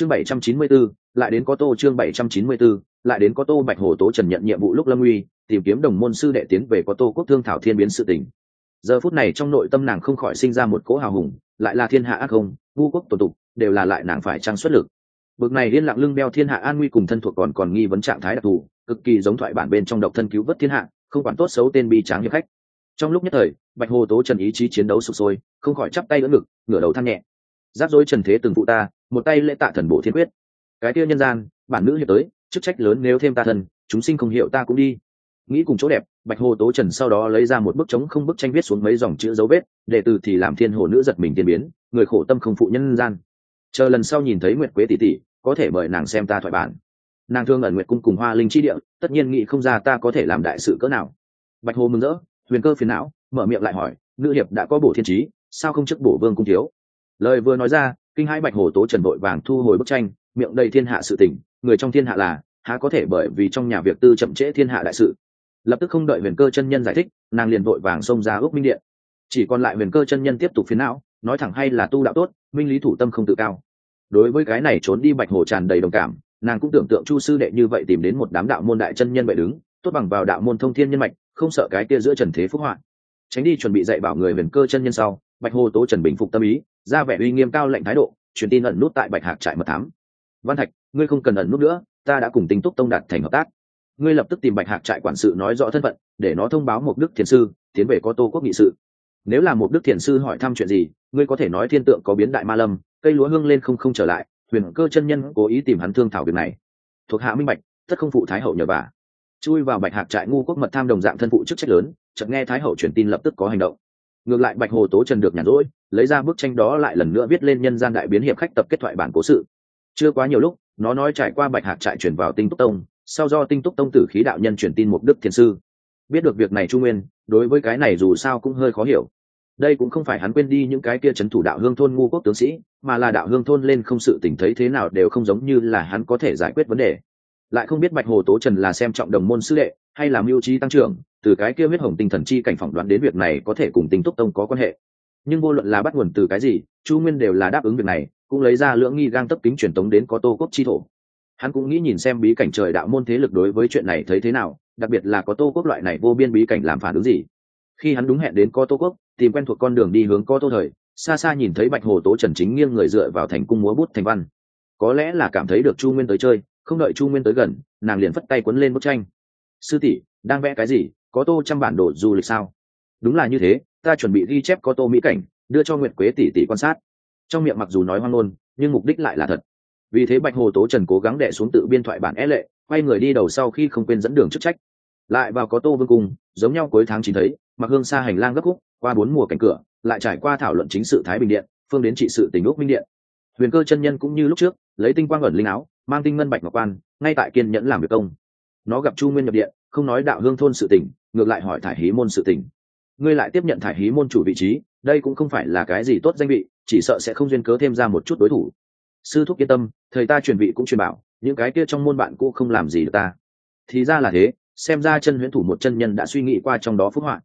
chương 794, lại đến có tô chương 794, lại đến có tô bạch hồ tố trần nhận nhiệm vụ lúc lâm uy tìm kiếm đồng môn sư đệ tiến về có tô quốc thương thảo thiên biến sự tình. Giờ phút này trong nội tâm nàng không khỏi sinh ra một cỗ hào hùng lại là thiên hạ ác không ngu quốc tổ tục đều là lại nàng phải trang xuất lực. Bực này liên lạc lưng đeo thiên hạ an nguy cùng thân thuộc còn còn nghi vấn trạng thái đặc thù cực kỳ giống thoại bản bên trong độc thân cứu vớt thiên hạ không quản tốt xấu tên bi tráng hiệp khách. Trong lúc nhất thời bạch hồ tố trần ý chí chiến đấu sụp sôi không khỏi chắp tay đỡ ngực ngửa đầu than nhẹ giáp dối trần thế từng phụ ta, một tay lễ tạ thần bộ thiên quyết. Cái kia nhân gian, bản nữ hiệp tới, chức trách lớn nếu thêm ta thân chúng sinh không hiểu ta cũng đi. Nghĩ cùng chỗ đẹp, bạch hồ tố trần sau đó lấy ra một bức trống không bức tranh viết xuống mấy dòng chữ dấu vết, đệ tử thì làm thiên hồ nữ giật mình tiên biến, người khổ tâm không phụ nhân gian. Chờ lần sau nhìn thấy nguyệt quế tỷ tỷ, có thể mời nàng xem ta thoại bản. Nàng thương ẩn nguyệt cung cùng hoa linh chi địa, tất nhiên nghĩ không ra ta có thể làm đại sự cỡ nào. Bạch hồ mừng rỡ, huyền cơ phiền não, mở miệng lại hỏi, nữ hiệp đã có bổ thiên trí, sao không chức bổ vương cung thiếu? Lời vừa nói ra, kinh hai bạch hồ tố trần vội vàng thu hồi bức tranh, miệng đầy thiên hạ sự tỉnh người trong thiên hạ là, há có thể bởi vì trong nhà việc tư chậm trễ thiên hạ đại sự. Lập tức không đợi huyền cơ chân nhân giải thích, nàng liền vội vàng xông ra ước minh điện. Chỉ còn lại huyền cơ chân nhân tiếp tục phiến não, nói thẳng hay là tu đạo tốt, minh lý thủ tâm không tự cao. Đối với cái này trốn đi bạch hồ tràn đầy đồng cảm, nàng cũng tưởng tượng chu sư đệ như vậy tìm đến một đám đạo môn đại chân nhân vậy đứng, tốt bằng vào đạo môn thông thiên nhân mạch, không sợ cái kia giữa trần thế phúc họa. Tránh đi chuẩn bị dạy bảo người huyền cơ chân nhân sau, bạch hồ tố trần bình phục tâm ý ra vẻ uy nghiêm cao lệnh thái độ, truyền tin ẩn nút tại bạch hạc trại mật thám. Văn thạch, ngươi không cần ẩn nút nữa, ta đã cùng tinh túc tông đạt thành hợp tác. Ngươi lập tức tìm bạch hạc trại quản sự nói rõ thân phận, để nó thông báo một đức thiền sư, tiến về có tô quốc nghị sự. Nếu là một đức thiền sư hỏi thăm chuyện gì, ngươi có thể nói thiên tượng có biến đại ma lâm, cây lúa hương lên không không trở lại, huyền cơ chân nhân cố ý tìm hắn thương thảo việc này. Thuộc hạ minh bạch tất không phụ thái hậu nhờ bà. Chui vào bạch hạc trại ngu quốc mật tham đồng dạng thân phụ chức trách lớn, chợt nghe thái hậu truyền tin lập tức có hành động. Ngược lại bạch hồ tố trần được nhàn rỗi lấy ra bức tranh đó lại lần nữa viết lên nhân gian đại biến hiệp khách tập kết thoại bản cố sự. Chưa quá nhiều lúc, nó nói trải qua bạch hạc trại chuyển vào tinh túc tông, sau do tinh túc tông tử khí đạo nhân truyền tin một đức thiền sư. Biết được việc này trung nguyên, đối với cái này dù sao cũng hơi khó hiểu. Đây cũng không phải hắn quên đi những cái kia c h ấ n thủ đạo hương thôn ngu quốc tướng sĩ, mà là đạo hương thôn lên không sự tỉnh thấy thế nào đều không giống như là hắn có thể giải quyết vấn đề. Lại không biết bạch hồ tố trần là xem trọng đồng môn sư đệ, hay là mưu trí tăng trưởng, từ cái kia huyết hồng tinh thần chi cảnh phỏng đoán đến việc này có thể cùng tinh túc tông có quan hệ nhưng vô luận là bắt nguồn từ cái gì, chu nguyên đều là đáp ứng việc này, cũng lấy ra lưỡng nghi gang tấp kính truyền tống đến có tô quốc chi thổ. Hắn cũng nghĩ nhìn xem bí cảnh trời đạo môn thế lực đối với chuyện này thấy thế nào, đặc biệt là có tô quốc loại này vô biên bí cảnh làm phản ứng gì. Khi hắn đúng hẹn đến có tô quốc, tìm quen thuộc con đường đi hướng có tô thời, xa xa nhìn thấy bạch hồ tố trần chính nghiêng người dựa vào thành cung múa bút thành văn. Có lẽ là cảm thấy được chu nguyên tới chơi, không đợi chu nguyên tới gần, nàng liền phất tay quấn lên bức tranh. Sư tỷ, đang vẽ cái gì? Có tô trăm bản đồ du lịch sao? Đúng là như thế ta chuẩn bị ghi chép có tô mỹ cảnh, đưa cho nguyệt quế tỷ tỷ quan sát. Trong miệng mặc dù nói hoang ngôn, nhưng mục đích lại là thật. Vì thế bạch hồ tố trần cố gắng đẻ xuống tự biên thoại bản é lệ, quay người đi đầu sau khi không quên dẫn đường chức trách. Lại vào có tô vương cung, giống nhau cuối tháng chín thấy, mặc hương xa hành lang gấp khúc, qua bốn mùa cánh cửa, lại trải qua thảo luận chính sự thái bình điện, phương đến trị sự tỉnh úc minh điện. Huyền cơ chân nhân cũng như lúc trước, lấy tinh quang ẩn linh áo, mang tinh ngân bạch ngọc quan, ngay tại kiên nhẫn làm việc công. Nó gặp chu nguyên nhập điện, không nói đạo hương thôn sự tỉnh ngược lại hỏi thải hí môn sự tỉnh ngươi lại tiếp nhận thải hí môn chủ vị trí, đây cũng không phải là cái gì tốt danh vị, chỉ sợ sẽ không duyên cớ thêm ra một chút đối thủ. Sư thúc yên tâm, thầy ta truyền vị cũng truyền bảo, những cái kia trong môn bạn cũ không làm gì được ta. Thì ra là thế, xem ra chân huyễn thủ một chân nhân đã suy nghĩ qua trong đó phúc họa.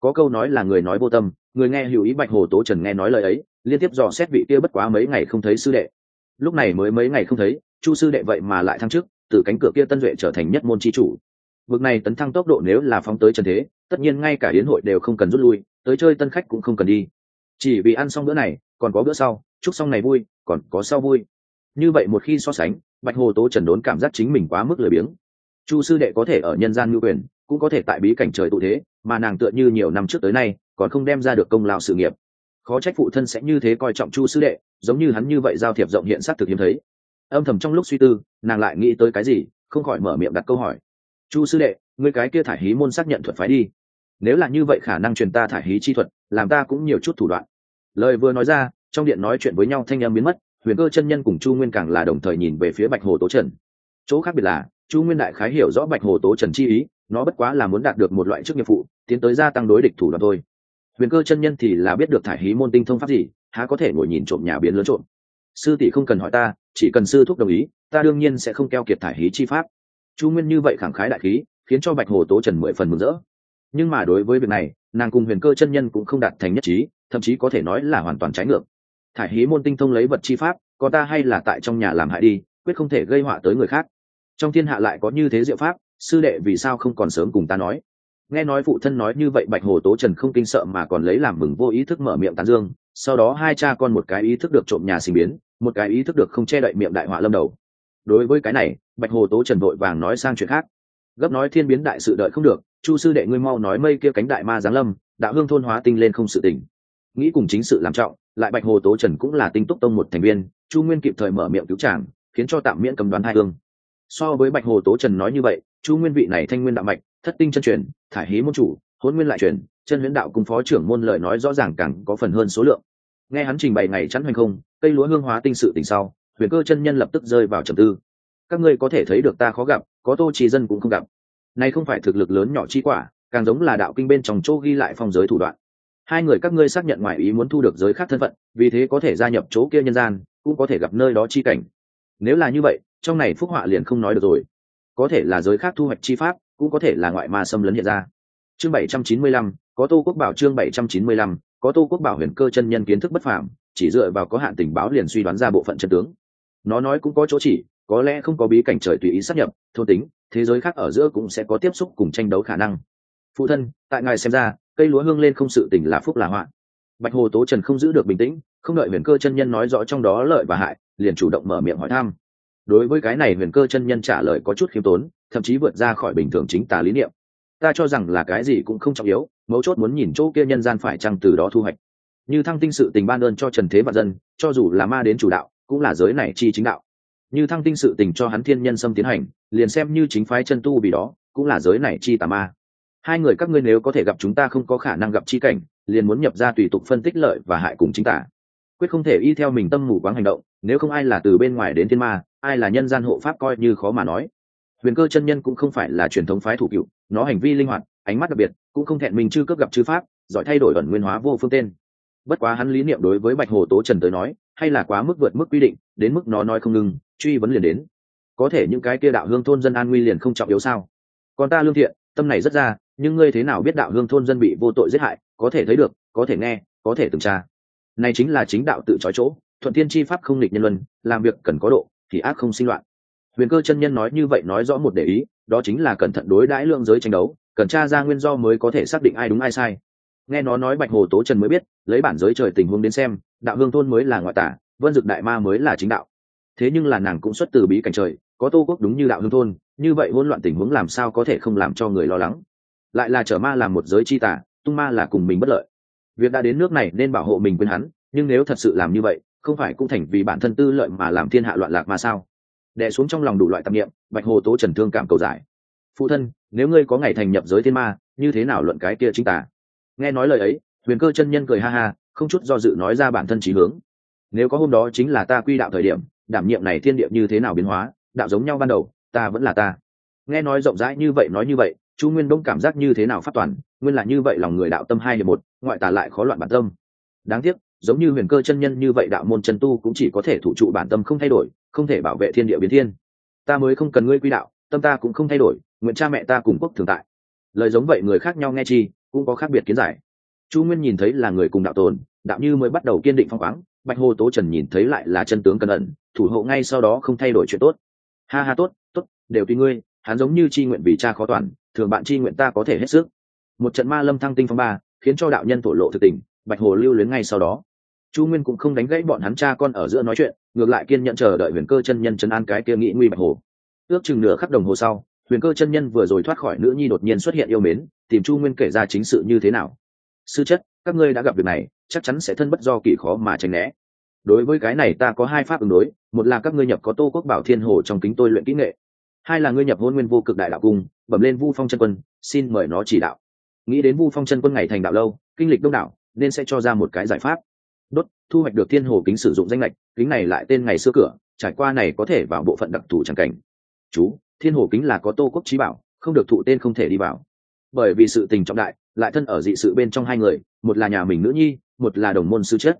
Có câu nói là người nói vô tâm, người nghe hữu ý bạch hồ tố trần nghe nói lời ấy, liên tiếp dò xét vị kia bất quá mấy ngày không thấy sư đệ. Lúc này mới mấy ngày không thấy, chu sư đệ vậy mà lại thăng chức, từ cánh cửa kia tân duệ trở thành nhất môn chi chủ. Vực này tấn thăng tốc độ nếu là phóng tới trần thế tất nhiên ngay cả hiến hội đều không cần rút lui, tới chơi tân khách cũng không cần đi. Chỉ vì ăn xong bữa này, còn có bữa sau, chúc xong này vui, còn có sau vui. Như vậy một khi so sánh, bạch hồ tố trần đốn cảm giác chính mình quá mức lười biếng. Chu sư đệ có thể ở nhân gian ngư quyền, cũng có thể tại bí cảnh trời tụ thế, mà nàng tựa như nhiều năm trước tới nay, còn không đem ra được công lao sự nghiệp. Khó trách phụ thân sẽ như thế coi trọng chu sư đệ, giống như hắn như vậy giao thiệp rộng hiện s á t thực hiếm thấy. Âm thầm trong lúc suy tư, nàng lại nghĩ tới cái gì, không khỏi mở miệng đặt câu hỏi chu sư đệ người cái kia thải hí môn xác nhận thuật phái đi. Nếu là như vậy khả năng truyền ta thải hí chi thuật, làm ta cũng nhiều chút thủ đoạn. Lời vừa nói ra, trong điện nói chuyện với nhau thanh em biến mất, huyền cơ chân nhân cùng chu nguyên càng là đồng thời nhìn về phía bạch hồ tố trần. Chỗ khác biệt là, chu nguyên đại khái hiểu rõ bạch hồ tố trần chi ý, nó bất quá là muốn đạt được một loại chức nghiệp vụ tiến tới gia tăng đối địch thủ đoạn thôi. Huyền cơ chân nhân thì là biết được thải hí môn tinh thông pháp gì, há có thể ngồi nhìn trộm nhà biến lớn trộm. Sư tỷ không cần hỏi ta, chỉ cần sư thúc đồng ý, ta đương nhiên sẽ không keo kiệt thải hí chi pháp chu nguyên như vậy khẳng khái đại khí, khiến cho bạch hồ tố trần mười phần mừng rỡ. Nhưng mà đối với việc này, nàng cùng huyền cơ chân nhân cũng không đạt thành nhất trí, thậm chí có thể nói là hoàn toàn trái ngược. Thải hí môn tinh thông lấy vật chi pháp, có ta hay là tại trong nhà làm hại đi, quyết không thể gây họa tới người khác. Trong thiên hạ lại có như thế diệu pháp, sư đệ vì sao không còn sớm cùng ta nói? Nghe nói phụ thân nói như vậy bạch hồ tố trần không kinh sợ mà còn lấy làm mừng vô ý thức mở miệng tán dương, sau đó hai cha con một cái ý thức được trộm nhà sinh biến, một cái ý thức được không che đậy miệng đại họa lâm đầu đối với cái này, bạch hồ tố trần vội vàng nói sang chuyện khác. Gấp nói thiên biến đại sự đợi không được, chu sư đệ ngươi mau nói mây kia cánh đại ma giáng lâm, đạo hương thôn hóa tinh lên không sự tỉnh nghĩ cùng chính sự làm trọng, lại bạch hồ tố trần cũng là tinh túc tông một thành viên, chu nguyên kịp thời mở miệng cứu trảng khiến cho tạm miễn cầm đoán hai hương. So với bạch hồ tố trần nói như vậy, chu nguyên vị này thanh nguyên đạo mạch, thất tinh chân truyền, thải hí môn chủ, hôn nguyên lại truyền, chân huyễn đạo cùng phó trưởng môn lời nói rõ ràng càng có phần hơn số lượng. Nghe hắn trình bày ngày chắn hoành không, cây lúa hương hóa tinh sự tình sau huyền cơ chân nhân lập tức rơi vào trầm tư. Các ngươi có thể thấy được ta khó gặp, có tô trì dân cũng không gặp. Này không phải thực lực lớn nhỏ chi quả, càng giống là đạo kinh bên trong chỗ ghi lại phong giới thủ đoạn. Hai người các ngươi xác nhận ngoài ý muốn thu được giới khác thân phận, vì thế có thể gia nhập chỗ kia nhân gian, cũng có thể gặp nơi đó chi cảnh. Nếu là như vậy, trong này phúc họa liền không nói được rồi. Có thể là giới khác thu hoạch chi pháp, cũng có thể là ngoại ma xâm lấn hiện ra. Chương bảy trăm chín mươi lăm, có tô quốc bảo chương bảy trăm chín mươi lăm, có tô quốc bảo huyền cơ chân nhân kiến thức bất phàm, chỉ dựa vào có hạn tình báo liền suy đoán ra bộ phận chân tướng nó nói cũng có chỗ chỉ, có lẽ không có bí cảnh trời tùy ý sắp nhập thôn tính, thế giới khác ở giữa cũng sẽ có tiếp xúc cùng tranh đấu khả năng. Phụ thân, tại ngài xem ra, cây lúa hương lên không sự tình là phúc là họa. Bạch hồ tố trần không giữ được bình tĩnh, không đợi huyền cơ chân nhân nói rõ trong đó lợi và hại, liền chủ động mở miệng hỏi thăm. Đối với cái này huyền cơ chân nhân trả lời có chút khiêm tốn, thậm chí vượt ra khỏi bình thường chính tà lý niệm. Ta cho rằng là cái gì cũng không trọng yếu, mấu chốt muốn nhìn chỗ kia nhân gian phải chăng từ đó thu hoạch. Như thăng tinh sự tình ban ơn cho trần thế và dân, cho dù là ma đến chủ đạo cũng là giới này chi chính đạo. Như thăng tinh sự tình cho hắn thiên nhân xâm tiến hành, liền xem như chính phái chân tu vì đó, cũng là giới này chi tà ma. Hai người các ngươi nếu có thể gặp chúng ta không có khả năng gặp chi cảnh, liền muốn nhập ra tùy tục phân tích lợi và hại cùng chính tả. Quyết không thể y theo mình tâm mù quáng hành động, nếu không ai là từ bên ngoài đến thiên ma, ai là nhân gian hộ pháp coi như khó mà nói. Huyền cơ chân nhân cũng không phải là truyền thống phái thủ cựu, nó hành vi linh hoạt, ánh mắt đặc biệt, cũng không thẹn mình chưa cấp gặp chư pháp, giỏi thay đổi ẩn nguyên hóa vô phương tên. Bất quá hắn lý niệm đối với bạch hồ tố trần tới nói hay là quá mức vượt mức quy định, đến mức nó nói không ngừng, truy vấn liền đến. Có thể những cái kia đạo hương thôn dân an nguy liền không trọng yếu sao? Còn ta lương thiện, tâm này rất ra, nhưng ngươi thế nào biết đạo hương thôn dân bị vô tội giết hại, có thể thấy được, có thể nghe, có thể từng tra. Này chính là chính đạo tự trói chỗ, thuận thiên chi pháp không nghịch nhân luân, làm việc cần có độ, thì ác không sinh loạn. Huyền cơ chân nhân nói như vậy nói rõ một để ý, đó chính là cẩn thận đối đãi lượng giới tranh đấu, cần tra ra nguyên do mới có thể xác định ai đúng ai sai nghe nó nói bạch hồ tố trần mới biết, lấy bản giới trời tình huống đến xem, đạo hương thôn mới là ngoại tả, vân dực đại ma mới là chính đạo. Thế nhưng là nàng cũng xuất từ bí cảnh trời, có tô quốc đúng như đạo hương thôn, như vậy hỗn loạn tình huống làm sao có thể không làm cho người lo lắng? Lại là trở ma làm một giới chi tả, tung ma là cùng mình bất lợi. Việc đã đến nước này nên bảo hộ mình quên hắn, nhưng nếu thật sự làm như vậy, không phải cũng thành vì bản thân tư lợi mà làm thiên hạ loạn lạc mà sao? Đè xuống trong lòng đủ loại tạp nghiệm bạch hồ tố trần thương cảm cầu giải. Phụ thân, nếu ngươi có ngày thành nhập giới thiên ma, như thế nào luận cái kia chính tả? Nghe nói lời ấy, huyền cơ chân nhân cười ha ha, không chút do dự nói ra bản thân trí hướng. Nếu có hôm đó chính là ta quy đạo thời điểm, đảm nhiệm này thiên địa như thế nào biến hóa, đạo giống nhau ban đầu, ta vẫn là ta. Nghe nói rộng rãi như vậy nói như vậy, chu nguyên đông cảm giác như thế nào phát toàn, nguyên là như vậy lòng người đạo tâm hai hiệp một, ngoại tả lại khó loạn bản tâm. Đáng tiếc, giống như huyền cơ chân nhân như vậy đạo môn chân tu cũng chỉ có thể thủ trụ bản tâm không thay đổi, không thể bảo vệ thiên địa biến thiên. Ta mới không cần ngươi quy đạo, tâm ta cũng không thay đổi, nguyện cha mẹ ta cùng quốc thường tại. Lời giống vậy người khác nhau nghe chi cũng có khác biệt kiến giải. Chu nguyên nhìn thấy là người cùng đạo tồn, đạo như mới bắt đầu kiên định phong khoáng, bạch hồ tố trần nhìn thấy lại là chân tướng cẩn ẩn, thủ hộ ngay sau đó không thay đổi chuyện tốt. Ha ha, tốt tốt, đều tùy ngươi, hắn giống như chi nguyện vì cha khó toàn, thường bạn chi nguyện ta có thể hết sức. Một trận ma lâm thăng tinh phong ba, khiến cho đạo nhân thổ lộ thực tình, bạch hồ lưu luyến ngay sau đó. Chu nguyên cũng không đánh gãy bọn hắn cha con ở giữa nói chuyện, ngược lại kiên nhận chờ đợi huyền cơ chân nhân chân an cái kia nghĩ nguy bạch hồ. Ước chừng nửa khắc đồng hồ sau huyền cơ chân nhân vừa rồi thoát khỏi nữ nhi đột nhiên xuất hiện yêu mến, tìm chu nguyên kể ra chính sự như thế nào? Sư chất, các ngươi đã gặp việc này, chắc chắn sẽ thân bất do kỳ khó mà tránh né. Đối với cái này ta có hai pháp ứng đối, một là các ngươi nhập có tô quốc bảo thiên hồ trong kính tôi luyện kỹ nghệ, hai là ngươi nhập hôn nguyên vô cực đại đạo cung, bẩm lên vu phong chân quân, xin mời nó chỉ đạo. Nghĩ đến vu phong chân quân ngày thành đạo lâu, kinh lịch đông đảo, nên sẽ cho ra một cái giải pháp. Đốt, thu hoạch được thiên hồ kính sử dụng danh lệch kính này lại tên ngày xưa cửa, trải qua này có thể vào bộ phận đặc thù tràng cảnh. Chú thiên hồ kính là có tô quốc trí bảo, không được thụ tên không thể đi vào. Bởi vì sự tình trọng đại, lại thân ở dị sự bên trong hai người, một là nhà mình nữ nhi, một là đồng môn sư chết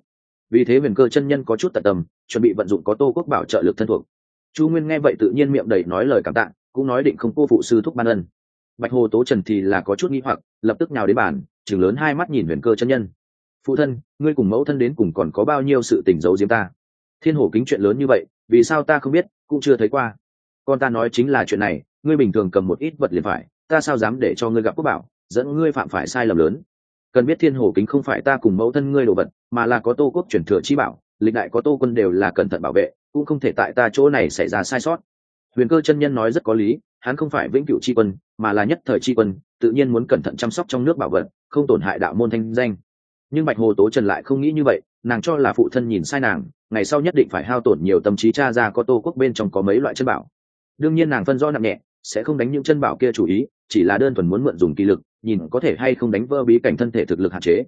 vì thế huyền cơ chân nhân có chút tận tâm, chuẩn bị vận dụng có tô quốc bảo trợ lực thân thuộc. Chu nguyên nghe vậy tự nhiên miệng đầy nói lời cảm tạ, cũng nói định không cô phụ sư thúc ban ân. Bạch hồ tố trần thì là có chút nghi hoặc, lập tức nhào đến bàn chừng lớn hai mắt nhìn huyền cơ chân nhân. Phụ thân, ngươi cùng mẫu thân đến cùng còn có bao nhiêu sự tình giấu diếm ta? Thiên hổ kính chuyện lớn như vậy, vì sao ta không biết, cũng chưa thấy qua con ta nói chính là chuyện này, ngươi bình thường cầm một ít vật liền phải, ta sao dám để cho ngươi gặp quốc bảo, dẫn ngươi phạm phải sai lầm lớn? Cần biết thiên hồ kính không phải ta cùng mẫu thân ngươi đồ vật, mà là có tô quốc chuyển thừa chi bảo, lịch đại có tô quân đều là cẩn thận bảo vệ, cũng không thể tại ta chỗ này xảy ra sai sót. Huyền cơ chân nhân nói rất có lý, hắn không phải vĩnh cửu chi quân, mà là nhất thời chi quân, tự nhiên muốn cẩn thận chăm sóc trong nước bảo vật, không tổn hại đạo môn thanh danh. Nhưng bạch hồ tố trần lại không nghĩ như vậy, nàng cho là phụ thân nhìn sai nàng, ngày sau nhất định phải hao tổn nhiều tâm trí cha ra có tô quốc bên trong có mấy loại chân bảo đương nhiên nàng phân do nặng nhẹ, sẽ không đánh những chân bảo kia chủ ý, chỉ là đơn thuần muốn mượn dùng kỳ lực, nhìn có thể hay không đánh vỡ bí cảnh thân thể thực lực hạn chế.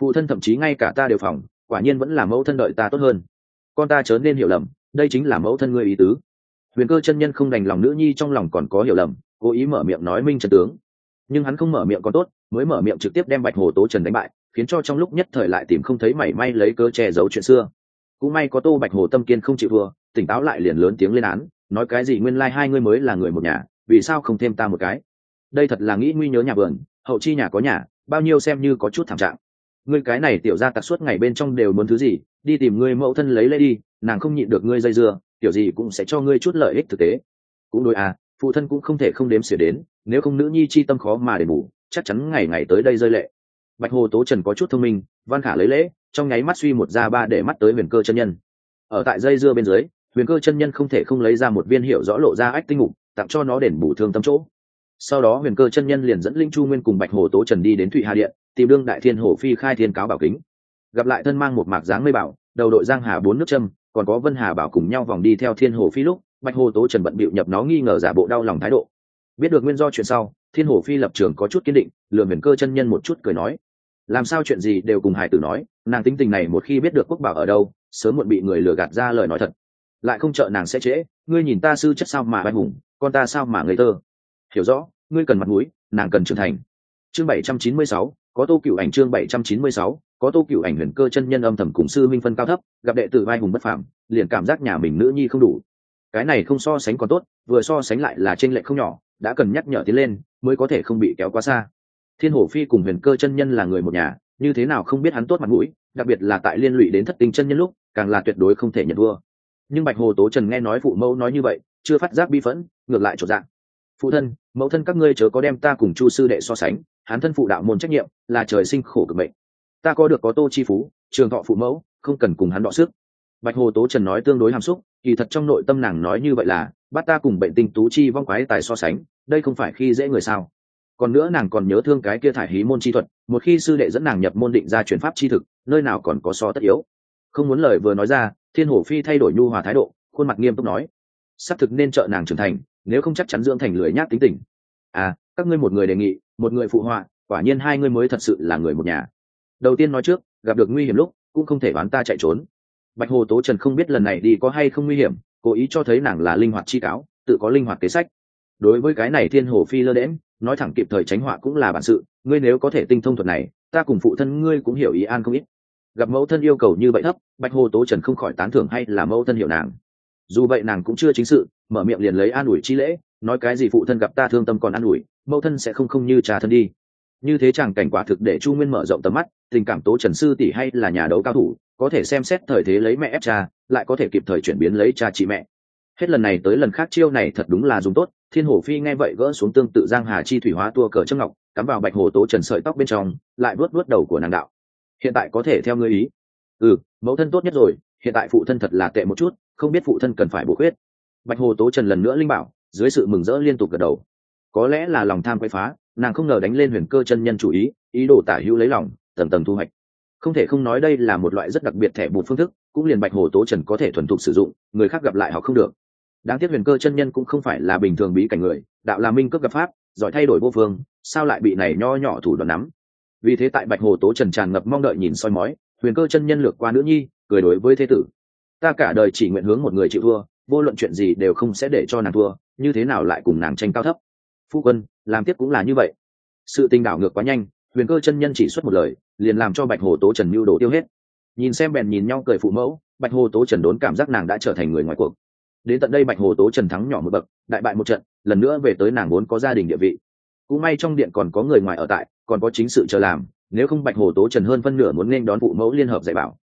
Phụ thân thậm chí ngay cả ta đều phòng, quả nhiên vẫn là mẫu thân đợi ta tốt hơn. Con ta chớ nên hiểu lầm, đây chính là mẫu thân ngươi ý tứ. Huyền cơ chân nhân không đành lòng nữ nhi trong lòng còn có hiểu lầm, cố ý mở miệng nói minh trần tướng. Nhưng hắn không mở miệng còn tốt, mới mở miệng trực tiếp đem bạch hồ tố trần đánh bại, khiến cho trong lúc nhất thời lại tìm không thấy mảy may lấy cớ che giấu chuyện xưa. Cũng may có tô bạch hồ tâm kiên không chịu thua, tỉnh táo lại liền lớn tiếng lên án nói cái gì nguyên lai hai ngươi mới là người một nhà, vì sao không thêm ta một cái? Đây thật là nghĩ nguy nhớ nhà vườn, hậu chi nhà có nhà, bao nhiêu xem như có chút thảm trạng. Ngươi cái này tiểu ra tặc suốt ngày bên trong đều muốn thứ gì, đi tìm ngươi mẫu thân lấy lấy đi, nàng không nhịn được ngươi dây dưa tiểu gì cũng sẽ cho ngươi chút lợi ích thực tế. Cũng đôi à phụ thân cũng không thể không đếm xỉa đến, nếu không nữ nhi chi tâm khó mà để bù, chắc chắn ngày ngày tới đây rơi lệ. Bạch hồ tố trần có chút thông minh, văn khả lấy lễ, trong nháy mắt suy một ra ba để mắt tới huyền cơ chân nhân. Ở tại dây dưa bên dưới huyền cơ chân nhân không thể không lấy ra một viên hiệu rõ lộ ra ách tinh ngục, tặng cho nó đền bù thương tâm chỗ. Sau đó huyền cơ chân nhân liền dẫn linh chu nguyên cùng bạch hồ tố trần đi đến thụy hà điện, tìm đương đại thiên hồ phi khai thiên cáo bảo kính. Gặp lại thân mang một mạc dáng mây bảo, đầu đội giang hà bốn nước châm, còn có vân hà bảo cùng nhau vòng đi theo thiên hồ phi lúc, bạch hồ tố trần bận bịu nhập nó nghi ngờ giả bộ đau lòng thái độ. Biết được nguyên do chuyện sau, thiên hồ phi lập trường có chút kiên định lừa huyền cơ chân nhân một chút cười nói, làm sao chuyện gì đều cùng hải tử nói, nàng tính tình này một khi biết được quốc bảo ở đâu, sớm muộn bị người lừa gạt ra lời nói thật lại không trợ nàng sẽ trễ, ngươi nhìn ta sư chất sao mà bay hùng, con ta sao mà ngây thơ. Hiểu rõ, ngươi cần mặt mũi, nàng cần trưởng thành. Chương bảy trăm chín mươi sáu, có tô cựu ảnh chương bảy trăm chín mươi sáu, có tô cựu ảnh huyền cơ chân nhân âm thầm cùng sư minh phân cao thấp, gặp đệ tử vai hùng bất phạm liền cảm giác nhà mình nữ nhi không đủ. Cái này không so sánh còn tốt, vừa so sánh lại là trên lệch không nhỏ, đã cần nhắc nhở tiến lên, mới có thể không bị kéo quá xa. Thiên hổ phi cùng huyền cơ chân nhân là người một nhà, như thế nào không biết hắn tốt mặt mũi, đặc biệt là tại liên lụy đến thất tinh chân nhân lúc, càng là tuyệt đối không thể nhận thua nhưng bạch hồ tố trần nghe nói phụ mẫu nói như vậy, chưa phát giác bi phẫn, ngược lại trột dạng. Phụ thân, mẫu thân các ngươi chớ có đem ta cùng chu sư đệ so sánh, hắn thân phụ đạo môn trách nhiệm là trời sinh khổ cực mệnh. Ta có được có tô chi phú, trường thọ phụ mẫu, không cần cùng hắn đọ sức. Bạch hồ tố trần nói tương đối hàm xúc, kỳ thật trong nội tâm nàng nói như vậy là, bắt ta cùng bệnh tình tú chi vong quái tài so sánh, đây không phải khi dễ người sao. Còn nữa nàng còn nhớ thương cái kia thải hí môn chi thuật, một khi sư đệ dẫn nàng nhập môn định ra chuyển pháp chi thực, nơi nào còn có so tất yếu. Không muốn lời vừa nói ra thiên hổ phi thay đổi nhu hòa thái độ, khuôn mặt nghiêm túc nói xác thực nên trợ nàng trưởng thành, nếu không chắc chắn dưỡng thành lười nhác tính tình. À các ngươi một người đề nghị, một người phụ họa, quả nhiên hai ngươi mới thật sự là người một nhà. Đầu tiên nói trước, gặp được nguy hiểm lúc, cũng không thể bán ta chạy trốn. Bạch hồ tố trần không biết lần này đi có hay không nguy hiểm, cố ý cho thấy nàng là linh hoạt chi cáo, tự có linh hoạt kế sách. Đối với cái này thiên hồ phi lơ đễm nói thẳng kịp thời tránh họa cũng là bản sự, ngươi nếu có thể tinh thông thuật này, ta cùng phụ thân ngươi cũng hiểu ý an không ít gặp mẫu thân yêu cầu như vậy thấp, bạch hồ tố trần không khỏi tán thưởng hay là mẫu thân hiểu nàng. Dù vậy nàng cũng chưa chính sự, mở miệng liền lấy an ủi chi lễ, nói cái gì phụ thân gặp ta thương tâm còn an ủi, mẫu thân sẽ không không như trà thân đi. Như thế chẳng cảnh quả thực để chu nguyên mở rộng tầm mắt, tình cảm tố trần sư tỷ hay là nhà đấu cao thủ, có thể xem xét thời thế lấy mẹ ép cha, lại có thể kịp thời chuyển biến lấy cha chị mẹ. Hết lần này tới lần khác chiêu này thật đúng là dùng tốt, thiên hồ phi nghe vậy gỡ xuống tương tự giang hà chi thủy hóa tua cờ trước ngọc, cắm vào bạch hồ tố trần sợi tóc bên trong, lại vuốt vuốt đầu của nàng đạo hiện tại có thể theo ngươi ý. Ừ mẫu thân tốt nhất rồi, hiện tại phụ thân thật là tệ một chút, không biết phụ thân cần phải bổ khuyết. Bạch hồ tố trần lần nữa linh bảo, dưới sự mừng rỡ liên tục gật đầu. Có lẽ là lòng tham quay phá, nàng không ngờ đánh lên huyền cơ chân nhân chủ ý ý đồ tả hữu lấy lòng, tầng tầng thu hoạch. Không thể không nói đây là một loại rất đặc biệt thẻ bụt phương thức, cũng liền bạch hồ tố trần có thể thuần thục sử dụng, người khác gặp lại họ không được. Đáng tiếc huyền cơ chân nhân cũng không phải là bình thường bí cảnh người, đạo là minh cước gặp pháp, giỏi thay đổi vô phương, sao lại bị này nho nhỏ thủ đoạn nắm? Vì thế tại bạch hồ tố trần tràn ngập mong đợi nhìn soi mói, huyền cơ chân nhân lược qua nữ nhi, cười đối với thế tử. Ta cả đời chỉ nguyện hướng một người chịu thua, vô luận chuyện gì đều không sẽ để cho nàng thua, như thế nào lại cùng nàng tranh cao thấp? Phu quân, làm tiếp cũng là như vậy. Sự tình đảo ngược quá nhanh, huyền cơ chân nhân chỉ xuất một lời, liền làm cho bạch hồ tố trần mưu đồ tiêu hết. Nhìn xem bèn nhìn nhau cười phụ mẫu, bạch hồ tố trần đốn cảm giác nàng đã trở thành người ngoài cuộc. Đến tận đây bạch hồ tố trần thắng nhỏ một bậc, đại bại một trận, lần nữa về tới nàng vốn có gia đình địa vị. Cũng may trong điện còn có người ngoài ở tại còn có chính sự chờ làm, nếu không bạch hồ tố trần hơn phân nửa muốn nên đón phụ mẫu liên hợp dạy bảo.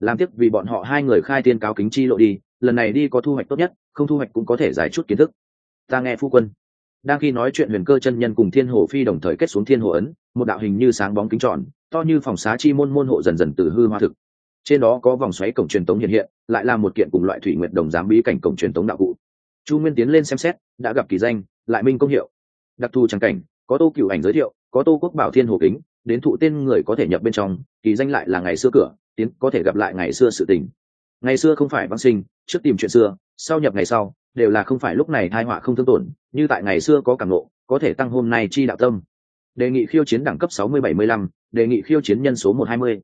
Làm tiếc vì bọn họ hai người khai tiên cáo kính chi lộ đi, lần này đi có thu hoạch tốt nhất, không thu hoạch cũng có thể giải chút kiến thức. Ta nghe phu quân. Đang khi nói chuyện huyền cơ chân nhân cùng thiên hồ phi đồng thời kết xuống thiên hồ ấn, một đạo hình như sáng bóng kính tròn, to như phòng xá chi môn môn hộ dần dần từ hư hoa thực. Trên đó có vòng xoáy cổng truyền tống hiện hiện, lại là một kiện cùng loại thủy nguyện đồng giám bí cảnh cổng truyền tống đạo cụ. Chu nguyên tiến lên xem xét, đã gặp kỳ danh, lại minh công hiệu. Đặc thù trang cảnh, có tô cựu ảnh giới thiệu có tô quốc bảo thiên hồ kính đến thụ tên người có thể nhập bên trong kỳ danh lại là ngày xưa cửa tiến có thể gặp lại ngày xưa sự tình. Ngày xưa không phải văn sinh trước tìm chuyện xưa sau nhập ngày sau đều là không phải lúc này thai họa không thương tổn như tại ngày xưa có cảm nộ có thể tăng hôm nay chi đạo tâm. Đề nghị khiêu chiến đẳng cấp 60-75, đề nghị khiêu chiến nhân số 120.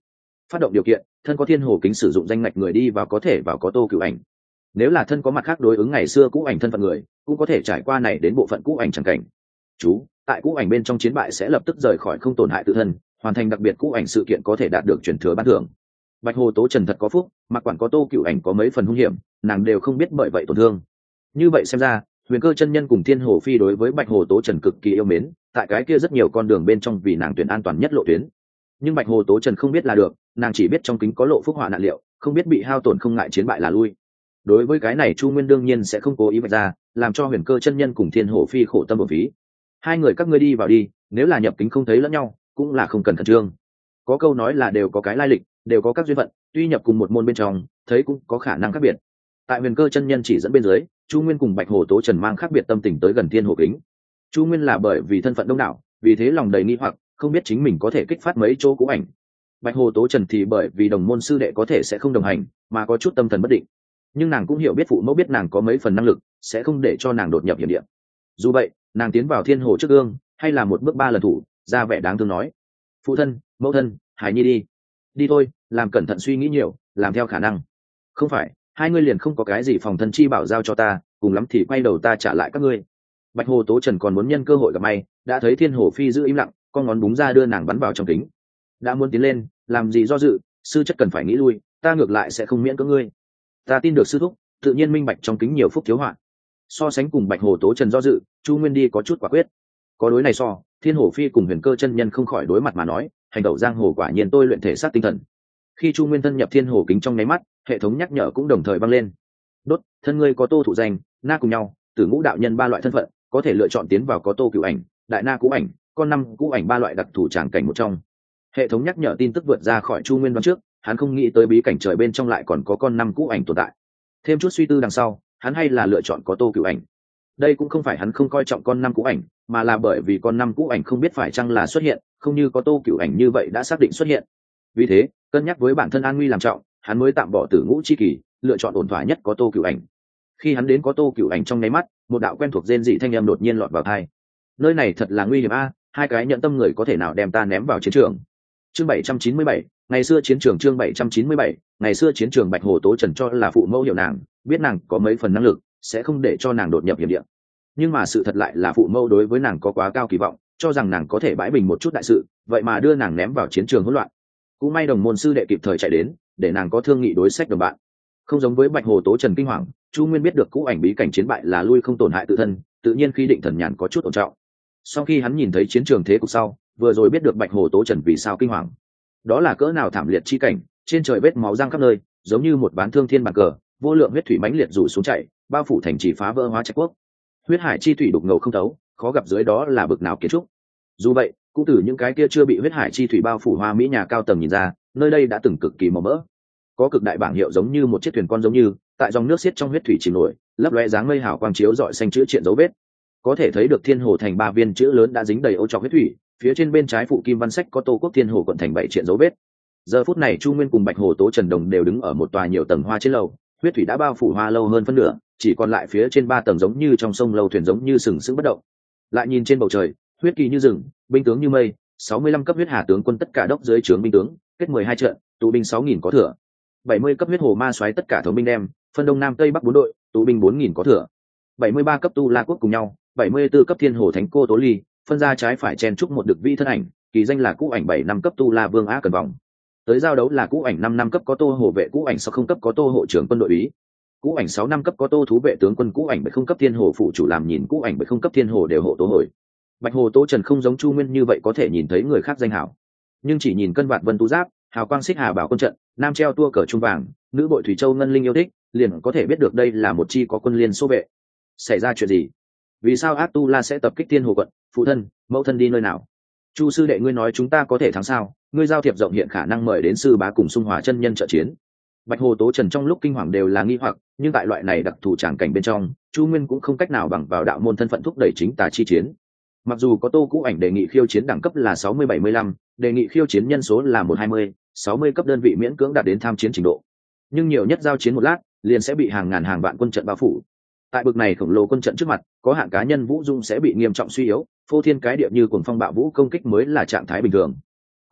phát động điều kiện thân có thiên hồ kính sử dụng danh ngạch người đi vào có thể vào có tô cựu ảnh. Nếu là thân có mặt khác đối ứng ngày xưa cũ ảnh thân phận người cũng có thể trải qua này đến bộ phận cũ ảnh chẳng cảnh. Chú tại cũ ảnh bên trong chiến bại sẽ lập tức rời khỏi không tổn hại tự thân, hoàn thành đặc biệt cũ ảnh sự kiện có thể đạt được truyền thừa ban thưởng. Bạch hồ tố trần thật có phúc, mặc quản có tô cựu ảnh có mấy phần hung hiểm, nàng đều không biết bởi vậy tổn thương. Như vậy xem ra, huyền cơ chân nhân cùng thiên hồ phi đối với bạch hồ tố trần cực kỳ yêu mến, tại cái kia rất nhiều con đường bên trong vì nàng tuyển an toàn nhất lộ tuyến. Nhưng bạch hồ tố trần không biết là được, nàng chỉ biết trong kính có lộ phúc họa nạn liệu, không biết bị hao tổn không ngại chiến bại là lui. Đối với cái này chu nguyên đương nhiên sẽ không cố ý vạch ra, làm cho huyền cơ chân nhân cùng thiên hồ phi khổ tâm bổ phí hai người các ngươi đi vào đi, nếu là nhập kính không thấy lẫn nhau, cũng là không cần khẩn trương. Có câu nói là đều có cái lai lịch, đều có các duyên phận, tuy nhập cùng một môn bên trong, thấy cũng có khả năng khác biệt. Tại huyền cơ chân nhân chỉ dẫn bên dưới, chu nguyên cùng bạch hồ tố trần mang khác biệt tâm tình tới gần thiên hồ kính. Chu nguyên là bởi vì thân phận đông đảo, vì thế lòng đầy nghi hoặc, không biết chính mình có thể kích phát mấy chỗ cũ ảnh. Bạch hồ tố trần thì bởi vì đồng môn sư đệ có thể sẽ không đồng hành, mà có chút tâm thần bất định. Nhưng nàng cũng hiểu biết phụ mẫu biết nàng có mấy phần năng lực, sẽ không để cho nàng đột nhập hiểm điện dù vậy nàng tiến vào thiên hồ trước gương, hay là một bước ba lần thủ, ra vẻ đáng thương nói, phụ thân, mẫu thân hải nhi đi. Đi thôi, làm cẩn thận suy nghĩ nhiều, làm theo khả năng. Không phải, hai ngươi liền không có cái gì phòng thân chi bảo giao cho ta, cùng lắm thì quay đầu ta trả lại các ngươi. Bạch hồ tố trần còn muốn nhân cơ hội gặp may, đã thấy thiên hồ phi giữ im lặng, con ngón búng ra đưa nàng bắn vào trong kính. Đã muốn tiến lên, làm gì do dự, sư chất cần phải nghĩ lui, ta ngược lại sẽ không miễn cưỡng ngươi. Ta tin được sư thúc, tự nhiên minh bạch trong kính nhiều phúc thiếu hoạn so sánh cùng bạch hồ tố trần do dự, chu nguyên đi có chút quả quyết. Có đối này so, thiên hồ phi cùng huyền cơ chân nhân không khỏi đối mặt mà nói, hành tẩu giang hồ quả nhiên tôi luyện thể xác tinh thần. Khi chu nguyên thân nhập thiên hồ kính trong nháy mắt, hệ thống nhắc nhở cũng đồng thời băng lên. Đốt, thân ngươi có tô thủ danh, na cùng nhau từ ngũ đạo nhân ba loại thân phận, có thể lựa chọn tiến vào có tô cựu ảnh, đại na cũ ảnh, con năm cũ ảnh ba loại đặc thù tràng cảnh một trong. Hệ thống nhắc nhở tin tức vượt ra khỏi chu nguyên đoán trước, hắn không nghĩ tới bí cảnh trời bên trong lại còn có con năm cũ ảnh tồn tại. Thêm chút suy tư đằng sau hắn hay là lựa chọn có tô cựu ảnh? Đây cũng không phải hắn không coi trọng con năm cũ ảnh, mà là bởi vì con năm cũ ảnh không biết phải chăng là xuất hiện, không như có tô cựu ảnh như vậy đã xác định xuất hiện. Vì thế, cân nhắc với bản thân an nguy làm trọng, hắn mới tạm bỏ tử ngũ chi kỳ, lựa chọn ổn thỏa nhất có tô cựu ảnh. Khi hắn đến có tô cựu ảnh trong nháy mắt, một đạo quen thuộc rên dị thanh em đột nhiên lọt vào thai nơi này thật là nguy hiểm a, hai cái nhận tâm người có thể nào đem ta ném vào chiến trường? Chương bảy trăm chín mươi bảy, ngày xưa chiến trường chương bảy trăm chín mươi bảy, ngày xưa chiến trường bạch hồ tố trần cho là phụ mẫu hiểu nàng biết nàng có mấy phần năng lực, sẽ không để cho nàng đột nhập hiểm địa. Nhưng mà sự thật lại là phụ mẫu đối với nàng có quá cao kỳ vọng, cho rằng nàng có thể bãi bình một chút đại sự, vậy mà đưa nàng ném vào chiến trường hỗn loạn. Cũng may đồng môn sư đệ kịp thời chạy đến, để nàng có thương nghị đối sách đồng bạn. Không giống với bạch hồ tố trần kinh hoàng, chu nguyên biết được cũ ảnh bí cảnh chiến bại là lui không tổn hại tự thân, tự nhiên khi định thần nhàn có chút ổn trọng. Sau khi hắn nhìn thấy chiến trường thế cục sau, vừa rồi biết được bạch hồ tố trần vì sao kinh hoàng. Đó là cỡ nào thảm liệt chi cảnh, trên trời vết máu răng khắp nơi, giống như một ván thương thiên bàn cờ vô lượng huyết thủy mãnh liệt rủ xuống chạy, bao phủ thành trì phá vỡ hóa trạch quốc. Huyết hải chi thủy đục ngầu không thấu, khó gặp dưới đó là bực nào kiến trúc. Dù vậy, cũng từ những cái kia chưa bị huyết hải chi thủy bao phủ hoa mỹ nhà cao tầng nhìn ra, nơi đây đã từng cực kỳ màu mỡ. Có cực đại bảng hiệu giống như một chiếc thuyền con giống như, tại dòng nước xiết trong huyết thủy chìm nổi, lấp loe dáng mây hào quang chiếu dọi xanh chữ triện dấu vết. Có thể thấy được thiên hồ thành ba viên chữ lớn đã dính đầy ô trọc huyết thủy, phía trên bên trái phụ kim văn sách có tô quốc thiên hồ quận thành bảy triện dấu vết. Giờ phút này chu nguyên cùng bạch hồ tố trần đồng đều đứng ở một tòa nhiều tầng hoa trên lầu huyết thủy đã bao phủ hoa lâu hơn phân nửa, chỉ còn lại phía trên ba tầng giống như trong sông lâu thuyền giống như sừng sững bất động. Lại nhìn trên bầu trời, huyết kỳ như rừng, binh tướng như mây, sáu mươi lăm cấp huyết hà tướng quân tất cả đốc dưới trướng binh tướng, kết mười hai trận tụ binh sáu nghìn có thừa. Bảy mươi cấp huyết hồ ma xoáy tất cả thống binh đem, phân đông nam tây bắc bốn đội tụ binh bốn nghìn có thừa. Bảy mươi ba cấp tu la quốc cùng nhau, bảy mươi 74 cấp thiên hồ thánh cô tố ly, phân ra trái phải chen trúc một được vi thân ảnh, kỳ danh là cũ ảnh bảy năm cấp tu la vương á cần vòng tới giao đấu là cũ ảnh năm năm cấp có tô hộ vệ cũ ảnh sáu không cấp có tô hộ trưởng quân đội ý. Cũ ảnh sáu năm cấp có tô thú vệ tướng quân cũ ảnh bảy không cấp thiên hồ phụ chủ làm nhìn cũ ảnh bảy không cấp thiên hồ đều hộ tố hồi. Bạch hồ tố trần không giống chu nguyên như vậy có thể nhìn thấy người khác danh hảo. Nhưng chỉ nhìn cân vạn vân tu giáp, hào quang xích hà bảo quân trận, nam treo tua cờ trung vàng, nữ bội thủy châu ngân linh yêu thích, liền có thể biết được đây là một chi có quân liên số vệ. Xảy ra chuyện gì? Vì sao atula tu la sẽ tập kích thiên hồ quận? Phụ thân, mẫu thân đi nơi nào? Chu sư đệ ngươi nói chúng ta có thể thắng sao? Ngươi giao thiệp rộng hiện khả năng mời đến sư bá cùng xung hòa chân nhân trợ chiến. Bạch hồ tố trần trong lúc kinh hoàng đều là nghi hoặc, nhưng tại loại này đặc thù tràng cảnh bên trong, chu nguyên cũng không cách nào bằng vào đạo môn thân phận thúc đẩy chính tà chi chiến. Mặc dù có tô cũ ảnh đề nghị khiêu chiến đẳng cấp là sáu mươi bảy mươi lăm, đề nghị khiêu chiến nhân số là một hai mươi, sáu mươi cấp đơn vị miễn cưỡng đạt đến tham chiến trình độ. Nhưng nhiều nhất giao chiến một lát, liền sẽ bị hàng ngàn hàng vạn quân trận bao phủ. Tại bực này khổng lồ quân trận trước mặt, có hạng cá nhân vũ dung sẽ bị nghiêm trọng suy yếu, phô thiên cái địa như cuồng phong bạo vũ công kích mới là trạng thái bình thường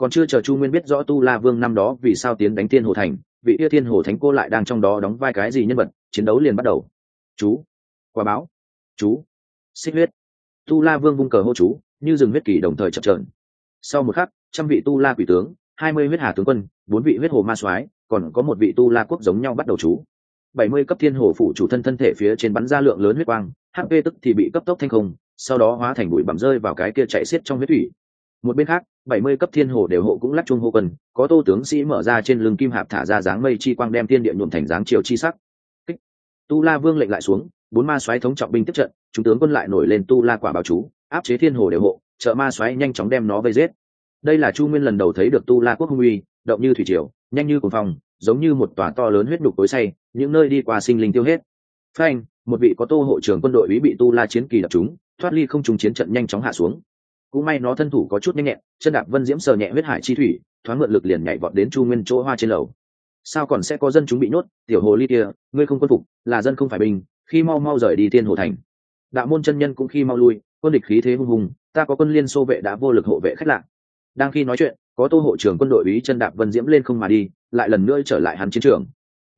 còn chưa chờ chu nguyên biết rõ tu la vương năm đó vì sao tiến đánh thiên hồ thành, vị yêu thiên hồ thánh cô lại đang trong đó đóng vai cái gì nhân vật, chiến đấu liền bắt đầu. Chú, quả báo. Chú, xích huyết. Tu la vương vung cờ hô chú, như rừng huyết kỳ đồng thời chập trờn sau một khắc, trăm vị tu la quỷ tướng, hai mươi huyết hà tướng quân, bốn vị huyết hồ ma soái, còn có một vị tu la quốc giống nhau bắt đầu chú. Bảy mươi cấp thiên hồ phụ chủ thân thân thể phía trên bắn ra lượng lớn huyết quang hp tức thì bị cấp tốc thanh không, sau đó hóa thành bụi bặm rơi vào cái kia chạy xiết trong huyết thủy một bên khác, bảy mươi cấp thiên hồ đều hộ cũng lắc chung hô cần có tô tướng sĩ mở ra trên lưng kim hạp thả ra dáng mây chi quang đem thiên địa nhuộm thành dáng chiều chi sắc. Kích. tu la vương lệnh lại xuống, bốn ma xoáy thống trọng binh tiếp trận, chúng tướng quân lại nổi lên tu la quả báo chú, áp chế thiên hồ đều hộ, trợ ma xoáy nhanh chóng đem nó vây giết. Đây là chu nguyên lần đầu thấy được tu la quốc hung uy, động như thủy triều, nhanh như cuồng phong, giống như một tòa to lớn huyết đục tối say, những nơi đi qua sinh linh tiêu hết. Phanh, một vị có tô hộ trưởng quân đội ý bị tu la chiến kỳ đập chúng thoát ly không trùng chiến trận nhanh chóng hạ xuống cũng may nó thân thủ có chút nhanh nhẹn, chân đạp vân diễm sờ nhẹ huyết hải chi thủy, thoáng mượn lực liền nhảy vọt đến chu nguyên chỗ hoa trên lầu. Sao còn sẽ có dân chúng bị nhốt? Tiểu hồ ly kia, ngươi không quân phục, là dân không phải binh, khi mau mau rời đi thiên hồ thành. Đạo môn chân nhân cũng khi mau lui, quân địch khí thế hung hùng, ta có quân liên xô vệ đã vô lực hộ vệ khách lạ. Đang khi nói chuyện, có tô hộ trưởng quân đội ý chân đạp vân diễm lên không mà đi, lại lần nữa trở lại hắn chiến trường.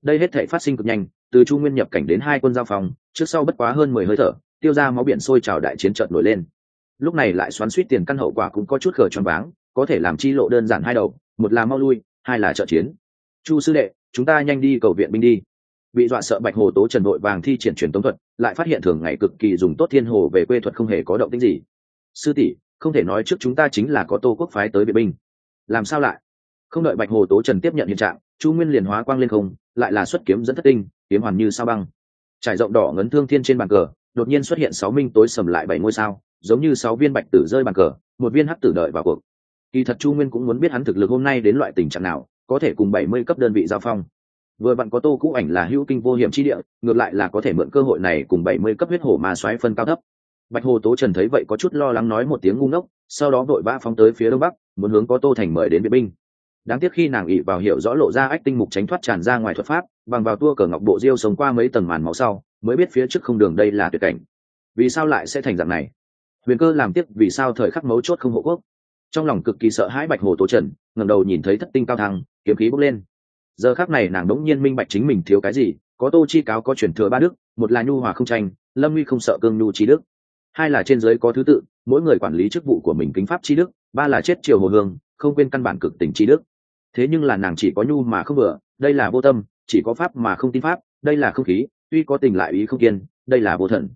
Đây hết thể phát sinh cực nhanh, từ chu nguyên nhập cảnh đến hai quân giao phòng, trước sau bất quá hơn mười hơi thở, tiêu ra máu biển sôi trào đại chiến trận nổi lên lúc này lại xoắn suýt tiền căn hậu quả cũng có chút khờ choáng váng, có thể làm chi lộ đơn giản hai đầu, một là mau lui, hai là trợ chiến. Chu sư đệ, chúng ta nhanh đi cầu viện binh đi. Bị dọa sợ bạch hồ tố trần đội vàng thi triển truyền tống thuật, lại phát hiện thường ngày cực kỳ dùng tốt thiên hồ về quê thuật không hề có động tính gì. Sư tỷ, không thể nói trước chúng ta chính là có tô quốc phái tới vệ binh. Làm sao lại? Không đợi bạch hồ tố trần tiếp nhận hiện trạng, chu nguyên liền hóa quang lên không, lại là xuất kiếm dẫn thất tinh, kiếm hoàn như sao băng. Trải rộng đỏ ngấn thương thiên trên bàn cờ, đột nhiên xuất hiện sáu minh tối sầm lại bảy ngôi sao giống như sáu viên bạch tử rơi bàn cờ, một viên hắc tử đợi vào cuộc. Kỳ thật chu nguyên cũng muốn biết hắn thực lực hôm nay đến loại tình trạng nào, có thể cùng bảy mươi cấp đơn vị giao phong. Vừa vặn có tô cũ ảnh là hữu kinh vô hiểm chi địa, ngược lại là có thể mượn cơ hội này cùng bảy mươi cấp huyết hổ ma xoáy phân cao thấp. Bạch hồ tố trần thấy vậy có chút lo lắng nói một tiếng ngu ngốc, sau đó vội vã phóng tới phía đông bắc, muốn hướng có tô thành mời đến vệ binh. Đáng tiếc khi nàng ỵ vào hiểu rõ lộ ra ách tinh mục tránh thoát tràn ra ngoài thuật pháp, bằng vào tua cờ ngọc bộ diêu sống qua mấy tầng màn máu sau, mới biết phía trước không đường đây là tuyệt cảnh. Vì sao lại sẽ thành dạng này? Huyền cơ làm tiếp vì sao thời khắc mấu chốt không hộ quốc. Trong lòng cực kỳ sợ hãi bạch hồ tố trần ngầm đầu nhìn thấy thất tinh cao thăng, kiếm khí bốc lên. Giờ khác này nàng đống nhiên minh bạch chính mình thiếu cái gì, có tô chi cáo có chuyển thừa ba đức, một là nhu hòa không tranh, lâm nguy không sợ cương nhu trí đức. Hai là trên giới có thứ tự, mỗi người quản lý chức vụ của mình kính pháp chi đức, ba là chết triều hồ hương, không quên căn bản cực tình chi đức. Thế nhưng là nàng chỉ có nhu mà không vừa, đây là vô tâm, chỉ có pháp mà không tin pháp, đây là không khí, tuy có tình lại ý không kiên, đây là vô thần.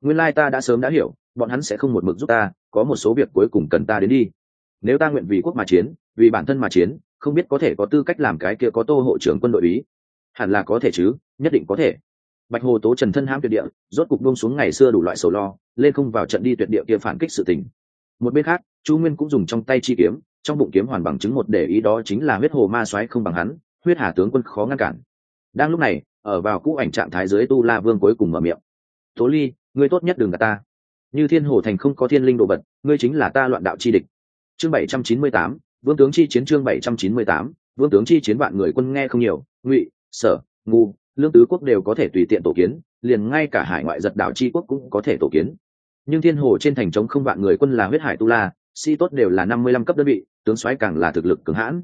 Nguyên lai ta đã sớm đã hiểu bọn hắn sẽ không một mực giúp ta, có một số việc cuối cùng cần ta đến đi. Nếu ta nguyện vì quốc mà chiến, vì bản thân mà chiến, không biết có thể có tư cách làm cái kia có tô hộ trưởng quân đội ý. Hẳn là có thể chứ, nhất định có thể. Bạch hồ tố trần thân ham tuyệt địa, rốt cục buông xuống ngày xưa đủ loại sầu lo, lên không vào trận đi tuyệt địa kia phản kích sự tình. Một bên khác, chu nguyên cũng dùng trong tay chi kiếm, trong bụng kiếm hoàn bằng chứng một để ý đó chính là huyết hồ ma soái không bằng hắn, huyết hà tướng quân khó ngăn cản. Đang lúc này, ở vào cũ ảnh trạng thái dưới tu la vương cuối cùng mở miệng. Tố ly, ngươi tốt nhất đừng gạt ta như thiên hồ thành không có thiên linh đồ vật, ngươi chính là ta loạn đạo chi địch. Chương bảy trăm chín mươi tám, vương tướng chi chiến chương bảy trăm chín mươi tám, vương tướng chi chiến vạn người quân nghe không nhiều, ngụy, sở, ngu, lương tứ quốc đều có thể tùy tiện tổ kiến, liền ngay cả hải ngoại giật đảo chi quốc cũng có thể tổ kiến. Nhưng thiên hồ trên thành trống không vạn người quân là huyết hải tu la si tốt đều là năm mươi lăm cấp đơn vị, tướng soái càng là thực lực cường hãn.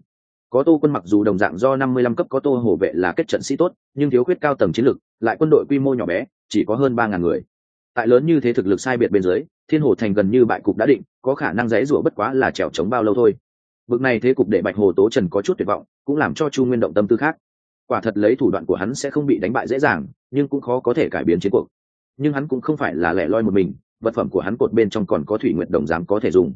Có tô quân mặc dù đồng dạng do năm mươi lăm cấp có tô hồ vệ là kết trận sĩ tốt, nhưng thiếu khuyết cao tầng chiến lực, lại quân đội quy mô nhỏ bé, chỉ có hơn ba ngàn người tại lớn như thế thực lực sai biệt bên dưới, thiên hồ thành gần như bại cục đã định, có khả năng dãy rủa bất quá là trèo trống bao lâu thôi. Vực này thế cục để bạch hồ tố trần có chút tuyệt vọng, cũng làm cho chu nguyên động tâm tư khác. Quả thật lấy thủ đoạn của hắn sẽ không bị đánh bại dễ dàng, nhưng cũng khó có thể cải biến chiến cuộc. Nhưng hắn cũng không phải là lẻ loi một mình, vật phẩm của hắn cột bên trong còn có thủy nguyện đồng giám có thể dùng.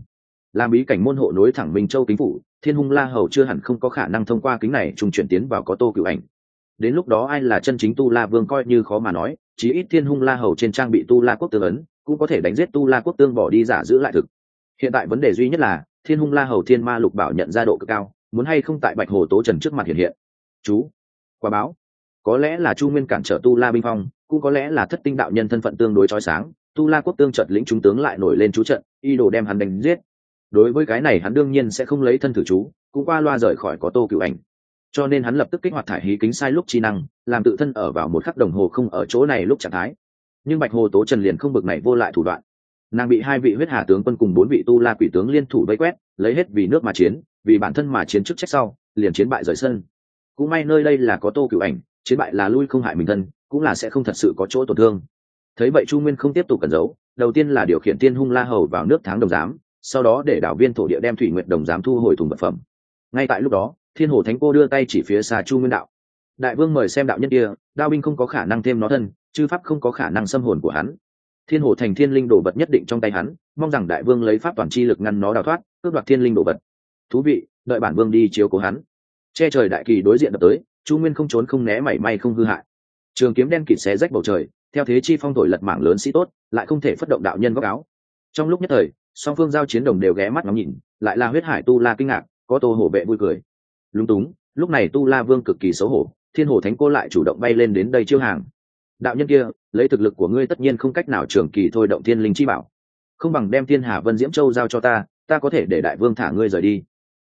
Làm bí cảnh môn hộ nối thẳng minh châu kính phủ, thiên hung la hầu chưa hẳn không có khả năng thông qua kính này trùng chuyển tiến vào có tô cựu ảnh. Đến lúc đó ai là chân chính tu la vương coi như khó mà nói chí ít thiên hung la hầu trên trang bị tu la quốc tương ấn, cũng có thể đánh giết tu la quốc tương bỏ đi giả giữ lại thực. Hiện tại vấn đề duy nhất là, thiên hung la hầu thiên ma lục bảo nhận ra độ cực cao, muốn hay không tại bạch hồ tố trần trước mặt hiện hiện. Chú quả báo. Có lẽ là chu nguyên cản trở tu la binh phong, cũng có lẽ là thất tinh đạo nhân thân phận tương đối trói sáng, tu la quốc tương trận lĩnh chúng tướng lại nổi lên chú trận y đồ đem hắn đánh giết. Đối với cái này hắn đương nhiên sẽ không lấy thân thử chú, cũng qua loa rời khỏi có tô cựu ảnh cho nên hắn lập tức kích hoạt thải hí kính sai lúc chi năng, làm tự thân ở vào một khắc đồng hồ không ở chỗ này lúc trạng thái. Nhưng bạch hồ tố trần liền không bực này vô lại thủ đoạn. Nàng bị hai vị huyết hà tướng quân cùng bốn vị tu la quỷ tướng liên thủ vây quét, lấy hết vì nước mà chiến, vì bản thân mà chiến trước trách sau, liền chiến bại rời sân. Cũng may nơi đây là có tô cựu ảnh, chiến bại là lui không hại mình thân, cũng là sẽ không thật sự có chỗ tổn thương. Thấy vậy chu nguyên không tiếp tục cẩn giấu, đầu tiên là điều khiển tiên hung la hầu vào nước tháng đồng giám, sau đó để đảo viên thổ địa đem thủy nguyện đồng giám thu hồi thùng vật phẩm. Ngay tại lúc đó thiên hồ thánh cô đưa tay chỉ phía xa chu nguyên đạo. Đại vương mời xem đạo nhân kia, đao binh không có khả năng thêm nó thân, chư pháp không có khả năng xâm hồn của hắn. Thiên hồ thành thiên linh đồ vật nhất định trong tay hắn, mong rằng đại vương lấy pháp toàn chi lực ngăn nó đào thoát, cướp đoạt thiên linh đồ vật. Thú vị, đợi bản vương đi chiếu cố hắn. Che trời đại kỳ đối diện đập tới, chu nguyên không trốn không né mảy may không hư hại. Trường kiếm đen kịt xé rách bầu trời, theo thế chi phong thổi lật mảng lớn sĩ tốt, lại không thể phất động đạo nhân góc áo. Trong lúc nhất thời, song phương giao chiến đồng đều ghé mắt ngắm nhìn, lại là huyết hải tu la kinh ngạc, có tô hổ vệ vui cười lúng túng, lúc này tu la vương cực kỳ xấu hổ, thiên hồ thánh cô lại chủ động bay lên đến đây chiêu hàng. Đạo nhân kia, lấy thực lực của ngươi tất nhiên không cách nào trường kỳ thôi động thiên linh chi bảo. Không bằng đem thiên hà vân diễm châu giao cho ta ta có thể để đại vương thả ngươi rời đi.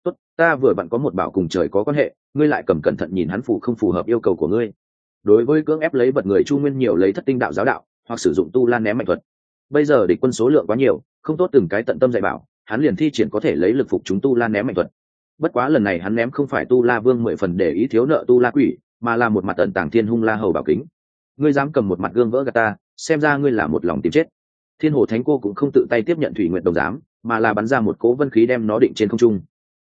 Tốt, ta vừa vặn có một bảo cùng trời có quan hệ, ngươi lại cầm cẩn thận nhìn hắn phụ không phù hợp yêu cầu của ngươi. Đối với cưỡng ép lấy vật người chu nguyên nhiều lấy thất tinh đạo giáo đạo, hoặc sử dụng tu lan ném mạnh thuật. Bây giờ địch quân số lượng quá nhiều, không tốt từng cái tận tâm dạy bảo, hắn liền thi triển có thể lấy lực phục chúng tu lan ném mạnh thuật bất quá lần này hắn ném không phải tu la vương mười phần để ý thiếu nợ tu la quỷ, mà là một mặt tận tàng thiên hung la hầu bảo kính. Ngươi dám cầm một mặt gương vỡ gà ta, xem ra ngươi là một lòng tìm chết. Thiên hồ thánh cô cũng không tự tay tiếp nhận thủy nguyện đồng giám, mà là bắn ra một cố vân khí đem nó định trên không trung.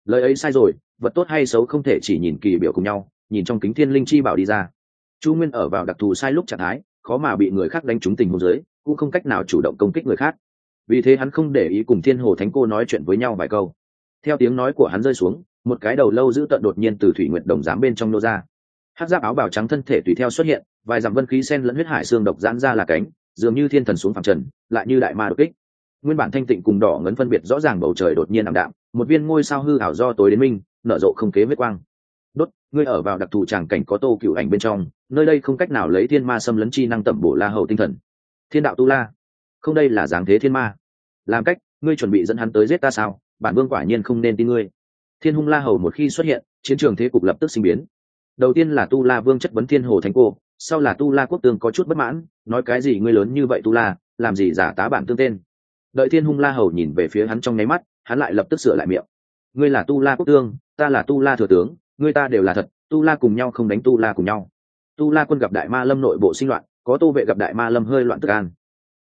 Lời ấy sai rồi, vật tốt hay xấu không thể chỉ nhìn kỳ biểu cùng nhau, nhìn trong kính thiên linh chi bảo đi ra. Chu nguyên ở vào đặc thù sai lúc trạng thái, khó mà bị người khác đánh trúng tình hồ dưới, cũng không cách nào chủ động công kích người khác. Vì thế hắn không để ý cùng thiên hồ thánh cô nói chuyện với nhau vài câu theo tiếng nói của hắn rơi xuống, một cái đầu lâu giữ tận đột nhiên từ thủy nguyện đồng giám bên trong nô ra. Hát giáp áo bào trắng thân thể tùy theo xuất hiện, vài dặm vân khí sen lẫn huyết hải xương độc giãn ra là cánh, dường như thiên thần xuống phẳng trần, lại như đại ma đột kích. Nguyên bản thanh tịnh cùng đỏ ngấn phân biệt rõ ràng bầu trời đột nhiên ảm đạm, một viên ngôi sao hư ảo do tối đến minh, nở rộ không kế vết quang. Đốt, ngươi ở vào đặc thù tràng cảnh có tô cựu ảnh bên trong, nơi đây không cách nào lấy thiên ma xâm lấn chi năng tẩm bổ la hầu tinh thần. Thiên đạo tu la? Không, đây là dáng thế thiên ma. Làm cách, ngươi chuẩn bị dẫn hắn tới giết ta sao? Bản vương quả nhiên không nên tin ngươi. Thiên hung la hầu một khi xuất hiện, chiến trường thế cục lập tức sinh biến. Đầu tiên là tu la vương chất vấn thiên hồ thánh cô, sau là tu la quốc tương có chút bất mãn, nói cái gì ngươi lớn như vậy tu la, làm gì giả tá bản tương tên. Đợi thiên hung la hầu nhìn về phía hắn trong nháy mắt, hắn lại lập tức sửa lại miệng. Ngươi là tu la quốc tương, ta là tu la thừa tướng, ngươi ta đều là thật, tu la cùng nhau không đánh tu la cùng nhau. Tu la quân gặp đại ma lâm nội bộ sinh loạn, có tô vệ gặp đại ma lâm hơi loạn tức an.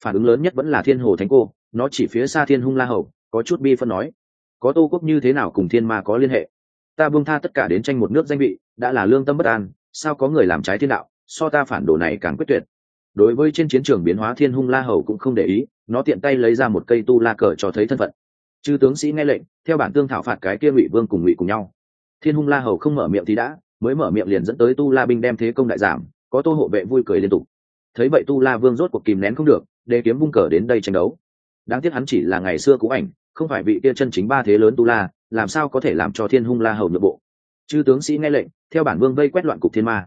Phản ứng lớn nhất vẫn là thiên hồ thánh cô, nó chỉ phía xa thiên hung la hầu, có chút bi phân nói có tô quốc như thế nào cùng thiên ma có liên hệ? Ta buông tha tất cả đến tranh một nước danh vị, đã là lương tâm bất an, sao có người làm trái thiên đạo, so ta phản đồ này càng quyết tuyệt. Đối với trên chiến trường biến hóa thiên hung la hầu cũng không để ý, nó tiện tay lấy ra một cây tu la cờ cho thấy thân phận. Chư tướng sĩ nghe lệnh, theo bản tương thảo phạt cái kia ngụy vương cùng ngụy cùng nhau. Thiên hung la hầu không mở miệng thì đã, mới mở miệng liền dẫn tới tu la binh đem thế công đại giảm, có tô hộ vệ vui cười liên tục. Thấy vậy tu la vương rốt cuộc kìm nén không được để kiếm vung cờ đến đây tranh đấu. Đáng tiếc hắn chỉ là ngày xưa cũ ảnh không phải vị kia chân chính ba thế lớn tu la, làm sao có thể làm cho thiên hung la hầu nội bộ? Chư tướng sĩ nghe lệnh, theo bản vương vây quét loạn cục thiên ma.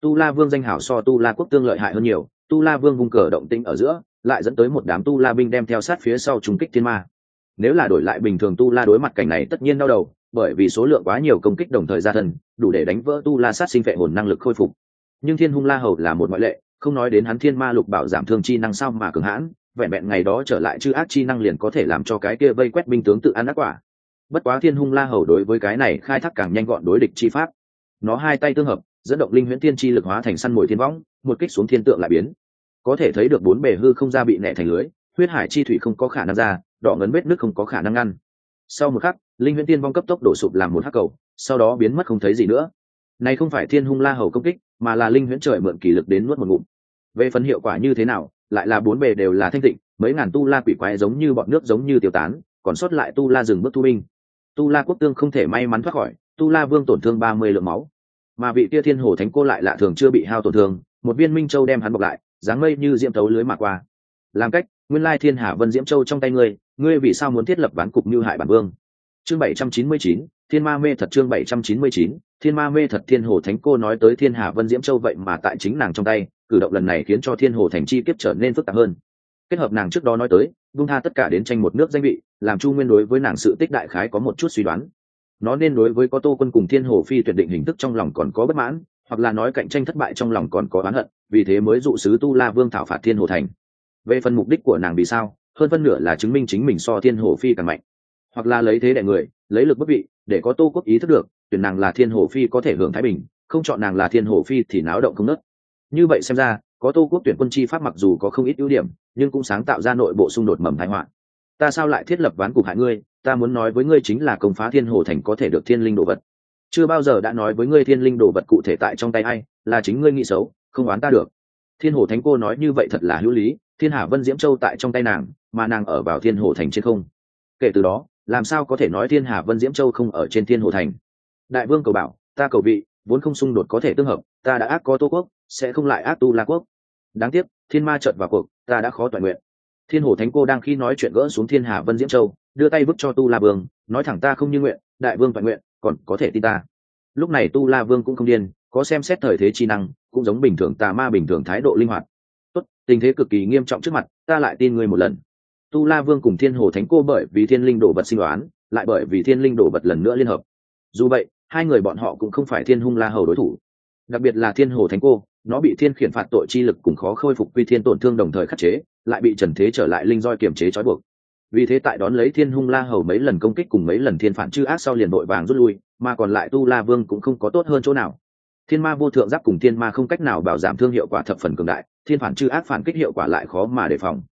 Tu la vương danh hảo so tu la quốc tương lợi hại hơn nhiều, tu la vương vung cờ động tĩnh ở giữa, lại dẫn tới một đám tu la binh đem theo sát phía sau trùng kích thiên ma. Nếu là đổi lại bình thường tu la đối mặt cảnh này tất nhiên đau đầu, bởi vì số lượng quá nhiều công kích đồng thời ra thần đủ để đánh vỡ tu la sát sinh vệ hồn năng lực khôi phục. Nhưng thiên hung la hầu là một ngoại lệ, không nói đến hắn thiên ma lục bảo giảm thương chi năng sao mà cường hãn vẹn vẹn ngày đó trở lại chư ác chi năng liền có thể làm cho cái kia vây quét binh tướng tự ăn ác quả. Bất quá thiên hung la hầu đối với cái này khai thác càng nhanh gọn đối địch chi pháp. Nó hai tay tương hợp, dẫn động linh huyễn thiên chi lực hóa thành săn mồi thiên võng, một kích xuống thiên tượng lại biến. Có thể thấy được bốn bề hư không ra bị nẹ thành lưới, huyết hải chi thủy không có khả năng ra, đỏ ngấn vết nước không có khả năng ngăn. Sau một khắc, linh huyễn tiên vong cấp tốc đổ sụp làm một hắc cầu, sau đó biến mất không thấy gì nữa. Này không phải thiên hung la hầu công kích, mà là linh huyễn trời mượn kỳ lực đến nuốt một ngụm. Về phần hiệu quả như thế nào lại là bốn bề đều là thanh tịnh, mấy ngàn tu la quỷ quái giống như bọn nước giống như tiêu tán, còn sót lại tu la rừng bước thu binh. Tu la quốc tương không thể may mắn thoát khỏi, tu la vương tổn thương ba mươi lượng máu. Mà vị tia thiên hồ thánh cô lại lạ thường chưa bị hao tổn thương, một viên minh châu đem hắn bọc lại, dáng mây như diễm thấu lưới mà qua. Làm cách, nguyên lai thiên hà vân diễm châu trong tay ngươi ngươi vì sao muốn thiết lập ván cục như hại bản vương? Chương bảy trăm chín mươi chín thiên ma mê thật chương bảy trăm chín mươi chín, thiên ma mê thật thiên hồ thánh cô nói tới thiên hà vân diễm châu vậy mà tại chính nàng trong tay, cử động lần này khiến cho thiên hồ thành chi kiếp trở nên phức tạp hơn. Kết hợp nàng trước đó nói tới vung tha tất cả đến tranh một nước danh vị, làm chu nguyên đối với nàng sự tích đại khái có một chút suy đoán. Nó nên đối với có tô quân cùng thiên hồ phi tuyệt định hình thức trong lòng còn có bất mãn, hoặc là nói cạnh tranh thất bại trong lòng còn có oán hận, vì thế mới dụ sứ tu la vương thảo phạt thiên hồ thành. Về phần mục đích của nàng vì sao, hơn phân nửa là chứng minh chính mình so thiên hồ phi càng mạnh, hoặc là lấy thế đại người lấy lực bất vị, để có tô quốc ý thức được, tuyển nàng là thiên hồ phi có thể hưởng thái bình, không chọn nàng là thiên hồ phi thì náo động không nớt. Như vậy xem ra, có tô quốc tuyển quân chi pháp mặc dù có không ít ưu điểm, nhưng cũng sáng tạo ra nội bộ xung đột mầm thái họa. Ta sao lại thiết lập ván cục hại ngươi? Ta muốn nói với ngươi chính là công phá thiên hồ thành có thể được thiên linh đồ vật. Chưa bao giờ đã nói với ngươi thiên linh đồ vật cụ thể tại trong tay ai, là chính ngươi nghĩ xấu, không oán ta được. Thiên hồ thánh cô nói như vậy thật là hữu lý, thiên hà vân diễm châu tại trong tay nàng, mà nàng ở vào thiên hồ thành trên không. Kể từ đó làm sao có thể nói thiên hà vân diễm châu không ở trên thiên hồ thành? Đại vương cầu bảo, ta cầu vị, vốn không xung đột có thể tương hợp, ta đã ác có tô quốc, sẽ không lại ác tu la quốc. Đáng tiếc, thiên ma trợt vào cuộc, ta đã khó toàn nguyện. Thiên hồ thánh cô đang khi nói chuyện gỡ xuống thiên hà vân diễm châu, đưa tay vứt cho tu la vương, nói thẳng ta không như nguyện, đại vương toàn nguyện, còn có thể tin ta. Lúc này tu la vương cũng không điên, có xem xét thời thế chi năng, cũng giống bình thường tà ma bình thường thái độ linh hoạt. Tốt, tình thế cực kỳ nghiêm trọng trước mặt, ta lại tin người một lần tu la vương cùng thiên hồ thánh cô bởi vì thiên linh đồ vật sinh đoán, lại bởi vì thiên linh đồ vật lần nữa liên hợp. Dù vậy, hai người bọn họ cũng không phải thiên hung la hầu đối thủ. Đặc biệt là thiên hồ thánh cô, nó bị thiên khiển phạt tội chi lực cùng khó khôi phục quy thiên tổn thương đồng thời khắc chế, lại bị trần thế trở lại linh roi kiềm chế trói buộc. Vì thế tại đón lấy thiên hung la hầu mấy lần công kích cùng mấy lần thiên phản chư ác sau liền đội vàng rút lui, mà còn lại tu la vương cũng không có tốt hơn chỗ nào. Thiên ma vô thượng giáp cùng thiên ma không cách nào bảo giảm thương hiệu quả thập phần cường đại, thiên phản chư ác phản kích hiệu quả lại khó mà đề phòng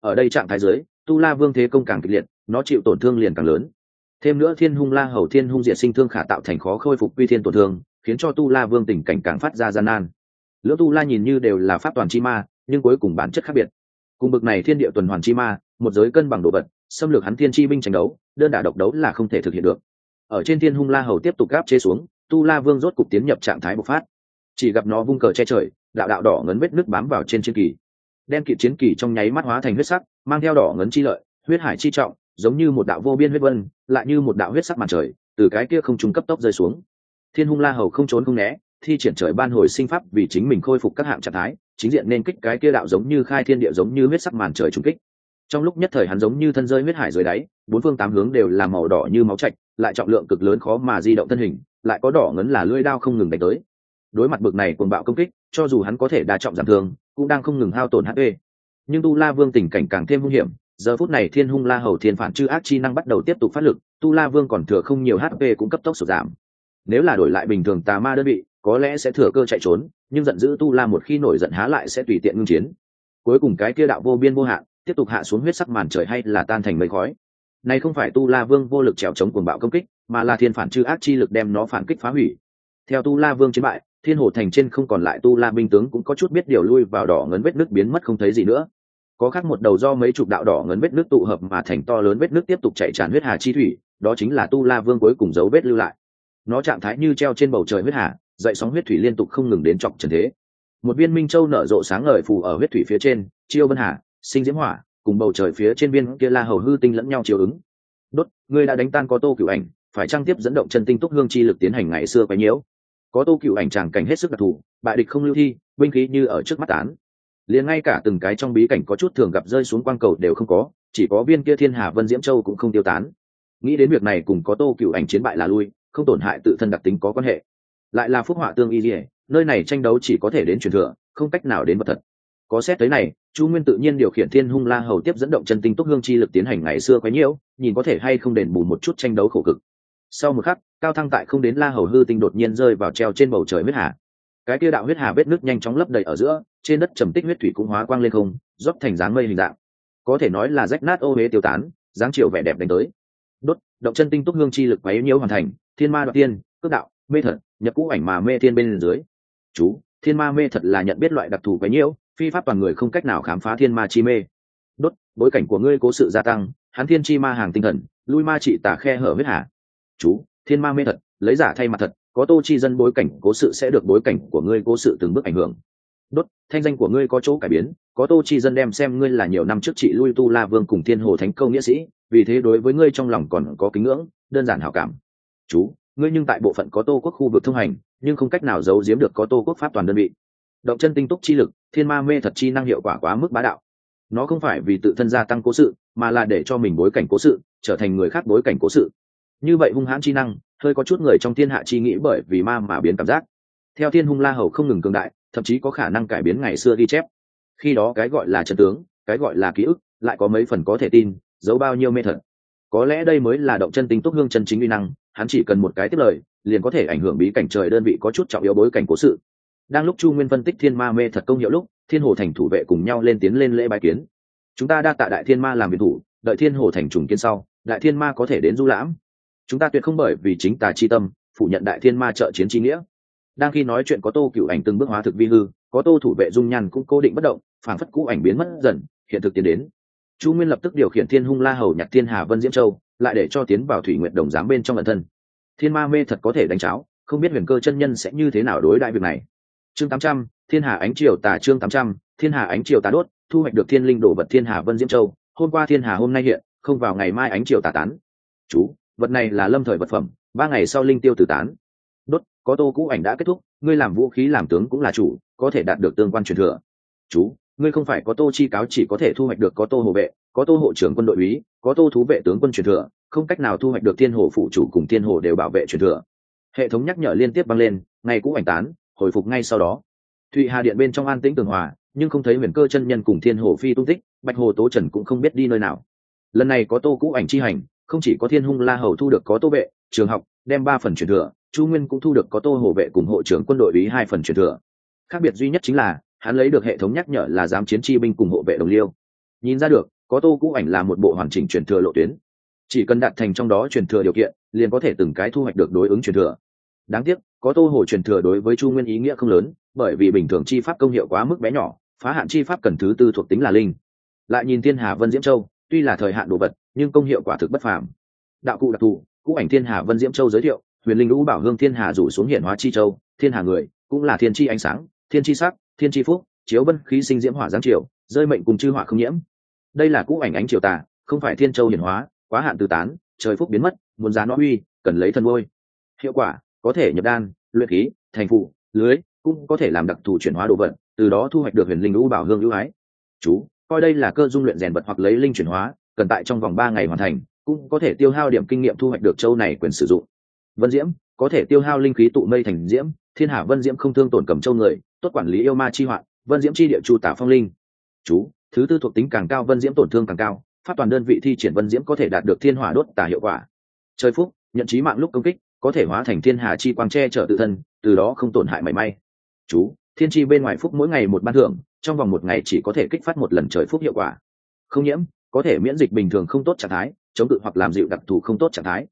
ở đây trạng thái giới, tu la vương thế công càng kịch liệt, nó chịu tổn thương liền càng lớn. Thêm nữa thiên hung la hầu thiên hung diệt sinh thương khả tạo thành khó khôi phục quy thiên tổn thương, khiến cho tu la vương tình cảnh càng phát ra gian nan. Lưỡng tu la nhìn như đều là pháp toàn chi ma, nhưng cuối cùng bản chất khác biệt. Cùng bực này thiên địa tuần hoàn chi ma, một giới cân bằng đồ vật, xâm lược hắn thiên chi binh tranh đấu, đơn đả độc đấu là không thể thực hiện được. Ở trên thiên hung la hầu tiếp tục gáp chế xuống, tu la vương rốt cục tiến nhập trạng thái bộc phát. Chỉ gặp nó vung cờ che trời, đạo đạo đỏ ngấn vết nước bám vào trên chiến kỳ đen kịt chiến kỳ trong nháy mắt hóa thành huyết sắc, mang theo đỏ ngấn chi lợi, huyết hải chi trọng, giống như một đạo vô biên huyết vân, lại như một đạo huyết sắc màn trời, từ cái kia không trung cấp tốc rơi xuống. Thiên hung la hầu không trốn không né, thi triển trời ban hồi sinh pháp vì chính mình khôi phục các hạng trạng thái, chính diện nên kích cái kia đạo giống như khai thiên địa giống như huyết sắc màn trời trung kích. Trong lúc nhất thời hắn giống như thân rơi huyết hải dưới đáy, bốn phương tám hướng đều là màu đỏ như máu chạch, lại trọng lượng cực lớn khó mà di động thân hình, lại có đỏ ngấn là lưỡi đao không ngừng đánh tới. Đối mặt bực này cuồng bạo công kích cho dù hắn có thể đa trọng giảm thương, cũng đang không ngừng hao tổn hp nhưng tu la vương tình cảnh càng thêm hung hiểm, giờ phút này thiên hung la hầu thiên phản chư ác chi năng bắt đầu tiếp tục phát lực, tu la vương còn thừa không nhiều hp cũng cấp tốc sụt giảm. Nếu là đổi lại bình thường tà ma đơn vị, có lẽ sẽ thừa cơ chạy trốn, nhưng giận dữ tu la một khi nổi giận há lại sẽ tùy tiện ngưng chiến. Cuối cùng cái kia đạo vô biên vô hạn, tiếp tục hạ xuống huyết sắc màn trời hay là tan thành mây khói. Này không phải tu la vương vô lực trèo chống cuồng bạo công kích, mà là thiên phản chư ác chi lực đem nó phản kích phá hủy. Theo tu la vương chiến bại thiên hồ thành trên không còn lại tu la binh tướng cũng có chút biết điều lui vào đỏ ngấn vết nước biến mất không thấy gì nữa. Có khác một đầu do mấy chục đạo đỏ ngấn vết nước tụ hợp mà thành to lớn vết nước tiếp tục chạy tràn huyết hà chi thủy, đó chính là tu la vương cuối cùng dấu vết lưu lại. Nó trạng thái như treo trên bầu trời huyết hà, dậy sóng huyết thủy liên tục không ngừng đến chọc trần thế. Một viên minh châu nở rộ sáng ngời phù ở huyết thủy phía trên, chiêu vân hà, sinh diễm hỏa, cùng bầu trời phía trên viên kia la hầu hư tinh lẫn nhau chiều ứng. Đốt, ngươi đã đánh tan có tô cửu ảnh, phải trang tiếp dẫn động chân tinh túc hương chi lực tiến hành ngày xưa quấy nhiễu? Có tô cựu ảnh tràng cảnh hết sức đặc thù, bại địch không lưu thi, binh khí như ở trước mắt tán. Liền ngay cả từng cái trong bí cảnh có chút thường gặp rơi xuống quang cầu đều không có, chỉ có viên kia thiên hà vân diễm châu cũng không tiêu tán. Nghĩ đến việc này cùng có tô cựu ảnh chiến bại là lui, không tổn hại tự thân đặc tính có quan hệ. Lại là phúc họa tương y dỉa nơi này tranh đấu chỉ có thể đến truyền thừa, không cách nào đến vật thật. Có xét tới này, chu nguyên tự nhiên điều khiển thiên hung la hầu tiếp dẫn động chân tinh túc hương chi lực tiến hành ngày xưa quấy nhiễu, nhìn có thể hay không đền bù một chút tranh đấu khổ cực sau một khắc, cao thăng tại không đến la hầu hư tinh đột nhiên rơi vào treo trên bầu trời huyết hà. Cái kia đạo huyết hà vết nước nhanh chóng lấp đầy ở giữa, trên đất trầm tích huyết thủy cũng hóa quang lên không, rót thành dáng mây hình dạng. Có thể nói là rách nát ô huế tiêu tán, dáng chiều vẻ đẹp đánh tới. Đốt, động chân tinh túc hương chi lực quấy nhiễu hoàn thành, thiên ma đoạn tiên, cước đạo, mê thật nhập cũ ảnh mà mê thiên bên dưới. Chú, thiên ma mê thật là nhận biết loại đặc thù quấy nhiễu phi pháp toàn người không cách nào khám phá thiên ma chi mê. Đốt, bối cảnh của ngươi cố sự gia tăng hắn thiên chi ma hàng tinh thần, lui ma trị tả khe hở huyết hà chú, thiên ma mê thật, lấy giả thay mặt thật, có tô chi dân bối cảnh, cố sự sẽ được bối cảnh của ngươi, cố sự từng bước ảnh hưởng. Đốt, thanh danh của ngươi có chỗ cải biến, có tô chi dân đem xem ngươi là nhiều năm trước chị lui tu la vương cùng thiên hồ thánh câu nghĩa sĩ, vì thế đối với ngươi trong lòng còn có kính ngưỡng, đơn giản hảo cảm. Chú, ngươi nhưng tại bộ phận có tô quốc khu vực thông hành, nhưng không cách nào giấu giếm được có tô quốc pháp toàn đơn vị. Động chân tinh túc chi lực, thiên ma mê thật chi năng hiệu quả quá mức bá đạo. Nó không phải vì tự thân gia tăng cố sự, mà là để cho mình bối cảnh cố sự, trở thành người khác bối cảnh cố sự như vậy hung hãn chi năng, hơi có chút người trong thiên hạ chi nghĩ bởi vì ma mà biến cảm giác. Theo thiên hung la hầu không ngừng cường đại, thậm chí có khả năng cải biến ngày xưa ghi chép. Khi đó cái gọi là trần tướng, cái gọi là ký ức, lại có mấy phần có thể tin, giấu bao nhiêu mê thật. Có lẽ đây mới là động chân tính túc hương chân chính uy năng, hắn chỉ cần một cái tiếp lời, liền có thể ảnh hưởng bí cảnh trời đơn vị có chút trọng yếu bối cảnh cố sự. Đang lúc chu nguyên phân tích thiên ma mê thật công hiệu lúc, thiên hồ thành thủ vệ cùng nhau lên tiến lên lễ bài kiến. Chúng ta đa tạ đại thiên ma làm biệt thủ, đợi thiên hồ thành trùng kiến sau, đại thiên ma có thể đến du lãm chúng ta tuyệt không bởi vì chính tà chi tâm, phủ nhận đại thiên ma trợ chiến chi nghĩa. Đang khi nói chuyện có tô cựu ảnh từng bước hóa thực vi hư, có tô thủ vệ dung nhăn cũng cố định bất động phản phất cũ ảnh biến mất dần, hiện thực tiến đến. Chu nguyên lập tức điều khiển thiên hung la hầu nhạc thiên hà vân diễm châu, lại để cho tiến vào thủy nguyện đồng giám bên trong bản thân. Thiên ma mê thật có thể đánh cháo, không biết huyền cơ chân nhân sẽ như thế nào đối đại việc này. Chương tám trăm, thiên hà ánh triều tà chương tám trăm, thiên hà ánh triều tà đốt, thu hoạch được thiên linh đổ vật thiên hà vân diễm châu. Hôm qua thiên hà hôm nay hiện, không vào ngày mai ánh triều tà tán. Chú vật này là lâm thời vật phẩm, ba ngày sau linh tiêu tử tán. Đốt, có tô cũ ảnh đã kết thúc, ngươi làm vũ khí làm tướng cũng là chủ, có thể đạt được tương quan truyền thừa. Chú, ngươi không phải có tô chi cáo chỉ có thể thu hoạch được có tô hộ vệ, có tô hộ trưởng quân đội úy, có tô thú vệ tướng quân truyền thừa, không cách nào thu hoạch được thiên hồ phụ chủ cùng thiên hồ đều bảo vệ truyền thừa. Hệ thống nhắc nhở liên tiếp băng lên, ngày cũ ảnh tán, hồi phục ngay sau đó. Thụy hà điện bên trong an tĩnh tường hòa, nhưng không thấy huyền cơ chân nhân cùng thiên hồ phi tung tích, bạch hồ tố trần cũng không biết đi nơi nào. Lần này có tô cũ ảnh chi hành không chỉ có thiên hung la hầu thu được có tô vệ, trường học, đem ba phần truyền thừa, chu nguyên cũng thu được có tô hồ vệ cùng hộ trưởng quân đội ý hai phần truyền thừa. Khác biệt duy nhất chính là, hắn lấy được hệ thống nhắc nhở là giám chiến chi binh cùng hộ vệ đồng liêu. Nhìn ra được, có tô cũ ảnh là một bộ hoàn chỉnh truyền thừa lộ tuyến. Chỉ cần đạt thành trong đó truyền thừa điều kiện, liền có thể từng cái thu hoạch được đối ứng truyền thừa. Đáng tiếc, có tô hồ truyền thừa đối với chu nguyên ý nghĩa không lớn, bởi vì bình thường chi pháp công hiệu quá mức bé nhỏ, phá hạn chi pháp cần thứ tư thuộc tính là linh. Lại nhìn thiên hà vân diễm châu, tuy là thời hạn đồ vật nhưng công hiệu quả thực bất phàm. Đạo cụ đặc thù cũ ảnh thiên hà vân diễm châu giới thiệu, huyền linh lũ bảo hương thiên hà rủ xuống hiển hóa chi châu, thiên hà người, cũng là thiên chi ánh sáng, thiên chi sắc, thiên chi phúc, chiếu vân khí sinh diễm hỏa giáng triều, rơi mệnh cùng chư hỏa không nhiễm. Đây là cũ ảnh ánh triều tà, không phải thiên châu hiển hóa, quá hạn từ tán, trời phúc biến mất, muốn giá nó uy, cần lấy thân ngôi. Hiệu quả, có thể nhập đan, luyện khí, thành phụ, lưới, cũng có thể làm đặc thù chuyển hóa đồ vật, từ đó thu hoạch được huyền linh lũ bảo hương ưu ái. Chú, coi đây là cơ dung luyện rèn vật hoặc lấy linh chuyển hóa cần tại trong vòng ba ngày hoàn thành, cũng có thể tiêu hao điểm kinh nghiệm thu hoạch được châu này quyền sử dụng. Vân diễm, có thể tiêu hao linh khí tụ mây thành diễm, thiên hạ vân diễm không thương tổn cầm châu người, tốt quản lý yêu ma chi hoạn, vân diễm chi địa chu tả phong linh. Chú, thứ tư thuộc tính càng cao vân diễm tổn thương càng cao phát toàn đơn vị thi triển vân diễm có thể đạt được thiên hỏa đốt tả hiệu quả. Trời phúc, nhận trí mạng lúc công kích, có thể hóa thành thiên hà chi quang tre chở tự thân, từ đó không tổn hại mảy may. Chú, thiên chi bên ngoài phúc mỗi ngày một ban thưởng, trong vòng một ngày chỉ có thể kích phát một lần trời phúc hiệu quả. Không nhiễm có thể miễn dịch bình thường không tốt trạng thái, chống cự hoặc làm dịu đặc thù không tốt trạng thái.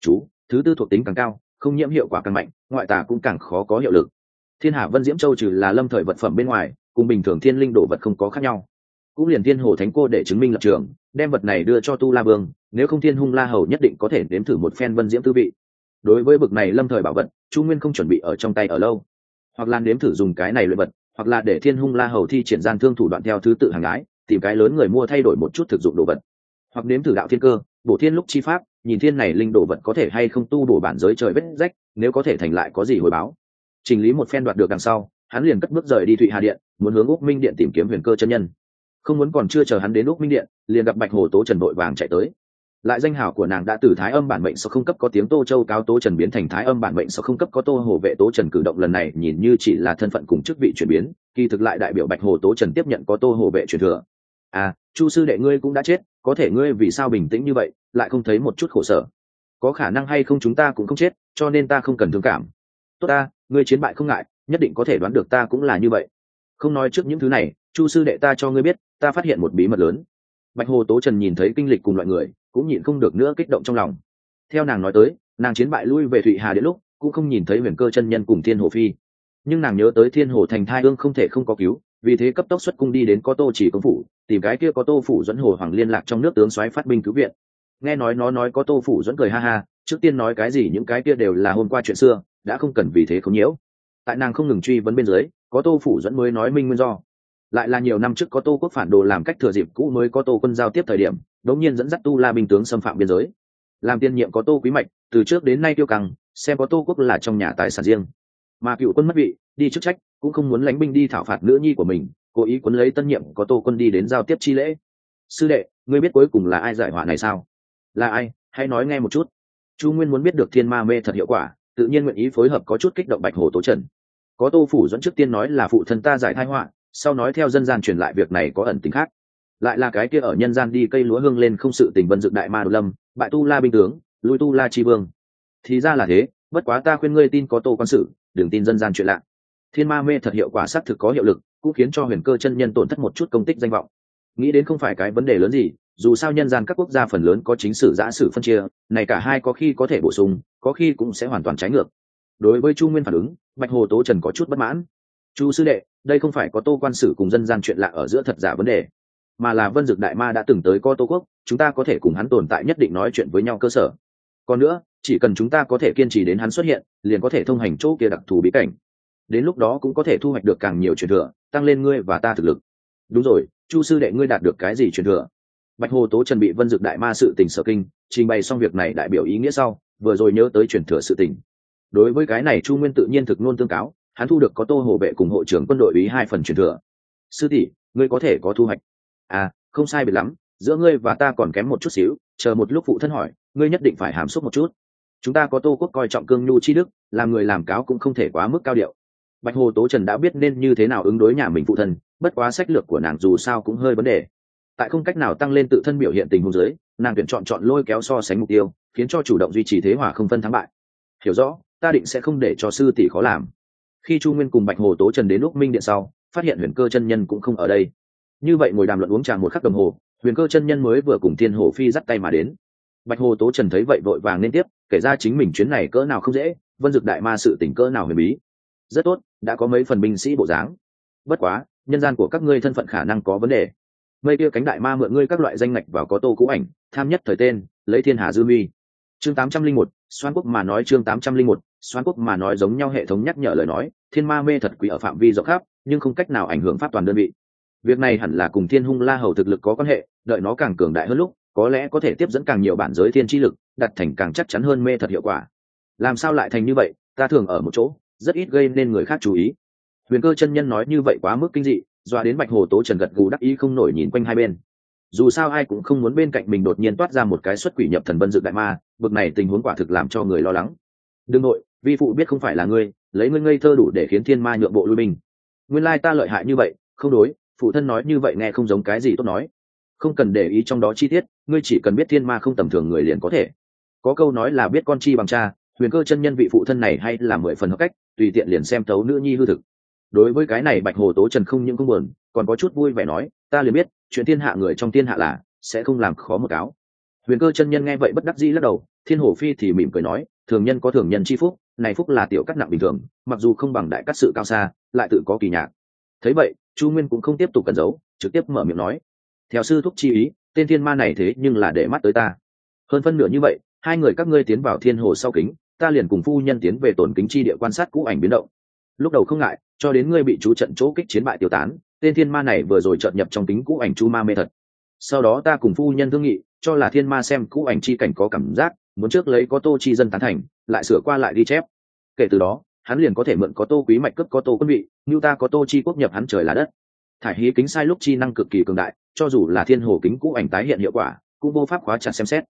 Chú, thứ tư thuộc tính càng cao, không nhiễm hiệu quả càng mạnh, ngoại tà cũng càng khó có hiệu lực. Thiên hà vân diễm châu trừ là lâm thời vật phẩm bên ngoài, cùng bình thường thiên linh đồ vật không có khác nhau. Cũng liền thiên hồ thánh cô để chứng minh lập trường, đem vật này đưa cho tu la vương, nếu không thiên hung la hầu nhất định có thể nếm thử một phen vân diễm tư vị. Đối với bực này lâm thời bảo vật, chu nguyên không chuẩn bị ở trong tay ở lâu. Hoặc là nếm thử dùng cái này luyện vật, hoặc là để thiên hung la hầu thi triển gian thương thủ đoạn theo thứ tự hàng ái tìm cái lớn người mua thay đổi một chút thực dụng đồ vật. Hoặc nếm thử đạo thiên cơ, bổ thiên lúc chi pháp, nhìn thiên này linh đồ vật có thể hay không tu bổ bản giới trời vết rách, nếu có thể thành lại có gì hồi báo. Trình lý một phen đoạt được đằng sau, hắn liền cất bước rời đi thụy hà điện, muốn hướng úc minh điện tìm kiếm huyền cơ chân nhân. Không muốn còn chưa chờ hắn đến úc minh điện, liền gặp bạch hồ tố trần đội vàng chạy tới. Lại danh hào của nàng đã từ thái âm bản mệnh sau không cấp có tiếng tô châu cao tố trần biến thành thái âm bản mệnh sau không cấp có tô hồ vệ tố trần cử động lần này nhìn như chỉ là thân phận cùng chức vị chuyển biến, kỳ thực lại đại biểu bạch hồ tố trần tiếp nhận có tô hồ vệ truyền thừa à chu sư đệ ngươi cũng đã chết, có thể ngươi vì sao bình tĩnh như vậy, lại không thấy một chút khổ sở? Có khả năng hay không chúng ta cũng không chết, cho nên ta không cần thương cảm. Tốt ta, ngươi chiến bại không ngại, nhất định có thể đoán được ta cũng là như vậy. Không nói trước những thứ này, chu sư đệ ta cho ngươi biết, ta phát hiện một bí mật lớn. Bạch hồ tố trần nhìn thấy kinh lịch cùng loại người, cũng nhịn không được nữa kích động trong lòng. Theo nàng nói tới, nàng chiến bại lui về thụy hà đến lúc, cũng không nhìn thấy huyền cơ chân nhân cùng thiên hồ phi. Nhưng nàng nhớ tới thiên hồ thành thai ương không thể không có cứu vì thế cấp tốc xuất cung đi đến có tô chỉ công phủ, tìm cái kia có tô phủ dẫn hồ hoàng liên lạc trong nước tướng soái phát binh cứu viện. Nghe nói nó nói có tô phủ dẫn cười ha ha, trước tiên nói cái gì những cái kia đều là hôm qua chuyện xưa, đã không cần vì thế không nhiễu. Tại nàng không ngừng truy vấn bên dưới, có tô phủ dẫn mới nói minh nguyên do. Lại là nhiều năm trước có tô quốc phản đồ làm cách thừa dịp cũ mới có tô quân giao tiếp thời điểm, đống nhiên dẫn dắt tu la binh tướng xâm phạm biên giới. Làm tiên nhiệm có tô quý mạch, từ trước đến nay tiêu căng, xem có tô quốc là trong nhà tài sản riêng. Mà cựu quân mất vị, đi chức trách cũng không muốn lánh binh đi thảo phạt nữ nhi của mình, cố ý quấn lấy tân nhiệm có tô quân đi đến giao tiếp chi lễ. Sư đệ, ngươi biết cuối cùng là ai giải họa này sao? Là ai? Hãy nói nghe một chút. Chu nguyên muốn biết được thiên ma mê thật hiệu quả, tự nhiên nguyện ý phối hợp có chút kích động bạch hồ tố trần. Có tô phủ dẫn trước tiên nói là phụ thân ta giải thai họa, sau nói theo dân gian truyền lại việc này có ẩn tính khác. Lại là cái kia ở nhân gian đi cây lúa hương lên không sự tình vân dựng đại ma đô lâm, bại tu la binh tướng, lui tu la chi vương. Thì ra là thế, bất quá ta khuyên ngươi tin có tô quan sự, đừng tin dân gian chuyện lạ thiên ma mê thật hiệu quả xác thực có hiệu lực, cũng khiến cho huyền cơ chân nhân tổn thất một chút công tích danh vọng. Nghĩ đến không phải cái vấn đề lớn gì, dù sao nhân gian các quốc gia phần lớn có chính sử, giã sử phân chia, này cả hai có khi có thể bổ sung, có khi cũng sẽ hoàn toàn trái ngược. Đối với chu nguyên phản ứng, bạch hồ tố trần có chút bất mãn. Chu sư đệ, đây không phải có tô quan sử cùng dân gian chuyện lạ ở giữa thật giả vấn đề, mà là vân dực đại ma đã từng tới co tô quốc, chúng ta có thể cùng hắn tồn tại nhất định nói chuyện với nhau cơ sở. Còn nữa, chỉ cần chúng ta có thể kiên trì đến hắn xuất hiện, liền có thể thông hành chỗ kia đặc thù bí cảnh đến lúc đó cũng có thể thu hoạch được càng nhiều truyền thừa, tăng lên ngươi và ta thực lực. Đúng rồi, chu sư đệ ngươi đạt được cái gì truyền thừa? Bạch hồ tố trần bị vân dực đại ma sự tình sở kinh, trình bày xong việc này đại biểu ý nghĩa sau, vừa rồi nhớ tới truyền thừa sự tình. Đối với cái này chu nguyên tự nhiên thực luôn tương cáo, hắn thu được có tô hồ vệ cùng hộ trưởng quân đội ý hai phần truyền thừa. Sư tỷ, ngươi có thể có thu hoạch. À không sai biệt lắm, giữa ngươi và ta còn kém một chút xíu, chờ một lúc phụ thân hỏi, ngươi nhất định phải hàm xúc một chút. Chúng ta có tô quốc coi trọng cương nhu chi đức, làm người làm cáo cũng không thể quá mức cao điệu bạch hồ tố trần đã biết nên như thế nào ứng đối nhà mình phụ thân, bất quá sách lược của nàng dù sao cũng hơi vấn đề. Tại không cách nào tăng lên tự thân biểu hiện tình huống dưới, nàng tuyển chọn chọn lôi kéo so sánh mục tiêu, khiến cho chủ động duy trì thế hòa không phân thắng bại. Hiểu rõ, ta định sẽ không để cho sư tỷ khó làm. Khi chu nguyên cùng bạch hồ tố trần đến lúc minh điện sau, phát hiện huyền cơ chân nhân cũng không ở đây. Như vậy ngồi đàm luận uống trà một khắc đồng hồ, huyền cơ chân nhân mới vừa cùng thiên hồ phi dắt tay mà đến. Bạch hồ tố trần thấy vậy vội vàng nên tiếp, kể ra chính mình chuyến này cỡ nào không dễ, vân dực đại ma sự tỉnh cỡ nào huyền bí rất tốt, đã có mấy phần binh sĩ bộ dáng. Bất quá, nhân gian của các ngươi thân phận khả năng có vấn đề. Mây kia cánh đại ma mượn ngươi các loại danh ngạch vào có tô cũ ảnh, tham nhất thời tên, lấy thiên hà dư huy chương tám trăm linh một, xoan quốc mà nói chương tám trăm linh một, xoan quốc mà nói giống nhau hệ thống nhắc nhở lời nói, thiên ma mê thật quỷ ở phạm vi rộng khắp, nhưng không cách nào ảnh hưởng pháp toàn đơn vị. Việc này hẳn là cùng thiên hung la hầu thực lực có quan hệ, đợi nó càng cường đại hơn lúc, có lẽ có thể tiếp dẫn càng nhiều bản giới thiên chi lực, đặt thành càng chắc chắn hơn mê thật hiệu quả. Làm sao lại thành như vậy, ta thường ở một chỗ rất ít gây nên người khác chú ý. Huyền cơ chân nhân nói như vậy quá mức kinh dị doa đến bạch hồ tố trần gật gù đắc ý không nổi nhìn quanh hai bên. Dù sao ai cũng không muốn bên cạnh mình đột nhiên toát ra một cái xuất quỷ nhập thần vân dự đại ma, bực này tình huống quả thực làm cho người lo lắng. Đương nội, vi phụ biết không phải là ngươi, lấy ngươi ngây thơ đủ để khiến thiên ma nhượng bộ lui mình. nguyên lai ta lợi hại như vậy, không đối, phụ thân nói như vậy nghe không giống cái gì tốt nói. Không cần để ý trong đó chi tiết, ngươi chỉ cần biết thiên ma không tầm thường người liền có thể. Có câu nói là biết con chi bằng cha, huyền cơ chân nhân vị phụ thân này hay là mười phần hợp cách tùy tiện liền xem thấu nữ nhi hư thực. Đối với cái này bạch hồ tố trần không những không buồn, còn có chút vui vẻ nói, ta liền biết, chuyện thiên hạ người trong thiên hạ là, sẽ không làm khó một cáo. Huyền cơ chân nhân nghe vậy bất đắc dĩ lắc đầu, thiên hồ phi thì mỉm cười nói, thường nhân có thường nhân chi phúc, này phúc là tiểu cắt nặng bình thường, mặc dù không bằng đại cắt sự cao xa, lại tự có kỳ nhạc. Thấy vậy, chu nguyên cũng không tiếp tục cần giấu, trực tiếp mở miệng nói, theo sư thúc chi ý, tên thiên ma này thế nhưng là để mắt tới ta. Hơn phân nửa như vậy, hai người các ngươi tiến vào thiên hồ sau kính ta liền cùng phu nhân tiến về tổn kính chi địa quan sát cũ ảnh biến động. Lúc đầu không ngại, cho đến ngươi bị chú trận chỗ kích chiến bại tiêu tán, tên thiên ma này vừa rồi trợt nhập trong kính cũ ảnh chu ma mê thật. Sau đó ta cùng phu nhân thương nghị, cho là thiên ma xem cũ ảnh chi cảnh có cảm giác, muốn trước lấy có tô chi dân tán thành, lại sửa qua lại ghi chép. Kể từ đó, hắn liền có thể mượn có tô quý mạch cướp có tô quân vị, như ta có tô chi quốc nhập hắn trời là đất. Thải hí kính sai lúc chi năng cực kỳ cường đại, cho dù là thiên hồ kính cũ ảnh tái hiện hiệu quả, cũng vô pháp khóa chặt xem xét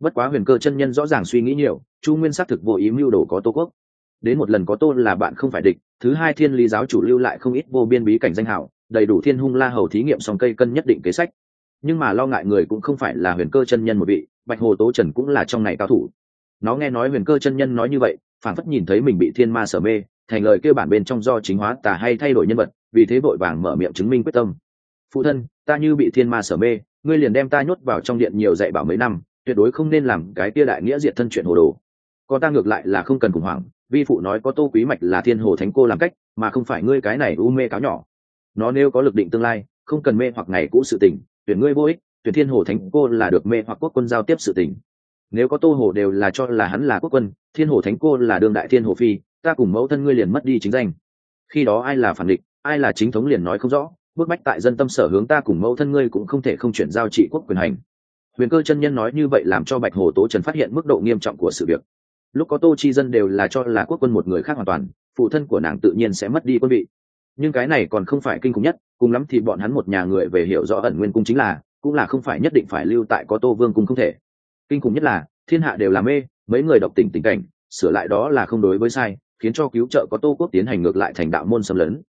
bất quá huyền cơ chân nhân rõ ràng suy nghĩ nhiều, chu nguyên xác thực vô ý mưu đồ có tô quốc. Đến một lần có tô là bạn không phải địch, thứ hai thiên lý giáo chủ lưu lại không ít vô biên bí cảnh danh hảo đầy đủ thiên hung la hầu thí nghiệm song cây cân nhất định kế sách. Nhưng mà lo ngại người cũng không phải là huyền cơ chân nhân một vị, bạch hồ tố trần cũng là trong này cao thủ. Nó nghe nói huyền cơ chân nhân nói như vậy phản phất nhìn thấy mình bị thiên ma sở mê, thành lời kêu bản bên trong do chính hóa tà hay thay đổi nhân vật, vì thế vội vàng mở miệng chứng minh quyết tâm. Phụ thân, ta như bị thiên ma sở mê, ngươi liền đem ta nhốt vào trong điện nhiều dạy bảo mấy năm tuyệt đối không nên làm cái kia đại nghĩa diệt thân chuyện hồ đồ. Còn ta ngược lại là không cần khủng hoảng, vi phụ nói có tô quý mạch là thiên hồ thánh cô làm cách, mà không phải ngươi cái này u mê cáo nhỏ. Nó nếu có lực định tương lai, không cần mê hoặc ngày cũ sự tình, tuyển ngươi vô ích, tuyển thiên hồ thánh cô là được mê hoặc quốc quân giao tiếp sự tình. Nếu có tô hồ đều là cho là hắn là quốc quân, thiên hồ thánh cô là đương đại thiên hồ phi, ta cùng mẫu thân ngươi liền mất đi chính danh. Khi đó ai là phản địch, ai là chính thống liền nói không rõ, bức bách tại dân tâm sở hướng ta cùng mẫu thân ngươi cũng không thể không chuyển giao trị quốc quyền hành huyền cơ chân nhân nói như vậy làm cho bạch hồ tố trần phát hiện mức độ nghiêm trọng của sự việc. Lúc có tô chi dân đều là cho là quốc quân một người khác hoàn toàn, phụ thân của nàng tự nhiên sẽ mất đi quân vị. Nhưng cái này còn không phải kinh khủng nhất, cùng lắm thì bọn hắn một nhà người về hiểu rõ ẩn nguyên cung chính là, cũng là không phải nhất định phải lưu tại có tô vương cung không thể. Kinh khủng nhất là, thiên hạ đều là mê, mấy người độc tình tình cảnh, sửa lại đó là không đối với sai, khiến cho cứu trợ có tô quốc tiến hành ngược lại thành đạo môn xâm lấn.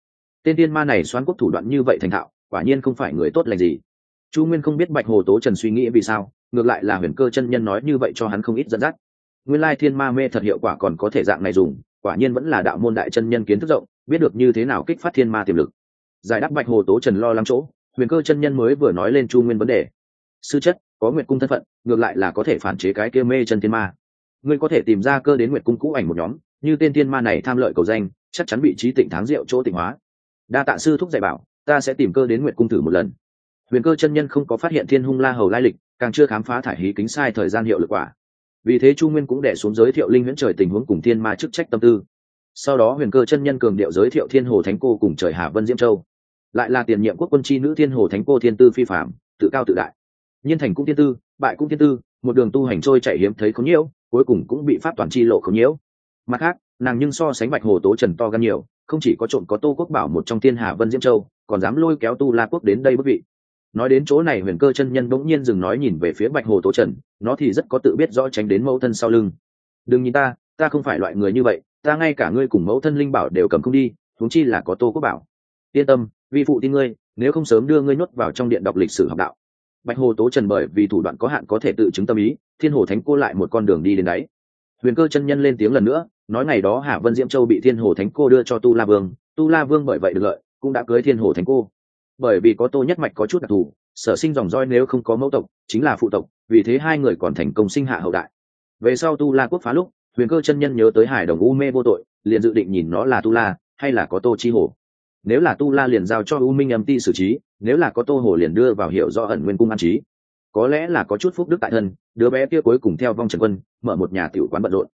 Tên tiên ma này xoán quốc thủ đoạn như vậy thành thạo, quả nhiên không phải người tốt lành gì chu nguyên không biết bạch hồ tố trần suy nghĩ vì sao, ngược lại là huyền cơ chân nhân nói như vậy cho hắn không ít dẫn dắt. Nguyên lai thiên ma mê thật hiệu quả còn có thể dạng này dùng, quả nhiên vẫn là đạo môn đại chân nhân kiến thức rộng, biết được như thế nào kích phát thiên ma tiềm lực. Giải đáp bạch hồ tố trần lo lắng chỗ, huyền cơ chân nhân mới vừa nói lên chu nguyên vấn đề. Sư chất, có nguyệt cung thân phận, ngược lại là có thể phản chế cái kia mê chân thiên ma. Ngươi có thể tìm ra cơ đến nguyệt cung cũ ảnh một nhóm, như tên thiên ma này tham lợi cầu danh, chắc chắn bị trí tịnh tháng rượu chỗ tịnh hóa. Đa tạ sư thúc dạy bảo, ta sẽ tìm cơ đến nguyệt cung thử một lần huyền cơ chân nhân không có phát hiện thiên hung la hầu lai lịch, càng chưa khám phá thải hí kính sai thời gian hiệu lực quả. Vì thế chu nguyên cũng để xuống giới thiệu linh huyễn trời tình huống cùng thiên ma chức trách tâm tư. Sau đó huyền cơ chân nhân cường điệu giới thiệu thiên hồ thánh cô cùng trời hà vân diễm châu. Lại là tiền nhiệm quốc quân chi nữ thiên hồ thánh cô thiên tư phi phạm, tự cao tự đại. Nhiên thành cũng thiên tư, bại cũng thiên tư, một đường tu hành trôi chạy hiếm thấy không nhiễu, cuối cùng cũng bị pháp toàn chi lộ không nhiễu. Mặt khác, nàng nhưng so sánh bạch hồ tố trần to gan nhiều, không chỉ có trộm có tô quốc bảo một trong thiên hà vân diễm châu, còn dám lôi kéo tu la quốc đến đây bất vị nói đến chỗ này huyền cơ chân nhân bỗng nhiên dừng nói nhìn về phía bạch hồ tố trần, nó thì rất có tự biết rõ tránh đến mẫu thân sau lưng. Đừng nhìn ta ta không phải loại người như vậy, ta ngay cả ngươi cùng mẫu thân linh bảo đều cầm không đi, huống chi là có tô quốc bảo. Yên tâm, vi phụ tin ngươi, nếu không sớm đưa ngươi nhốt vào trong điện đọc lịch sử học đạo. Bạch hồ tố trần bởi vì thủ đoạn có hạn có thể tự chứng tâm ý, thiên hồ thánh cô lại một con đường đi đến đáy huyền cơ chân nhân lên tiếng lần nữa, nói ngày đó hà vân diễm châu bị thiên hồ thánh cô đưa cho tu la vương, tu la vương bởi vậy được lợi, cũng đã cưới thiên hồ thánh cô bởi vì có tô nhất mạch có chút đặc thù, sở sinh dòng roi nếu không có mẫu tộc, chính là phụ tộc, vì thế hai người còn thành công sinh hạ hậu đại. Về sau tu la quốc phá lúc, huyền cơ chân nhân nhớ tới hải đồng u mê vô tội, liền dự định nhìn nó là tu la hay là có tô chi hồ nếu là tu la liền giao cho u minh âm ti xử trí, nếu là có tô hồ liền đưa vào hiệu do ẩn nguyên cung an trí. Có lẽ là có chút phúc đức tại thân, đứa bé kia cuối cùng theo vong trần quân, mở một nhà tiểu quán bận rộn.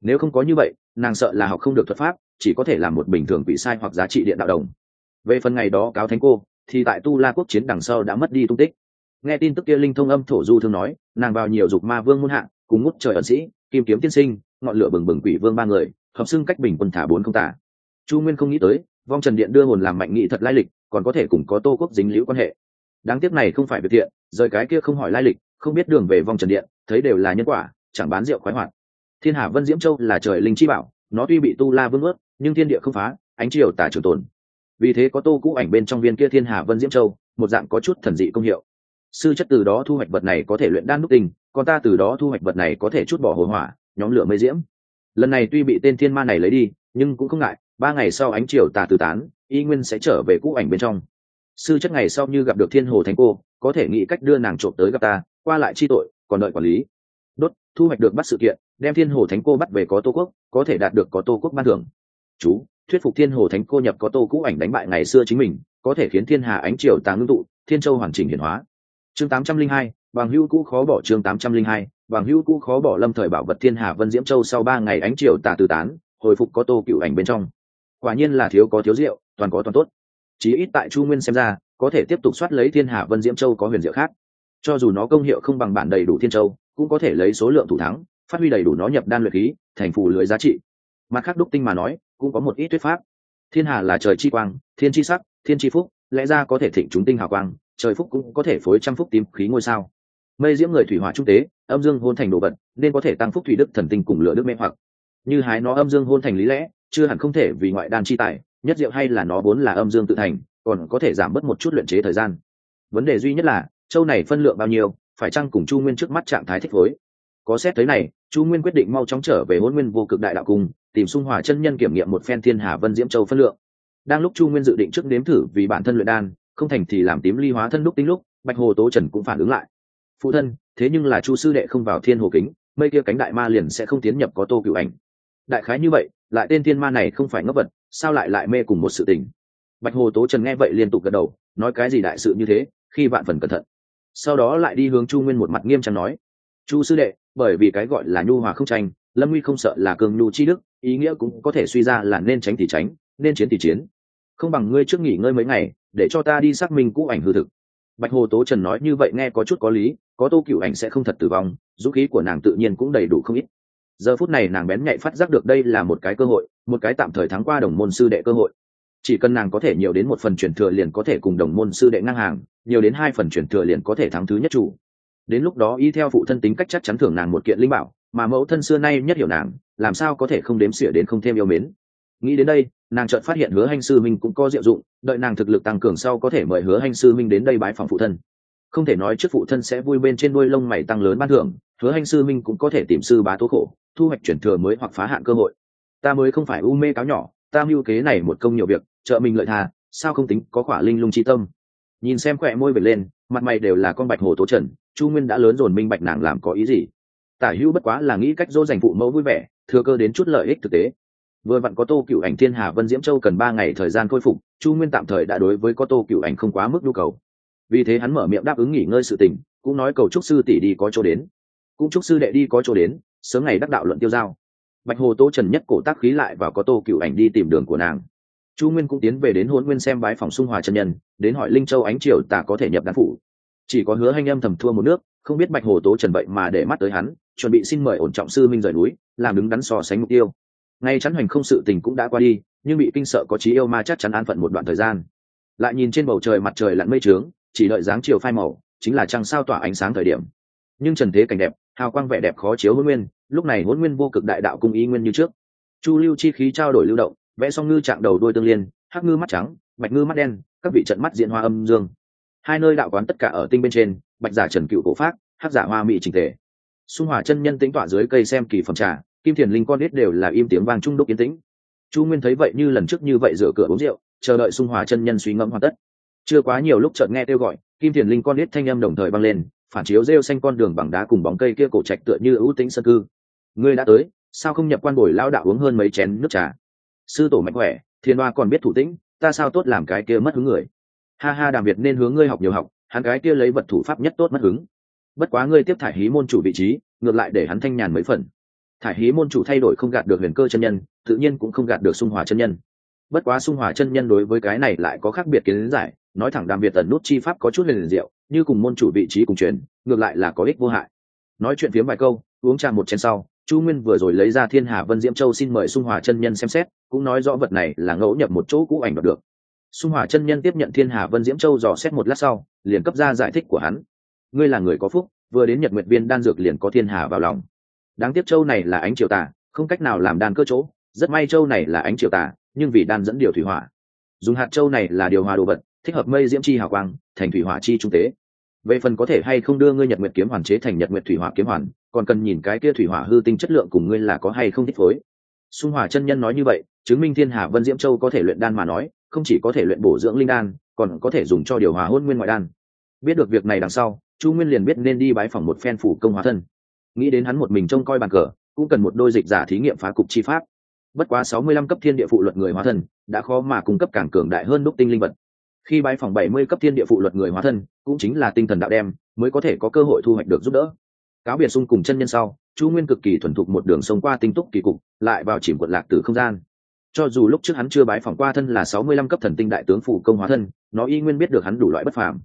Nếu không có như vậy, nàng sợ là học không được thuật pháp, chỉ có thể làm một bình thường bị sai hoặc giá trị điện đạo đồng. Về phần ngày đó cáo thánh cô thì tại tu la quốc chiến đằng sau đã mất đi tung tích. Nghe tin tức kia, linh thông âm thổ du thương nói, nàng vào nhiều dục ma vương muôn hạng cùng ngút trời ẩn sĩ, kim kiếm tiên sinh, ngọn lửa bừng bừng quỷ vương ba người, hợp xưng cách bình quân thả bốn không tả. Chu nguyên không nghĩ tới, vong trần điện đưa hồn làm mạnh nghị thật lai lịch, còn có thể cùng có tô quốc dính liễu quan hệ. Đáng tiếc này không phải việc thiện, rời cái kia không hỏi lai lịch, không biết đường về vong trần điện, thấy đều là nhân quả, chẳng bán rượu khoái hoạt. Thiên hà vân diễm châu là trời linh chi bảo, nó tuy bị tu la vương ướt, nhưng thiên địa không phá, ánh triều tả trường tồn vì thế có tô cũ ảnh bên trong viên kia thiên hà vân diễm châu, một dạng có chút thần dị công hiệu. Sư chất từ đó thu hoạch vật này có thể luyện đan đúc tình, còn ta từ đó thu hoạch vật này có thể chút bỏ hồ hỏa, nhóm lửa mây diễm. Lần này tuy bị tên thiên ma này lấy đi, nhưng cũng không ngại, ba ngày sau ánh triều tà từ tán, y nguyên sẽ trở về cũ ảnh bên trong. Sư chất ngày sau như gặp được thiên hồ thánh cô, có thể nghĩ cách đưa nàng trộm tới gặp ta, qua lại chi tội, còn đợi quản lý. Đốt, thu hoạch được bắt sự kiện, đem thiên hồ thánh cô bắt về có tô quốc, có thể đạt được có tô quốc ban thưởng. Chú thuyết phục thiên hồ thánh cô nhập có tô cũ ảnh đánh bại ngày xưa chính mình, có thể khiến thiên hà ánh triều tàng ngưng tụ, thiên châu hoàn chỉnh hiển hóa. Chương tám trăm linh hai bằng hữu cũ khó bỏ chương tám trăm linh hai bằng hữu cũ khó bỏ lâm thời bảo vật thiên hà vân diễm châu sau ba ngày ánh triều tà từ tán, hồi phục có tô cựu ảnh bên trong. Quả nhiên là thiếu có thiếu rượu, toàn có toàn tốt. Chí ít tại chu nguyên xem ra, có thể tiếp tục soát lấy thiên hà vân diễm châu có huyền diệu khác. Cho dù nó công hiệu không bằng bản đầy đủ thiên châu, cũng có thể lấy số lượng thủ thắng, phát huy đầy đủ nó nhập đan luyện khí, thành phù lưới giá trị. Mặt khác đúc tinh mà nói cũng có một ít thuyết pháp. Thiên hà là trời chi quang, thiên chi sắc, thiên chi phúc, lẽ ra có thể thịnh chúng tinh hào quang, trời phúc cũng có thể phối trăm phúc tím khí ngôi sao. Mây diễm người thủy hỏa trung tế, âm dương hôn thành đồ vật, nên có thể tăng phúc thủy đức thần tinh cùng lửa đức mê hoặc. Như hái nó âm dương hôn thành lý lẽ, chưa hẳn không thể vì ngoại đan chi tài, nhất diệu hay là nó vốn là âm dương tự thành, còn có thể giảm bớt một chút luyện chế thời gian. Vấn đề duy nhất là, châu này phân lượng bao nhiêu, phải chăng cùng chu nguyên trước mắt trạng thái thích phối? Có xét tới này, chu nguyên quyết định mau chóng trở về hôn nguyên vô cực đại đạo cung tìm xung hòa chân nhân kiểm nghiệm một phen thiên hà vân diễm châu phân lượng. Đang lúc chu nguyên dự định trước nếm thử vì bản thân luyện đan, không thành thì làm tím ly hóa thân lúc tính lúc, bạch hồ tố trần cũng phản ứng lại. Phụ thân, thế nhưng là chu sư đệ không vào thiên hồ kính, mây kia cánh đại ma liền sẽ không tiến nhập có tô cựu ảnh. Đại khái như vậy, lại tên thiên ma này không phải ngốc vật, sao lại lại mê cùng một sự tình? Bạch hồ tố trần nghe vậy liên tục gật đầu, nói cái gì đại sự như thế, khi vạn phần cẩn thận. Sau đó lại đi hướng chu nguyên một mặt nghiêm trang nói, chu sư đệ, bởi vì cái gọi là nhu hòa không tranh, lâm nguy không sợ là cường nhu chi đức ý nghĩa cũng có thể suy ra là nên tránh thì tránh, nên chiến thì chiến. Không bằng ngươi trước nghỉ ngơi mấy ngày, để cho ta đi xác minh cũ ảnh hư thực. Bạch hồ tố trần nói như vậy nghe có chút có lý, có tô cựu ảnh sẽ không thật tử vong, dũng khí của nàng tự nhiên cũng đầy đủ không ít. Giờ phút này nàng bén nhạy phát giác được đây là một cái cơ hội, một cái tạm thời thắng qua đồng môn sư đệ cơ hội. Chỉ cần nàng có thể nhiều đến một phần chuyển thừa liền có thể cùng đồng môn sư đệ ngang hàng, nhiều đến hai phần chuyển thừa liền có thể thắng thứ nhất chủ. Đến lúc đó y theo phụ thân tính cách chắc chắn thưởng nàng một kiện linh bảo mà mẫu thân xưa nay nhất hiểu nàng, làm sao có thể không đếm xỉa đến không thêm yêu mến. Nghĩ đến đây, nàng chợt phát hiện hứa hành sư minh cũng có diệu dụng, đợi nàng thực lực tăng cường sau có thể mời hứa hành sư minh đến đây bái phòng phụ thân. Không thể nói trước phụ thân sẽ vui bên trên đuôi lông mày tăng lớn ban thưởng, hứa hành sư minh cũng có thể tìm sư bá tố khổ, thu hoạch chuyển thừa mới hoặc phá hạn cơ hội. Ta mới không phải u mê cáo nhỏ, ta mưu kế này một công nhiều việc, trợ mình lợi thà sao không tính có khỏa linh lung chi tâm. Nhìn xem khỏe môi bật lên, mặt mày đều là con bạch hồ tố trần, chu nguyên đã lớn dồn minh bạch nàng làm có ý gì tả hữu bất quá là nghĩ cách dỗ dành phụ mẫu vui vẻ, thừa cơ đến chút lợi ích thực tế. Vừa vặn có tô cựu ảnh thiên hà, vân diễm châu cần ba ngày thời gian khôi phục, chu nguyên tạm thời đã đối với có tô cựu ảnh không quá mức nhu cầu. Vì thế hắn mở miệng đáp ứng nghỉ ngơi sự tình, cũng nói cầu trúc sư tỷ đi có chỗ đến. Cũng trúc sư đệ đi có chỗ đến, sớm ngày đắc đạo luận tiêu giao. Bạch hồ tô trần nhất cổ tác khí lại và có tô cựu ảnh đi tìm đường của nàng. Chu nguyên cũng tiến về đến hôn nguyên xem bái phòng xung hòa chân nhân, đến hỏi linh châu ánh triều tả có thể nhập đan phủ. Chỉ có hứa hành âm thầm thua một nước, không biết bạch hồ tố trần vậy mà để mắt tới hắn chuẩn bị xin mời ổn trọng sư minh rời núi, làm đứng đắn so sánh mục tiêu. Ngay chắn hoành không sự tình cũng đã qua đi, nhưng bị kinh sợ có trí yêu ma chắc chắn an phận một đoạn thời gian. Lại nhìn trên bầu trời mặt trời lặn mây trướng, chỉ đợi dáng chiều phai màu, chính là trăng sao tỏa ánh sáng thời điểm. Nhưng trần thế cảnh đẹp, hào quang vẻ đẹp khó chiếu hôn nguyên, lúc này hôn nguyên vô cực đại đạo cung ý nguyên như trước. Chu lưu chi khí trao đổi lưu động, vẽ song ngư chạm đầu đôi tương liên, hắc ngư mắt trắng, bạch ngư mắt đen, các vị trận mắt diện hoa âm dương. Hai nơi đạo quán tất cả ở tinh bên trên, bạch giả trần cựu cổ pháp hắc giả hoa mỹ trình tề xung hòa chân nhân tính tọa dưới cây xem kỳ phẩm trà, kim thiền linh con ít đều là im tiếng vang trung đúc yên tĩnh. Chu nguyên thấy vậy như lần trước như vậy rửa cửa uống rượu, chờ đợi xung hòa chân nhân suy ngẫm hoàn tất. Chưa quá nhiều lúc chợt nghe kêu gọi, kim thiền linh con ít thanh âm đồng thời băng lên, phản chiếu rêu xanh con đường bằng đá cùng bóng cây kia cổ trạch tựa như ưu tĩnh sân cư. Ngươi đã tới, sao không nhập quan bồi lao đạo uống hơn mấy chén nước trà? Sư tổ mạnh khỏe thiên hoa còn biết thủ tĩnh, ta sao tốt làm cái kia mất hứng người? Ha ha, đàm việt nên hướng ngươi học nhiều học, hắn cái kia lấy vật thủ pháp nhất tốt mất hứng bất quá ngươi tiếp thải hí môn chủ vị trí, ngược lại để hắn thanh nhàn mấy phần. Thải hí môn chủ thay đổi không gạt được huyền cơ chân nhân, tự nhiên cũng không gạt được sung hòa chân nhân. Bất quá sung hòa chân nhân đối với cái này lại có khác biệt kiến giải, nói thẳng đàm việt tần nút chi pháp có chút liền diệu, như cùng môn chủ vị trí cùng truyền, ngược lại là có ích vô hại. Nói chuyện phiếm vài câu, uống trà một chén sau, chu nguyên vừa rồi lấy ra thiên hà vân diễm châu xin mời sung hòa chân nhân xem xét, cũng nói rõ vật này là ngẫu nhập một chỗ cũ ảnh đoạt được. Sung hòa chân nhân tiếp nhận thiên hà vân diễm châu dò xét một lát sau, liền cấp ra giải thích của hắn ngươi là người có phúc, vừa đến nhật nguyệt viên đan dược liền có thiên hà vào lòng. Đáng tiếc châu này là ánh triều tà, không cách nào làm đan cơ chỗ, rất may châu này là ánh triều tà, nhưng vì đan dẫn điều thủy hỏa. Dùng hạt châu này là điều hòa đồ vật, thích hợp mây diễm chi hào quang, thành thủy hỏa chi trung tế. Về phần có thể hay không đưa ngươi nhật nguyệt kiếm hoàn chế thành nhật nguyệt thủy hỏa kiếm hoàn, còn cần nhìn cái kia thủy hỏa hư tinh chất lượng cùng ngươi là có hay không thích phối. Xung hòa chân nhân nói như vậy, chứng minh thiên hà vân diễm châu có thể luyện đan mà nói, không chỉ có thể luyện bổ dưỡng linh đan, còn có thể dùng cho điều hòa hôn nguyên ngoại đan. Biết được việc này đằng sau chu nguyên liền biết nên đi bái phòng một phen phủ công hóa thân. Nghĩ đến hắn một mình trông coi bàn cờ, cũng cần một đôi dịch giả thí nghiệm phá cục chi pháp. Bất quá sáu mươi lăm cấp thiên địa phụ luật người hóa thân, đã khó mà cung cấp càng cường đại hơn đúc tinh linh vật. Khi bái phòng bảy mươi cấp thiên địa phụ luật người hóa thân, cũng chính là tinh thần đạo đem, mới có thể có cơ hội thu hoạch được giúp đỡ. Cáo biệt xung cùng chân nhân sau, chu nguyên cực kỳ thuần thục một đường sông qua tinh túc kỳ cục, lại vào chìm quận lạc từ không gian. Cho dù lúc trước hắn chưa bái phỏng qua thân là sáu mươi lăm cấp thần tinh đại tướng phủ công hóa thân, nó y nguyên biết được hắn đủ loại bất phàm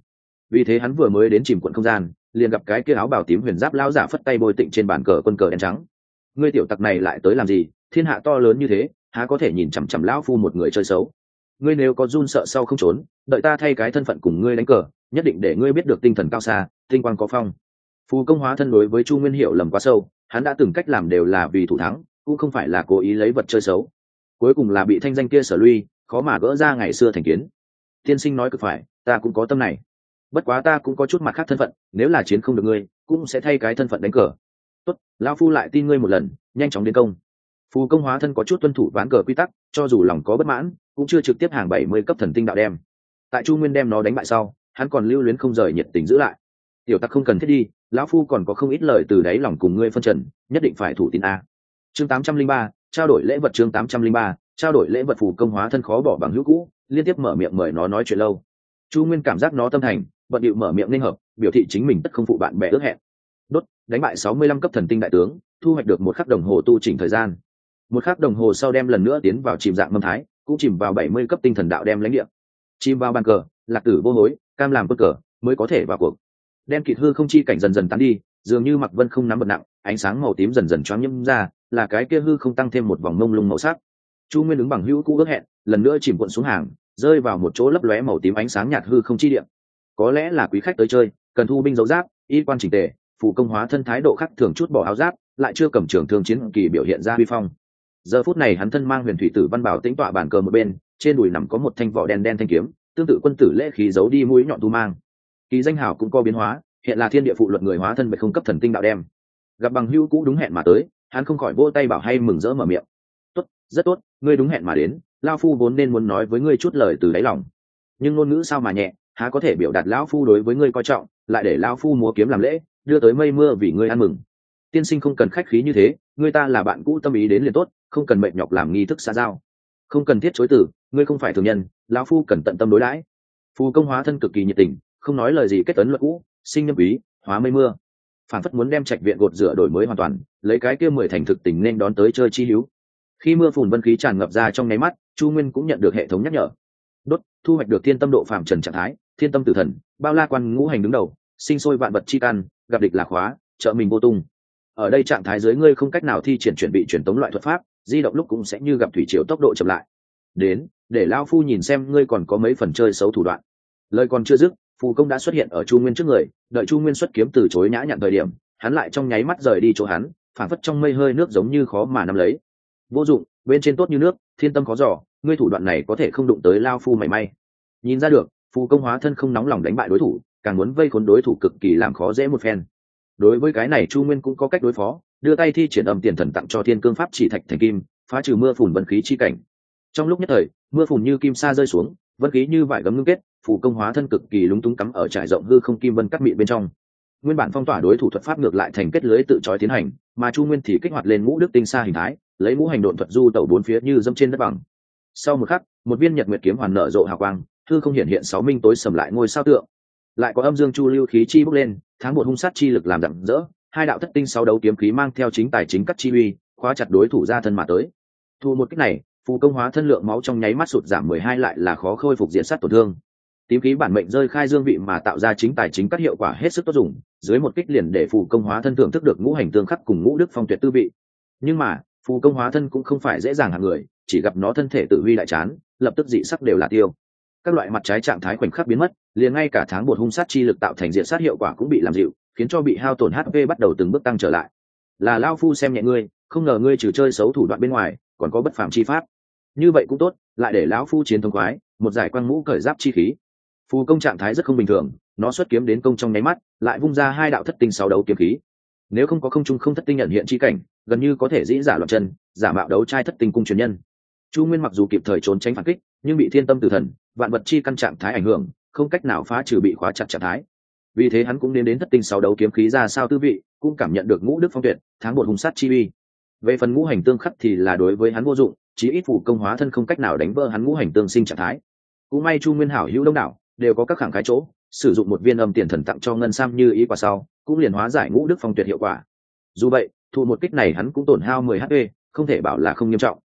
vì thế hắn vừa mới đến chìm quận không gian, liền gặp cái kia áo bào tím huyền giáp lao giả phất tay bôi tịnh trên bàn cờ quân cờ đen trắng. Ngươi tiểu tặc này lại tới làm gì? Thiên hạ to lớn như thế, há có thể nhìn chằm chằm lão phu một người chơi xấu? Ngươi nếu có run sợ sau không trốn, đợi ta thay cái thân phận cùng ngươi đánh cờ, nhất định để ngươi biết được tinh thần cao xa, tinh quang có phong. Phù công hóa thân đối với chu nguyên hiệu lầm quá sâu, hắn đã từng cách làm đều là vì thủ thắng, cũng không phải là cố ý lấy vật chơi xấu. Cuối cùng là bị thanh danh kia sở luy khó mà gỡ ra ngày xưa thành kiến. Tiên sinh nói cực phải, ta cũng có tâm này bất quá ta cũng có chút mặt khác thân phận, nếu là chiến không được ngươi, cũng sẽ thay cái thân phận đánh cờ. Tốt lao phu lại tin ngươi một lần, nhanh chóng đến công. Phù công hóa thân có chút tuân thủ ván cờ quy tắc, cho dù lòng có bất mãn, cũng chưa trực tiếp hàng bảy mươi cấp thần tinh đạo đem. Tại chu nguyên đem nó đánh bại sau, hắn còn lưu luyến không rời nhiệt tình giữ lại. Tiểu tặc không cần thiết đi, lão phu còn có không ít lời từ đáy lòng cùng ngươi phân trần, nhất định phải thủ tín a. Chương tám trăm linh ba, trao đổi lễ vật chương tám trăm linh ba, trao đổi lễ vật phù công hóa thân khó bỏ bằng hữu cũ, liên tiếp mở miệng mời nó nói chuyện lâu. Chu nguyên cảm giác nó tâm thành bận điệu mở miệng nên hợp, biểu thị chính mình tất không phụ bạn bè ước hẹn. Đốt, đánh bại sáu mươi lăm cấp thần tinh đại tướng, thu hoạch được một khắc đồng hồ tu chỉnh thời gian. Một khắc đồng hồ sau đem lần nữa tiến vào chìm dạng mâm thái, cũng chìm vào bảy mươi cấp tinh thần đạo đem lãnh địa. Chìm vào bàn cờ, lạc tử vô hối, cam làm bất cờ, mới có thể vào cuộc. Đem kịt hư không chi cảnh dần dần tán đi, dường như mặc vân không nắm bật nặng, ánh sáng màu tím dần dần choáng nhâm ra, là cái kia hư không tăng thêm một vòng mông lung màu sắc. Chu nguyên ứng bằng hữu cũ ước hẹn, lần nữa chìm cuộn xuống hàng, rơi vào một chỗ lấp lóe màu tím ánh sáng nhạt hư không chi điện có lẽ là quý khách tới chơi, cần thu binh dấu giáp, y quan trình tề, phụ công hóa thân thái độ khắc thường chút bỏ áo giáp, lại chưa cầm trường thương chiến kỳ biểu hiện ra vi phong. Giờ phút này hắn thân mang huyền thủy tử văn bảo tĩnh tọa bàn cờ một bên, trên đùi nằm có một thanh vỏ đen đen thanh kiếm, tương tự quân tử lễ khí giấu đi mũi nhọn tu mang. Kỳ danh hào cũng có biến hóa, hiện là thiên địa phụ luận người hóa thân về không cấp thần tinh đạo đem. Gặp bằng hữu cũ đúng hẹn mà tới, hắn không khỏi vỗ tay bảo hay mừng rỡ mở miệng. Tốt, rất tốt, ngươi đúng hẹn mà đến, lao phu vốn nên muốn nói với ngươi chút lời từ đáy lòng. Nhưng ngôn ngữ sao mà nhẹ há có thể biểu đạt lão phu đối với ngươi coi trọng, lại để lão phu múa kiếm làm lễ, đưa tới mây mưa vì ngươi ăn mừng. Tiên sinh không cần khách khí như thế, ngươi ta là bạn cũ tâm ý đến liền tốt, không cần mệnh nhọc làm nghi thức xa giao. Không cần thiết chối từ, ngươi không phải thường nhân, lão phu cần tận tâm đối đãi. Phù công hóa thân cực kỳ nhiệt tình, không nói lời gì kết tấn luật cũ, sinh nhâm ý hóa mây mưa. Phản phất muốn đem trạch viện gột rửa đổi mới hoàn toàn, lấy cái kia mười thành thực tình nên đón tới chơi chi hữu. Khi mưa phùn vân khí tràn ngập ra trong nháy mắt, chu nguyên cũng nhận được hệ thống nhắc nhở. Đốt, thu hoạch được thiên tâm độ phạm trần trạng thái thiên tâm tử thần, bao la quan ngũ hành đứng đầu, sinh sôi vạn vật chi căn, gặp địch là khóa, trợ mình vô tung. Ở đây trạng thái dưới ngươi không cách nào thi triển chuẩn bị truyền tống loại thuật pháp, di động lúc cũng sẽ như gặp thủy triều tốc độ chậm lại. Đến, để lao phu nhìn xem ngươi còn có mấy phần chơi xấu thủ đoạn. Lời còn chưa dứt, phù công đã xuất hiện ở chu nguyên trước người, đợi chu nguyên xuất kiếm từ chối nhã nhặn thời điểm, hắn lại trong nháy mắt rời đi chỗ hắn phản phất trong mây hơi nước giống như khó mà nắm lấy. Vô dụng, bên trên tốt như nước, thiên tâm khó giỏ, ngươi thủ đoạn này có thể không đụng tới lao phu mảy may. Nhìn ra được phù công hóa thân không nóng lòng đánh bại đối thủ, càng muốn vây khốn đối thủ cực kỳ làm khó dễ một phen. Đối với cái này chu nguyên cũng có cách đối phó, đưa tay thi triển âm tiền thần tặng cho thiên cương pháp chỉ thạch thành kim, phá trừ mưa phùn vận khí chi cảnh. Trong lúc nhất thời, mưa phùn như kim sa rơi xuống vận khí như vải gấm ngưng kết phù công hóa thân cực kỳ lúng túng cắm ở trải rộng hư không kim vân cắt mị bên trong. Nguyên bản phong tỏa đối thủ thuật pháp ngược lại thành kết lưới tự trói tiến hành, mà chu nguyên thì kích hoạt lên ngũ đức tinh xa hình thái, lấy mũ hành độn thuật du tẩu bốn phía như dâm trên đất bằng. Sau một khắc, một viên nhật nguyệt kiếm hoàn nở rộ hào quang thư không hiện hiện sáu minh tối sầm lại ngôi sao tượng. Lại có âm dương chu lưu khí chi bốc lên, tháng một hung sát chi lực làm rạng rỡ, hai đạo thất tinh sáu đấu kiếm khí mang theo chính tài chính cắt chi uy, khóa chặt đối thủ ra thân mà tới. Thu một cách này, phù công hóa thân lượng máu trong nháy mắt sụt giảm mười hai lại là khó khôi phục diện sát tổn thương. Tím khí bản mệnh rơi khai dương vị mà tạo ra chính tài chính các hiệu quả hết sức tốt dùng, dưới một kích liền để phù công hóa thân thưởng thức được ngũ hành tương khắc cùng ngũ đức phong tuyệt tư vị. Nhưng mà, phù công hóa thân cũng không phải dễ dàng hàng người, chỉ gặp nó thân thể tự huy đại chán, lập tức dị sắc đều là tiêu các loại mặt trái trạng thái khoảnh khắc biến mất, liền ngay cả tháng bột hung sát chi lực tạo thành diện sát hiệu quả cũng bị làm dịu, khiến cho bị hao tổn hp bắt đầu từng bước tăng trở lại. Là lao phu xem nhẹ ngươi, không ngờ ngươi trừ chơi xấu thủ đoạn bên ngoài, còn có bất phạm chi pháp. Như vậy cũng tốt, lại để lão phu chiến thống khoái, một giải quang mũ cởi giáp chi khí. Phù công trạng thái rất không bình thường, nó xuất kiếm đến công trong nháy mắt, lại vung ra hai đạo thất tinh sáu đấu kiếm khí. Nếu không có không trung không thất tinh nhận hiện chi cảnh, gần như có thể dĩ giả loạn chân, giả mạo đấu trai thất tinh cung truyền nhân. Chu nguyên mặc dù kịp thời trốn tránh phản kích nhưng bị thiên tâm tử thần, vạn vật chi căn trạng thái ảnh hưởng, không cách nào phá trừ bị khóa chặt trạng thái. Vì thế hắn cũng đến đến thất tinh sáu đấu kiếm khí ra sao tư vị, cũng cảm nhận được ngũ đức phong tuyệt, tháng một hùng sát chi uy. Về phần ngũ hành tương khắc thì là đối với hắn vô dụng, chí ít phủ công hóa thân không cách nào đánh vỡ hắn ngũ hành tương sinh trạng thái. Cũng may chu nguyên hảo hữu đông đảo, đều có các khẳng khái chỗ, sử dụng một viên âm tiền thần tặng cho ngân sam như ý quả sau, cũng liền hóa giải ngũ đức phong tuyệt hiệu quả. Dù vậy thụ một kích này hắn cũng tổn hao mười hp, không thể bảo là không nghiêm trọng.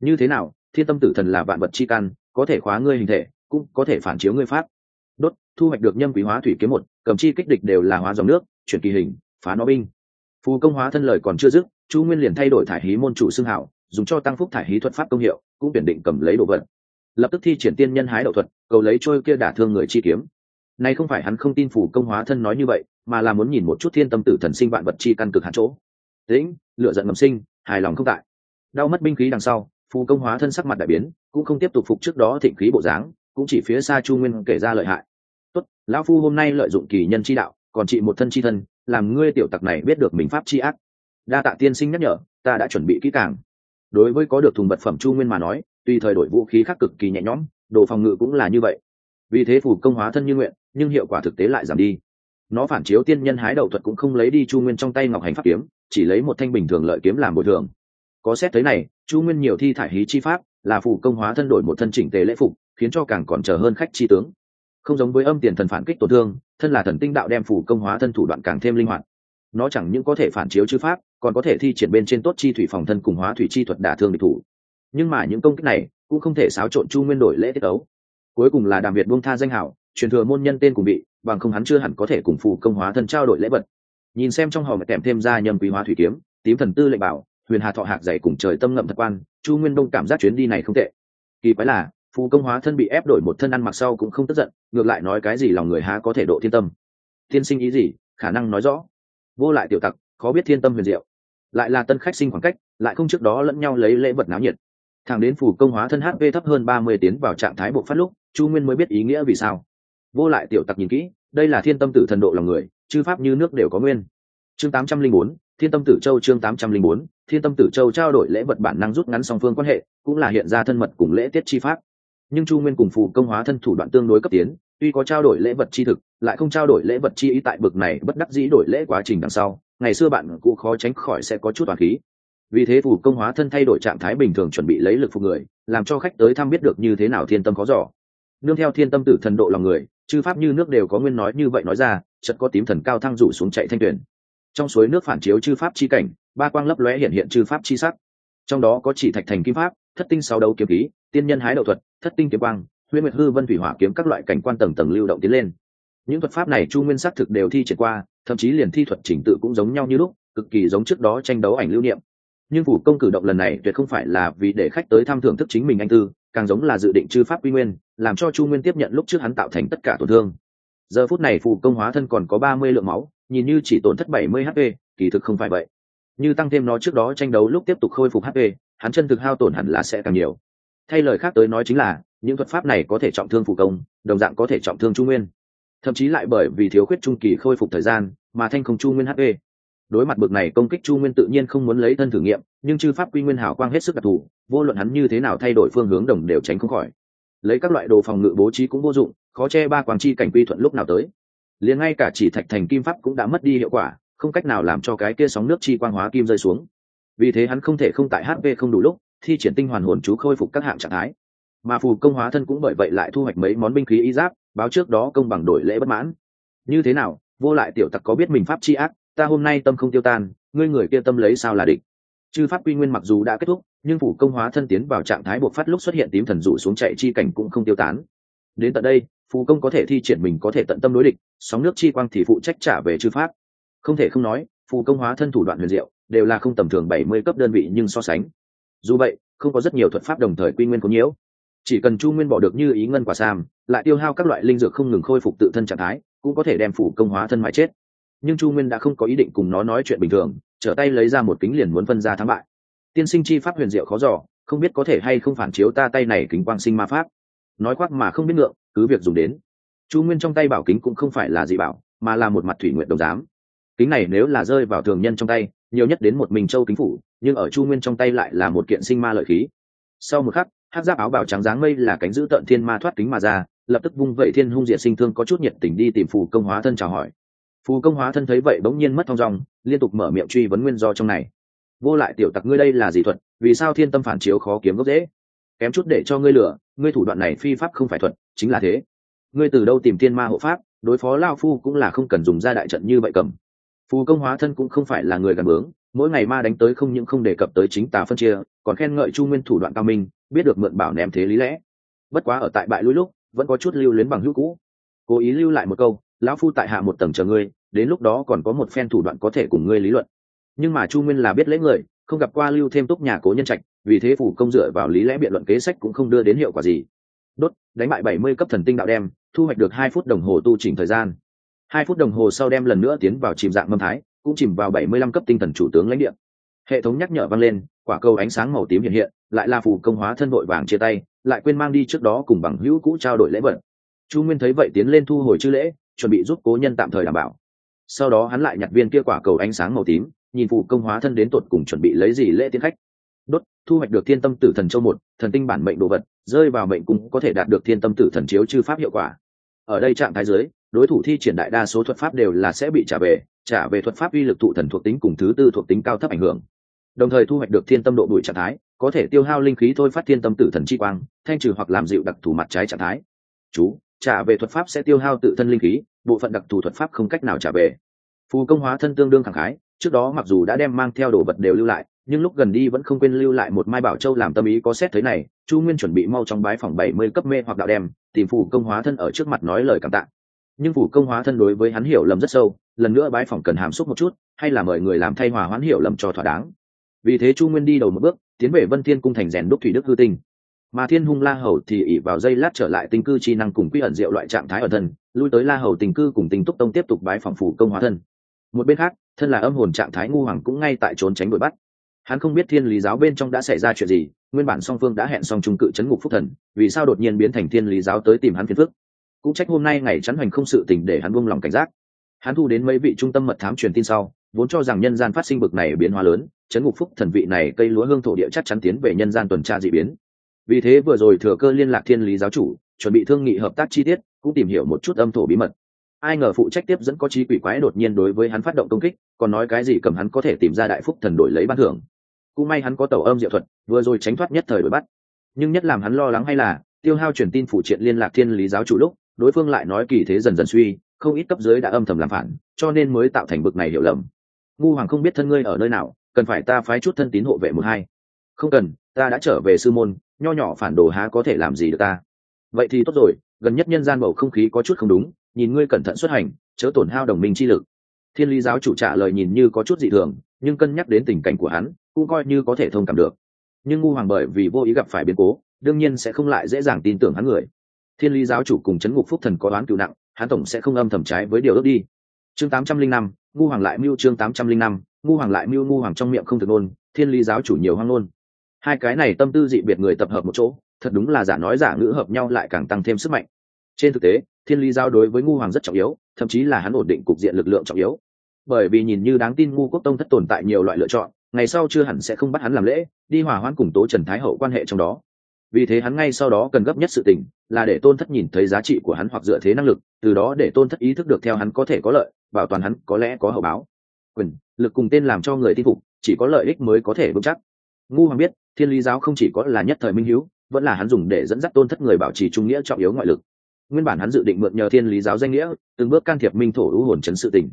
Như thế nào thiên tâm tử thần là vạn vật chi căn, có thể khóa ngươi hình thể, cũng có thể phản chiếu ngươi pháp. Đốt, thu hoạch được nhâm quý hóa thủy kiếm một, cầm chi kích địch đều là hóa dòng nước, chuyển kỳ hình, phá nó binh. Phù công hóa thân lời còn chưa dứt, chu nguyên liền thay đổi thải hí môn chủ xưng hảo, dùng cho tăng phúc thải hí thuật pháp công hiệu, cũng tuyển định cầm lấy đồ vật. Lập tức thi triển tiên nhân hái đậu thuật, cầu lấy trôi kia đả thương người chi kiếm. Nay không phải hắn không tin phủ công hóa thân nói như vậy, mà là muốn nhìn một chút thiên tâm tử thần sinh vạn vật chi căn cực hạn chỗ. Tĩnh lựa giận ngầm sinh, hài lòng không tại. Đau mất binh khí đằng sau phù công hóa thân sắc mặt đại biến, cũng không tiếp tục phục trước đó thịnh khí bộ dáng, cũng chỉ phía xa chu nguyên kể ra lợi hại. Tốt, lão phu hôm nay lợi dụng kỳ nhân chi đạo, còn trị một thân chi thân, làm ngươi tiểu tặc này biết được mình pháp chi ác. Đa tạ tiên sinh nhắc nhở, ta đã chuẩn bị kỹ càng. Đối với có được thùng vật phẩm chu nguyên mà nói, tuy thời đổi vũ khí khác cực kỳ nhẹ nhõm, đồ phòng ngự cũng là như vậy. Vì thế phù công hóa thân như nguyện, nhưng hiệu quả thực tế lại giảm đi. Nó phản chiếu tiên nhân hái đầu thuật cũng không lấy đi chu nguyên trong tay ngọc hành pháp kiếm, chỉ lấy một thanh bình thường lợi kiếm làm bồi thường có xét thấy này, chu nguyên nhiều thi thải hí chi pháp, là phủ công hóa thân đổi một thân chỉnh tề lễ phục, khiến cho càng còn chờ hơn khách chi tướng. Không giống với âm tiền thần phản kích tổn thương, thân là thần tinh đạo đem phủ công hóa thân thủ đoạn càng thêm linh hoạt. Nó chẳng những có thể phản chiếu chư pháp, còn có thể thi triển bên trên tốt chi thủy phòng thân cùng hóa thủy chi thuật đả thương địch thủ. Nhưng mà những công kích này, cũng không thể xáo trộn chu nguyên đổi lễ tiết ấu cuối cùng là đàm việt buông tha danh hảo, truyền thừa môn nhân tên cùng bị, bằng không hắn chưa hẳn có thể cùng phù công hóa thân trao đổi lễ vật. Nhìn xem trong hòm kèm thêm ra nhầm quý hóa thủy kiếm, tím thần tư lệnh bảo huyền hà thọ hạc dày cùng trời tâm ngậm thật quan, chu nguyên đông cảm giác chuyến đi này không tệ. Kỳ quái là phù công hóa thân bị ép đổi một thân ăn mặc sau cũng không tức giận, ngược lại nói cái gì lòng người há có thể độ thiên tâm. Thiên sinh ý gì, khả năng nói rõ. Vô lại tiểu tặc, khó biết thiên tâm huyền diệu. Lại là tân khách sinh khoảng cách, lại không trước đó lẫn nhau lấy lễ vật náo nhiệt. Thẳng đến phù công hóa thân hp thấp hơn ba mươi tiến vào trạng thái bộ phát lúc, chu nguyên mới biết ý nghĩa vì sao. Vô lại tiểu tặc nhìn kỹ, đây là thiên tâm tử thần độ lòng người, chư pháp như nước đều có nguyên. Chương tám trăm linh bốn thiên tâm tử châu chương tám trăm linh bốn, thiên tâm tử châu trao đổi lễ vật bản năng rút ngắn song phương quan hệ, cũng là hiện ra thân mật cùng lễ tiết chi pháp. Nhưng chu nguyên cùng phù công hóa thân thủ đoạn tương đối cấp tiến, tuy có trao đổi lễ vật chi thực, lại không trao đổi lễ vật chi ý tại bực này bất đắc dĩ đổi lễ quá trình đằng sau, ngày xưa bạn cũng khó tránh khỏi sẽ có chút toàn khí. Vì thế phù công hóa thân thay đổi trạng thái bình thường chuẩn bị lấy lực phục người, làm cho khách tới thăm biết được như thế nào thiên tâm có giỏ. Nương theo thiên tâm tử thần độ lòng người, chư pháp như nước đều có nguyên nói như vậy nói ra, chợt có tím thần cao thăng rủ xuống chạy thanh tuyển trong suối nước phản chiếu chư pháp chi cảnh, ba quang lấp lóe hiện hiện chư pháp chi sắc. Trong đó có chỉ thạch thành kim pháp, thất tinh sáu đấu kiếm khí, tiên nhân hái đậu thuật, thất tinh kiếm quang, huyễn nguyệt hư vân thủy hỏa kiếm các loại cảnh quan tầng tầng lưu động tiến lên. Những thuật pháp này chu nguyên sắc thực đều thi triển qua, thậm chí liền thi thuật chỉnh tự cũng giống nhau như lúc, cực kỳ giống trước đó tranh đấu ảnh lưu niệm. Nhưng phủ công cử động lần này tuyệt không phải là vì để khách tới tham thưởng thức chính mình anh tư, càng giống là dự định chư pháp quy nguyên, làm cho chu nguyên tiếp nhận lúc trước hắn tạo thành tất cả tổn thương giờ phút này phù công hóa thân còn có ba mươi lượng máu, nhìn như chỉ tổn thất bảy mươi hp kỳ thực không phải vậy. Như tăng thêm nó trước đó tranh đấu lúc tiếp tục khôi phục hp hắn chân thực hao tổn hẳn là sẽ càng nhiều. Thay lời khác tới nói chính là, những thuật pháp này có thể trọng thương phù công, đồng dạng có thể trọng thương chu nguyên. Thậm chí lại bởi vì thiếu khuyết trung kỳ khôi phục thời gian, mà thanh không chu nguyên hp đối mặt bực này công kích chu nguyên tự nhiên không muốn lấy thân thử nghiệm, nhưng chư pháp quy nguyên hảo quang hết sức đặc thù, vô luận hắn như thế nào thay đổi phương hướng đồng đều tránh không khỏi. Lấy các loại đồ phòng ngự bố trí cũng vô dụng khó che ba quang chi cảnh quy thuận lúc nào tới. Liền ngay cả chỉ thạch thành kim pháp cũng đã mất đi hiệu quả, không cách nào làm cho cái kia sóng nước chi quang hóa kim rơi xuống. Vì thế hắn không thể không tại hp không đủ lúc, thi triển tinh hoàn hồn chú khôi phục các hạng trạng thái. Mà phù công hóa thân cũng bởi vậy lại thu hoạch mấy món binh khí y giáp, báo trước đó công bằng đổi lễ bất mãn. Như thế nào, vô lại tiểu tặc có biết mình pháp chi ác, ta hôm nay tâm không tiêu tan, ngươi người kia tâm lấy sao là địch? Chư pháp quy nguyên mặc dù đã kết thúc, nhưng phủ công hóa thân tiến vào trạng thái buộc phát lúc xuất hiện tím thần dụ xuống chạy chi cảnh cũng không tiêu tán đến tận đây, phù công có thể thi triển mình có thể tận tâm đối địch, sóng nước chi quang thì phụ trách trả về chư pháp. Không thể không nói, phù công hóa thân thủ đoạn huyền diệu, đều là không tầm thường bảy mươi cấp đơn vị nhưng so sánh. Dù vậy, không có rất nhiều thuật pháp đồng thời quy nguyên có nhiễu. Chỉ cần chu nguyên bỏ được như ý ngân quả sam, lại tiêu hao các loại linh dược không ngừng khôi phục tự thân trạng thái, cũng có thể đem phủ công hóa thân mãi chết. Nhưng chu nguyên đã không có ý định cùng nó nói chuyện bình thường, trở tay lấy ra một kính liền muốn phân ra thắng bại. Tiên sinh chi pháp huyền diệu khó giỏ không biết có thể hay không phản chiếu ta tay này kính quang sinh ma pháp nói khoác mà không biết ngượng, cứ việc dùng đến. Chu nguyên trong tay bảo kính cũng không phải là dị bảo, mà là một mặt thủy nguyện đồng giám. Kính này nếu là rơi vào thường nhân trong tay, nhiều nhất đến một mình châu kính phủ, nhưng ở chu nguyên trong tay lại là một kiện sinh ma lợi khí. Sau một khắc, hát giáp áo bào trắng dáng mây là cánh giữ tận thiên ma thoát kính mà ra, lập tức vung vậy thiên hung diệt sinh thương có chút nhiệt tình đi tìm phù công hóa thân chào hỏi. Phù công hóa thân thấy vậy bỗng nhiên mất thong dong liên tục mở miệng truy vấn nguyên do trong này. Vô lại tiểu tặc ngươi đây là gì thuật, vì sao thiên tâm phản chiếu khó kiếm gốc dễ? Kém chút để cho ngươi lửa ngươi thủ đoạn này phi pháp không phải thuật, chính là thế. Ngươi từ đâu tìm tiên ma hộ pháp, đối phó lao phu cũng là không cần dùng ra đại trận như vậy cầm. Phù công hóa thân cũng không phải là người gần bướng, mỗi ngày ma đánh tới không những không đề cập tới chính tà phân chia, còn khen ngợi chu nguyên thủ đoạn cao minh, biết được mượn bảo ném thế lý lẽ. Bất quá ở tại bại lũi lúc, vẫn có chút lưu luyến bằng hữu cũ. Cố ý lưu lại một câu, lão phu tại hạ một tầng chờ ngươi, đến lúc đó còn có một phen thủ đoạn có thể cùng ngươi lý luận. Nhưng mà chu nguyên là biết lễ người, không gặp qua lưu thêm túc nhà cố nhân trạch vì thế phủ công dựa vào lý lẽ biện luận kế sách cũng không đưa đến hiệu quả gì. Đốt, đánh bại bảy mươi cấp thần tinh đạo đem, thu hoạch được hai phút đồng hồ tu chỉnh thời gian. Hai phút đồng hồ sau đem lần nữa tiến vào chìm dạng mâm thái, cũng chìm vào bảy mươi lăm cấp tinh thần chủ tướng lãnh địa. Hệ thống nhắc nhở vang lên, quả cầu ánh sáng màu tím hiện hiện, lại là phù công hóa thân vội vàng chia tay, lại quên mang đi trước đó cùng bằng hữu cũ trao đổi lễ vật. Chu nguyên thấy vậy tiến lên thu hồi chư lễ, chuẩn bị giúp cố nhân tạm thời đảm bảo. Sau đó hắn lại nhặt viên kia quả cầu ánh sáng màu tím, nhìn phụ công hóa thân đến tột cùng chuẩn bị lấy gì lễ tiến khách đốt, thu hoạch được thiên tâm tử thần châu một, thần tinh bản mệnh đồ vật, rơi vào mệnh cũng có thể đạt được thiên tâm tử thần chiếu chư pháp hiệu quả. Ở đây trạng thái dưới, đối thủ thi triển đại đa số thuật pháp đều là sẽ bị trả về trả về thuật pháp uy lực tụ thần thuộc tính cùng thứ tư thuộc tính cao thấp ảnh hưởng. Đồng thời thu hoạch được thiên tâm độ đuổi trạng thái, có thể tiêu hao linh khí thôi phát thiên tâm tử thần chi quang, thanh trừ hoặc làm dịu đặc thù mặt trái trạng thái. Chú, trả về thuật pháp sẽ tiêu hao tự thân linh khí, bộ phận đặc thù thuật pháp không cách nào trả về. Phù công hóa thân tương đương khẳng khái, trước đó mặc dù đã đem mang theo đồ vật đều lưu lại nhưng lúc gần đi vẫn không quên lưu lại một mai bảo châu làm tâm ý có xét thấy này, chu nguyên chuẩn bị mau trong bái phòng bảy mươi cấp mê hoặc đạo đem, tìm phủ công hóa thân ở trước mặt nói lời cảm tạ. Nhưng phủ công hóa thân đối với hắn hiểu lầm rất sâu, lần nữa bái phòng cần hàm xúc một chút, hay là mời người làm thay hòa hoãn hiểu lầm cho thỏa đáng. Vì thế chu nguyên đi đầu một bước, tiến về vân thiên cung thành rèn đúc thủy đức hư tinh. Mà thiên hung la hầu thì ỉ vào dây lát trở lại tinh cư chi năng cùng quy ẩn diệu loại trạng thái ở thân, lui tới la hầu tình cư cùng tình túc tông tiếp tục bái phòng phủ công hóa thân. Một bên khác, thân là âm hồn trạng thái ngu hoàng cũng ngay tại trốn tránh đuổi bắt hắn không biết thiên lý giáo bên trong đã xảy ra chuyện gì, nguyên bản song phương đã hẹn xong trung cự chấn ngục phúc thần, vì sao đột nhiên biến thành thiên lý giáo tới tìm hắn phiền phức. Cũng trách hôm nay ngày chắn hoành không sự tình để hắn buông lòng cảnh giác. Hắn thu đến mấy vị trung tâm mật thám truyền tin sau, vốn cho rằng nhân gian phát sinh bực này biến hóa lớn, chấn ngục phúc thần vị này cây lúa hương thổ địa chắc chắn tiến về nhân gian tuần tra dị biến. Vì thế vừa rồi thừa cơ liên lạc thiên lý giáo chủ, chuẩn bị thương nghị hợp tác chi tiết, cũng tìm hiểu một chút âm thổ bí mật. Ai ngờ phụ trách tiếp dẫn có trí quỷ quái đột nhiên đối với hắn phát động công kích, còn nói cái gì cầm hắn có thể tìm ra đại phúc thần đổi lấy ban thưởng cũng may hắn có tàu âm diệu thuật, vừa rồi tránh thoát nhất thời đuổi bắt. Nhưng nhất làm hắn lo lắng hay là, tiêu hao truyền tin phụ triện liên lạc thiên lý giáo chủ lúc, đối phương lại nói kỳ thế dần dần suy, không ít cấp dưới đã âm thầm làm phản, cho nên mới tạo thành bực này hiểu lầm. Ngu hoàng không biết thân ngươi ở nơi nào, cần phải ta phái chút thân tín hộ vệ một hai. Không cần, ta đã trở về sư môn, nho nhỏ phản đồ há có thể làm gì được ta? Vậy thì tốt rồi, gần nhất nhân gian bầu không khí có chút không đúng, nhìn ngươi cẩn thận xuất hành, chớ tổn hao đồng minh chi lực. Thiên lý giáo chủ trả lời nhìn như có chút dị thường, nhưng cân nhắc đến tình cảnh của hắn cũng coi như có thể thông cảm được. Nhưng ngu hoàng bởi vì vô ý gặp phải biến cố, đương nhiên sẽ không lại dễ dàng tin tưởng hắn người. Thiên lý giáo chủ cùng chấn ngục phúc thần có đoán cựu nặng, hắn tổng sẽ không âm thầm trái với điều ước đi. Chương tám trăm linh năm, ngu hoàng lại mưu chương tám trăm linh năm, ngu hoàng lại mưu ngu hoàng trong miệng không thực ngôn, thiên lý giáo chủ nhiều hoang ngôn. Hai cái này tâm tư dị biệt người tập hợp một chỗ, thật đúng là giả nói giả ngữ hợp nhau lại càng tăng thêm sức mạnh. Trên thực tế, thiên lý giáo đối với ngu hoàng rất trọng yếu, thậm chí là hắn ổn định cục diện lực lượng trọng yếu. Bởi vì nhìn như đáng tin ngu quốc tông thất tồn tại nhiều loại lựa chọn ngày sau chưa hẳn sẽ không bắt hắn làm lễ, đi hòa hoãn cùng tố trần thái hậu quan hệ trong đó. Vì thế hắn ngay sau đó cần gấp nhất sự tình, là để tôn thất nhìn thấy giá trị của hắn hoặc dựa thế năng lực, từ đó để tôn thất ý thức được theo hắn có thể có lợi, bảo toàn hắn có lẽ có hậu báo. Quyền, lực cùng tên làm cho người tin phục, chỉ có lợi ích mới có thể vững chắc. Ngu hoàng biết, thiên lý giáo không chỉ có là nhất thời minh hữu vẫn là hắn dùng để dẫn dắt tôn thất người bảo trì trung nghĩa trọng yếu ngoại lực. Nguyên bản hắn dự định mượn nhờ thiên lý giáo danh nghĩa, từng bước can thiệp minh thổ ưu hồn chấn sự tình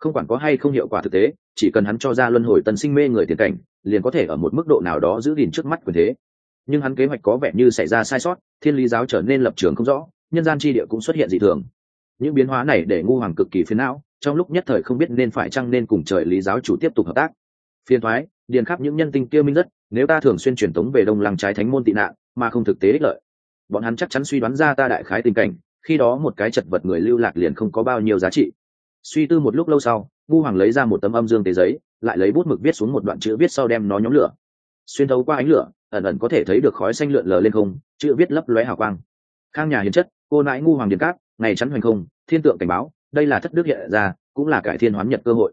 không quản có hay không hiệu quả thực tế, chỉ cần hắn cho ra luân hồi tân sinh mê người tiền cảnh, liền có thể ở một mức độ nào đó giữ gìn trước mắt quyền thế. Nhưng hắn kế hoạch có vẻ như xảy ra sai sót, thiên lý giáo trở nên lập trường không rõ, nhân gian tri địa cũng xuất hiện dị thường. Những biến hóa này để ngu hoàng cực kỳ phiến não, trong lúc nhất thời không biết nên phải chăng nên cùng trời lý giáo chủ tiếp tục hợp tác. Phiên thoái, điền khắp những nhân tinh kia minh rất, nếu ta thường xuyên truyền tống về đông làng trái thánh môn tị nạn, mà không thực tế ích lợi. Bọn hắn chắc chắn suy đoán ra ta đại khái tình cảnh, khi đó một cái chật vật người lưu lạc liền không có bao nhiêu giá trị suy tư một lúc lâu sau, ngu hoàng lấy ra một tấm âm dương tế giấy, lại lấy bút mực viết xuống một đoạn chữ viết sau đem nó nhóm lửa. Xuyên thấu qua ánh lửa, ẩn ẩn có thể thấy được khói xanh lượn lờ lên không, chữ viết lấp lóe hào quang. Khang nhà hiền chất, cô nãi ngu hoàng điền cát, ngày chắn hoành không, thiên tượng cảnh báo, đây là thất đức hiện ra, cũng là cải thiên hoán nhật cơ hội.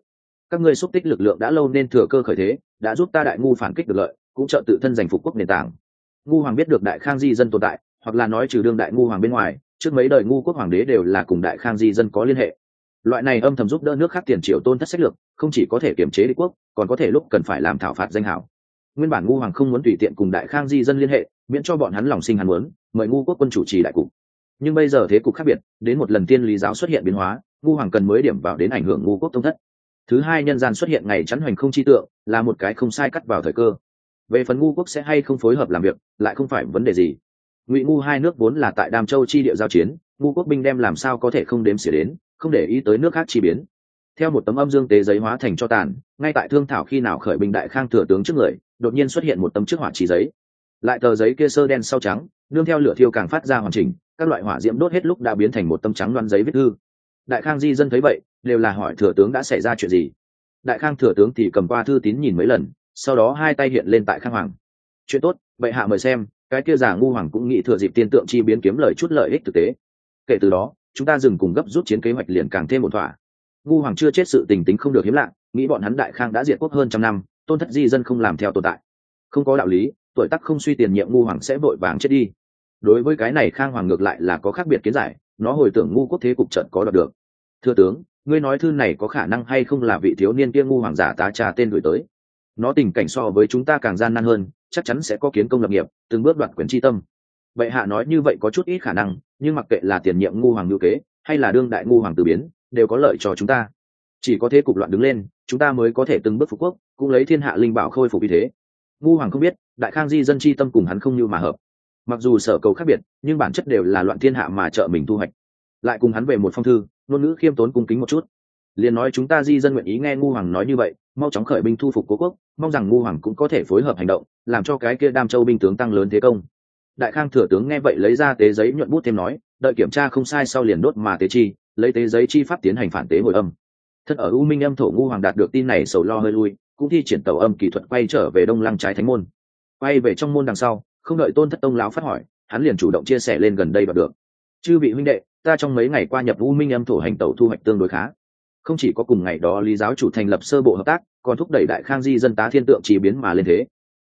Các ngươi xúc tích lực lượng đã lâu nên thừa cơ khởi thế, đã giúp ta đại ngu phản kích được lợi, cũng trợ tự thân giành phục quốc nền tảng. Ngu hoàng biết được đại khang di dân tồn tại, hoặc là nói trừ đương đại ngu hoàng bên ngoài, trước mấy đời ngu quốc hoàng đế đều là cùng đại khang di dân có liên hệ loại này âm thầm giúp đỡ nước khác tiền triệu tôn thất sách lược, không chỉ có thể kiềm chế đế quốc, còn có thể lúc cần phải làm thảo phạt danh hảo. Nguyên bản ngu hoàng không muốn tùy tiện cùng đại khang di dân liên hệ, miễn cho bọn hắn lòng sinh hắn muốn, mời ngu quốc quân chủ trì đại cục. Nhưng bây giờ thế cục khác biệt, đến một lần tiên lý giáo xuất hiện biến hóa, ngu hoàng cần mới điểm vào đến ảnh hưởng ngu quốc tông thất. Thứ hai nhân gian xuất hiện ngày chắn hoành không chi tượng, là một cái không sai cắt vào thời cơ. Về phần ngu quốc sẽ hay không phối hợp làm việc, lại không phải vấn đề gì. Ngụy ngu hai nước vốn là tại Đam châu chi địa giao chiến, ngu quốc binh đem làm sao có thể không đếm xỉa đến không để ý tới nước khác chi biến. Theo một tấm âm dương tế giấy hóa thành cho tàn, ngay tại thương thảo khi nào khởi binh đại khang thừa tướng trước người, đột nhiên xuất hiện một tấm trước hỏa chỉ giấy. Lại tờ giấy kia sơ đen sau trắng, nương theo lửa thiêu càng phát ra hoàn chỉnh, các loại hỏa diễm đốt hết lúc đã biến thành một tấm trắng loan giấy viết thư. Đại khang di dân thấy vậy, đều là hỏi thừa tướng đã xảy ra chuyện gì. Đại khang thừa tướng thì cầm qua thư tín nhìn mấy lần, sau đó hai tay hiện lên tại khang hoàng. Chuyện tốt vậy hạ mời xem, cái kia giả ngu hoàng cũng nghĩ thừa dịp tiên tượng chi biến kiếm lời chút lợi ích thực tế. Kể từ đó chúng ta dừng cùng gấp rút chiến kế hoạch liền càng thêm một thỏa. Ngu hoàng chưa chết sự tình tính không được hiếm lạ, nghĩ bọn hắn đại khang đã diệt quốc hơn trăm năm, tôn thất di dân không làm theo tồn tại. Không có đạo lý, tuổi tắc không suy tiền nhiệm ngu hoàng sẽ vội vàng chết đi. Đối với cái này khang hoàng ngược lại là có khác biệt kiến giải, nó hồi tưởng ngu quốc thế cục trận có đọc được. Thưa tướng, ngươi nói thư này có khả năng hay không là vị thiếu niên kia ngu hoàng giả tá trà tên gửi tới? Nó tình cảnh so với chúng ta càng gian nan hơn, chắc chắn sẽ có kiến công lập nghiệp, từng bước đoạt quyền tri tâm bệ hạ nói như vậy có chút ít khả năng, nhưng mặc kệ là tiền nhiệm ngu hoàng ngữ kế, hay là đương đại ngu hoàng từ biến, đều có lợi cho chúng ta. Chỉ có thế cục loạn đứng lên, chúng ta mới có thể từng bước phục quốc, cũng lấy thiên hạ linh bảo khôi phục như thế. Ngu hoàng không biết, đại khang di dân chi tâm cùng hắn không như mà hợp. Mặc dù sở cầu khác biệt, nhưng bản chất đều là loạn thiên hạ mà trợ mình thu hoạch. Lại cùng hắn về một phong thư, ngôn ngữ khiêm tốn cung kính một chút. Liền nói chúng ta di dân nguyện ý nghe ngu hoàng nói như vậy, mau chóng khởi binh thu phục cố quốc, mong rằng ngu hoàng cũng có thể phối hợp hành động, làm cho cái kia đam châu binh tướng tăng lớn thế công đại khang thừa tướng nghe vậy lấy ra tế giấy nhuận bút thêm nói, đợi kiểm tra không sai sau liền đốt mà tế chi, lấy tế giấy chi pháp tiến hành phản tế hồi âm. Thật ở u minh âm thổ ngu hoàng đạt được tin này sầu lo hơi lui, cũng thi triển tàu âm kỹ thuật quay trở về đông lăng trái thánh môn. Quay về trong môn đằng sau, không đợi tôn thất tông lão phát hỏi, hắn liền chủ động chia sẻ lên gần đây và được. Chư vị huynh đệ, ta trong mấy ngày qua nhập u minh âm thổ hành tàu thu hoạch tương đối khá. Không chỉ có cùng ngày đó lý giáo chủ thành lập sơ bộ hợp tác, còn thúc đẩy đại khang di dân tá thiên tượng chỉ biến mà lên thế.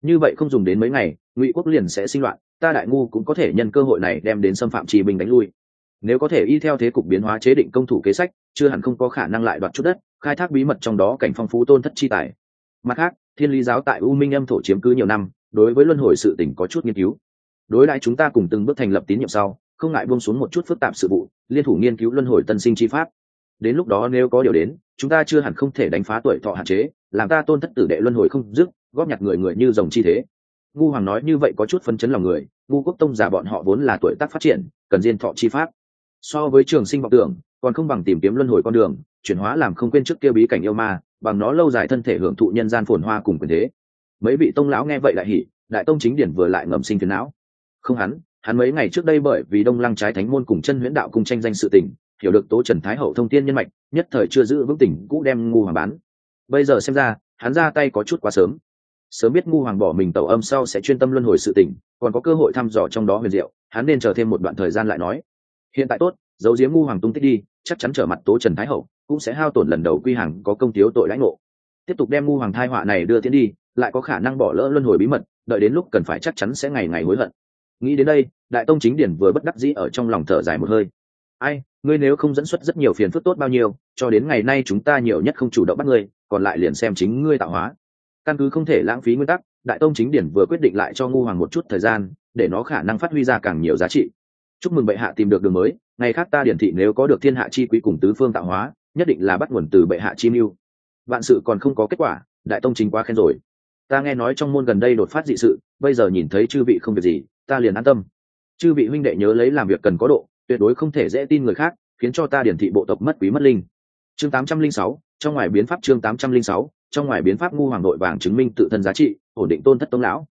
Như vậy không dùng đến mấy ngày, ngụy quốc liền sẽ sinh loạn ta đại ngu cũng có thể nhân cơ hội này đem đến xâm phạm trì bình đánh lui. Nếu có thể y theo thế cục biến hóa chế định công thủ kế sách, chưa hẳn không có khả năng lại đoạt chút đất, khai thác bí mật trong đó cảnh phong phú tôn thất chi tài. Mặt khác, thiên lý giáo tại u minh âm thổ chiếm cứ nhiều năm, đối với luân hồi sự tỉnh có chút nghiên cứu. Đối lại chúng ta cùng từng bước thành lập tín nhiệm sau, không ngại buông xuống một chút phức tạp sự vụ, liên thủ nghiên cứu luân hồi tân sinh chi pháp. Đến lúc đó nếu có điều đến, chúng ta chưa hẳn không thể đánh phá tuổi thọ hạn chế, làm ta tôn thất tử đệ luân hồi không dứt, góp nhặt người người như dòng chi thế ngu hoàng nói như vậy có chút phân chấn lòng người, ngu quốc tông giả bọn họ vốn là tuổi tác phát triển, cần diên thọ chi pháp. So với trường sinh vọng tưởng, còn không bằng tìm kiếm luân hồi con đường, chuyển hóa làm không quên trước kia bí cảnh yêu ma, bằng nó lâu dài thân thể hưởng thụ nhân gian phồn hoa cùng quyền thế. Mấy vị tông lão nghe vậy lại hỉ, đại tông chính điển vừa lại ngầm sinh phiền não. Không hắn hắn mấy ngày trước đây bởi vì đông lăng trái thánh môn cùng chân huyễn đạo cùng tranh danh sự tình, hiểu được tố trần thái hậu thông tiên nhân mạch, nhất thời chưa giữ vững tỉnh cũ đem ngu hoàng bán. Bây giờ xem ra, hắn ra tay có chút quá sớm sớm biết ngu hoàng bỏ mình tẩu âm sau sẽ chuyên tâm luân hồi sự tỉnh còn có cơ hội thăm dò trong đó huyền diệu, hắn nên chờ thêm một đoạn thời gian lại nói. Hiện tại tốt dấu diếm ngu hoàng tung tích đi, chắc chắn trở mặt tố trần thái hậu, cũng sẽ hao tổn lần đầu quy hàng có công tiếu tội lãnh ngộ. Tiếp tục đem ngu hoàng thai họa này đưa tiến đi, lại có khả năng bỏ lỡ luân hồi bí mật, đợi đến lúc cần phải chắc chắn sẽ ngày ngày hối hận. Nghĩ đến đây, đại tông chính điển vừa bất đắc dĩ ở trong lòng thở dài một hơi. Ai, ngươi nếu không dẫn xuất rất nhiều phiền phức tốt bao nhiêu, cho đến ngày nay chúng ta nhiều nhất không chủ động bắt ngươi, còn lại liền xem chính ngươi tạo hóa căn cứ không thể lãng phí nguyên tắc đại tông chính điển vừa quyết định lại cho ngu hoàng một chút thời gian để nó khả năng phát huy ra càng nhiều giá trị. Chúc mừng bệ hạ tìm được đường mới ngày khác ta điển thị nếu có được thiên hạ chi quý cùng tứ phương tạo hóa nhất định là bắt nguồn từ bệ hạ chi mưu. Vạn sự còn không có kết quả đại tông chính quá khen rồi. Ta nghe nói trong môn gần đây đột phát dị sự bây giờ nhìn thấy chư vị không việc gì ta liền an tâm. Chư vị huynh đệ nhớ lấy làm việc cần có độ tuyệt đối không thể dễ tin người khác khiến cho ta điển thị bộ tộc mất quý mất linh. Chương 806, trong ngoài biến pháp chương 806, trong ngoài biến pháp ngu hoàng nội vàng chứng minh tự thân giá trị, ổn định tôn thất tông lão.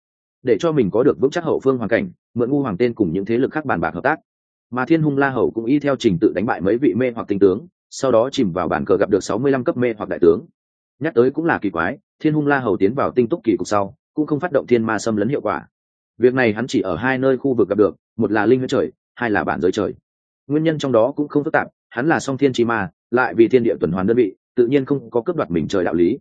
Để cho mình có được vững chắc hậu phương hoàn cảnh, mượn ngu hoàng tên cùng những thế lực khác bàn bạc hợp tác. Mà thiên hung la hầu cũng y theo trình tự đánh bại mấy vị mê hoặc tinh tướng, sau đó chìm vào bàn cờ gặp được sáu mươi lăm cấp mê hoặc đại tướng. Nhắc tới cũng là kỳ quái, thiên hung la hầu tiến vào tinh túc kỳ cục sau, cũng không phát động thiên ma xâm lấn hiệu quả. Việc này hắn chỉ ở hai nơi khu vực gặp được, một là linh huyết trời, hai là bản giới trời. Nguyên nhân trong đó cũng không phức tạp, hắn là song thiên chi ma, lại vì thiên địa tuần hoàn đơn vị, tự nhiên không có cướp đoạt mình trời đạo lý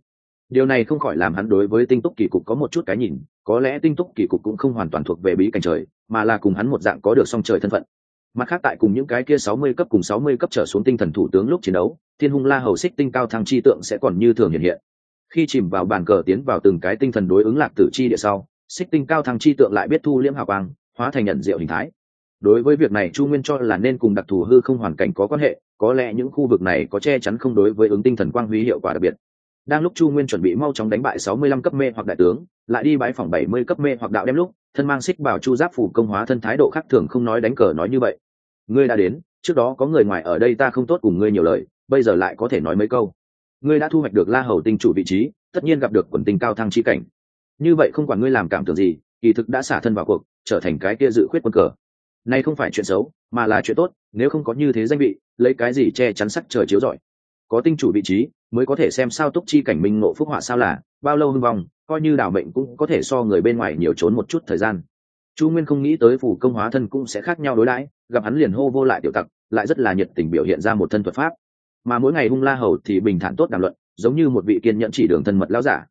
điều này không khỏi làm hắn đối với tinh túc kỳ cục có một chút cái nhìn, có lẽ tinh túc kỳ cục cũng không hoàn toàn thuộc về bí cảnh trời, mà là cùng hắn một dạng có được song trời thân phận. Mặt khác tại cùng những cái kia sáu mươi cấp cùng sáu mươi cấp trở xuống tinh thần thủ tướng lúc chiến đấu, thiên hung la hầu xích tinh cao thăng chi tượng sẽ còn như thường hiện hiện. Khi chìm vào bàn cờ tiến vào từng cái tinh thần đối ứng lạc tử chi địa sau, xích tinh cao thăng chi tượng lại biết thu liễm hào quang, hóa thành nhận diệu hình thái. Đối với việc này chu nguyên cho là nên cùng đặc thù hư không hoàn cảnh có quan hệ, có lẽ những khu vực này có che chắn không đối với ứng tinh thần quang huy hiệu quả đặc biệt đang lúc chu nguyên chuẩn bị mau chóng đánh bại sáu mươi lăm cấp mê hoặc đại tướng, lại đi bãi phòng bảy mươi cấp mê hoặc đạo đem lúc, thân mang xích bảo chu giáp phủ công hóa thân thái độ khác thường không nói đánh cờ nói như vậy. Ngươi đã đến, trước đó có người ngoài ở đây ta không tốt cùng ngươi nhiều lời, bây giờ lại có thể nói mấy câu. Ngươi đã thu hoạch được la hầu tinh chủ vị trí, tất nhiên gặp được quần tinh cao thăng chi cảnh. Như vậy không quản ngươi làm cảm tưởng gì, kỳ thực đã xả thân vào cuộc, trở thành cái kia dự khuyết quân cờ. Nay không phải chuyện xấu, mà là chuyện tốt, nếu không có như thế danh vị, lấy cái gì che chắn sắc trời chiếu rọi? Có tinh chủ vị trí, mới có thể xem sao túc chi cảnh minh ngộ phúc họa sao là, bao lâu hưng vong, coi như đảo mệnh cũng có thể so người bên ngoài nhiều trốn một chút thời gian. Chu nguyên không nghĩ tới phủ công hóa thân cũng sẽ khác nhau đối đãi, gặp hắn liền hô vô lại tiểu tặc, lại rất là nhiệt tình biểu hiện ra một thân thuật pháp. Mà mỗi ngày hung la hầu thì bình thản tốt đàm luận, giống như một vị kiên nhận chỉ đường thân mật lão giả.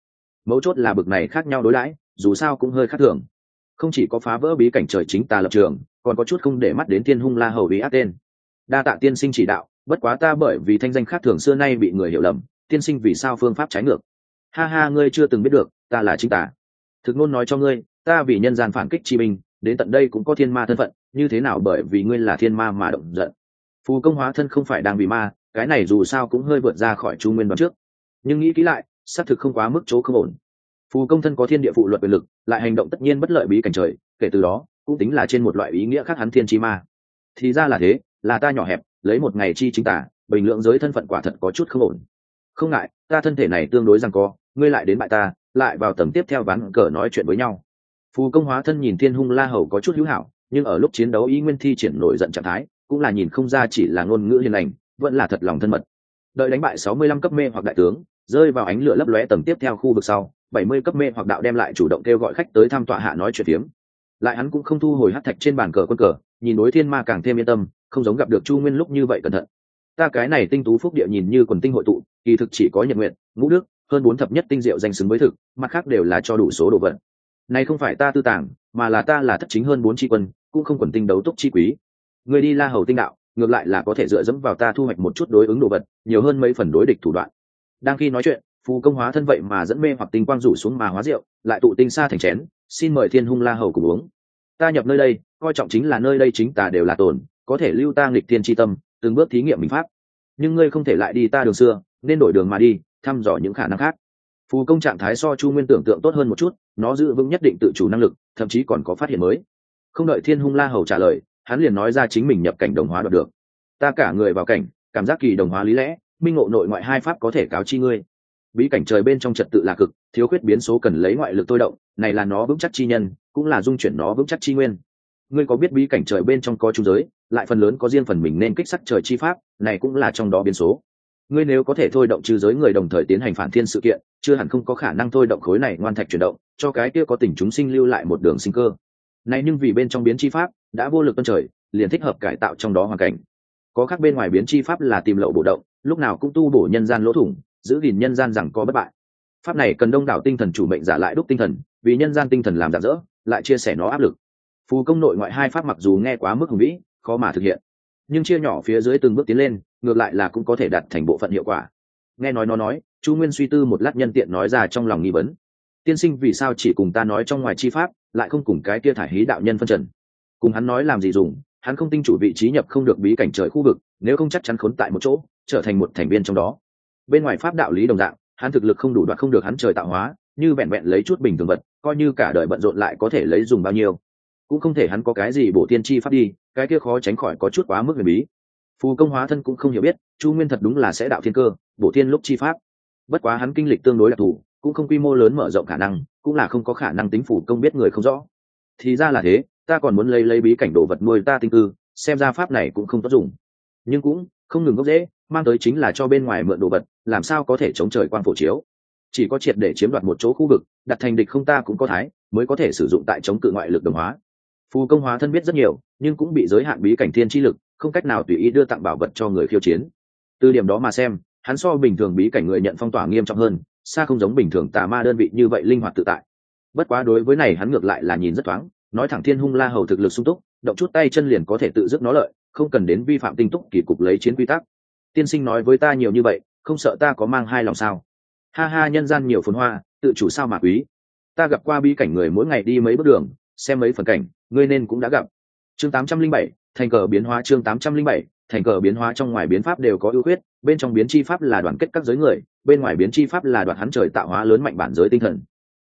Mấu chốt là bực này khác nhau đối đãi, dù sao cũng hơi khác thường. Không chỉ có phá vỡ bí cảnh trời chính ta lập trường, còn có chút không để mắt đến thiên hung la hầu bí át tên. Đa tạ tiên sinh chỉ đạo bất quá ta bởi vì thanh danh khác thường xưa nay bị người hiểu lầm, tiên sinh vì sao phương pháp trái ngược? Ha ha, ngươi chưa từng biết được, ta là chính tả. Thực ngôn nói cho ngươi, ta vì nhân gian phản kích chi binh, đến tận đây cũng có thiên ma thân phận, như thế nào bởi vì ngươi là thiên ma mà động giận? Phù công hóa thân không phải đang bị ma, cái này dù sao cũng hơi vượt ra khỏi chu nguyên đoán trước. Nhưng nghĩ kỹ lại, xác thực không quá mức chỗ không ổn. Phù công thân có thiên địa phụ luật quyền lực, lại hành động tất nhiên bất lợi bí cảnh trời, kể từ đó, cũng tính là trên một loại ý nghĩa khác hắn thiên chi ma. Thì ra là thế, là ta nhỏ hẹp lấy một ngày chi chính tả, bình lượng giới thân phận quả thật có chút không ổn. Không ngại, ta thân thể này tương đối rằng co, ngươi lại đến bại ta, lại vào tầng tiếp theo ván cờ nói chuyện với nhau. Phù công hóa thân nhìn thiên hung la hầu có chút hữu hảo, nhưng ở lúc chiến đấu ý nguyên thi triển nổi giận trạng thái, cũng là nhìn không ra chỉ là ngôn ngữ hiền lành, vẫn là thật lòng thân mật. Đợi đánh bại sáu mươi lăm cấp mê hoặc đại tướng, rơi vào ánh lửa lấp lóe tầng tiếp theo khu vực sau, bảy mươi cấp mê hoặc đạo đem lại chủ động kêu gọi khách tới tham tọa hạ nói chuyện tiếm lại hắn cũng không thu hồi hát thạch trên bàn cờ quân cờ, nhìn đối thiên ma càng thêm yên tâm không giống gặp được chu nguyên lúc như vậy cẩn thận. Ta cái này tinh tú phúc địa nhìn như quần tinh hội tụ, kỳ thực chỉ có nhật nguyện ngũ đức, hơn bốn thập nhất tinh diệu danh xứng với thực, mặt khác đều là cho đủ số đồ vật. Này không phải ta tư tàng, mà là ta là thất chính hơn bốn tri quân, cũng không quần tinh đấu túc chi quý. Người đi la hầu tinh đạo, ngược lại là có thể dựa dẫm vào ta thu hoạch một chút đối ứng đồ vật, nhiều hơn mấy phần đối địch thủ đoạn. Đang khi nói chuyện, phù công hóa thân vậy mà dẫn mê hoặc tinh quang rủ xuống mà hóa rượu, lại tụ tinh xa thành chén, xin mời thiên hung la hầu cùng uống. Ta nhập nơi đây, coi trọng chính là nơi đây chính ta đều là tồn có thể lưu ta nghịch thiên tri tâm, từng bước thí nghiệm mình pháp. Nhưng ngươi không thể lại đi ta đường xưa, nên đổi đường mà đi, thăm dò những khả năng khác. Phù công trạng thái so chu nguyên tưởng tượng tốt hơn một chút, nó giữ vững nhất định tự chủ năng lực, thậm chí còn có phát hiện mới. Không đợi thiên hung la hầu trả lời, hắn liền nói ra chính mình nhập cảnh đồng hóa đoạt được. Ta cả người vào cảnh, cảm giác kỳ đồng hóa lý lẽ, minh ngộ nội ngoại hai pháp có thể cáo chi ngươi. Bí cảnh trời bên trong trật tự là cực, thiếu khuyết biến số cần lấy ngoại lực tôi động, này là nó vững chắc chi nhân, cũng là dung chuyển nó vững chắc chi nguyên. Ngươi có biết bí cảnh trời bên trong có trung giới? Lại phần lớn có riêng phần mình nên kích sắc trời chi pháp, này cũng là trong đó biến số. Ngươi nếu có thể thôi động trừ giới người đồng thời tiến hành phản thiên sự kiện, chưa hẳn không có khả năng thôi động khối này ngoan thạch chuyển động, cho cái kia có tình chúng sinh lưu lại một đường sinh cơ. Này nhưng vì bên trong biến chi pháp đã vô lực tân trời, liền thích hợp cải tạo trong đó hoàn cảnh. Có khác bên ngoài biến chi pháp là tìm lậu bổ động, lúc nào cũng tu bổ nhân gian lỗ thủng, giữ gìn nhân gian rằng có bất bại. Pháp này cần đông đảo tinh thần chủ mệnh giả lại đúc tinh thần, vì nhân gian tinh thần làm giả dỡ lại chia sẻ nó áp lực. Phù công nội ngoại hai pháp mặc dù nghe quá mức hùng vĩ khó mà thực hiện. Nhưng chia nhỏ phía dưới từng bước tiến lên, ngược lại là cũng có thể đạt thành bộ phận hiệu quả. Nghe nói nó nói, chu nguyên suy tư một lát nhân tiện nói ra trong lòng nghi vấn. Tiên sinh vì sao chỉ cùng ta nói trong ngoài chi pháp, lại không cùng cái kia thải hí đạo nhân phân trần? Cùng hắn nói làm gì dùng, hắn không tinh chủ vị trí nhập không được bí cảnh trời khu vực, nếu không chắc chắn khốn tại một chỗ, trở thành một thành viên trong đó. Bên ngoài pháp đạo lý đồng dạng, hắn thực lực không đủ đoạt không được hắn trời tạo hóa, như vẹn vẹn lấy chút bình thường vật, coi như cả đời bận rộn lại có thể lấy dùng bao nhiêu cũng không thể hắn có cái gì bổ tiên chi pháp đi, cái kia khó tránh khỏi có chút quá mức huyền bí. Phù công hóa thân cũng không hiểu biết, chu nguyên thật đúng là sẽ đạo thiên cơ, bổ tiên lúc chi pháp. Bất quá hắn kinh lịch tương đối đặc thù, cũng không quy mô lớn mở rộng khả năng, cũng là không có khả năng tính phủ công biết người không rõ. Thì ra là thế, ta còn muốn lấy lấy bí cảnh đồ vật nuôi ta tinh cư, xem ra pháp này cũng không tốt dùng. Nhưng cũng không ngừng gốc dễ mang tới chính là cho bên ngoài mượn đồ vật, làm sao có thể chống trời quan phổ chiếu. Chỉ có triệt để chiếm đoạt một chỗ khu vực, đặt thành địch không ta cũng có thái, mới có thể sử dụng tại chống cự ngoại lực đồng hóa phù công hóa thân biết rất nhiều, nhưng cũng bị giới hạn bí cảnh thiên chi lực, không cách nào tùy ý đưa tặng bảo vật cho người khiêu chiến. Từ điểm đó mà xem, hắn so bình thường bí cảnh người nhận phong tỏa nghiêm trọng hơn, xa không giống bình thường tà ma đơn vị như vậy linh hoạt tự tại. Bất quá đối với này hắn ngược lại là nhìn rất thoáng, nói thẳng thiên hung la hầu thực lực sung túc, động chút tay chân liền có thể tự dứt nó lợi, không cần đến vi phạm tinh túc kỳ cục lấy chiến quy tắc. Tiên sinh nói với ta nhiều như vậy, không sợ ta có mang hai lòng sao? Ha ha, nhân gian nhiều phồn hoa, tự chủ sao mà quý. Ta gặp qua bi cảnh người mỗi ngày đi mấy bước đường xem mấy phần cảnh, ngươi nên cũng đã gặp. Chương tám trăm linh bảy, thành cờ biến hóa chương tám trăm linh bảy, thành cờ biến hóa trong ngoài biến pháp đều có ưu khuyết, bên trong biến chi pháp là đoàn kết các giới người, bên ngoài biến chi pháp là đoàn hắn trời tạo hóa lớn mạnh bản giới tinh thần.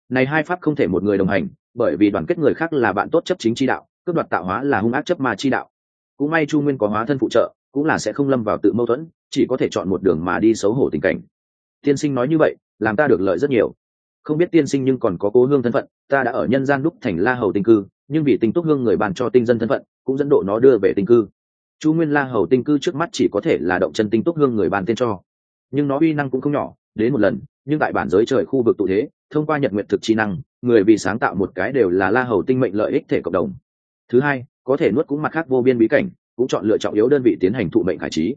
Này hai pháp không thể một người đồng hành, bởi vì đoàn kết người khác là bạn tốt chấp chính chi đạo, cướp đoạt tạo hóa là hung ác chấp mà chi đạo. Cũng may chu nguyên có hóa thân phụ trợ, cũng là sẽ không lâm vào tự mâu thuẫn, chỉ có thể chọn một đường mà đi xấu hổ tình cảnh. Tiên sinh nói như vậy, làm ta được lợi rất nhiều không biết tiên sinh nhưng còn có cố hương thân phận, ta đã ở nhân gian đúc thành la hầu tinh cư, nhưng vì tinh túc hương người bàn cho tinh dân thân phận, cũng dẫn độ nó đưa về tinh cư. Chu nguyên la hầu tinh cư trước mắt chỉ có thể là động chân tinh túc hương người bàn tên cho. Nhưng nó uy năng cũng không nhỏ, đến một lần, nhưng tại bản giới trời khu vực tụ thế, thông qua nhật nguyện thực trí năng, người vì sáng tạo một cái đều là la hầu tinh mệnh lợi ích thể cộng đồng. Thứ hai, có thể nuốt cũng mặt khác vô biên bí cảnh, cũng chọn lựa trọng yếu đơn vị tiến hành thụ mệnh khải trí.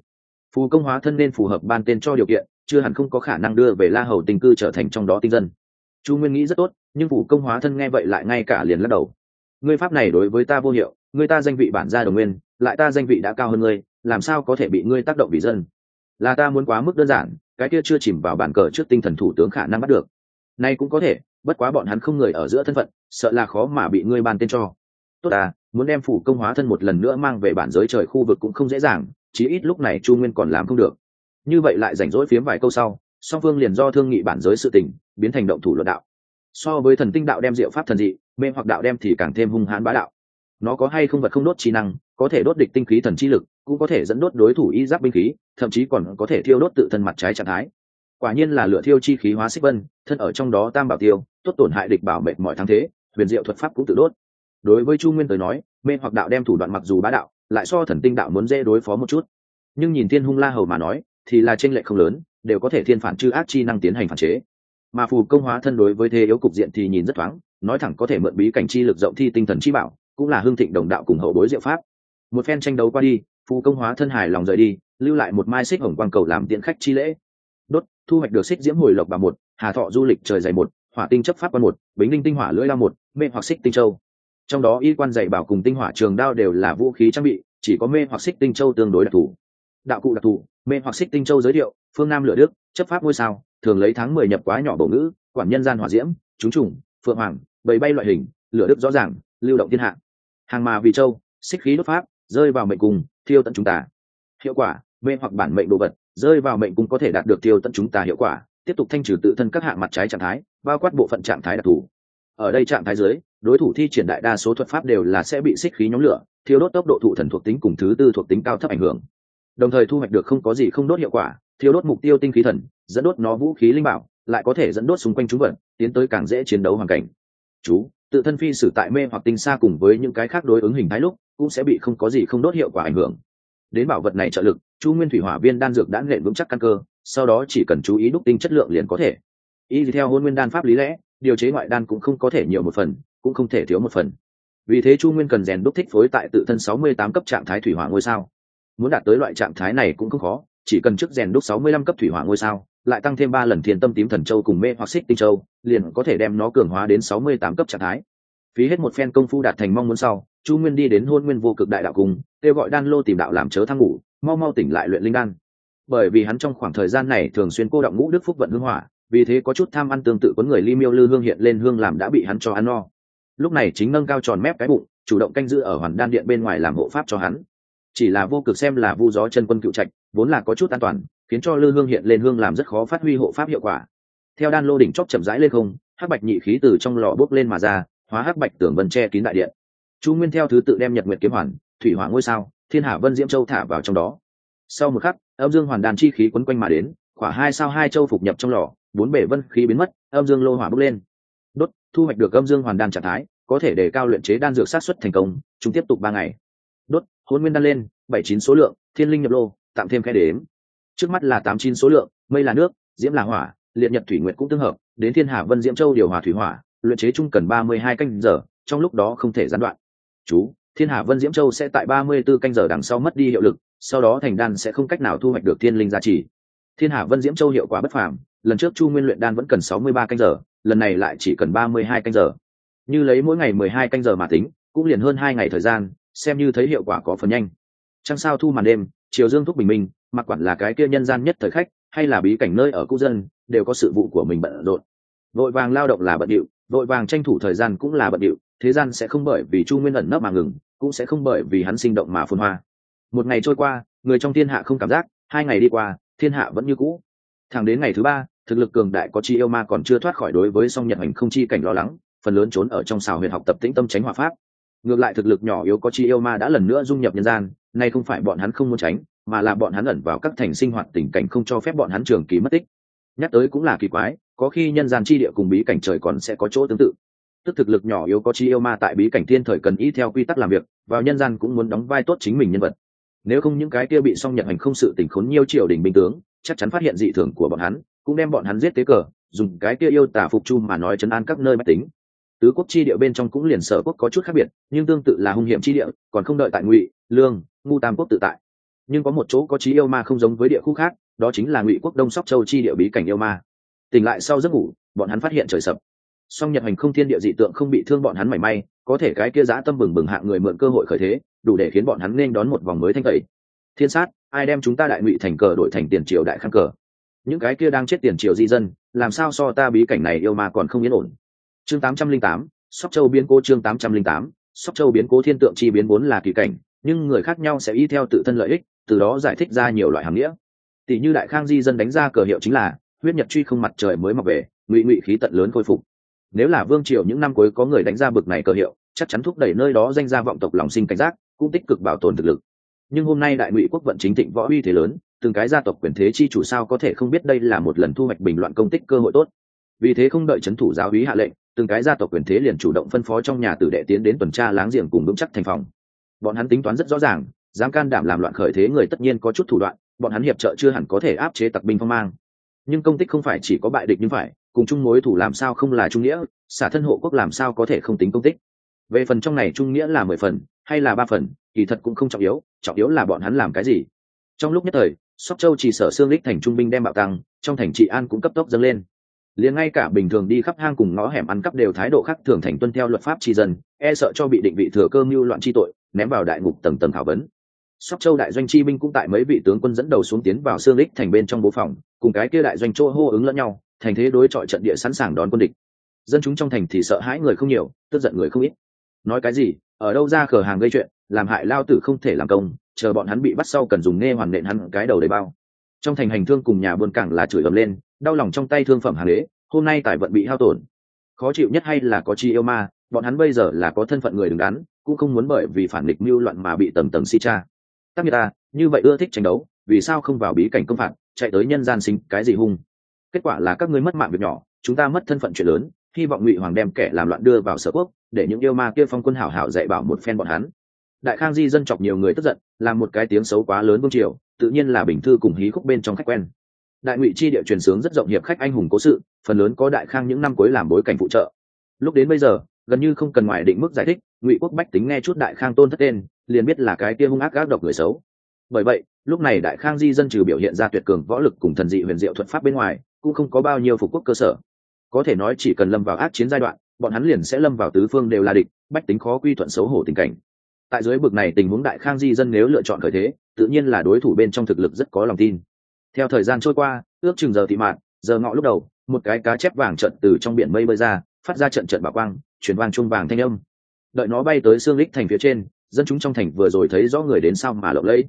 Phù công hóa thân nên phù hợp ban tên cho điều kiện, chưa hẳn không có khả năng đưa về la hầu tinh cư trở thành trong đó tinh dân chu nguyên nghĩ rất tốt, nhưng phủ công hóa thân nghe vậy lại ngay cả liền lắc đầu. Ngươi pháp này đối với ta vô hiệu, ngươi ta danh vị bản gia đồng nguyên, lại ta danh vị đã cao hơn ngươi, làm sao có thể bị ngươi tác động vì dân? Là ta muốn quá mức đơn giản, cái kia chưa chìm vào bản cờ trước tinh thần thủ tướng khả năng bắt được. Nay cũng có thể, bất quá bọn hắn không người ở giữa thân phận, sợ là khó mà bị ngươi ban tên cho. Tốt à muốn đem phủ công hóa thân một lần nữa mang về bản giới trời khu vực cũng không dễ dàng, chí ít lúc này chu nguyên còn làm không được. Như vậy lại rảnh rỗi phiếm vài câu sau song phương liền do thương nghị bản giới sự tình, biến thành động thủ luận đạo. So với thần tinh đạo đem diệu pháp thần dị, mê hoặc đạo đem thì càng thêm hung hãn bá đạo. Nó có hay không vật không đốt trí năng, có thể đốt địch tinh khí thần chi lực, cũng có thể dẫn đốt đối thủ y giáp binh khí, thậm chí còn có thể thiêu đốt tự thân mặt trái trạng thái. Quả nhiên là lửa thiêu chi khí hóa xích vân, thân ở trong đó tam bảo tiêu, tốt tổn hại địch bảo mệt mọi thắng thế, huyền diệu thuật pháp cũng tự đốt. Đối với chu nguyên tới nói, mê hoặc đạo đem thủ đoạn mặc dù bá đạo, lại so thần tinh đạo muốn dễ đối phó một chút. Nhưng nhìn thiên hung la hầu mà nói, thì là tranh lệch không lớn đều có thể thiên phản chư ác chi năng tiến hành phản chế. Mà phù công hóa thân đối với thế yếu cục diện thì nhìn rất thoáng, nói thẳng có thể mượn bí cảnh chi lực rộng thi tinh thần chi bảo, cũng là hương thịnh đồng đạo cùng hậu bối diệu pháp. Một phen tranh đấu qua đi, phù công hóa thân hài lòng rời đi, lưu lại một mai xích hồng quang cầu làm tiện khách chi lễ. Đốt, thu hoạch được xích diễm hồi lộc bà một, hà thọ du lịch trời dày một, hỏa tinh chấp pháp quan một, bính linh tinh hỏa lưỡi lao một, mê hoặc xích tinh châu. Trong đó y quan dạy bảo cùng tinh hỏa trường đao đều là vũ khí trang bị, chỉ có mê hoặc xích tinh châu tương đối đặc thù đạo cụ đặc thù, mê hoặc xích tinh châu giới thiệu, phương nam lửa đức, chấp pháp ngôi sao, thường lấy tháng mười nhập quá nhỏ bổ ngữ, quản nhân gian hỏa diễm trúng trùng, phượng hoàng, bầy bay loại hình, lửa đức rõ ràng, lưu động thiên hạ. Hàng mà vì châu, xích khí đốt pháp, rơi vào mệnh cung, thiêu tận chúng ta hiệu quả, mê hoặc bản mệnh đồ vật, rơi vào mệnh cung có thể đạt được thiêu tận chúng ta hiệu quả, tiếp tục thanh trừ tự thân các hạng mặt trái trạng thái, bao quát bộ phận trạng thái đặc thù. Ở đây trạng thái dưới, đối thủ thi triển đại đa số thuật pháp đều là sẽ bị xích khí nhóm lửa, thiêu đốt tốc độ thụ thần thuộc tính cùng thứ tư thuộc tính cao thấp ảnh hưởng đồng thời thu hoạch được không có gì không đốt hiệu quả thiếu đốt mục tiêu tinh khí thần dẫn đốt nó vũ khí linh bảo lại có thể dẫn đốt xung quanh chúng vật, tiến tới càng dễ chiến đấu hoàn cảnh. Chú tự thân phi sử tại mê hoặc tinh xa cùng với những cái khác đối ứng hình thái lúc cũng sẽ bị không có gì không đốt hiệu quả ảnh hưởng. Đến bảo vật này trợ lực chu nguyên thủy hỏa viên đan dược đã nện vững chắc căn cơ sau đó chỉ cần chú ý đúc tinh chất lượng liền có thể. Y theo hôn nguyên đan pháp lý lẽ điều chế ngoại đan cũng không có thể nhiều một phần cũng không thể thiếu một phần. Vì thế chu nguyên cần rèn đúc thích phối tại tự thân sáu mươi tám cấp trạng thái thủy hỏa ngôi sao muốn đạt tới loại trạng thái này cũng không khó, chỉ cần trước rèn đúc sáu mươi lăm cấp thủy hỏa ngôi sao, lại tăng thêm ba lần thiên tâm tím thần châu cùng mê hoặc xích tinh châu, liền có thể đem nó cường hóa đến sáu mươi tám cấp trạng thái. Phí hết một phen công phu đạt thành mong muốn sau, chu nguyên đi đến hôn nguyên vô cực đại đạo cung, kêu gọi đan lô tìm đạo làm chớ thăng ngủ, mau mau tỉnh lại luyện linh đan. Bởi vì hắn trong khoảng thời gian này thường xuyên cô động ngũ đức phúc vận hương hỏa, vì thế có chút tham ăn tương tự có người ly miêu lư hương hiện lên hương làm đã bị hắn cho ăn no. Lúc này chính nâng cao tròn mép cái bụng, chủ động canh giữ ở hoàn đan điện bên ngoài làm hộ pháp cho hắn chỉ là vô cực xem là vu gió chân quân cựu trạch, vốn là có chút an toàn, khiến cho lư hương hiện lên hương làm rất khó phát huy hộ pháp hiệu quả. Theo đan lô đỉnh chóp chậm rãi lên không, hắc bạch nhị khí từ trong lò bốc lên mà ra, hóa hắc bạch tưởng vân che kín đại điện. Chu nguyên theo thứ tự đem nhật nguyệt kiếm hoàn, thủy hỏa ngôi sao, thiên hạ vân diễm châu thả vào trong đó. Sau một khắc, âm dương hoàn đàn chi khí quấn quanh mà đến khỏa hai sao hai châu phục nhập trong lò, bốn bể vân khí biến mất, âm dương lô hỏa bốc lên. Đốt, thu hoạch được âm dương hoàn đan trạng thái, có thể để cao luyện chế đan dược sát xuất thành công, chúng tiếp tục ba ngày hôn nguyên đan lên, bảy chín số lượng, thiên linh nhập lô, tạm thêm khe đếm. Trước mắt là tám chín số lượng, mây là nước, diễm là hỏa, liệt nhật thủy nguyệt cũng tương hợp, đến thiên hà vân diễm châu điều hòa thủy hỏa, luyện chế chung cần ba mươi hai canh giờ, trong lúc đó không thể gián đoạn. Chú, thiên hà vân diễm châu sẽ tại ba mươi b ố canh giờ đằng sau mất đi hiệu lực, sau đó thành đan sẽ không cách nào thu hoạch được thiên linh giá trị. Thiên hà vân diễm châu hiệu quả bất phàm, lần trước chu nguyên luyện đan vẫn cần sáu mươi ba canh giờ, lần này lại chỉ cần ba mươi hai canh giờ. Như lấy mỗi ngày mười hai canh giờ mà tính, cũng liền hơn hai ngày thời gian xem như thấy hiệu quả có phần nhanh. Trăng sao thu màn đêm, chiều dương thúc bình minh, mặc quản là cái kia nhân gian nhất thời khách, hay là bí cảnh nơi ở cư dân, đều có sự vụ của mình bận rộn. Vội vàng lao động là bận điệu, vội vàng tranh thủ thời gian cũng là bận điệu, thế gian sẽ không bởi vì chu nguyên ẩn nấp mà ngừng, cũng sẽ không bởi vì hắn sinh động mà phun hoa. Một ngày trôi qua, người trong thiên hạ không cảm giác, hai ngày đi qua, thiên hạ vẫn như cũ. Thẳng đến ngày thứ ba, thực lực cường đại có chi yêu ma còn chưa thoát khỏi đối với song nhật hành không chi cảnh lo lắng, phần lớn trốn ở trong xào huyền học tập tĩnh tâm tránh hòa pháp ngược lại thực lực nhỏ yếu có chi yêu ma đã lần nữa dung nhập nhân gian, nay không phải bọn hắn không muốn tránh, mà là bọn hắn ẩn vào các thành sinh hoạt tình cảnh không cho phép bọn hắn trường kỳ mất tích. Nhắc tới cũng là kỳ quái, có khi nhân gian chi địa cùng bí cảnh trời còn sẽ có chỗ tương tự. Tức thực lực nhỏ yếu có chi yêu ma tại bí cảnh thiên thời cần ý theo quy tắc làm việc, vào nhân gian cũng muốn đóng vai tốt chính mình nhân vật. Nếu không những cái kia bị song nhận hành không sự tình khốn nhiều triều đình binh tướng, chắc chắn phát hiện dị thường của bọn hắn, cũng đem bọn hắn giết tế cờ, dùng cái kia yêu tả phục chu mà nói chấn an các nơi máy tính tứ quốc chi địa bên trong cũng liền sở quốc có chút khác biệt, nhưng tương tự là hung hiểm chi địa, còn không đợi tại ngụy, lương, ngu tam quốc tự tại. Nhưng có một chỗ có trí yêu ma không giống với địa khu khác, đó chính là ngụy quốc đông sóc châu chi địa bí cảnh yêu ma. Tỉnh lại sau giấc ngủ, bọn hắn phát hiện trời sập. Song nhật hành không thiên địa dị tượng không bị thương bọn hắn mảy may, có thể cái kia giã tâm bừng bừng hạ người mượn cơ hội khởi thế, đủ để khiến bọn hắn nên đón một vòng mới thanh tẩy. Thiên sát, ai đem chúng ta đại ngụy thành cờ đổi thành tiền triều đại khăn cờ? Những cái kia đang chết tiền triều di dân, làm sao so ta bí cảnh này yêu ma còn không yên ổn? Chương tám trăm linh tám, sóc châu biến cố chương tám trăm linh tám, sóc châu biến cố thiên tượng chi biến vốn là kỳ cảnh, nhưng người khác nhau sẽ y theo tự thân lợi ích, từ đó giải thích ra nhiều loại hàm nghĩa. Tỷ như đại khang di dân đánh ra cờ hiệu chính là, huyết nhật truy không mặt trời mới mọc về, ngụy ngụy khí tận lớn khôi phục. Nếu là vương triều những năm cuối có người đánh ra bực này cờ hiệu, chắc chắn thúc đẩy nơi đó danh gia vọng tộc lòng sinh cảnh giác, cũng tích cực bảo tồn thực lực. Nhưng hôm nay đại ngụy quốc vận chính thịnh võ uy thế lớn, từng cái gia tộc quyền thế chi chủ sao có thể không biết đây là một lần thu hoạch bình loạn công tích cơ hội tốt. Vì thế không đợi c h ấ n thủ giáo hí hạ lệnh từng cái gia tộc quyền thế liền chủ động phân phó trong nhà tử đệ tiến đến tuần tra láng giềng cùng vững chắc thành phòng. Bọn hắn tính toán rất rõ ràng, dám can đảm làm loạn khởi thế người tất nhiên có chút thủ đoạn, bọn hắn hiệp trợ chưa hẳn có thể áp chế tặc binh phong mang. Nhưng công tích không phải chỉ có bại địch nhưng phải cùng chung mối thủ làm sao không là trung nghĩa, xả thân hộ quốc làm sao có thể không tính công tích. Về phần trong này trung nghĩa là mười phần, hay là ba phần, kỳ thật cũng không trọng yếu trọng yếu là bọn hắn làm cái gì. Trong lúc nhất thời, sóc châu chỉ sở xương lích thành trung binh đem bạo tăng, trong thành trị an cũng cấp tốc dâng lên liền ngay cả bình thường đi khắp hang cùng ngõ hẻm ăn cắp đều thái độ khác thường thành tuân theo luật pháp tri dân e sợ cho bị định vị thừa cơ mưu loạn tri tội, ném vào đại ngục tầng tầng thảo vấn. Sóc châu đại doanh chi binh cũng tại mấy vị tướng quân dẫn đầu xuống tiến vào xương lích thành bên trong bố phòng, cùng cái kia đại doanh chỗ hô ứng lẫn nhau, thành thế đối chọi trận địa sẵn sàng đón quân địch. Dân chúng trong thành thì sợ hãi người không nhiều, tức giận người không ít. Nói cái gì, ở đâu ra khờ hàng gây chuyện, làm hại lao tử không thể làm công, chờ bọn hắn bị bắt sau cần dùng nghe hoàn nện hắn cái đầu đầy bao. Trong thành hành thương cùng nhà buôn cảng là chửi ầm lên đau lòng trong tay thương phẩm hàng đế, hôm nay tài vận bị hao tổn. Khó chịu nhất hay là có chi yêu ma, bọn hắn bây giờ là có thân phận người đứng đắn, cũng không muốn bởi vì phản địch mưu loạn mà bị tầng tầng si cha. Tắc người ta, như vậy ưa thích tranh đấu, vì sao không vào bí cảnh công phạt, chạy tới nhân gian sinh cái gì hung? Kết quả là các ngươi mất mạng việc nhỏ, chúng ta mất thân phận chuyện lớn, hy vọng ngụy hoàng đem kẻ làm loạn đưa vào sở quốc, để những yêu ma kia phong quân hảo hảo dạy bảo một phen bọn hắn. Đại khang di dân chọc nhiều người tức giận, làm một cái tiếng xấu quá lớn vương triều, tự nhiên là bình thư cùng hí khúc bên trong khách quen đại ngụy chi địa truyền sướng rất rộng hiệp khách anh hùng cố sự, phần lớn có đại khang những năm cuối làm bối cảnh phụ trợ. Lúc đến bây giờ, gần như không cần ngoài định mức giải thích, ngụy quốc bách tính nghe chút đại khang tôn thất tên, liền biết là cái kia hung ác gác độc người xấu. Bởi vậy, lúc này đại khang di dân trừ biểu hiện ra tuyệt cường võ lực cùng thần dị huyền diệu thuật pháp bên ngoài, cũng không có bao nhiêu phục quốc cơ sở. Có thể nói chỉ cần lâm vào ác chiến giai đoạn, bọn hắn liền sẽ lâm vào tứ phương đều là địch, bách tính khó quy thuận xấu hổ tình cảnh. Tại dưới bực này tình huống đại khang di dân nếu lựa chọn khởi thế, tự nhiên là đối thủ bên trong thực lực rất có lòng tin theo thời gian trôi qua, ước chừng giờ thị mạn giờ ngọ lúc đầu, một cái cá chép vàng trận từ trong biển mây bơi ra, phát ra trận trận bảo quang, chuyển vang chuông vàng thanh âm. Đợi nó bay tới xương lích thành phía trên, dân chúng trong thành vừa rồi thấy rõ người đến sao mà lộng lẫy.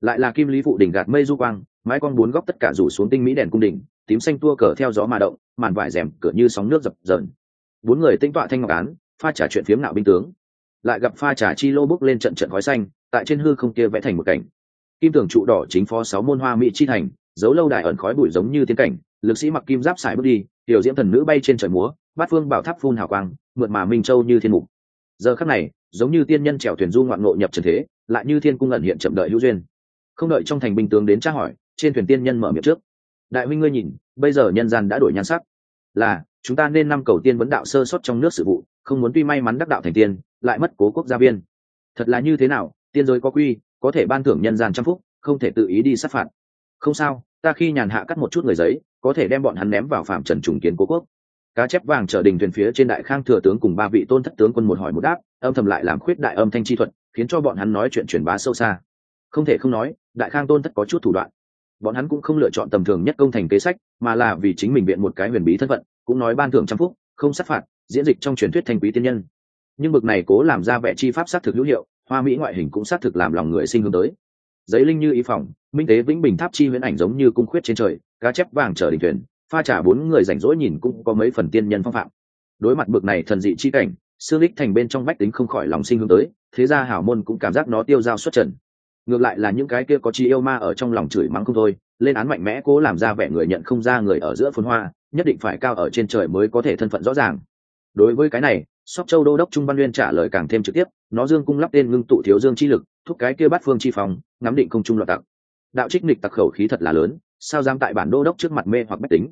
Lại là kim lý phụ đỉnh gạt mây du quang, mái quang bốn góc tất cả rủ xuống tinh mỹ đèn cung đỉnh, tím xanh tua cờ theo gió mà động, màn vải rèm cửa như sóng nước dập dờn. Bốn người tinh tọa thanh ngọc án, pha trả chuyện phiếm nạo binh tướng. Lại gặp pha trả chi lô bước lên trận trận khói xanh, tại trên hư không kia vẽ thành một cảnh. Kim tưởng trụ đỏ chính phó sáu môn hoa mỹ chi thành giấu lâu đài ẩn khói bụi giống như tiến cảnh, lực sĩ mặc kim giáp xài bước đi, tiểu diễm thần nữ bay trên trời múa, bát phương bảo tháp phun hào quang, mượt mà minh châu như thiên mục. Giờ khắc này, giống như tiên nhân trèo thuyền du ngoạn ngộ nhập trần thế, lại như thiên cung ẩn hiện chậm đợi hữu duyên. Không đợi trong thành binh tướng đến tra hỏi, trên thuyền tiên nhân mở miệng trước. Đại huynh ngươi nhìn, bây giờ nhân gian đã đổi nhan sắc. Là, chúng ta nên năm cầu tiên vấn đạo sơ sót trong nước sự vụ, không muốn tuy may mắn đắc đạo thành tiên, lại mất cố quốc gia viên thật là như thế nào, tiên giới có quy, có thể ban thưởng nhân gian trăm phúc, không thể tự ý đi sát phạt. Không sao ta khi nhàn hạ cắt một chút người giấy, có thể đem bọn hắn ném vào phạm trần trùng kiến cố quốc. Cá chép vàng trở đình thuyền phía trên đại khang thừa tướng cùng ba vị tôn thất tướng quân một hỏi một đáp, âm thầm lại làm khuyết đại âm thanh chi thuật, khiến cho bọn hắn nói chuyện truyền bá sâu xa. Không thể không nói, đại khang tôn thất có chút thủ đoạn. Bọn hắn cũng không lựa chọn tầm thường nhất công thành kế sách, mà là vì chính mình biện một cái huyền bí thân phận, cũng nói ban thưởng trăm phúc, không sát phạt, diễn dịch trong truyền thuyết thanh quý tiên nhân. Nhưng bực này cố làm ra vẻ chi pháp xác thực hữu hiệu, hoa mỹ ngoại hình cũng xác thực làm lòng người sinh hướng tới giấy linh như ý phòng, minh tế vĩnh bình tháp chi huyễn ảnh giống như cung khuyết trên trời, cá chép vàng trở đình thuyền, pha trả bốn người rảnh rỗi nhìn cũng có mấy phần tiên nhân phong phạm. Đối mặt bực này thần dị chi cảnh xương lích thành bên trong bách tính không khỏi lòng sinh hướng tới, thế ra hảo môn cũng cảm giác nó tiêu dao xuất trần. Ngược lại là những cái kia có chi yêu ma ở trong lòng chửi mắng không thôi, lên án mạnh mẽ cố làm ra vẻ người nhận không ra người ở giữa phun hoa, nhất định phải cao ở trên trời mới có thể thân phận rõ ràng. Đối với cái này sóc châu đô đốc trung văn nguyên trả lời càng thêm trực tiếp, nó dương cung lắp tên ngưng tụ thiếu dương chi lực, thúc cái kia bắt phương chi phòng ngắm định không trung loạn tặc. Đạo trích nịch tặc khẩu khí thật là lớn, sao dám tại bản đô đốc trước mặt mê hoặc bách tính?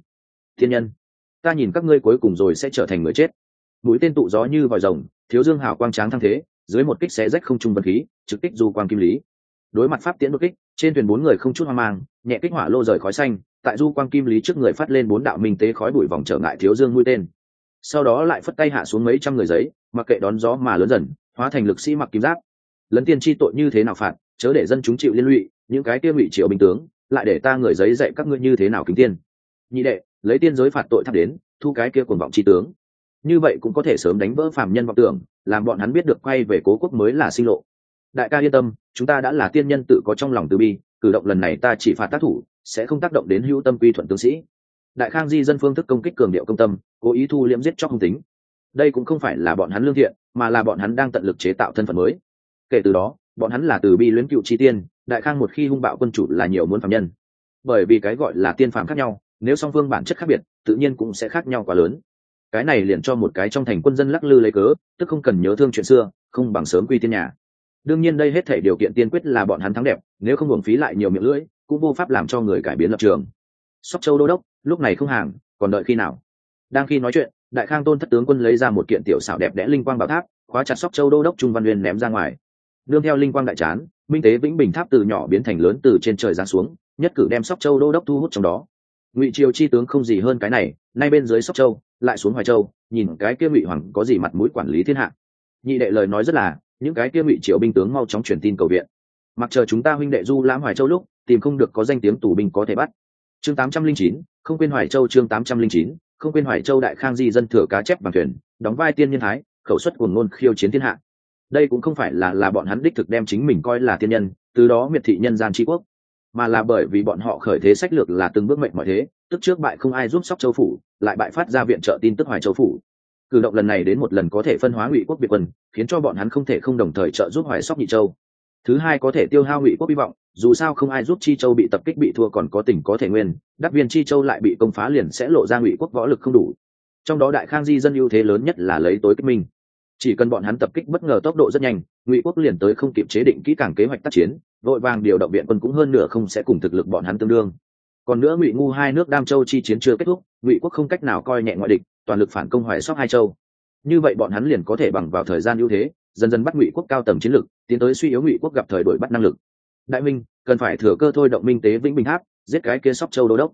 Thiên nhân, ta nhìn các ngươi cuối cùng rồi sẽ trở thành người chết. Mũi tên tụ gió như vòi rồng, thiếu dương hào quang tráng thăng thế, dưới một kích xé rách không trung vật khí, trực kích du quang kim lý. Đối mặt pháp tiễn đột kích, trên thuyền bốn người không chút hoang mang, nhẹ kích hỏa lô rời khói xanh, tại du quang kim lý trước người phát lên bốn đạo minh tế khói bụi vòng trở ngại thiếu dương mũi tên sau đó lại phất tay hạ xuống mấy trăm người giấy, mặc kệ đón gió mà lớn dần, hóa thành lực sĩ mặc kim giáp. Lấn tiên tri tội như thế nào phạt, chớ để dân chúng chịu liên lụy, những cái kia ngụy triệu bình tướng, lại để ta người giấy dạy các ngươi như thế nào kính tiên. Nhị đệ, lấy tiên giới phạt tội thắp đến, thu cái kia cuồng vọng tri tướng. Như vậy cũng có thể sớm đánh vỡ phàm nhân vọng tưởng, làm bọn hắn biết được quay về cố quốc mới là sinh lộ. Đại ca yên tâm, chúng ta đã là tiên nhân tự có trong lòng từ bi, cử động lần này ta chỉ phạt tác thủ, sẽ không tác động đến hữu tâm quy thuận tướng sĩ đại khang di dân phương thức công kích cường điệu công tâm, cố ý thu liễm giết chóc không tính. Đây cũng không phải là bọn hắn lương thiện, mà là bọn hắn đang tận lực chế tạo thân phận mới. Kể từ đó, bọn hắn là từ bi luyến cựu chi tiên, đại khang một khi hung bạo quân chủ là nhiều muốn phạm nhân. Bởi vì cái gọi là tiên phạm khác nhau, nếu song phương bản chất khác biệt, tự nhiên cũng sẽ khác nhau quá lớn. Cái này liền cho một cái trong thành quân dân lắc lư lấy cớ, tức không cần nhớ thương chuyện xưa, không bằng sớm quy tiên nhà. Đương nhiên đây hết thể điều kiện tiên quyết là bọn hắn thắng đẹp, nếu không hưởng phí lại nhiều miệng lưỡi, cũng vô pháp làm cho người cải biến lập trường sóc châu đô đốc, lúc này không hàng, còn đợi khi nào? Đang khi nói chuyện, đại khang tôn thất tướng quân lấy ra một kiện tiểu xảo đẹp đẽ linh quang bảo tháp, khóa chặt sóc châu đô đốc trung văn nguyên ném ra ngoài. Nương theo linh quang đại chán, minh tế vĩnh bình tháp từ nhỏ biến thành lớn từ trên trời giáng xuống, nhất cử đem sóc châu đô đốc thu hút trong đó. Ngụy triều chi tướng không gì hơn cái này, nay bên dưới sóc châu, lại xuống hoài châu, nhìn cái kia ngụy hoàng có gì mặt mũi quản lý thiên hạ. Nhị đệ lời nói rất là, những cái kia ngụy triều binh tướng mau chóng truyền tin cầu viện. Mặc chờ chúng ta huynh đệ du lãm hoài châu lúc, tìm không được có danh tiếng tù binh có thể bắt chương tám trăm linh chín, không quên hoài châu chương tám trăm linh chín, không quên hoài châu đại khang di dân thừa cá chép bằng thuyền, đóng vai tiên nhân thái, khẩu suất cuồng ngôn khiêu chiến thiên hạ. Đây cũng không phải là là bọn hắn đích thực đem chính mình coi là tiên nhân, từ đó miệt thị nhân gian tri quốc. Mà là bởi vì bọn họ khởi thế sách lược là từng bước mệnh mọi thế, tức trước bại không ai giúp sóc châu phủ, lại bại phát ra viện trợ tin tức hoài châu phủ. Cử động lần này đến một lần có thể phân hóa ngụy quốc biệt quân, khiến cho bọn hắn không thể không đồng thời trợ giúp hoài sóc nhị châu thứ hai có thể tiêu hao ngụy quốc hy vọng, dù sao không ai giúp chi châu bị tập kích bị thua còn có tình có thể nguyên, đắc viên chi châu lại bị công phá liền sẽ lộ ra ngụy quốc võ lực không đủ. Trong đó đại khang di dân ưu thế lớn nhất là lấy tối kích minh. Chỉ cần bọn hắn tập kích bất ngờ tốc độ rất nhanh, ngụy quốc liền tới không kịp chế định kỹ càng kế hoạch tác chiến vội vàng điều động viện quân cũng hơn nửa không sẽ cùng thực lực bọn hắn tương đương. Còn nữa ngụy ngu hai nước đam châu chi chiến chưa kết thúc, ngụy quốc không cách nào coi nhẹ ngoại địch, toàn lực phản công hoài sóc hai châu. Như vậy bọn hắn liền có thể bằng vào thời gian ưu thế dần dần bắt ngụy quốc cao tầm chiến lược, tiến tới suy yếu ngụy quốc gặp thời đổi bắt năng lực. Đại minh, cần phải thừa cơ thôi động minh tế vĩnh bình tháp, giết cái kia sóc châu đô đốc.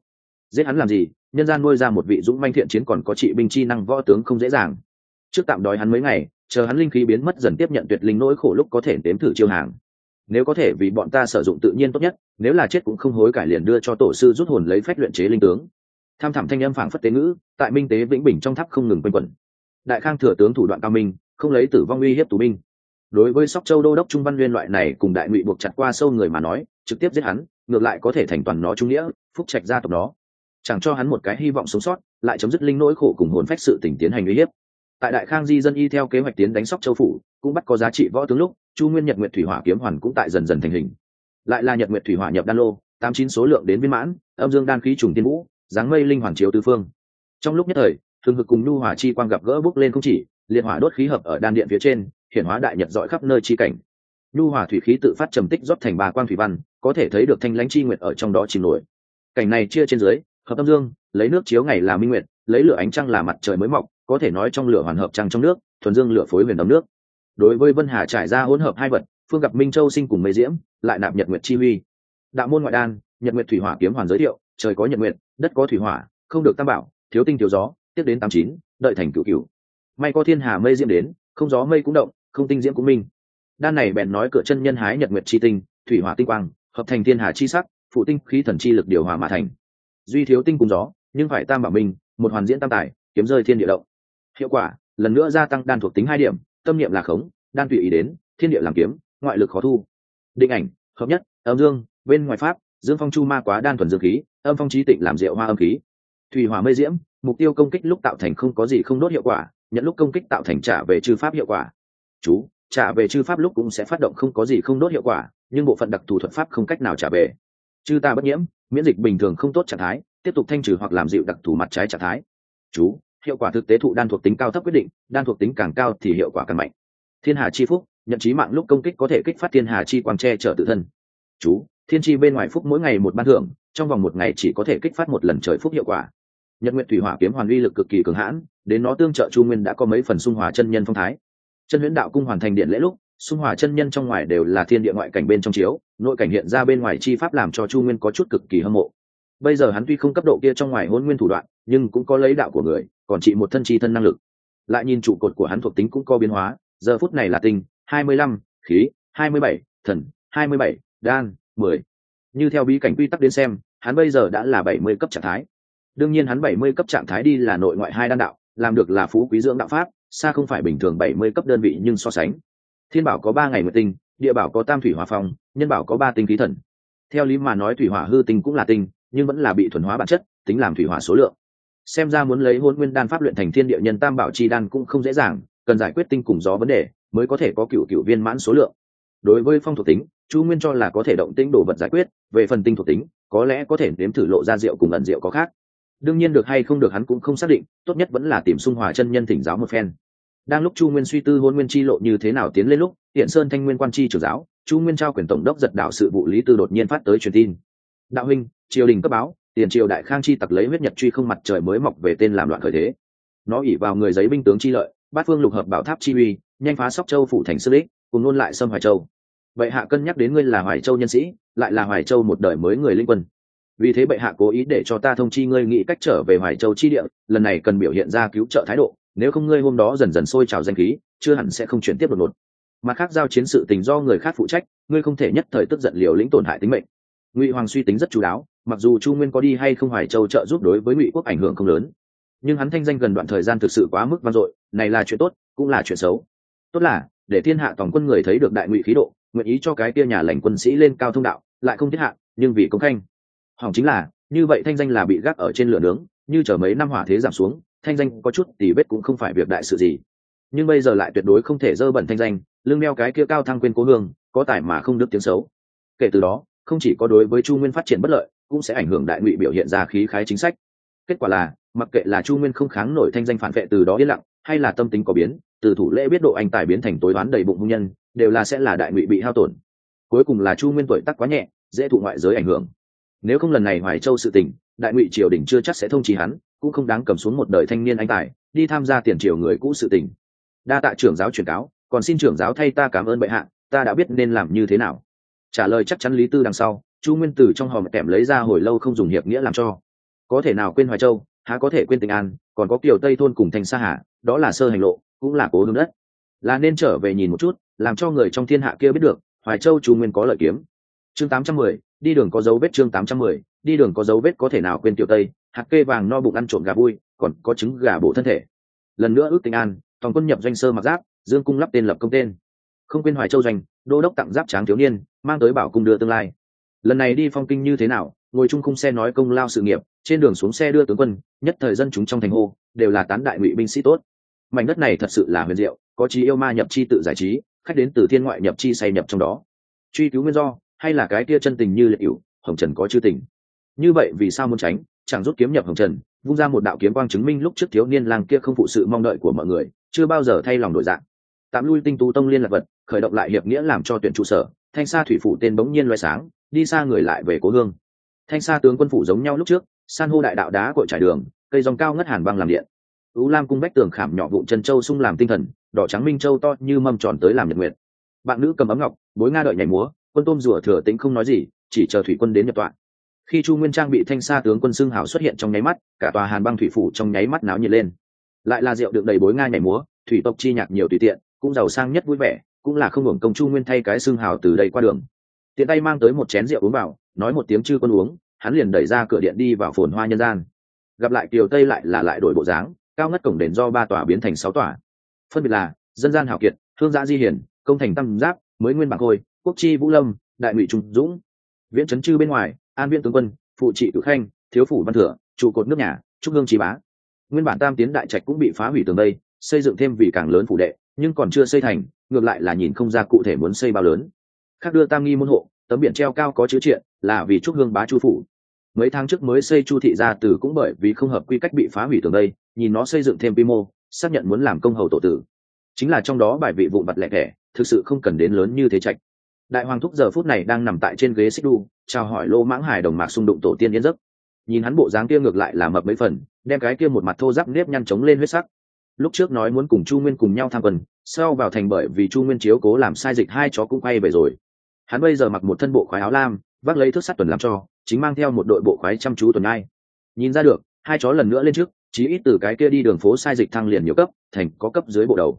Giết hắn làm gì? Nhân gian nuôi ra một vị dũng manh thiện chiến còn có trị binh chi năng võ tướng không dễ dàng. Trước tạm đói hắn mấy ngày, chờ hắn linh khí biến mất dần tiếp nhận tuyệt linh nỗi khổ lúc có thể đếm thử chiêu hàng. Nếu có thể vì bọn ta sử dụng tự nhiên tốt nhất, nếu là chết cũng không hối cải liền đưa cho tổ sư rút hồn lấy phép luyện chế linh tướng. Tham thảm thanh âm phảng phất tế ngữ, tại minh tế vĩnh bình trong tháp không ngừng quanh quẩn. Đại khang thừa tướng thủ đoạn cao minh không lấy tử vong uy hiếp tù binh. Đối với sóc châu đô đốc trung văn nguyên loại này cùng đại ngụy buộc chặt qua sâu người mà nói, trực tiếp giết hắn, ngược lại có thể thành toàn nó trung nghĩa, phúc trạch gia tộc nó chẳng cho hắn một cái hy vọng sống sót, lại chấm dứt linh nỗi khổ cùng hồn phách sự tỉnh tiến hành uy hiếp. Tại đại khang di dân y theo kế hoạch tiến đánh sóc châu phủ, cũng bắt có giá trị võ tướng lúc, chu nguyên nhật nguyện thủy hỏa kiếm hoàn cũng tại dần dần thành hình. Lại là nhật nguyện thủy hỏa nhập đan lô, tám chín số lượng đến viên mãn, âm dương đan khí trùng tiên vũ, dáng mây linh hoàn chiếu tứ phương. Trong lúc nhất thời thường hực cùng nhu hỏa chi quang gặp gỡ bước lên không chỉ liệt hỏa đốt khí hợp ở đan điện phía trên, hiển hóa đại nhật dọi khắp nơi chi cảnh. Nhu hỏa thủy khí tự phát trầm tích rót thành ba quang thủy văn, có thể thấy được thanh lãnh chi nguyệt ở trong đó chìm nổi. Cảnh này chia trên dưới, hợp âm dương, lấy nước chiếu ngày là minh nguyệt, lấy lửa ánh trăng là mặt trời mới mọc, có thể nói trong lửa hoàn hợp trăng trong nước, thuần dương lửa phối huyền đấm nước. Đối với vân hà trải ra hỗn hợp hai vật, phương gặp minh châu sinh cùng mây diễm, lại nạp nhật nguyệt chi huy. Đạo môn ngoại đan, nhật nguyệt thủy hỏa kiếm hoàn giới thiệu, trời có nhật nguyệt, đất có thủy hỏa, không được tam bảo, thiếu tinh thiếu gió, tiếp đến tám chín, đợi thành cửu cửu may có thiên hà mây diễm đến, không gió mây cũng động, không tinh diễm cũng minh. Đan này bèn nói cửa chân nhân hái nhật nguyệt chi tinh, thủy hỏa tinh quang, hợp thành thiên hà chi sắc, phụ tinh khí thần chi lực điều hòa mà thành. Duy thiếu tinh cùng gió, nhưng phải tam bảo minh, một hoàn diễn tam tài, kiếm rơi thiên địa động. Hiệu quả, lần nữa gia tăng đan thuộc tính hai điểm, tâm niệm là khống, đan tùy ý đến, thiên địa làm kiếm, ngoại lực khó thu. Định ảnh, hợp nhất, âm dương, bên ngoài pháp, dương phong chu ma quá đan thuần dương khí, âm phong trí tịnh làm rượu hoa âm khí. Thủy hỏa mây diễm, mục tiêu công kích lúc tạo thành không có gì không đốt hiệu quả nhận lúc công kích tạo thành trả về chư pháp hiệu quả. Chú, trả về chư pháp lúc cũng sẽ phát động không có gì không đốt hiệu quả, nhưng bộ phận đặc thù thuật pháp không cách nào trả về. Chư ta bất nhiễm, miễn dịch bình thường không tốt trạng thái, tiếp tục thanh trừ hoặc làm dịu đặc thù mặt trái trạng thái. Chú, hiệu quả thực tế thụ đan thuộc tính cao thấp quyết định, đan thuộc tính càng cao thì hiệu quả càng mạnh. Thiên hà chi phúc, nhận trí mạng lúc công kích có thể kích phát thiên hà chi quang tre trở tự thân. Chú, thiên chi bên ngoài phúc mỗi ngày một ban thưởng, trong vòng một ngày chỉ có thể kích phát một lần trời phúc hiệu quả nhật nguyện thủy hỏa kiếm hoàn uy lực cực kỳ cường hãn, đến nó tương trợ chu nguyên đã có mấy phần xung hòa chân nhân phong thái. Chân huyễn đạo cung hoàn thành điện lễ lúc xung hòa chân nhân trong ngoài đều là thiên địa ngoại cảnh bên trong chiếu, nội cảnh hiện ra bên ngoài chi pháp làm cho chu nguyên có chút cực kỳ hâm mộ. Bây giờ hắn tuy không cấp độ kia trong ngoài hôn nguyên thủ đoạn, nhưng cũng có lấy đạo của người, còn trị một thân chi thân năng lực. Lại nhìn trụ cột của hắn thuộc tính cũng có biến hóa, giờ phút này là tinh, hai mươi lăm, khí, hai mươi bảy, thần, hai mươi bảy, đan, mười. Như theo bí cảnh quy tắc đến xem, hắn bây giờ đã là bảy mươi cấp trạng thái đương nhiên hắn bảy mươi cấp trạng thái đi là nội ngoại hai đan đạo, làm được là phú quý dưỡng đạo pháp, xa không phải bình thường bảy mươi cấp đơn vị nhưng so sánh. Thiên bảo có ba ngày nguyệt tinh, địa bảo có tam thủy hòa phong, nhân bảo có ba tinh khí thần. Theo lý mà nói thủy hỏa hư tinh cũng là tinh, nhưng vẫn là bị thuần hóa bản chất, tính làm thủy hỏa số lượng. Xem ra muốn lấy hôn nguyên đan pháp luyện thành thiên địa nhân tam bảo chi đan cũng không dễ dàng, cần giải quyết tinh cùng gió vấn đề, mới có thể có cựu cựu viên mãn số lượng. Đối với phong thuộc tính, chu nguyên cho là có thể động tĩnh đồ vật giải quyết, về phần tinh thuộc tính, có lẽ có thể nếm thử lộ ra rượu cùng ẩn rượu có khác đương nhiên được hay không được hắn cũng không xác định, tốt nhất vẫn là tìm xung hòa chân nhân thỉnh giáo một phen. Đang lúc chu nguyên suy tư hôn nguyên chi lộ như thế nào tiến lên lúc hiện sơn thanh nguyên quan chi trưởng giáo, chu nguyên trao quyền tổng đốc giật đạo sự vụ lý tư đột nhiên phát tới truyền tin. Đạo huynh, triều đình cấp báo, tiền triều đại khang chi tặc lấy huyết nhật truy không mặt trời mới mọc về tên làm loạn khởi thế. Nó ỉ vào người giấy binh tướng chi lợi, bát phương lục hợp bảo tháp chi uy, nhanh phá sóc châu phủ thành sư đích, cùng ngôn lại xâm hoài châu. Vậy hạ cân nhắc đến ngươi là hoài châu nhân sĩ, lại là hoài châu một đời mới người linh quân vì thế bệ hạ cố ý để cho ta thông chi ngươi nghĩ cách trở về hoài châu chi địa, lần này cần biểu hiện ra cứu trợ thái độ, nếu không ngươi hôm đó dần dần sôi trào danh khí, chưa hẳn sẽ không chuyển tiếp đột ngột. Mặt khác giao chiến sự tình do người khác phụ trách, ngươi không thể nhất thời tức giận liều lĩnh tổn hại tính mệnh. Ngụy hoàng suy tính rất chú đáo, mặc dù chu nguyên có đi hay không hoài châu trợ giúp đối với ngụy quốc ảnh hưởng không lớn, nhưng hắn thanh danh gần đoạn thời gian thực sự quá mức vang dội, này là chuyện tốt, cũng là chuyện xấu. Tốt là, để thiên hạ tổng quân người thấy được đại ngụy khí độ, nguyện ý cho cái kia nhà lành quân sĩ lên cao thông đạo, lại không thiết hạ, nhưng vì công khanh hỏng chính là, như vậy thanh danh là bị gác ở trên lửa nướng, như chờ mấy năm hỏa thế giảm xuống, thanh danh có chút tỉ vết cũng không phải việc đại sự gì. Nhưng bây giờ lại tuyệt đối không thể dơ bẩn thanh danh, lưng đeo cái kia cao thăng quên cố hương, có tài mà không được tiếng xấu. Kể từ đó, không chỉ có đối với chu nguyên phát triển bất lợi, cũng sẽ ảnh hưởng đại ngụy biểu hiện ra khí khái chính sách. Kết quả là, mặc kệ là chu nguyên không kháng nổi thanh danh phản vệ từ đó yên lặng, hay là tâm tính có biến, từ thủ lễ biết độ anh tài biến thành tối đoán đầy bụng hung nhân, đều là sẽ là đại ngụy bị hao tổn. Cuối cùng là chu nguyên tuổi tắc quá nhẹ, dễ thụ ngoại giới ảnh hưởng nếu không lần này hoài châu sự tình, đại ngụy triều đình chưa chắc sẽ thông trì hắn, cũng không đáng cầm xuống một đời thanh niên anh tài, đi tham gia tiền triều người cũ sự tình. Đa tạ trưởng giáo truyền cáo, còn xin trưởng giáo thay ta cảm ơn bệ hạ, ta đã biết nên làm như thế nào. Trả lời chắc chắn lý tư đằng sau, chu nguyên tử trong hòm kèm lấy ra hồi lâu không dùng hiệp nghĩa làm cho. Có thể nào quên hoài châu, há có thể quên tình an, còn có kiều tây thôn cùng thành sa hà, đó là sơ hành lộ, cũng là cố hướng đất. Là nên trở về nhìn một chút, làm cho người trong thiên hạ kia biết được, hoài châu chu nguyên có lợi kiếm. Chương tám trăm mười đi đường có dấu vết chương tám trăm mười, đi đường có dấu vết có thể nào quên tiểu tây, hạt kê vàng no bụng ăn trộm gà vui, còn có trứng gà bổ thân thể. Lần nữa ước tình an toàn quân nhập doanh sơ mặc giáp, dương cung lắp tên lập công tên. Không quên hoài châu doanh, đô đốc tặng giáp tráng thiếu niên, mang tới bảo cung đưa tương lai. Lần này đi phong kinh như thế nào, ngồi chung khung xe nói công lao sự nghiệp, trên đường xuống xe đưa tướng quân, nhất thời dân chúng trong thành hô, đều là tán đại ngụy binh sĩ tốt. Mảnh đất này thật sự là huyền diệu, có trí yêu ma nhập chi tự giải trí, khách đến từ thiên ngoại nhập chi say nhập trong đó. Truy cứu nguyên do hay là cái kia chân tình như liệt ỉu, hồng trần có chư tình. Như vậy vì sao muốn tránh? Chẳng rút kiếm nhập hồng trần, vung ra một đạo kiếm quang chứng minh lúc trước thiếu niên lang kia không phụ sự mong đợi của mọi người, chưa bao giờ thay lòng đổi dạng. Tạm lui tinh tú tông liên lạc vật, khởi động lại hiệp nghĩa làm cho tuyển trụ sở, thanh sa thủy phủ tên bỗng nhiên loay sáng, đi xa người lại về cố hương. Thanh sa tướng quân phủ giống nhau lúc trước, san hô đại đạo đá cội trải đường, cây dòng cao ngất hàn băng làm điện. Ưu lam cung bách tường khảm nhỏ vụn chân châu sung làm tinh thần, đỏ trắng minh châu to như mâm tròn tới làm nhật nguyệt. Bạn nữ cầm ấm ngọc, bối nga đợi nhảy múa quân tôm rùa thừa tĩnh không nói gì, chỉ chờ thủy quân đến nhập tọa. Khi chu nguyên trang bị thanh sa tướng quân xưng hảo xuất hiện trong nháy mắt, cả tòa hàn băng thủy phủ trong nháy mắt náo nhiệt lên. Lại là rượu được đầy bối nga nhảy múa, thủy tộc chi nhạc nhiều tùy tiện, cũng giàu sang nhất vui vẻ, cũng là không hưởng công chu nguyên thay cái xưng hào từ đây qua đường. Tiện tay mang tới một chén rượu uống vào, nói một tiếng chư quân uống, hắn liền đẩy ra cửa điện đi vào phồn hoa nhân gian. Gặp lại kiều tây lại là lại đổi bộ dáng, cao ngất cổng đền do ba tòa biến thành sáu tòa. Phân biệt là dân gian hảo kiệt, thương gia di hiển công thành tam giáp, mới nguyên bạc khôi quốc chi vũ lâm, đại ngụy trung dũng, viễn trấn chư bên ngoài, an viễn tướng quân, phụ trị cử khanh, thiếu phủ văn thừa, trụ cột nước nhà, trúc hương trí bá. Nguyên bản tam tiến đại trạch cũng bị phá hủy tường đây, xây dựng thêm vì càng lớn phủ đệ, nhưng còn chưa xây thành, ngược lại là nhìn không ra cụ thể muốn xây bao lớn. Khác đưa tam nghi môn hộ, tấm biển treo cao có chữ triện, là vì trúc hương bá chu phủ. Mấy tháng trước mới xây chu thị gia tử cũng bởi vì không hợp quy cách bị phá hủy tường đây, nhìn nó xây dựng thêm quy mô, xác nhận muốn làm công hầu tổ tử. Chính là trong đó bài vị vụn mặt lẻ thẻ, thực sự không cần đến lớn như thế trạch đại hoàng thúc giờ phút này đang nằm tại trên ghế xích đu, chào hỏi lô mãng Hải đồng mạc xung đụng tổ tiên yên giấc. Nhìn hắn bộ dáng kia ngược lại là mập mấy phần, đem cái kia một mặt thô giáp nếp nhăn trống lên huyết sắc. Lúc trước nói muốn cùng chu nguyên cùng nhau tham quần sau vào thành bởi vì chu nguyên chiếu cố làm sai dịch hai chó cũng quay về rồi. Hắn bây giờ mặc một thân bộ khoái áo lam, vác lấy thước sắt tuần làm cho, chính mang theo một đội bộ khoái chăm chú tuần ngay nhìn ra được, hai chó lần nữa lên trước, chí ít từ cái kia đi đường phố sai dịch thăng liền nhiều cấp, thành có cấp dưới bộ đầu.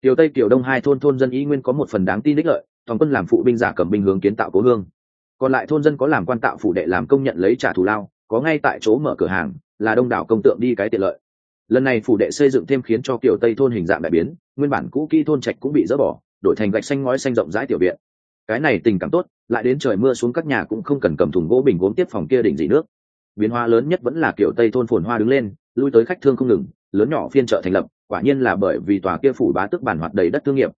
Tiểu tây, tiểu đông hai thôn thôn dân ý nguyên có một phần đáng tin đích lợi toàn quân làm phụ binh giả cầm binh hướng kiến tạo cố hương. Còn lại thôn dân có làm quan tạo phủ đệ làm công nhận lấy trả thù lao, có ngay tại chỗ mở cửa hàng, là đông đảo công tượng đi cái tiện lợi. Lần này phủ đệ xây dựng thêm khiến cho kiểu tây thôn hình dạng đại biến, nguyên bản cũ kỹ thôn trạch cũng bị dỡ bỏ, đổi thành gạch xanh ngói xanh rộng rãi tiểu viện. Cái này tình cảm tốt, lại đến trời mưa xuống các nhà cũng không cần cầm thùng gỗ bình gốm tiếp phòng kia đỉnh dị nước. Biến hóa lớn nhất vẫn là kiểu tây thôn phồn hoa đứng lên, lui tới khách thương không ngừng, lớn nhỏ phiên chợ thành lập, quả nhiên là bởi vì tòa kia phủ bá tức bản hoạt đầy đất thương nghiệp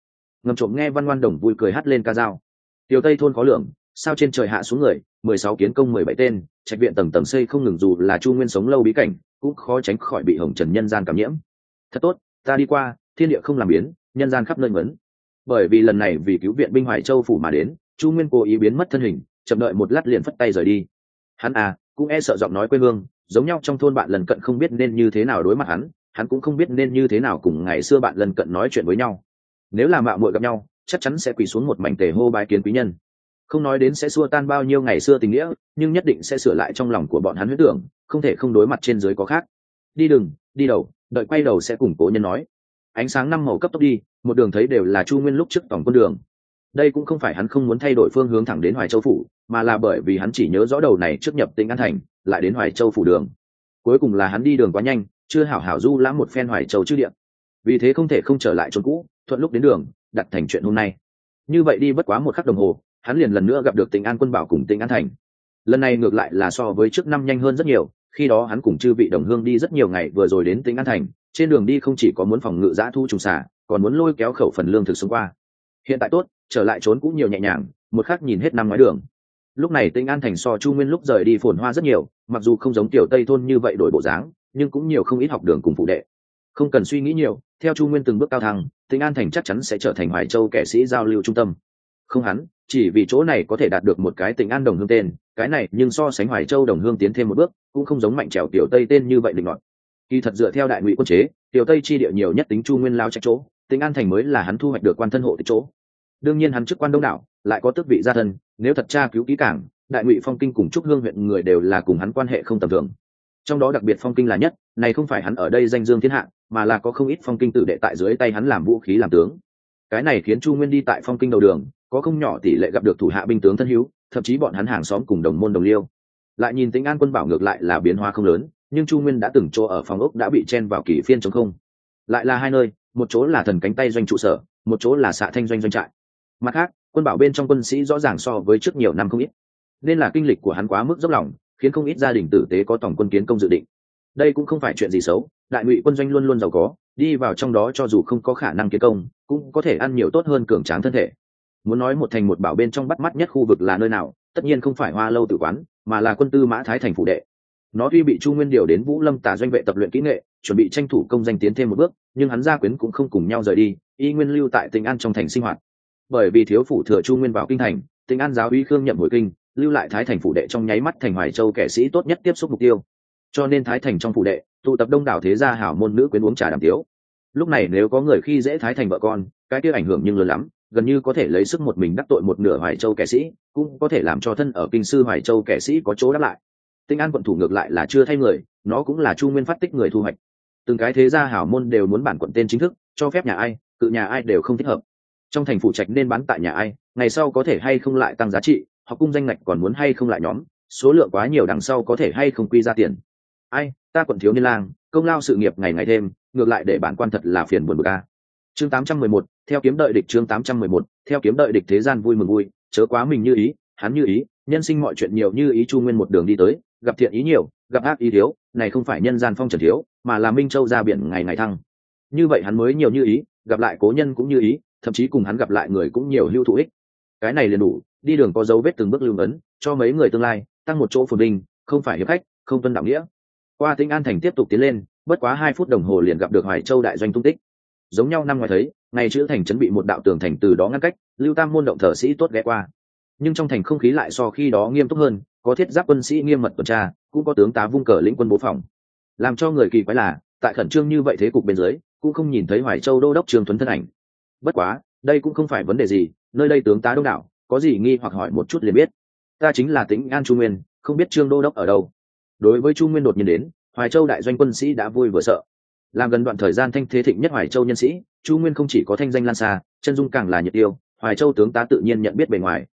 ngầm trộm nghe văn ngoan đồng vui cười hát lên ca dao. Tiểu tây thôn khó lượng sao trên trời hạ xuống người, mười sáu kiến công mười bảy tên, trạch viện tầng tầng xây không ngừng dù là chu nguyên sống lâu bí cảnh, cũng khó tránh khỏi bị hồng trần nhân gian cảm nhiễm. Thật tốt, ta đi qua, thiên địa không làm biến, nhân gian khắp nơi vấn bởi vì lần này vì cứu viện binh hoài châu phủ mà đến, chu nguyên cố ý biến mất thân hình, chậm đợi một lát liền phất tay rời đi. Hắn à cũng e sợ giọng nói quê hương, giống nhau trong thôn bạn lần cận không biết nên như thế nào đối mặt hắn hắn cũng không biết nên như thế nào cùng ngày xưa bạn lần cận nói chuyện với nhau nếu là mạo muội gặp nhau, chắc chắn sẽ quỳ xuống một mảnh tề hô bái kiến quý nhân. Không nói đến sẽ xua tan bao nhiêu ngày xưa tình nghĩa, nhưng nhất định sẽ sửa lại trong lòng của bọn hắn huyết tưởng, không thể không đối mặt trên dưới có khác. Đi đừng, đi đầu, đợi quay đầu sẽ củng cố nhân nói. Ánh sáng năm màu cấp tốc đi, một đường thấy đều là chu nguyên lúc trước tổng quân đường. Đây cũng không phải hắn không muốn thay đổi phương hướng thẳng đến hoài châu phủ, mà là bởi vì hắn chỉ nhớ rõ đầu này trước nhập tỉnh an thành, lại đến hoài châu phủ đường. Cuối cùng là hắn đi đường quá nhanh, chưa hảo hảo du lãm một phen hoài châu chữ điện vì thế không thể không trở lại chốn cũ thuận lúc đến đường, đặt thành chuyện hôm nay. Như vậy đi bất quá một khắc đồng hồ, hắn liền lần nữa gặp được tỉnh an quân bảo cùng tỉnh an thành. Lần này ngược lại là so với trước năm nhanh hơn rất nhiều, khi đó hắn cùng chư vị đồng hương đi rất nhiều ngày vừa rồi đến tỉnh an thành, trên đường đi không chỉ có muốn phòng ngự giã thu trùng xả còn muốn lôi kéo khẩu phần lương thực xung qua. Hiện tại tốt, trở lại trốn cũng nhiều nhẹ nhàng, một khắc nhìn hết năm ngoái đường. Lúc này tinh an thành so chu nguyên lúc rời đi phồn hoa rất nhiều, mặc dù không giống tiểu tây thôn như vậy đổi bộ dáng, nhưng cũng nhiều không ít học đường cùng phụ đệ. Không cần suy nghĩ nhiều, theo chu nguyên từng bước cao thăng tinh an thành chắc chắn sẽ trở thành hoài châu kẻ sĩ giao lưu trung tâm. Không hắn, chỉ vì chỗ này có thể đạt được một cái Tình an đồng hương tên, cái này nhưng so sánh hoài châu đồng hương tiến thêm một bước, cũng không giống mạnh trèo tiểu tây tên như vậy định luận kỳ thật dựa theo đại ngụy quân chế, tiểu tây chi địa nhiều nhất tính chu nguyên lao trách chỗ Tình an thành mới là hắn thu hoạch được quan thân hộ tịch chỗ. Đương nhiên hắn chức quan đông đảo, lại có tước vị gia thân, nếu thật tra cứu kỹ cảng đại ngụy phong kinh cùng trúc hương huyện người đều là cùng hắn quan hệ không tầm thường trong đó đặc biệt phong kinh là nhất, này không phải hắn ở đây danh dương thiên hạ, mà là có không ít phong kinh tự đệ tại dưới tay hắn làm vũ khí làm tướng. Cái này khiến chu nguyên đi tại phong kinh đầu đường, có không nhỏ tỷ lệ gặp được thủ hạ binh tướng thân hữu, thậm chí bọn hắn hàng xóm cùng đồng môn đồng liêu. Lại nhìn tính an quân bảo ngược lại là biến hóa không lớn, nhưng chu nguyên đã từng chỗ ở phòng ốc đã bị chen vào kỷ phiên chống không. Lại là hai nơi, một chỗ là thần cánh tay doanh trụ sở, một chỗ là xạ thanh doanh doanh trại. Mặt khác, quân bảo bên trong quân sĩ rõ ràng so với trước nhiều năm không ít. Nên là kinh lịch của hắn quá mức dốc lòng khiến không ít gia đình tử tế có tổng quân kiến công dự định. Đây cũng không phải chuyện gì xấu, đại ngụy quân doanh luôn luôn giàu có, đi vào trong đó cho dù không có khả năng kiến công, cũng có thể ăn nhiều tốt hơn cường tráng thân thể. Muốn nói một thành một bảo bên trong bắt mắt nhất khu vực là nơi nào, tất nhiên không phải hoa lâu tử quán, mà là quân tư mã thái thành phủ đệ. Nó tuy bị chu nguyên điều đến vũ lâm tà doanh vệ tập luyện kỹ nghệ, chuẩn bị tranh thủ công danh tiến thêm một bước, nhưng hắn gia quyến cũng không cùng nhau rời đi, y nguyên lưu tại tỉnh an trong thành sinh hoạt. Bởi vì thiếu phủ thừa chu nguyên vào kinh thành tỉnh an giáo uy khương nhậm hồi kinh lưu lại thái thành phủ đệ trong nháy mắt thành hoài châu kẻ sĩ tốt nhất tiếp xúc mục tiêu. Cho nên thái thành trong phủ đệ, tụ tập đông đảo thế gia hảo môn nữ quyến uống trà đàm tiếu. Lúc này nếu có người khi dễ thái thành vợ con, cái kia ảnh hưởng nhưng lớn lắm, gần như có thể lấy sức một mình đắc tội một nửa hoài châu kẻ sĩ, cũng có thể làm cho thân ở kinh sư hoài châu kẻ sĩ có chỗ đáp lại. Tinh an quận thủ ngược lại là chưa thay người, nó cũng là chu nguyên phát tích người thu hoạch. Từng cái thế gia hảo môn đều muốn bản quận tên chính thức, cho phép nhà ai, cự nhà ai đều không thích hợp. Trong thành phủ trạch nên bán tại nhà ai, ngày sau có thể hay không lại tăng giá trị học cung danh ngạch còn muốn hay không lại nhóm số lượng quá nhiều đằng sau có thể hay không quy ra tiền. Ai ta quận thiếu niên lang công lao sự nghiệp ngày ngày thêm ngược lại để bản quan thật là phiền buồn bực a. Chương 811, theo kiếm đợi địch chương 811, theo kiếm đợi địch thế gian vui mừng vui chớ quá mình như ý hắn như ý nhân sinh mọi chuyện nhiều như ý chu nguyên một đường đi tới gặp thiện ý nhiều gặp ác ý thiếu này không phải nhân gian phong trần thiếu mà là minh châu ra biển ngày ngày thăng. Như vậy hắn mới nhiều như ý gặp lại cố nhân cũng như ý thậm chí cùng hắn gặp lại người cũng nhiều hưu thụ ích. Cái này liền đủ đi đường có dấu vết từng bước lưu ấn, cho mấy người tương lai, tăng một chỗ phồn đình không phải hiệp khách, không tuân đạo nghĩa. Qua tinh an thành tiếp tục tiến lên, bất quá hai phút đồng hồ liền gặp được hoài châu đại doanh tung tích. Giống nhau năm ngoài thấy, ngày chữ thành chuẩn bị một đạo tường thành từ đó ngăn cách, lưu tam môn động thờ sĩ tốt ghé qua. Nhưng trong thành không khí lại so khi đó nghiêm túc hơn, có thiết giáp quân sĩ nghiêm mật tuần tra, cũng có tướng tá vung cờ lĩnh quân bố phòng. Làm cho người kỳ quái là, tại khẩn trương như vậy thế cục bên dưới, cũng không nhìn thấy hoài châu đô đốc trường tuấn thân ảnh. Bất quá, đây cũng không phải vấn đề gì, nơi đây tướng tá đông đảo có gì nghi hoặc hỏi một chút liền biết. Ta chính là tĩnh an chu nguyên, không biết trương đô đốc ở đâu. Đối với chu nguyên đột nhiên đến, hoài châu đại doanh quân sĩ đã vui vừa sợ. Làm gần đoạn thời gian thanh thế thịnh nhất hoài châu nhân sĩ, chu nguyên không chỉ có thanh danh lan xa, chân dung càng là nhiệt tiêu, hoài châu tướng tá tự nhiên nhận biết bề ngoài.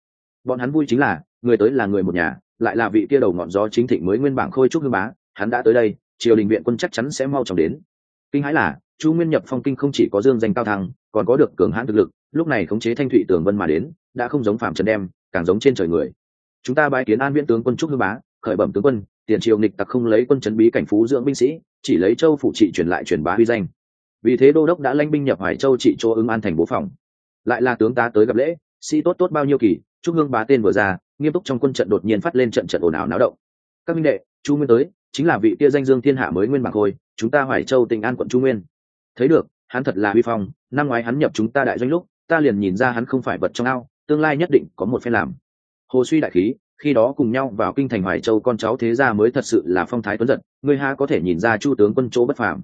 Bọn hắn vui chính là, người tới là người một nhà, lại là vị kia đầu ngọn gió chính thịnh mới nguyên bảng khôi trúc hương bá, hắn đã tới đây, triều đình viện quân chắc chắn sẽ mau chóng đến. Kinh hãi là, chu nguyên nhập phong kinh không chỉ có dương danh cao thăng, còn có được cường hãn thực lực, lúc này khống chế thanh thụy tường vân mà đến đã không giống phạm trần đem, càng giống trên trời người. Chúng ta bái kiến an viễn tướng quân trúc hư bá, khởi bẩm tướng quân, tiền triều nghịch tặc không lấy quân chấn bí cảnh phú dưỡng binh sĩ, chỉ lấy châu phủ trị truyền lại truyền bá huy danh. Vì thế đô đốc đã lanh binh nhập hoài châu trị chỗ ứng an thành bố phòng. Lại là tướng ta tới gặp lễ, sĩ tốt tốt bao nhiêu kỳ, trúc hương bá tên vừa ra, nghiêm túc trong quân trận đột nhiên phát lên trận trận ồn ào náo động. Các minh đệ, chu nguyên tới, chính là vị kia danh dương thiên hạ mới nguyên bạc khôi, chúng ta hoài châu tỉnh an quận chu nguyên. Thấy được, hắn thật là huy phong, năm ngoái hắn nhập chúng ta đại doanh lúc, ta liền nhìn ra hắn không phải vật trong ao tương lai nhất định có một phen làm. Hồ suy đại khí, khi đó cùng nhau vào kinh thành hoài châu con cháu thế gia mới thật sự là phong thái tuấn giật người ha có thể nhìn ra chu tướng quân chỗ bất phàm.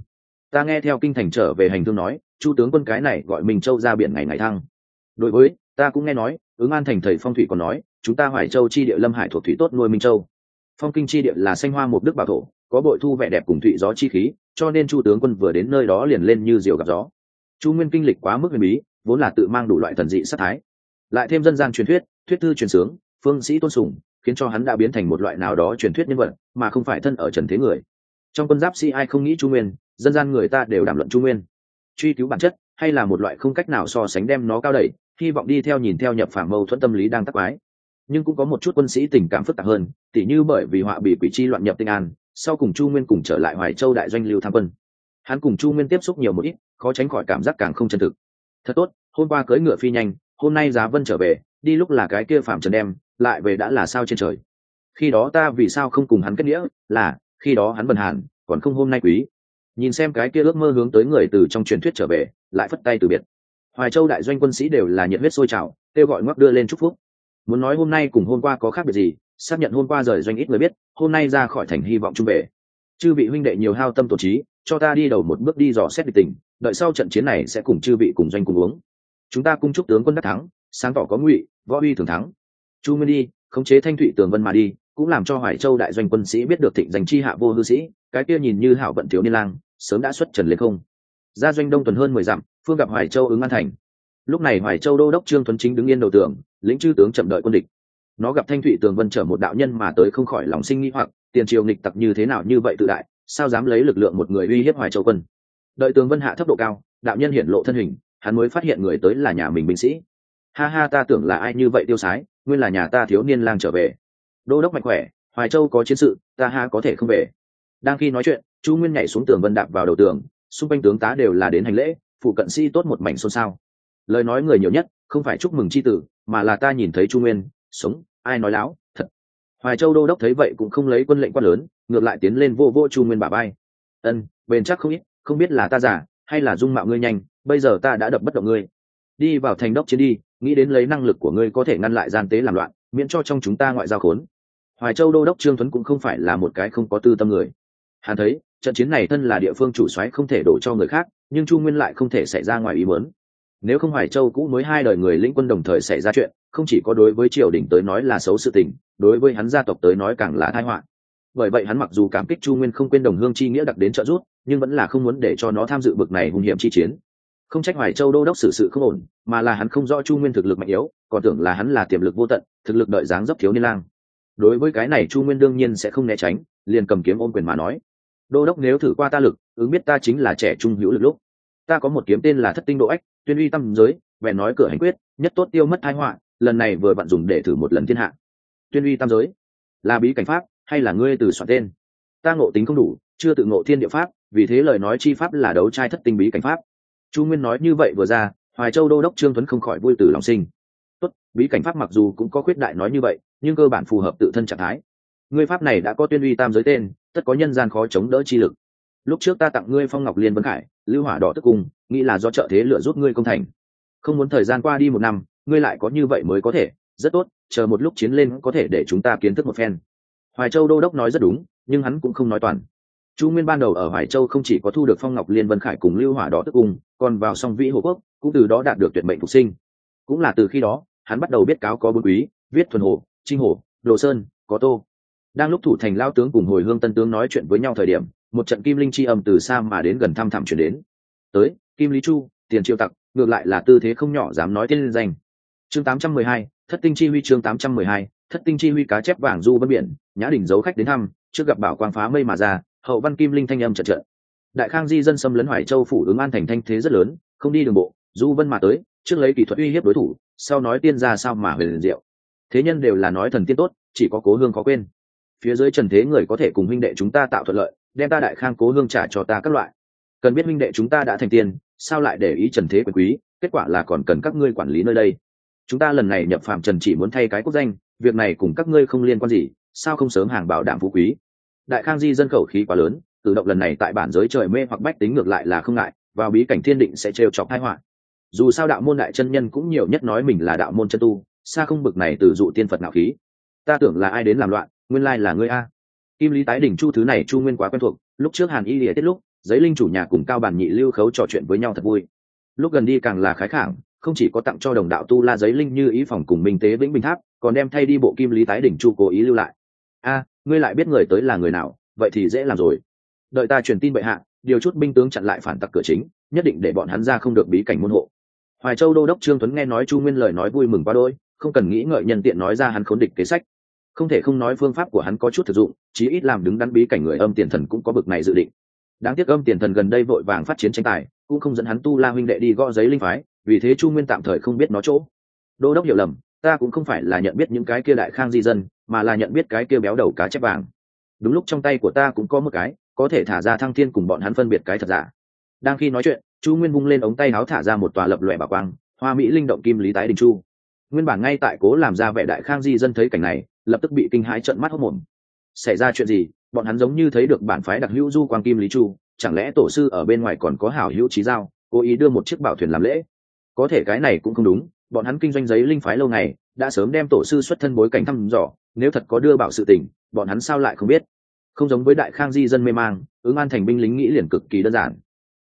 Ta nghe theo kinh thành trở về hành thương nói, chu tướng quân cái này gọi mình châu ra biển ngày ngày thăng. Đối với, ta cũng nghe nói, ứng an thành thầy phong thủy còn nói, chúng ta hoài châu chi địa lâm hải thuộc thủy tốt nuôi minh châu. Phong kinh chi địa là xanh hoa một đức bảo thổ, có bội thu vẻ đẹp cùng thụy gió chi khí, cho nên chu tướng quân vừa đến nơi đó liền lên như diều gặp gió. Chu nguyên kinh lịch quá mức huyền bí, vốn là tự mang đủ loại thần dị sát thái lại thêm dân gian truyền thuyết thuyết thư truyền sướng, phương sĩ tôn sùng, khiến cho hắn đã biến thành một loại nào đó truyền thuyết nhân vật, mà không phải thân ở trần thế người. Trong quân giáp sĩ ai không nghĩ chu nguyên, dân gian người ta đều đàm luận chu nguyên. Truy cứu bản chất, hay là một loại không cách nào so sánh đem nó cao đẩy, hy vọng đi theo nhìn theo nhập phản mâu thuẫn tâm lý đang tắc mái. nhưng cũng có một chút quân sĩ tình cảm phức tạp hơn, tỉ như bởi vì họa bị quỷ chi loạn nhập tinh an, sau cùng chu nguyên cùng trở lại hoài châu đại doanh lưu tham quân. Hắn cùng chu nguyên tiếp xúc nhiều một ít, khó tránh khỏi cảm giác càng không chân thực. Thật tốt, hôm qua cưỡi ngựa phi nhanh hôm nay giá vân trở về, đi lúc là cái kia phạm trần đem, lại về đã là sao trên trời. Khi đó ta vì sao không cùng hắn kết nghĩa, là, khi đó hắn bần hàn, còn không hôm nay quý. Nhìn xem cái kia ước mơ hướng tới người từ trong truyền thuyết trở về, lại phất tay từ biệt. Hoài châu đại doanh quân sĩ đều là nhiệt huyết sôi trào, kêu gọi ngoắc đưa lên chúc phúc. Muốn nói hôm nay cùng hôm qua có khác biệt gì, xác nhận hôm qua rời doanh ít người biết, hôm nay ra khỏi thành hy vọng trung về chư vị huynh đệ nhiều hao tâm tổ trí, cho ta đi đầu một bước đi dò xét địch tình, đợi sau trận chiến này sẽ cùng chư vị cùng doanh cùng uống chúng ta cung chúc tướng quân đắc thắng, sáng tỏ có ngụy, võ uy thường thắng. Chu nguyên đi, khống chế thanh thụy tường vân mà đi, cũng làm cho hoài châu đại doanh quân sĩ biết được thịnh danh chi hạ vô hư sĩ, cái kia nhìn như hảo vận thiếu niên lang, sớm đã xuất trần lên không. Ra doanh đông tuần hơn mười dặm, phương gặp hoài châu ứng an thành. Lúc này hoài châu đô đốc trương tuấn chính đứng yên đầu tường, lĩnh chư tướng chậm đợi quân địch. Nó gặp thanh thụy tường vân chở một đạo nhân mà tới không khỏi lòng sinh nghi hoặc, tiền triều nghịch tặc như thế nào như vậy tự đại, sao dám lấy lực lượng một người uy hiếp hoài châu quân. Đợi tường vân hạ thấp độ cao, đạo nhân hiển lộ thân hình hắn mới phát hiện người tới là nhà mình binh sĩ. Ha ha, ta tưởng là ai như vậy tiêu sái, nguyên là nhà ta thiếu niên lang trở về. Đô đốc mạnh khỏe, hoài châu có chiến sự, ta ha có thể không về. Đang khi nói chuyện, chu nguyên nhảy xuống tường vân đạp vào đầu tường, xung quanh tướng tá đều là đến hành lễ, phụ cận si tốt một mảnh xôn xao. Lời nói người nhiều nhất, không phải chúc mừng c h i tử, mà là ta nhìn thấy chu nguyên, sống, ai nói láo, thật. Hoài châu đô đốc thấy vậy cũng không lấy quân lệnh quan lớn, ngược lại tiến lên vô vô chu nguyên bà bay ân, bền chắc không ít, không biết là ta giả, hay là dung mạo ngươi nhanh bây giờ ta đã đập bất động ngươi. Đi vào thành đốc chiến đi, nghĩ đến lấy năng lực của ngươi có thể ngăn lại gian tế làm loạn, miễn cho trong chúng ta ngoại giao khốn. Hoài châu đô đốc trương tuấn cũng không phải là một cái không có tư tâm người. Hắn thấy, trận chiến này thân là địa phương chủ soái không thể đổ cho người khác, nhưng chu nguyên lại không thể xảy ra ngoài ý muốn. Nếu không hoài châu cũ mới hai đời người lĩnh quân đồng thời xảy ra chuyện, không chỉ có đối với triều đình tới nói là xấu sự tình, đối với hắn gia tộc tới nói càng là tai họa. Bởi vậy hắn mặc dù cảm kích chu nguyên không quên đồng hương chi nghĩa đặc đến trợ giúp, nhưng vẫn là không muốn để cho nó tham dự bực này hung hiểm chi chiến không trách hoài châu đô đốc xử sự không ổn, mà là hắn không rõ chu nguyên thực lực mạnh yếu, còn tưởng là hắn là tiềm lực vô tận, thực lực đợi dáng dấp thiếu niên lang. Đối với cái này chu nguyên đương nhiên sẽ không né tránh, liền cầm kiếm ôm quyền mà nói. Đô đốc nếu thử qua ta lực, ứng biết ta chính là trẻ trung hữu lực lúc. Ta có một kiếm tên là thất tinh độ ách, tuyên uy tâm giới vẹn nói cửa hành quyết, nhất tốt tiêu mất thái họa, lần này vừa bạn dùng để thử một lần thiên hạ. Tuyên uy tam giới, là bí cảnh pháp, hay là ngươi từ soạn tên? Ta ngộ tính không đủ, chưa tự ngộ thiên địa pháp, vì thế lời nói chi pháp là đấu trai thất tinh bí cảnh pháp chu nguyên nói như vậy vừa ra, hoài châu đô đốc trương tuấn không khỏi vui từ lòng sinh. Tốt, bí cảnh pháp mặc dù cũng có khuyết đại nói như vậy, nhưng cơ bản phù hợp tự thân trạng thái. Ngươi pháp này đã có tuyên uy tam giới tên, tất có nhân gian khó chống đỡ chi lực. Lúc trước ta tặng ngươi phong ngọc liên vân khải, lưu hỏa đỏ tức cung, nghĩ là do trợ thế lựa giúp ngươi công thành. Không muốn thời gian qua đi một năm, ngươi lại có như vậy mới có thể. Rất tốt, chờ một lúc chiến lên có thể để chúng ta kiến thức một phen. Hoài châu đô đốc nói rất đúng, nhưng hắn cũng không nói toàn chu nguyên ban đầu ở hoài châu không chỉ có thu được phong ngọc liên vân khải cùng lưu hỏa đỏ tức cung còn vào song vĩ hồ quốc cũng từ đó đạt được tuyệt mệnh phục sinh. Cũng là từ khi đó hắn bắt đầu biết cáo có bốn quý viết thuần hồ trinh hồ đồ sơn có tô. Đang lúc thủ thành lao tướng cùng hồi hương tân tướng nói chuyện với nhau thời điểm một trận kim linh chi âm từ xa mà đến gần thăm thẳm chuyển đến. Tới kim lý chu tiền triệu tặc ngược lại là tư thế không nhỏ dám nói tên danh. Chương 812, thất tinh chi huy chương 812, thất tinh chi huy cá chép vàng du vân biển nhã đỉnh dấu khách đến thăm trước gặp bảo quang phá mây mà ra hậu văn kim linh thanh âm chật chật đại khang di dân xâm lấn hoài châu phủ ứng an thành thanh thế rất lớn không đi đường bộ du vân mà tới trước lấy kỹ thuật uy hiếp đối thủ sau nói tiên ra sao mà huyền diệu. Thế nhân đều là nói thần tiên tốt chỉ có cố hương có quên. Phía dưới trần thế người có thể cùng huynh đệ chúng ta tạo thuận lợi đem ta đại khang cố hương trả cho ta các loại. Cần biết huynh đệ chúng ta đã thành tiên, sao lại để ý trần thế quyền quý kết quả là còn cần các ngươi quản lý nơi đây. Chúng ta lần này nhập phạm trần chỉ muốn thay cái quốc danh việc này cùng các ngươi không liên quan gì sao không sớm hàng bảo đảm phú quý? Đại khang di dân khẩu khí quá lớn tự động lần này tại bản giới trời mê hoặc bách tính ngược lại là không ngại, vào bí cảnh thiên định sẽ trêu chọc hai họa. Dù sao đạo môn đại chân nhân cũng nhiều nhất nói mình là đạo môn chân tu, xa không bực này từ dụ tiên phật nạo khí. Ta tưởng là ai đến làm loạn, nguyên lai là ngươi a. Kim lý tái đỉnh chu thứ này chu nguyên quá quen thuộc, lúc trước hàn y lìa tiết lúc, giấy linh chủ nhà cùng cao bản nhị lưu khấu trò chuyện với nhau thật vui. Lúc gần đi càng là khái khảng không chỉ có tặng cho đồng đạo tu la giấy linh như ý phòng cùng minh tế vĩnh bình tháp, còn đem thay đi bộ kim lý tái đỉnh chu cố ý lưu lại. A ngươi lại biết người tới là người nào, vậy thì dễ làm rồi. Đợi ta truyền tin bệ hạ, điều chút binh tướng chặn lại phản tặc cửa chính, nhất định để bọn hắn ra không được bí cảnh môn hộ. Hoài châu đô đốc trương tuấn nghe nói chu nguyên lời nói vui mừng quá đôi không cần nghĩ ngợi nhân tiện nói ra hắn khốn địch kế sách. Không thể không nói phương pháp của hắn có chút thực dụng, chí ít làm đứng đắn bí cảnh người âm tiền thần cũng có bực này dự định. Đáng tiếc âm tiền thần gần đây vội vàng phát chiến tranh tài, cũng không dẫn hắn tu la huynh đệ đi gõ giấy linh phái, vì thế chu nguyên tạm thời không biết nó chỗ. Đô đốc hiểu lầm ta cũng không phải là nhận biết những cái kia đại khang di dân, mà là nhận biết cái kia béo đầu cá chép vàng. Đúng lúc trong tay của ta cũng có một cái, có thể thả ra thăng thiên cùng bọn hắn phân biệt cái thật giả. Đang khi nói chuyện, chu nguyên vung lên ống tay áo thả ra một tòa lập lòe bảo quang, hoa mỹ linh động kim lý tái đình chu. Nguyên bản ngay tại cố làm ra vẻ đại khang di dân thấy cảnh này, lập tức bị kinh hãi trận mắt hốc mồm. Xảy ra chuyện gì? Bọn hắn giống như thấy được bản phái đặc hữu du quang kim lý chu, chẳng lẽ tổ sư ở bên ngoài còn có hảo hữu trí giao, cố ý đưa một chiếc bảo thuyền làm lễ? Có thể cái này cũng không đúng bọn hắn kinh doanh giấy linh phái lâu ngày, đã sớm đem tổ sư xuất thân bối cảnh thăm dò, nếu thật có đưa bảo sự tình, bọn hắn sao lại không biết? Không giống với đại khang di dân mê mang, ứng an thành binh lính nghĩ liền cực kỳ đơn giản.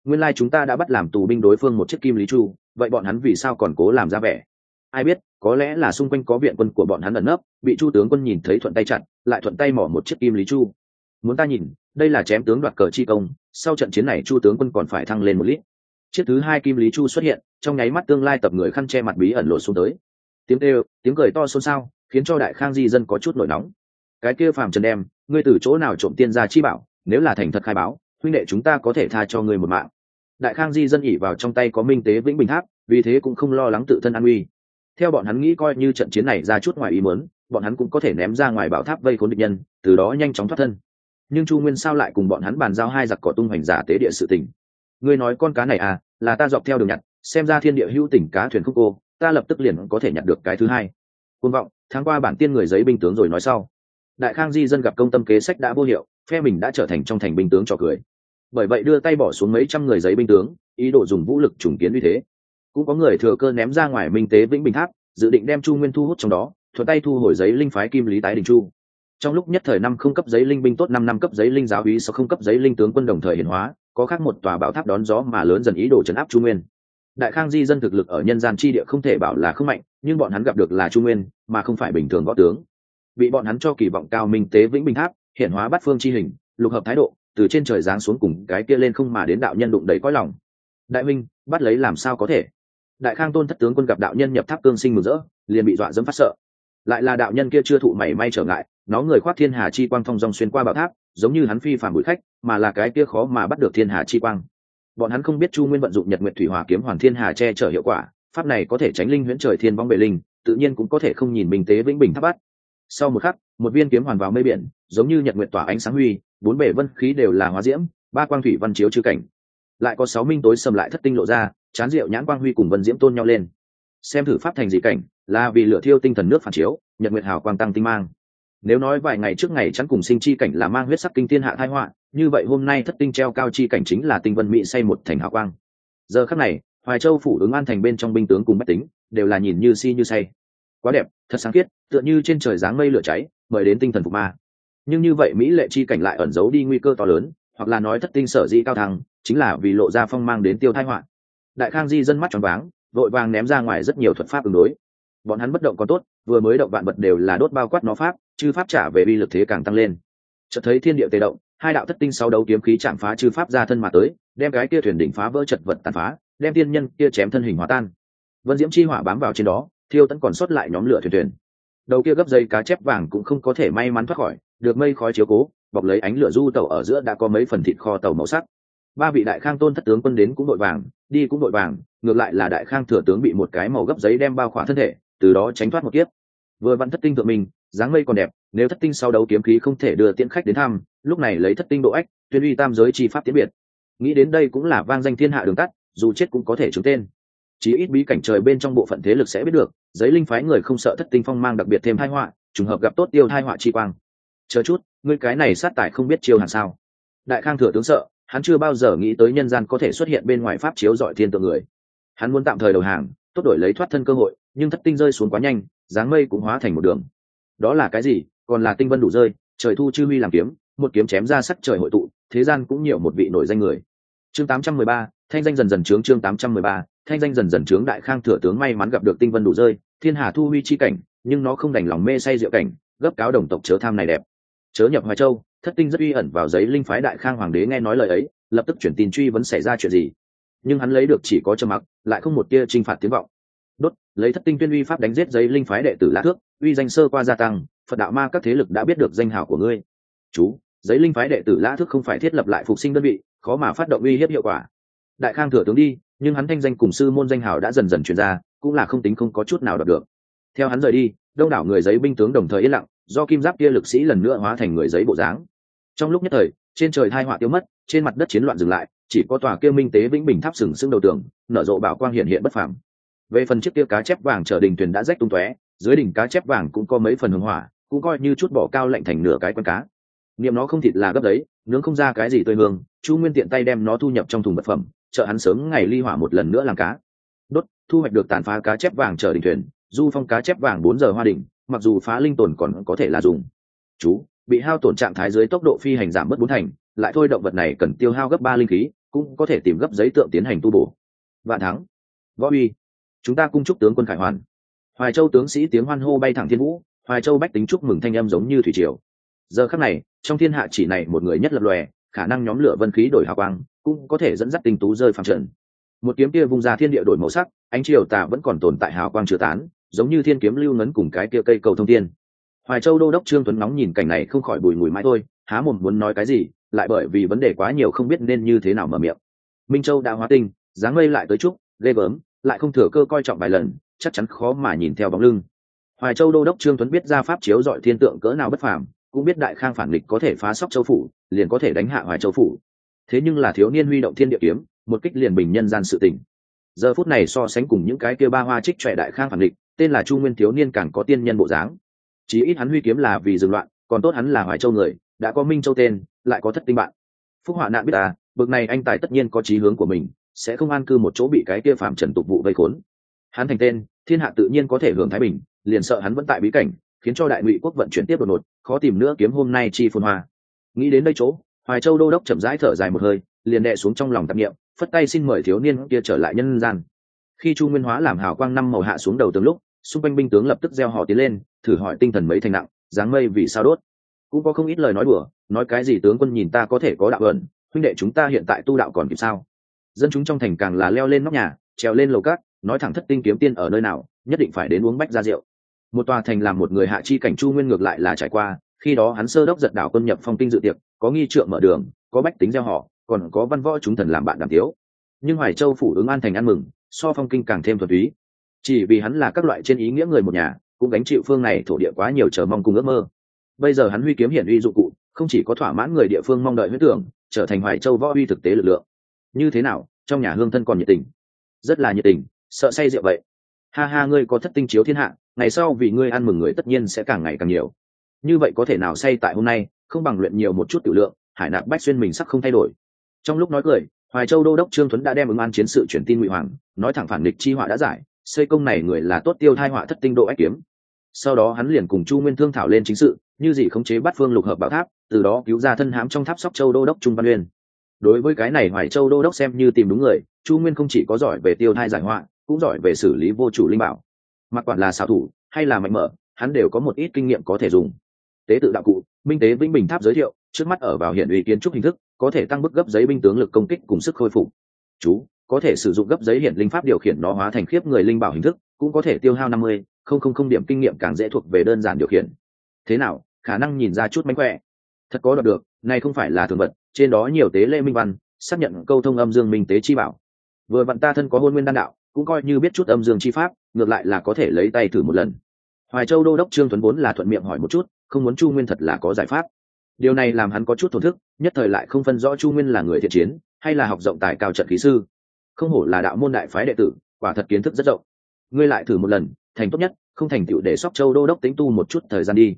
Nguyên lai chúng ta đã bắt làm tù binh đối phương một chiếc kim lý chu, vậy bọn hắn vì sao còn cố làm ra vẻ? Ai biết, có lẽ là xung quanh có viện quân của bọn hắn ẩn nấp, bị chu tướng quân nhìn thấy thuận tay chặn, lại thuận tay mỏ một chiếc kim lý chu. Muốn ta nhìn, đây là chém tướng đoạt cờ chi công, sau trận chiến này chu tướng quân còn phải thăng lên một lít chiếc thứ hai kim lý chu xuất hiện, trong nháy mắt tương lai tập người khăn che mặt bí ẩn lộ xuống tới. Tiếng kêu, tiếng cười to xôn xao, khiến cho đại khang di dân có chút nổi nóng. Cái kia phàm trần đem, ngươi từ chỗ nào trộm tiên ra chi bảo, nếu là thành thật khai báo, huynh đệ chúng ta có thể tha cho ngươi một mạng. Đại khang di dân ỉ vào trong tay có minh tế vĩnh bình tháp, vì thế cũng không lo lắng tự thân an uy theo bọn hắn nghĩ coi như trận chiến này ra chút ngoài ý muốn, bọn hắn cũng có thể ném ra ngoài bảo tháp vây khốn địch nhân, từ đó nhanh chóng thoát thân. Nhưng chu nguyên sao lại cùng bọn hắn bàn giao hai giặc cỏ tung hoành giả tế địa sự tình? Ngươi nói con cá này à là ta dọc theo đường nhặt, xem ra thiên địa hữu tỉnh cá thuyền khúc cô, ta lập tức liền có thể nhặt được cái thứ hai. Côn vọng, tháng qua bản tiên người giấy binh tướng rồi nói sau. Đại khang di dân gặp công tâm kế sách đã vô hiệu, phe mình đã trở thành trong thành binh tướng cho cười. Bởi vậy đưa tay bỏ xuống mấy trăm người giấy binh tướng, ý đồ dùng vũ lực trùng kiến uy thế. Cũng có người thừa cơ ném ra ngoài minh tế vĩnh bình tháp, dự định đem chu nguyên thu hút trong đó, thuận tay thu hồi giấy linh phái kim lý tái đình chu. Trong lúc nhất thời năm không cấp giấy linh binh tốt, năm năm cấp giấy linh giáo úy sau không cấp giấy linh tướng quân đồng thời hiển hóa có khác một tòa bảo tháp đón gió mà lớn dần ý đồ chấn áp chu nguyên. Đại khang di dân thực lực ở nhân gian chi địa không thể bảo là không mạnh, nhưng bọn hắn gặp được là chu nguyên, mà không phải bình thường võ tướng. Bị bọn hắn cho kỳ vọng cao minh tế vĩnh bình tháp, hiện hóa bắt phương chi hình, lục hợp thái độ, từ trên trời giáng xuống cùng cái kia lên không mà đến đạo nhân đụng đầy cõi lòng. Đại minh bắt lấy làm sao có thể? Đại khang tôn thất tướng quân gặp đạo nhân nhập tháp cương sinh mừng rỡ, liền bị dọa dẫm phát sợ. Lại là đạo nhân kia chưa thụ mảy may trở ngại, nó người khoác thiên hà chi quang phong dòng xuyên qua bảo tháp giống như hắn phi phàm bụi khách, mà là cái kia khó mà bắt được thiên hà chi quang. Bọn hắn không biết chu nguyên vận dụng nhật nguyện thủy hòa kiếm hoàn thiên hà che chở hiệu quả, pháp này có thể tránh linh huyễn trời thiên vong bệ linh, tự nhiên cũng có thể không nhìn bình tế vĩnh bình tháp bắt sau một khắc, một viên kiếm hoàn vào mây biển, giống như nhật nguyện tỏa ánh sáng huy, bốn bể vân khí đều là hóa diễm, ba quang thủy văn chiếu chư cảnh. Lại có sáu minh tối sầm lại thất tinh lộ ra, chán rượu nhãn quang huy cùng vân diễm tôn nhau lên. Xem thử pháp thành dị cảnh, là vì lửa thiêu tinh thần nước phản chiếu, nhật nguyệt hào quang tăng tinh mang nếu nói vài ngày trước ngày chắn cùng sinh chi cảnh là mang huyết sắc kinh thiên hạ thai họa, như vậy hôm nay thất tinh treo cao chi cảnh chính là tinh vân mỹ xây một thành hạ quang. Giờ khắc này, hoài châu phủ ứng an thành bên trong binh tướng cùng bách tính, đều là nhìn như si như say. Quá đẹp, thật sáng khiết tựa như trên trời dáng mây lửa cháy, mời đến tinh thần phục ma. Nhưng như vậy mỹ lệ chi cảnh lại ẩn giấu đi nguy cơ to lớn, hoặc là nói thất tinh sở dĩ cao thăng, chính là vì lộ ra phong mang đến tiêu thai họa. Đại khang di dân mắt tròn váng, vội vàng ném ra ngoài rất nhiều thuật pháp ứng đối bọn hắn bất động còn tốt, vừa mới động vạn vật đều là đốt bao quát nó pháp, chư pháp trả về uy lực thế càng tăng lên. Chợt thấy thiên địa tề động, hai đạo thất tinh sau đấu kiếm khí chạm phá chư pháp ra thân mà tới, đem cái kia thuyền đỉnh phá vỡ chật vật tàn phá, đem tiên nhân kia chém thân hình hóa tan. Vân diễm chi hỏa bám vào trên đó, thiêu tẫn còn sót lại nhóm lửa thuyền thuyền. Đầu kia gấp dây cá chép vàng cũng không có thể may mắn thoát khỏi, được mây khói chiếu cố, bọc lấy ánh lửa du tàu ở giữa đã có mấy phần thịt kho tàu màu sắc. Ba vị đại khang tôn thất tướng quân đến cũng đội vàng, đi cũng đội vàng, ngược lại là đại khang thừa tướng bị một cái màu gấp giấy đem bao khỏa thân thể từ đó tránh thoát một kiếp. Vừa vặn thất tinh thượng mình, dáng mây còn đẹp, nếu thất tinh sau đấu kiếm khí không thể đưa tiễn khách đến thăm, lúc này lấy thất tinh độ ách, tuyên uy tam giới chi pháp tiến biệt. Nghĩ đến đây cũng là vang danh thiên hạ đường tắt, dù chết cũng có thể trúng tên. Chí ít bí cảnh trời bên trong bộ phận thế lực sẽ biết được, giấy linh phái người không sợ thất tinh phong mang đặc biệt thêm hai họa, trùng hợp gặp tốt tiêu hai họa chi quang. Chờ chút, ngươi cái này sát tài không biết chiêu hàng sao. Đại khang thừa tướng sợ, hắn chưa bao giờ nghĩ tới nhân gian có thể xuất hiện bên ngoài pháp chiếu dọi thiên tượng người. Hắn muốn tạm thời đầu hàng, tốt đổi lấy thoát thân cơ hội nhưng thất tinh rơi xuống quá nhanh dáng mây cũng hóa thành một đường. Đó là cái gì? Còn là tinh vân đủ rơi trời thu chư huy làm kiếm một kiếm chém ra sắc trời hội tụ thế gian cũng nhiều một vị nổi danh người. Chương 813, thanh danh dần dần trướng chương 813, thanh danh dần dần trướng đại khang thừa tướng may mắn gặp được tinh vân đủ rơi thiên hà thu huy chi cảnh nhưng nó không đành lòng mê say diệu cảnh gấp cáo đồng tộc chớ tham này đẹp. Chớ nhập hoài châu thất tinh rất uy ẩn vào giấy linh phái đại khang hoàng đế nghe nói lời ấy lập tức chuyển tin truy vấn xảy ra chuyện gì. Nhưng hắn lấy được chỉ có trầm mặc lại không một tia t phạt tiếng vọng đốt, lấy thất tinh tuyên uy pháp đánh giết giấy linh phái đệ tử lã thước, uy danh sơ qua gia tăng, phật đạo ma các thế lực đã biết được danh hào của ngươi. Chú, giấy linh phái đệ tử lã thước không phải thiết lập lại phục sinh đơn vị, khó mà phát động uy hiếp hiệu quả. Đại khang thừa tướng đi, nhưng hắn thanh danh cùng sư môn danh hào đã dần dần chuyển ra, cũng là không tính không có chút nào đọc được. Theo hắn rời đi, đông đảo người giấy binh tướng đồng thời yên lặng, do kim giáp kia lực sĩ lần nữa hóa thành người giấy bộ dáng. Trong lúc nhất thời, trên trời thai họa tiêu mất, trên mặt đất chiến loạn dừng lại, chỉ có tòa kia minh tế vĩnh bình tháp sừng sững đầu tường, nở rộ bảo quang hiện hiện bất phàm về phần chiếc kia cá chép vàng chở đình thuyền đã rách tung tóe, dưới đỉnh cá chép vàng cũng có mấy phần hưng hỏa, cũng coi như chút bỏ cao lạnh thành nửa cái con cá. Niệm nó không thịt là gấp đấy, nướng không ra cái gì tươi hương, chu nguyên tiện tay đem nó thu nhập trong thùng vật phẩm chợ hắn sớm ngày ly hỏa một lần nữa làm cá. Đốt, thu hoạch được tàn phá cá chép vàng chở đình thuyền, du phong cá chép vàng bốn giờ hoa đỉnh, mặc dù phá linh tồn còn có thể là dùng. Chú, bị hao tổn trạng thái dưới tốc độ phi hành giảm mất bốn thành, lại thôi động vật này cần tiêu hao gấp ba linh khí, cũng có thể tìm gấp giấy tượng tiến hành tu bổ. Vạn thắng. Võ uy chúng ta cung chúc tướng quân khải hoàn. Hoài châu tướng sĩ tiếng hoan hô bay thẳng thiên vũ, hoài châu bách tính chúc mừng thanh em giống như thủy triều. Giờ khắc này, trong thiên hạ chỉ này một người nhất lập lòe, khả năng nhóm lửa vân khí đổi hào quang, cũng có thể dẫn dắt tinh tú rơi phẳng trận một kiếm kia vung ra thiên địa đổi màu sắc, ánh triều tà vẫn còn tồn tại hào quang chưa tán, giống như thiên kiếm lưu ngấn cùng cái kia cây cầu thông tiên hoài châu đô đốc trương tuấn nóng nhìn cảnh này không khỏi bùi ngùi mãi thôi, há mồm muốn nói cái gì, lại bởi vì vấn đề quá nhiều không biết nên như thế nào mở miệng. Minh châu đã hóa tinh, dáng mây lại tới trúc, ghê gớm lại không thừa cơ coi trọng vài lần chắc chắn khó mà nhìn theo bóng lưng. Hoài châu đô đốc trương tuấn biết ra pháp chiếu dọi thiên tượng cỡ nào bất phàm cũng biết đại khang phản địch có thể phá sóc châu phủ liền có thể đánh hạ hoài châu phủ. Thế nhưng là thiếu niên huy động thiên địa kiếm một kích liền bình nhân gian sự tình. Giờ phút này so sánh cùng những cái kia ba hoa trích trẻ đại khang phản địch tên là chu nguyên thiếu niên càng có tiên nhân bộ dáng. Chí ít hắn huy kiếm là vì dừng loạn còn tốt hắn là hoài châu người đã có minh châu tên lại có thất tinh bạn. Phúc họa nạn biết à, bực này anh tài tất nhiên có chí hướng của mình sẽ không an cư một chỗ bị cái kia phạm trần tục vụ vây khốn. Hắn thành tên, thiên hạ tự nhiên có thể hưởng thái bình, liền sợ hắn vẫn tại bí cảnh, khiến cho đại ngụy quốc vận chuyển tiếp đột ngột, khó tìm nữa kiếm hôm nay chi phun hoa. Nghĩ đến đây chỗ, hoài châu đô đốc chậm rãi thở dài một hơi, liền đệ xuống trong lòng tạp nghiệm phất tay xin mời thiếu niên kia trở lại nhân gian. Khi chu nguyên hóa làm hào quang năm màu hạ xuống đầu từng lúc, xung quanh binh tướng lập tức gieo họ tiến lên, thử hỏi tinh thần mấy thành nặng, dáng mây vì sao đốt. Cũng có không ít lời nói đùa, nói cái gì tướng quân nhìn ta có thể có đạo ẩn, huynh đệ chúng ta hiện tại tu đạo còn kịp sao? Dân chúng trong thành càng là leo lên nóc nhà, trèo lên lầu cát, nói thẳng thất tinh kiếm tiên ở nơi nào, nhất định phải đến uống bách ra rượu. Một tòa thành làm một người hạ chi cảnh chu nguyên ngược lại là trải qua, khi đó hắn sơ đốc giật đảo quân nhập phong tinh dự tiệc, có nghi trượng mở đường, có bách tính gieo họ, còn có văn võ chúng thần làm bạn đàm tiếu. Nhưng hoài châu phủ ứng an thành ăn mừng, so phong kinh càng thêm thuần túy. Chỉ vì hắn là các loại trên ý nghĩa người một nhà, cũng gánh chịu phương này thổ địa quá nhiều chờ mong cùng ước mơ. Bây giờ hắn huy kiếm hiển uy dụng cụ, không chỉ có thỏa mãn người địa phương mong đợi huyết tưởng, trở thành hoài châu võ uy thực tế lực lượng như thế nào, trong nhà hương thân còn nhiệt tình. Rất là nhiệt tình, sợ say rượu vậy. Ha ha, ngươi có thất tinh chiếu thiên hạ, ngày sau vì ngươi ăn mừng người tất nhiên sẽ càng ngày càng nhiều. Như vậy có thể nào say tại hôm nay, không bằng luyện nhiều một chút tiểu lượng, hải nạp bách xuyên mình sắc không thay đổi. Trong lúc nói cười, hoài châu đô đốc trương tuấn đã đem ứng an chiến sự chuyển tin ngụy hoàng, nói thẳng phản địch chi họa đã giải, xây công này người là tốt tiêu thai họa thất tinh độ ách kiếm. Sau đó hắn liền cùng chu nguyên thương thảo lên chính sự, như gì khống chế bắt phương lục hợp bảo tháp, từ đó cứu ra thân hãm trong tháp sóc châu đô đốc trung văn uyên đối với cái này hoài châu đô đốc xem như tìm đúng người, chu nguyên không chỉ có giỏi về tiêu thai giải họa, cũng giỏi về xử lý vô chủ linh bảo. Mặc quản là xảo thủ hay là mạnh mở, hắn đều có một ít kinh nghiệm có thể dùng. Tế tự đạo cụ, minh tế vĩnh bình tháp giới thiệu, trước mắt ở vào hiện ủy kiến trúc hình thức, có thể tăng bức gấp giấy binh tướng lực công kích cùng sức khôi phục. Chú, có thể sử dụng gấp giấy hiện linh pháp điều khiển nó hóa thành khiếp người linh bảo hình thức, cũng có thể tiêu hao năm mươi, không không không điểm kinh nghiệm càng dễ thuộc về đơn giản điều khiển. Thế nào, khả năng nhìn ra chút mánh khỏe? Thật có đoạt được này không phải là thường vật, trên đó nhiều tế lễ minh văn, xác nhận câu thông âm dương minh tế chi bảo. Vừa vặn ta thân có hôn nguyên đan đạo, cũng coi như biết chút âm dương chi pháp, ngược lại là có thể lấy tay thử một lần. Hoài châu đô đốc trương tuấn vốn là thuận miệng hỏi một chút, không muốn chu nguyên thật là có giải pháp. Điều này làm hắn có chút thổn thức, nhất thời lại không phân rõ chu nguyên là người thiện chiến, hay là học rộng tài cao trận khí sư. Không hổ là đạo môn đại phái đệ tử, quả thật kiến thức rất rộng. Ngươi lại thử một lần, thành tốt nhất, không thành tựu để sóc châu đô đốc tính tu một chút thời gian đi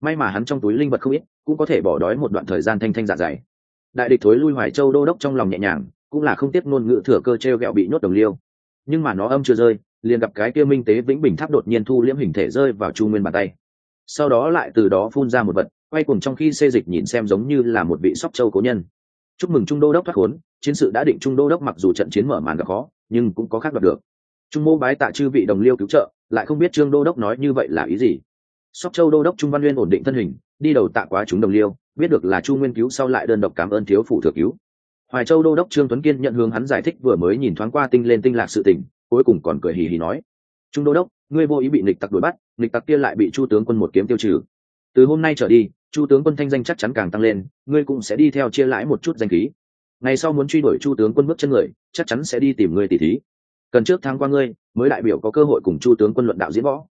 may mà hắn trong túi linh vật không ít, cũng có thể bỏ đói một đoạn thời gian thanh thanh dạ dày. Đại địch thối lui hoài châu đô đốc trong lòng nhẹ nhàng, cũng là không tiếp ngôn ngữ thừa cơ t r e o g ẹ o bị nhốt đồng liêu. Nhưng mà nó âm chưa rơi, liền gặp cái kia minh tế vĩnh bình tháp đột nhiên thu liễm hình thể rơi vào chu nguyên bàn tay. Sau đó lại từ đó phun ra một vật, quay cùng trong khi xê dịch nhìn xem giống như là một vị sóc châu cố nhân. Chúc mừng trung đô đốc thoát khốn, chiến sự đã định trung đô đốc mặc dù trận chiến mở màn gặp khó, nhưng cũng có khác đoạt được. Trung mô bái tạ chư vị đồng liêu cứu trợ, lại không biết trương đô đốc nói như vậy là ý gì sóc châu đô đốc trung văn nguyên ổn định thân hình, đi đầu tạ quá chúng đồng liêu, biết được là chu nguyên cứu sau lại đơn độc cảm ơn thiếu phủ thừa cứu. Hoài châu đô đốc trương tuấn kiên nhận hướng hắn giải thích vừa mới nhìn thoáng qua tinh lên tinh lạc sự tình, cuối cùng còn cười hì hì nói. Trung đô đốc, ngươi vô ý bị nịch tặc đuổi bắt nịch tặc kia lại bị chu tướng quân một kiếm tiêu trừ. Từ hôm nay trở đi, chu tướng quân thanh danh chắc chắn càng tăng lên, ngươi cũng sẽ đi theo chia lãi một chút danh khí. Ngày sau muốn truy đuổi chu tướng quân bước chân người, chắc chắn sẽ đi tìm ngươi tỷ thí. Cần trước tháng qua ngươi, mới đại biểu có cơ hội cùng chu tướng quân luận đạo diễn võ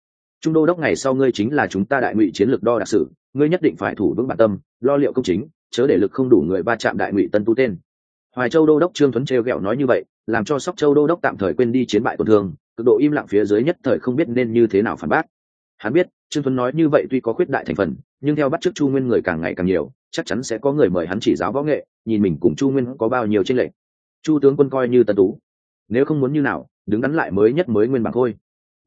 trung đô đốc ngày sau ngươi chính là chúng ta đại ngụy chiến lược đo đặc sử, ngươi nhất định phải thủ vững bản tâm, lo liệu công chính, chớ để lực không đủ người va chạm đại ngụy tân tu tên. Hoài châu đô đốc trương tuấn trêu ghẹo nói như vậy, làm cho sóc châu đô đốc tạm thời quên đi chiến bại tổn thương, cực độ im lặng phía dưới nhất thời không biết nên như thế nào phản bác. Hắn biết, trương tuấn nói như vậy tuy có khuyết đại thành phần, nhưng theo bắt chước chu nguyên người càng ngày càng nhiều, chắc chắn sẽ có người mời hắn chỉ giáo võ nghệ, nhìn mình cùng chu nguyên có bao nhiêu tranh lệch. Chu tướng quân coi như tân tú. Nếu không muốn như nào, đứng đắn lại mới nhất mới nguyên bản thôi.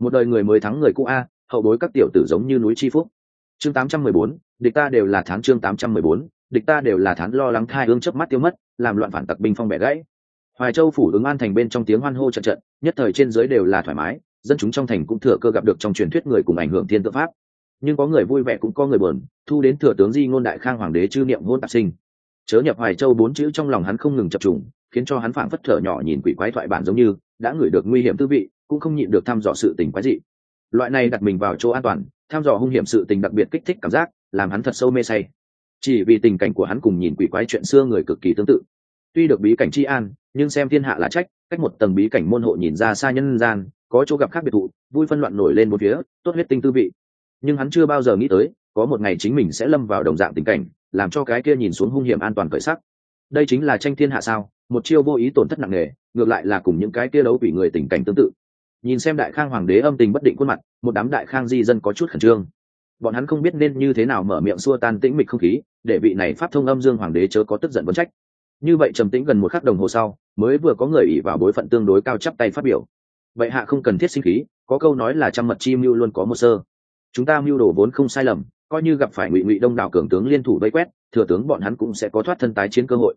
Một đời người mới thắng người cũ a hậu bối các tiểu tử giống như núi chi phúc. Chương 814, địch ta đều là tháng chương 814, địch ta đều là tháng lo lắng thai ương chớp mắt tiêu mất làm loạn phản tặc binh phong bẻ gãy. Hoài châu phủ ứng an thành bên trong tiếng hoan hô trận trận nhất thời trên dưới đều là thoải mái dân chúng trong thành cũng thừa cơ gặp được trong truyền thuyết người cùng ảnh hưởng thiên tự pháp. Nhưng có người vui vẻ cũng có người buồn thu đến thừa tướng di ngôn đại khang hoàng đế chư niệm hôn tạp sinh. Chớ nhập hoài châu bốn chữ trong lòng hắn không ngừng chập trùng khiến cho hắn phảng phất thở nhỏ nhìn quỷ quái thoại bản giống như đã ngửi được nguy hiểm tư vị cũng không nhịn được thăm dò sự tình quái dị loại này đặt mình vào chỗ an toàn, tham dò hung hiểm sự tình đặc biệt kích thích cảm giác, làm hắn thật sâu mê say. Chỉ vì tình cảnh của hắn cùng nhìn quỷ quái chuyện xưa người cực kỳ tương tự. Tuy được bí cảnh tri an, nhưng xem thiên hạ là trách, cách một tầng bí cảnh môn hộ nhìn ra xa nhân gian, có chỗ gặp khác biệt thụ, vui phân loạn nổi lên một phía, tốt huyết tinh tư vị. Nhưng hắn chưa bao giờ nghĩ tới, có một ngày chính mình sẽ lâm vào đồng dạng tình cảnh, làm cho cái kia nhìn xuống hung hiểm an toàn khởi sắc. Đây chính là tranh thiên hạ sao, một chiêu vô ý tổn thất nặng nề, ngược lại là cùng những cái kia đấu quỷ người tình cảnh tương tự nhìn xem đại khang hoàng đế âm tình bất định khuôn mặt, một đám đại khang di dân có chút khẩn trương. Bọn hắn không biết nên như thế nào mở miệng xua tan tĩnh mịch không khí, để vị này pháp thông âm dương hoàng đế chớ có tức giận vấn trách. Như vậy trầm tĩnh gần một khắc đồng hồ sau, mới vừa có người ỉ vào bối phận tương đối cao chắp tay phát biểu. Vậy hạ không cần thiết sinh khí, có câu nói là trăm mật chi mưu luôn có một sơ. Chúng ta mưu đồ vốn không sai lầm, coi như gặp phải ngụy ngụy đông đảo cường tướng liên thủ vây quét, thừa tướng bọn hắn cũng sẽ có thoát thân tái chiến cơ hội.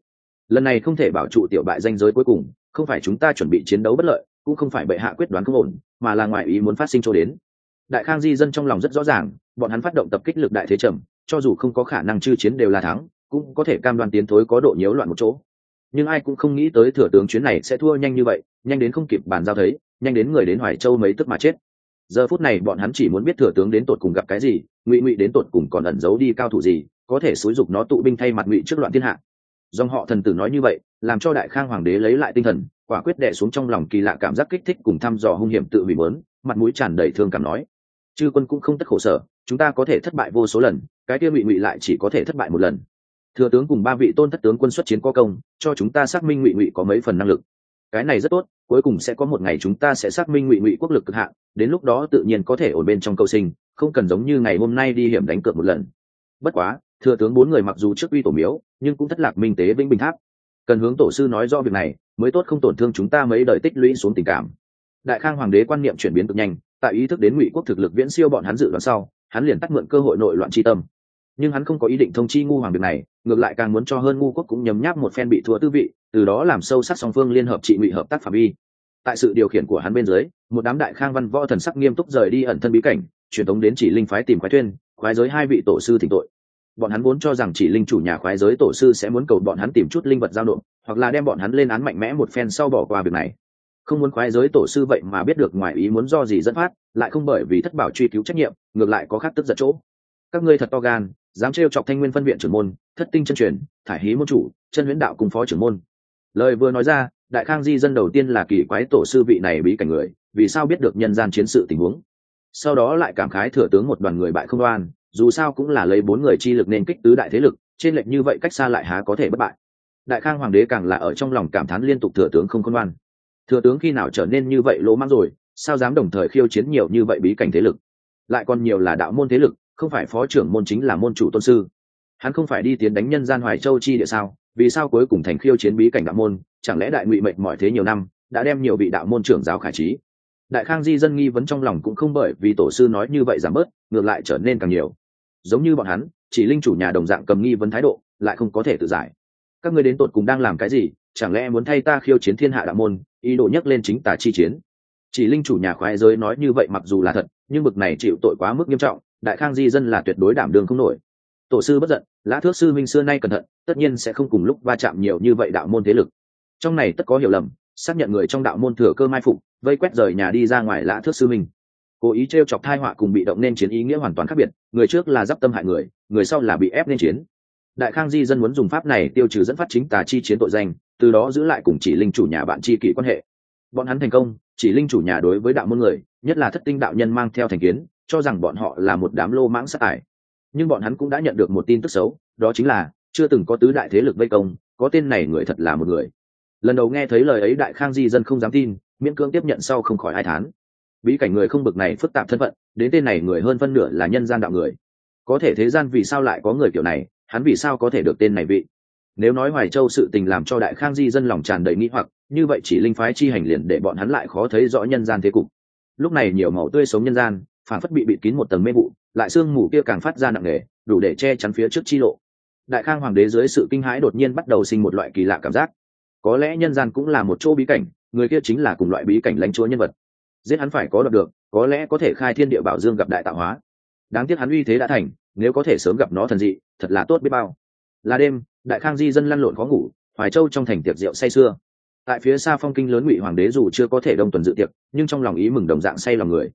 Lần này không thể bảo trụ tiểu bại danh giới cuối cùng, không phải chúng ta chuẩn bị chiến đấu bất lợi cũng không phải bệ hạ quyết đoán không ổn, mà là ngoại ý muốn phát sinh cho đến. Đại khang di dân trong lòng rất rõ ràng, bọn hắn phát động tập kích lực đại thế trầm, cho dù không có khả năng chư chiến đều là thắng, cũng có thể cam đoan tiến thối có độ nhiễu loạn một chỗ. Nhưng ai cũng không nghĩ tới thừa tướng chuyến này sẽ thua nhanh như vậy, nhanh đến không kịp bàn giao thấy, nhanh đến người đến hoài châu mấy tức mà chết. Giờ phút này bọn hắn chỉ muốn biết thừa tướng đến tột cùng gặp cái gì, ngụy ngụy đến tột cùng còn ẩn giấu đi cao thủ gì, có thể xúi dục nó tụ binh thay mặt ngụy trước loạn thiên hạ. Dòng họ thần tử nói như vậy, làm cho đại khang hoàng đế lấy lại tinh thần quả quyết đệ xuống trong lòng kỳ lạ cảm giác kích thích cùng thăm dò hung hiểm tự hủy mớn, mặt mũi tràn đầy thương cảm nói. Chư quân cũng không tất khổ sở, chúng ta có thể thất bại vô số lần, cái kia ngụy ngụy lại chỉ có thể thất bại một lần. Thừa tướng cùng ba vị tôn thất tướng quân xuất chiến có công, cho chúng ta xác minh ngụy ngụy có mấy phần năng lực. Cái này rất tốt, cuối cùng sẽ có một ngày chúng ta sẽ xác minh ngụy ngụy quốc lực cực hạn, đến lúc đó tự nhiên có thể ổn bên trong câu sinh, không cần giống như ngày hôm nay đi hiểm đánh cược một lần. Bất quá, thừa tướng bốn người mặc dù trước uy tổ miếu, nhưng cũng thất lạc minh tế vĩnh bình tháp. Cần hướng tổ sư nói do việc này mới tốt không tổn thương chúng ta mấy đời tích lũy xuống tình cảm. Đại khang hoàng đế quan niệm chuyển biến cực nhanh, tại ý thức đến ngụy quốc thực lực viễn siêu bọn hắn dự đoán sau, hắn liền tắt mượn cơ hội nội loạn tri tâm. Nhưng hắn không có ý định thông chi ngu hoàng việc này, ngược lại càng muốn cho hơn ngu quốc cũng nhấm nháp một phen bị thua tư vị, từ đó làm sâu sắc song phương liên hợp trị ngụy hợp tác phạm vi. Tại sự điều khiển của hắn bên dưới, một đám đại khang văn võ thần sắc nghiêm túc rời đi ẩn thân bí cảnh, truyền thống đến chỉ linh phái tìm khoái thuyên khoái giới hai vị tổ sư thỉnh tội bọn hắn vốn cho rằng chỉ linh chủ nhà khoái giới tổ sư sẽ muốn cầu bọn hắn tìm chút linh vật giao nộp, hoặc là đem bọn hắn lên án mạnh mẽ một phen sau bỏ qua việc này. Không muốn khoái giới tổ sư vậy mà biết được ngoài ý muốn do gì dẫn phát, lại không bởi vì thất bảo truy cứu trách nhiệm, ngược lại có khác tức giận chỗ. Các ngươi thật to gan, dám trêu chọc thanh nguyên phân viện trưởng môn, thất tinh chân truyền, thải hí môn chủ, chân huyễn đạo cùng phó trưởng môn. Lời vừa nói ra, đại khang di dân đầu tiên là kỳ quái tổ sư vị này bí cảnh người, vì sao biết được nhân gian chiến sự tình huống? Sau đó lại cảm khái thừa tướng một đoàn người bại không đoan dù sao cũng là lấy bốn người chi lực nên kích tứ đại thế lực, trên lệnh như vậy cách xa lại há có thể bất bại. Đại khang hoàng đế càng là ở trong lòng cảm thán liên tục thừa tướng không khôn ngoan. Thừa tướng khi nào trở nên như vậy lỗ mãng rồi, sao dám đồng thời khiêu chiến nhiều như vậy bí cảnh thế lực? Lại còn nhiều là đạo môn thế lực, không phải phó trưởng môn chính là môn chủ tôn sư. Hắn không phải đi tiến đánh nhân gian hoài châu chi địa sao? Vì sao cuối cùng thành khiêu chiến bí cảnh đạo môn? Chẳng lẽ đại ngụy mệnh mọi thế nhiều năm, đã đem nhiều vị đạo môn trưởng giáo khải trí? Đại khang di dân nghi vấn trong lòng cũng không bởi vì tổ sư nói như vậy giảm bớt, ngược lại trở nên càng nhiều. Giống như bọn hắn, chỉ linh chủ nhà đồng dạng cầm nghi vấn thái độ, lại không có thể tự giải. Các ngươi đến tột cùng đang làm cái gì? Chẳng lẽ muốn thay ta khiêu chiến thiên hạ đạo môn, ý đồ nhắc lên chính tà chi chiến? Chỉ linh chủ nhà khoái giới nói như vậy mặc dù là thật, nhưng bực này chịu tội quá mức nghiêm trọng, đại khang di dân là tuyệt đối đảm đường không nổi. Tổ sư bất giận, lã thước sư minh xưa nay cẩn thận, tất nhiên sẽ không cùng lúc va chạm nhiều như vậy đạo môn thế lực. Trong này tất có hiểu lầm xác nhận người trong đạo môn thừa cơ mai phục, vây quét rời nhà đi ra ngoài lã thước sư minh. Cố ý t r e o chọc thai họa cùng bị động nên chiến ý nghĩa hoàn toàn khác biệt, người trước là d i p tâm hại người người sau là bị ép nên chiến. Đại khang di dân muốn dùng pháp này tiêu trừ dẫn phát chính tà chi chiến tội danh, từ đó giữ lại cùng chỉ linh chủ nhà bạn chi kỷ quan hệ. Bọn hắn thành công, chỉ linh chủ nhà đối với đạo môn người, nhất là thất tinh đạo nhân mang theo thành kiến, cho rằng bọn họ là một đám lô mãng sát ải nhưng bọn hắn cũng đã nhận được một tin tức xấu, đó chính là, chưa từng có tứ đại thế lực vây công, có tên này người thật là một người lần đầu nghe thấy lời ấy đại khang di dân không dám tin, miễn cưỡng tiếp nhận sau không khỏi ai thán. Bí cảnh người không bực này phức tạp thân phận, đến tên này người hơn phân nửa là nhân gian đạo người. Có thể thế gian vì sao lại có người kiểu này, hắn vì sao có thể được tên này vị? Nếu nói hoài châu sự tình làm cho đại khang di dân lòng tràn đầy nghĩ hoặc, như vậy chỉ linh phái chi hành liền để bọn hắn lại khó thấy rõ nhân gian thế cục. Lúc này nhiều màu tươi sống nhân gian phản phất bị bịt kín một tầng mê vụ, lại sương mù kia càng phát ra nặng nề, đủ để che chắn phía trước chi lộ. Đại khang hoàng đế dưới sự kinh hãi đột nhiên bắt đầu sinh một loại kỳ lạ cảm giác có lẽ nhân gian cũng là một chỗ bí cảnh, người kia chính là cùng loại bí cảnh lãnh chúa nhân vật. Giết hắn phải có đoạt được, có lẽ có thể khai thiên địa bảo dương gặp đại tạo hóa. Đáng tiếc hắn uy thế đã thành, nếu có thể sớm gặp nó thần dị, thật là tốt biết bao. Là đêm, đại khang di dân lăn lộn khó ngủ, hoài châu trong thành tiệc rượu say sưa. Tại phía xa phong kinh lớn ngụy hoàng đế dù chưa có thể đông tuần dự tiệc, nhưng trong lòng ý mừng đồng dạng say lòng người.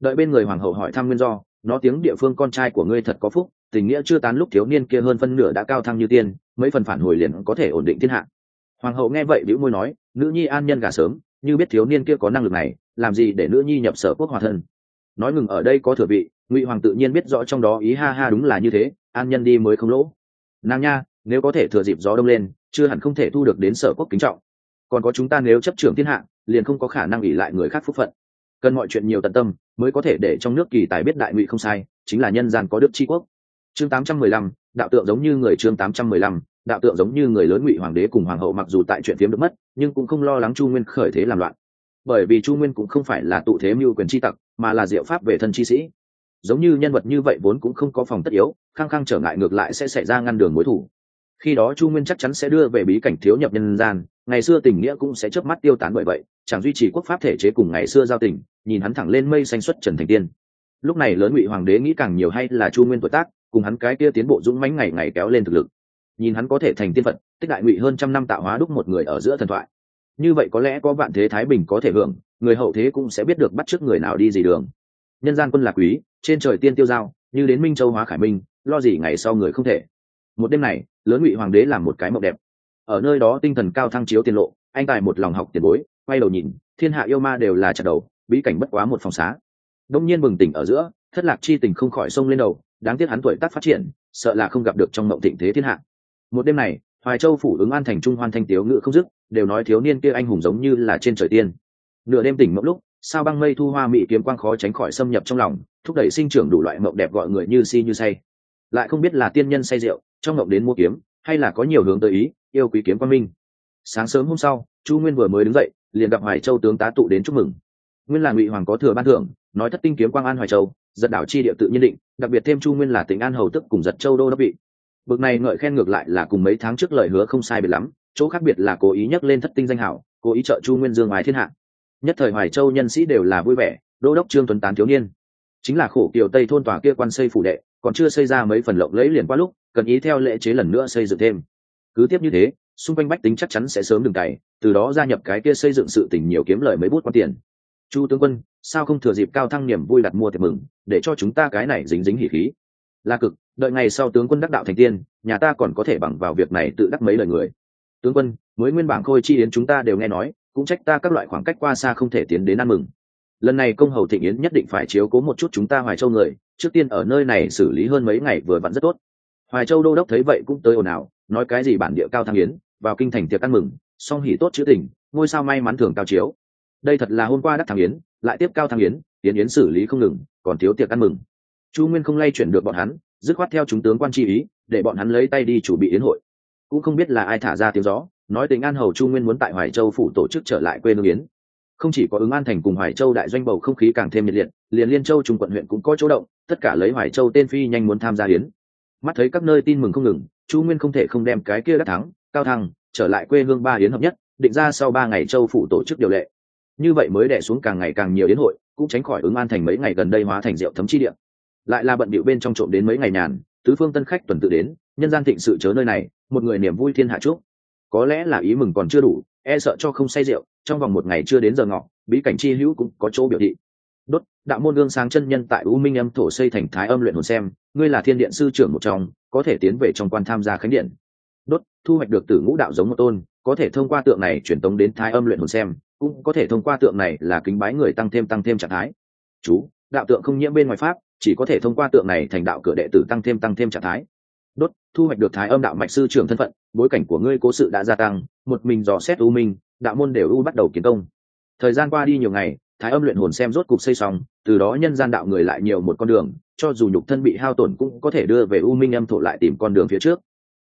Đợi bên người hoàng hậu hỏi thăm nguyên do, nó tiếng địa phương con trai của ngươi thật có phúc, tình nghĩa chưa tán lúc thiếu niên kia hơn phân nửa đã cao thăng như tiên, mấy phần phản hồi liền có thể ổn định thiên hạ hoàng hậu nghe vậy bĩu môi nói nữ nhi an nhân gả sớm như biết thiếu niên kia có năng lực này làm gì để nữ nhi nhập sở quốc hòa thân? Nói ngừng ở đây có thừa vị ngụy hoàng tự nhiên biết rõ trong đó ý ha ha đúng là như thế an nhân đi mới không lỗ. Nàng nha nếu có thể thừa dịp gió đông lên chưa hẳn không thể thu được đến sở quốc kính trọng. Còn có chúng ta nếu chấp trưởng thiên hạ liền không có khả năng ủy lại người khác phúc phận. Cần mọi chuyện nhiều tận tâm mới có thể để trong nước kỳ tài biết đại ngụy không sai chính là nhân gian có đức tri quốc. Chương 815, đạo tượng giống như người chương 815, đạo tượng giống như người lớn ngụy hoàng đế cùng hoàng hậu mặc dù tại chuyện phiếm được mất, nhưng cũng không lo lắng chu nguyên khởi thế làm loạn. Bởi vì chu nguyên cũng không phải là tụ thế mưu quyền tri tặc, mà là diệu pháp về thân chi sĩ. Giống như nhân vật như vậy vốn cũng không có phòng tất yếu, khăng khăng trở ngại ngược lại sẽ xảy ra ngăn đường mối thủ. Khi đó chu nguyên chắc chắn sẽ đưa về bí cảnh thiếu nhập nhân gian, ngày xưa tình nghĩa cũng sẽ chớp mắt tiêu tán bởi vậy, chẳng duy trì quốc pháp thể chế cùng ngày xưa giao tình, nhìn hắn thẳng lên mây xanh xuất trần thành tiên. Lúc này lớn ngụy hoàng đế nghĩ càng nhiều hay là chu nguyên tuổi tác, cùng hắn cái kia tiến bộ dũng mãnh ngày ngày kéo lên thực lực nhìn hắn có thể thành tiên phật, tích đại ngụy hơn trăm năm tạo hóa đúc một người ở giữa thần thoại. Như vậy có lẽ có vạn thế thái bình có thể hưởng, người hậu thế cũng sẽ biết được bắt trước người nào đi gì đường. Nhân gian quân lạc quý, trên trời tiên tiêu giao, như đến minh châu hóa khải minh, lo gì ngày sau người không thể. Một đêm này, lớn ngụy hoàng đế làm một cái mộng đẹp. Ở nơi đó tinh thần cao thăng chiếu tiền lộ, anh tài một lòng học tiền bối, quay đầu nhìn, thiên hạ yêu ma đều là chặt đầu, bí cảnh bất quá một phòng xá. Đông nhiên bừng tỉnh ở giữa, thất lạc chi tình không khỏi sông lên đầu, đáng tiếc hắn tuổi tác phát triển, sợ là không gặp được trong mộng thịnh thế thiên hạ một đêm này, hoài châu phủ ứng an thành trung hoan thanh tiếu ngự không dứt, đều nói thiếu niên kia anh hùng giống như là trên trời tiên. Nửa đêm tỉnh mộng lúc, sao băng mây thu hoa mị kiếm quang khó tránh khỏi xâm nhập trong lòng, thúc đẩy sinh trưởng đủ loại mộng đẹp gọi người như si như say. Lại không biết là tiên nhân say rượu, trong mộng đến mua kiếm, hay là có nhiều hướng tới ý, yêu quý kiếm quang minh. Sáng sớm hôm sau, chu nguyên vừa mới đứng dậy, liền gặp hoài châu tướng tá tụ đến chúc mừng. Nguyên là ngụy hoàng có thừa ban thưởng, nói thất tinh kiếm quang an hoài châu, giật đảo chi địa tự nhiên định, đặc biệt thêm chu nguyên là tỉnh an hầu tức cùng giật châu đô đốc vị bực này ngợi khen ngược lại là cùng mấy tháng trước lời hứa không sai biệt lắm, chỗ khác biệt là cố ý nhắc lên thất tinh danh hảo, cố ý trợ chu nguyên dương ngoài thiên hạ. Nhất thời hoài châu nhân sĩ đều là vui vẻ, đô đốc trương tuấn tán thiếu niên. Chính là khổ kiều tây thôn tòa kia quan xây phủ đệ, còn chưa xây ra mấy phần lộng lẫy liền qua lúc, cần ý theo lệ chế lần nữa xây dựng thêm. Cứ tiếp như thế, xung quanh bách tính chắc chắn sẽ sớm đừng cày, từ đó gia nhập cái kia xây dựng sự tình nhiều kiếm lời mấy bút quan tiền. Chu tướng quân, sao không thừa dịp cao thăng niềm vui đặt mua tiệc mừng, để cho chúng ta cái này dính dính hỉ khí. Là cực đợi ngày sau tướng quân đắc đạo thành tiên, nhà ta còn có thể bằng vào việc này tự đắc mấy lời người. Tướng quân, mới nguyên bảng khôi chi yến chúng ta đều nghe nói, cũng trách ta các loại khoảng cách qua xa không thể tiến đến ăn mừng. Lần này công hầu thịnh yến nhất định phải chiếu cố một chút chúng ta hoài châu người, trước tiên ở nơi này xử lý hơn mấy ngày vừa vặn rất tốt. Hoài châu đô đốc thấy vậy cũng tới ồn ào, nói cái gì bản địa cao thăng yến, vào kinh thành tiệc ăn mừng, song hỉ tốt chữ tình, ngôi sao may mắn thường cao chiếu. Đây thật là hôm qua đắc thăng yến, lại tiếp cao thăng yến, tiến yến xử lý không ngừng, còn thiếu tiệc ăn mừng. Chu nguyên không lay chuyển được bọn hắn dứt khoát theo chúng tướng quan chi ý, để bọn hắn lấy tay đi chủ bị yến hội. Cũng không biết là ai thả ra tiếng gió, nói tình an hầu chu nguyên muốn tại hoài châu phủ tổ chức trở lại quê hương yến. Không chỉ có ứng an thành cùng hoài châu đại doanh bầu không khí càng thêm nhiệt liệt, liền liên châu trung quận huyện cũng có chỗ động, tất cả lấy hoài châu tên phi nhanh muốn tham gia yến. Mắt thấy các nơi tin mừng không ngừng, chu nguyên không thể không đem cái kia đắc thắng, cao thăng, trở lại quê hương ba yến hợp nhất, định ra sau ba ngày châu phủ tổ chức điều lệ. Như vậy mới đẻ xuống càng ngày càng nhiều yến hội, cũng tránh khỏi ứng an thành mấy ngày gần đây hóa thành rượu thấm chi điện lại là bận bịu bên trong trộm đến mấy ngày nhàn, tứ phương tân khách tuần tự đến, nhân gian thịnh sự chớ nơi này, một người niềm vui thiên hạ chúc. Có lẽ là ý mừng còn chưa đủ e sợ cho không say rượu, trong vòng một ngày chưa đến giờ ngọ, bí cảnh chi hữu cũng có chỗ biểu thị. Đốt, đạo môn gương sáng chân nhân tại u minh âm thổ xây thành thái âm luyện hồn xem, ngươi là thiên điện sư trưởng một trong, có thể tiến về trong quan tham gia khánh điện. Đốt, thu hoạch được từ ngũ đạo giống một tôn, có thể thông qua tượng này truyền tống đến thái âm luyện hồn xem, cũng có thể thông qua tượng này là kính bái người tăng thêm tăng thêm trạng thái. Chú, đạo tượng không nhiễm bên ngoài pháp chỉ có thể thông qua tượng này thành đạo cửa đệ tử tăng thêm tăng thêm trạng thái. Đốt, thu hoạch được thái âm đạo mạch sư trưởng thân phận, bối cảnh của ngươi cố sự đã gia tăng, một mình dò xét u minh, đạo môn đều u bắt đầu kiến công. Thời gian qua đi nhiều ngày, thái âm luyện hồn xem rốt cục xây xong, từ đó nhân gian đạo người lại nhiều một con đường, cho dù nhục thân bị hao tổn cũng có thể đưa về u minh âm thổ lại tìm con đường phía trước.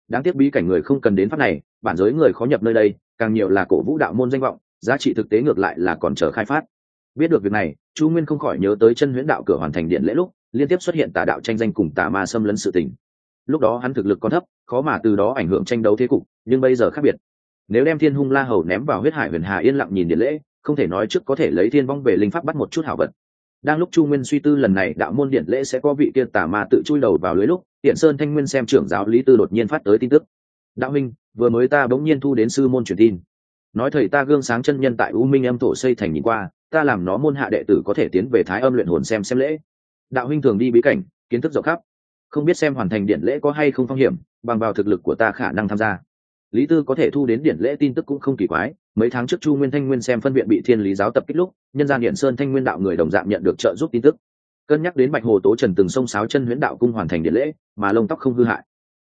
Đáng tiếc bí cảnh người không cần đến pháp này, bản giới người khó nhập nơi đây, càng nhiều là cổ vũ đạo môn danh vọng, giá trị thực tế ngược lại là còn chờ khai phát. Biết được việc này, chu nguyên không khỏi nhớ tới chân huyễn đạo cửa hoàn thành điện lễ lúc liên tiếp xuất hiện tà đạo tranh danh cùng tà ma xâm lấn sự tình. Lúc đó hắn thực lực còn thấp, khó mà từ đó ảnh hưởng tranh đấu thế cục, nhưng bây giờ khác biệt. Nếu đem thiên hung la hầu ném vào huyết hải huyền hà yên lặng nhìn điện lễ, không thể nói trước có thể lấy thiên vong về linh pháp bắt một chút hảo vật. Đang lúc chu nguyên suy tư lần này đạo môn điện lễ sẽ có vị kia tà ma tự chui đầu vào lưới lúc hiện sơn thanh nguyên xem trưởng giáo lý tư đột nhiên phát tới tin tức. Đạo minh vừa mới ta bỗng nhiên thu đến sư môn truyền tin. Nói thầy ta gương sáng chân nhân tại u minh âm thổ xây thành nhìn qua, ta làm nó môn hạ đệ tử có thể tiến về thái âm luyện hồn xem xem lễ đạo huynh thường đi bí cảnh, kiến thức rộng khắp. Không biết xem hoàn thành điện lễ có hay không phong hiểm, bằng vào thực lực của ta khả năng tham gia. Lý tư có thể thu đến điện lễ tin tức cũng không kỳ quái, mấy tháng trước chu nguyên thanh nguyên xem phân viện bị thiên lý giáo tập kích lúc, nhân gian điện sơn thanh nguyên đạo người đồng dạng nhận được trợ giúp tin tức. Cân nhắc đến bạch hồ tố trần từng sông sáo chân huyễn đạo cung hoàn thành điện lễ, mà lông tóc không hư hại.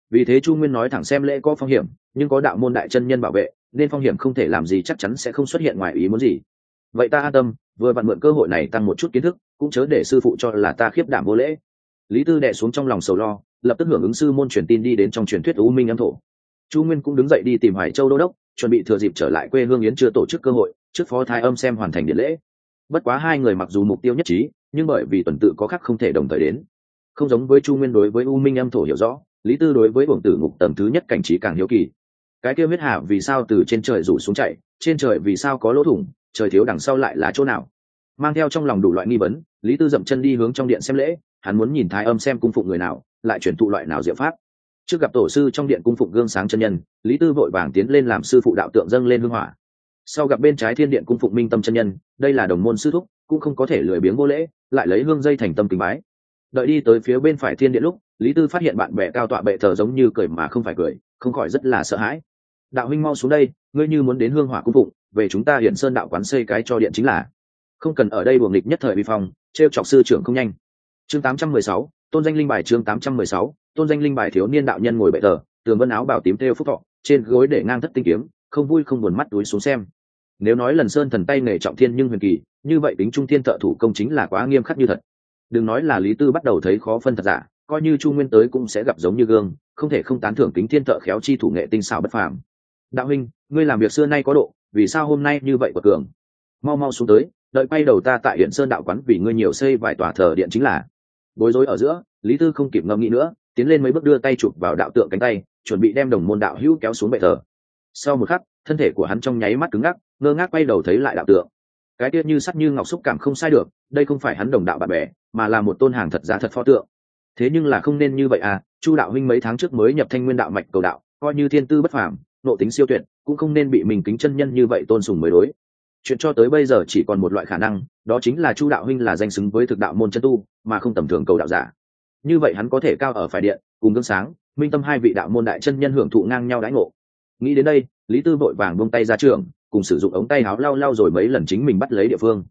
Vì thế chu nguyên nói thẳng xem lễ có phong hiểm, nhưng có đạo môn đại chân nhân bảo vệ, nên phong hiểm không thể làm gì chắc chắn sẽ không xuất hiện ngoài ý muốn gì. Vậy ta an tâm, vừa vặn mượn cơ hội này tăng một chút kiến thức cũng chớ để sư phụ cho là ta khiếp đảm vô lễ. Lý tư đệ xuống trong lòng sầu lo, lập tức hưởng ứng sư môn truyền tin đi đến trong truyền thuyết u minh âm thổ. Chu nguyên cũng đứng dậy đi tìm hoài châu đô đốc, chuẩn bị thừa dịp trở lại quê hương yến chưa tổ chức cơ hội, trước phó thái âm xem hoàn thành điện lễ. Bất quá hai người mặc dù mục tiêu nhất trí, nhưng bởi vì tuần tự có khác không thể đồng thời đến. Không giống với chu nguyên đối với u minh âm thổ hiểu rõ, lý tư đối với uổng tử ngục tầm thứ nhất cảnh trí càng hiếu kỳ. Cái kêu huyết hạ vì sao từ trên trời rủ xuống chạy, trên trời vì sao có lỗ thủng, trời thiếu đằng sau lại là chỗ nào? Mang theo trong lòng đủ loại nghi vấn lý tư dậm chân đi hướng trong điện xem lễ, hắn muốn nhìn thái âm xem cung phụng người nào, lại chuyển thụ loại nào diệu pháp. Trước gặp tổ sư trong điện cung phụng gương sáng chân nhân, lý tư vội vàng tiến lên làm sư phụ đạo tượng dâng lên hương hỏa. Sau gặp bên trái thiên điện cung phụng minh tâm chân nhân, đây là đồng môn sư thúc, cũng không có thể lười biếng vô lễ, lại lấy hương dây thành tâm kính bái. Đợi đi tới phía bên phải thiên điện lúc, lý tư phát hiện bạn bè cao tọa bệ thờ giống như cười mà không phải cười, không khỏi rất là sợ hãi. Đạo huynh mau xuống đây, ngươi như muốn đến hương hỏa cung phụng, về chúng ta hiện sơn đạo quán xây cái cho điện chính là không cần ở đây buồng nghịch nhất thời vi phong trêu chọc sư trưởng không nhanh. Chương 816, tôn danh linh bài chương 816, tôn danh linh bài thiếu niên đạo nhân ngồi bệ tờ tường vân áo bảo tím theo phúc thọ trên gối để ngang thất tinh kiếm không vui không buồn mắt túi xuống xem. Nếu nói lần sơn thần tay nghề trọng thiên nhưng huyền kỳ như vậy tính trung thiên thợ thủ công chính là quá nghiêm khắc như thật. Đừng nói là lý tư bắt đầu thấy khó phân thật giả coi như chu nguyên tới cũng sẽ gặp giống như gương không thể không tán thưởng kính thiên thợ khéo chi thủ nghệ tinh xảo bất phàm. Đạo huynh ngươi làm việc xưa nay có độ vì sao hôm nay như vậy của cường? Mau mau xuống tới đợi bay đầu ta tại huyện sơn đạo quán vì ngươi nhiều xây vài tòa thờ điện chính là. Bối rối ở giữa, lý tư không kịp ngâm nghĩ nữa, tiến lên mấy bước đưa tay chụp vào đạo tượng cánh tay, chuẩn bị đem đồng môn đạo hữu kéo xuống bệ thờ. Sau một khắc, thân thể của hắn trong nháy mắt cứng ngắc, ngơ ngác quay đầu thấy lại đạo tượng. Cái tiết như sắt như ngọc xúc cảm không sai được, đây không phải hắn đồng đạo bạn bè, mà là một tôn hàng thật giá thật pho tượng. Thế nhưng là không nên như vậy à chu đạo huynh mấy tháng trước mới nhập thanh nguyên đạo mạch cầu đạo, coi như thiên tư bất phàm, nộ tính siêu tuyệt, cũng không nên bị mình kính chân nhân như vậy tôn sùng mới đối chuyện cho tới bây giờ chỉ còn một loại khả năng, đó chính là chu đạo huynh là danh xứng với thực đạo môn chân tu, mà không tầm thường cầu đạo giả. Như vậy hắn có thể cao ở phải điện, cùng gương sáng, minh tâm hai vị đạo môn đại chân nhân hưởng thụ ngang nhau đãi ngộ. Nghĩ đến đây, lý tư vội vàng buông tay ra trường, cùng sử dụng ống tay áo lau lau rồi mấy lần chính mình bắt lấy địa phương.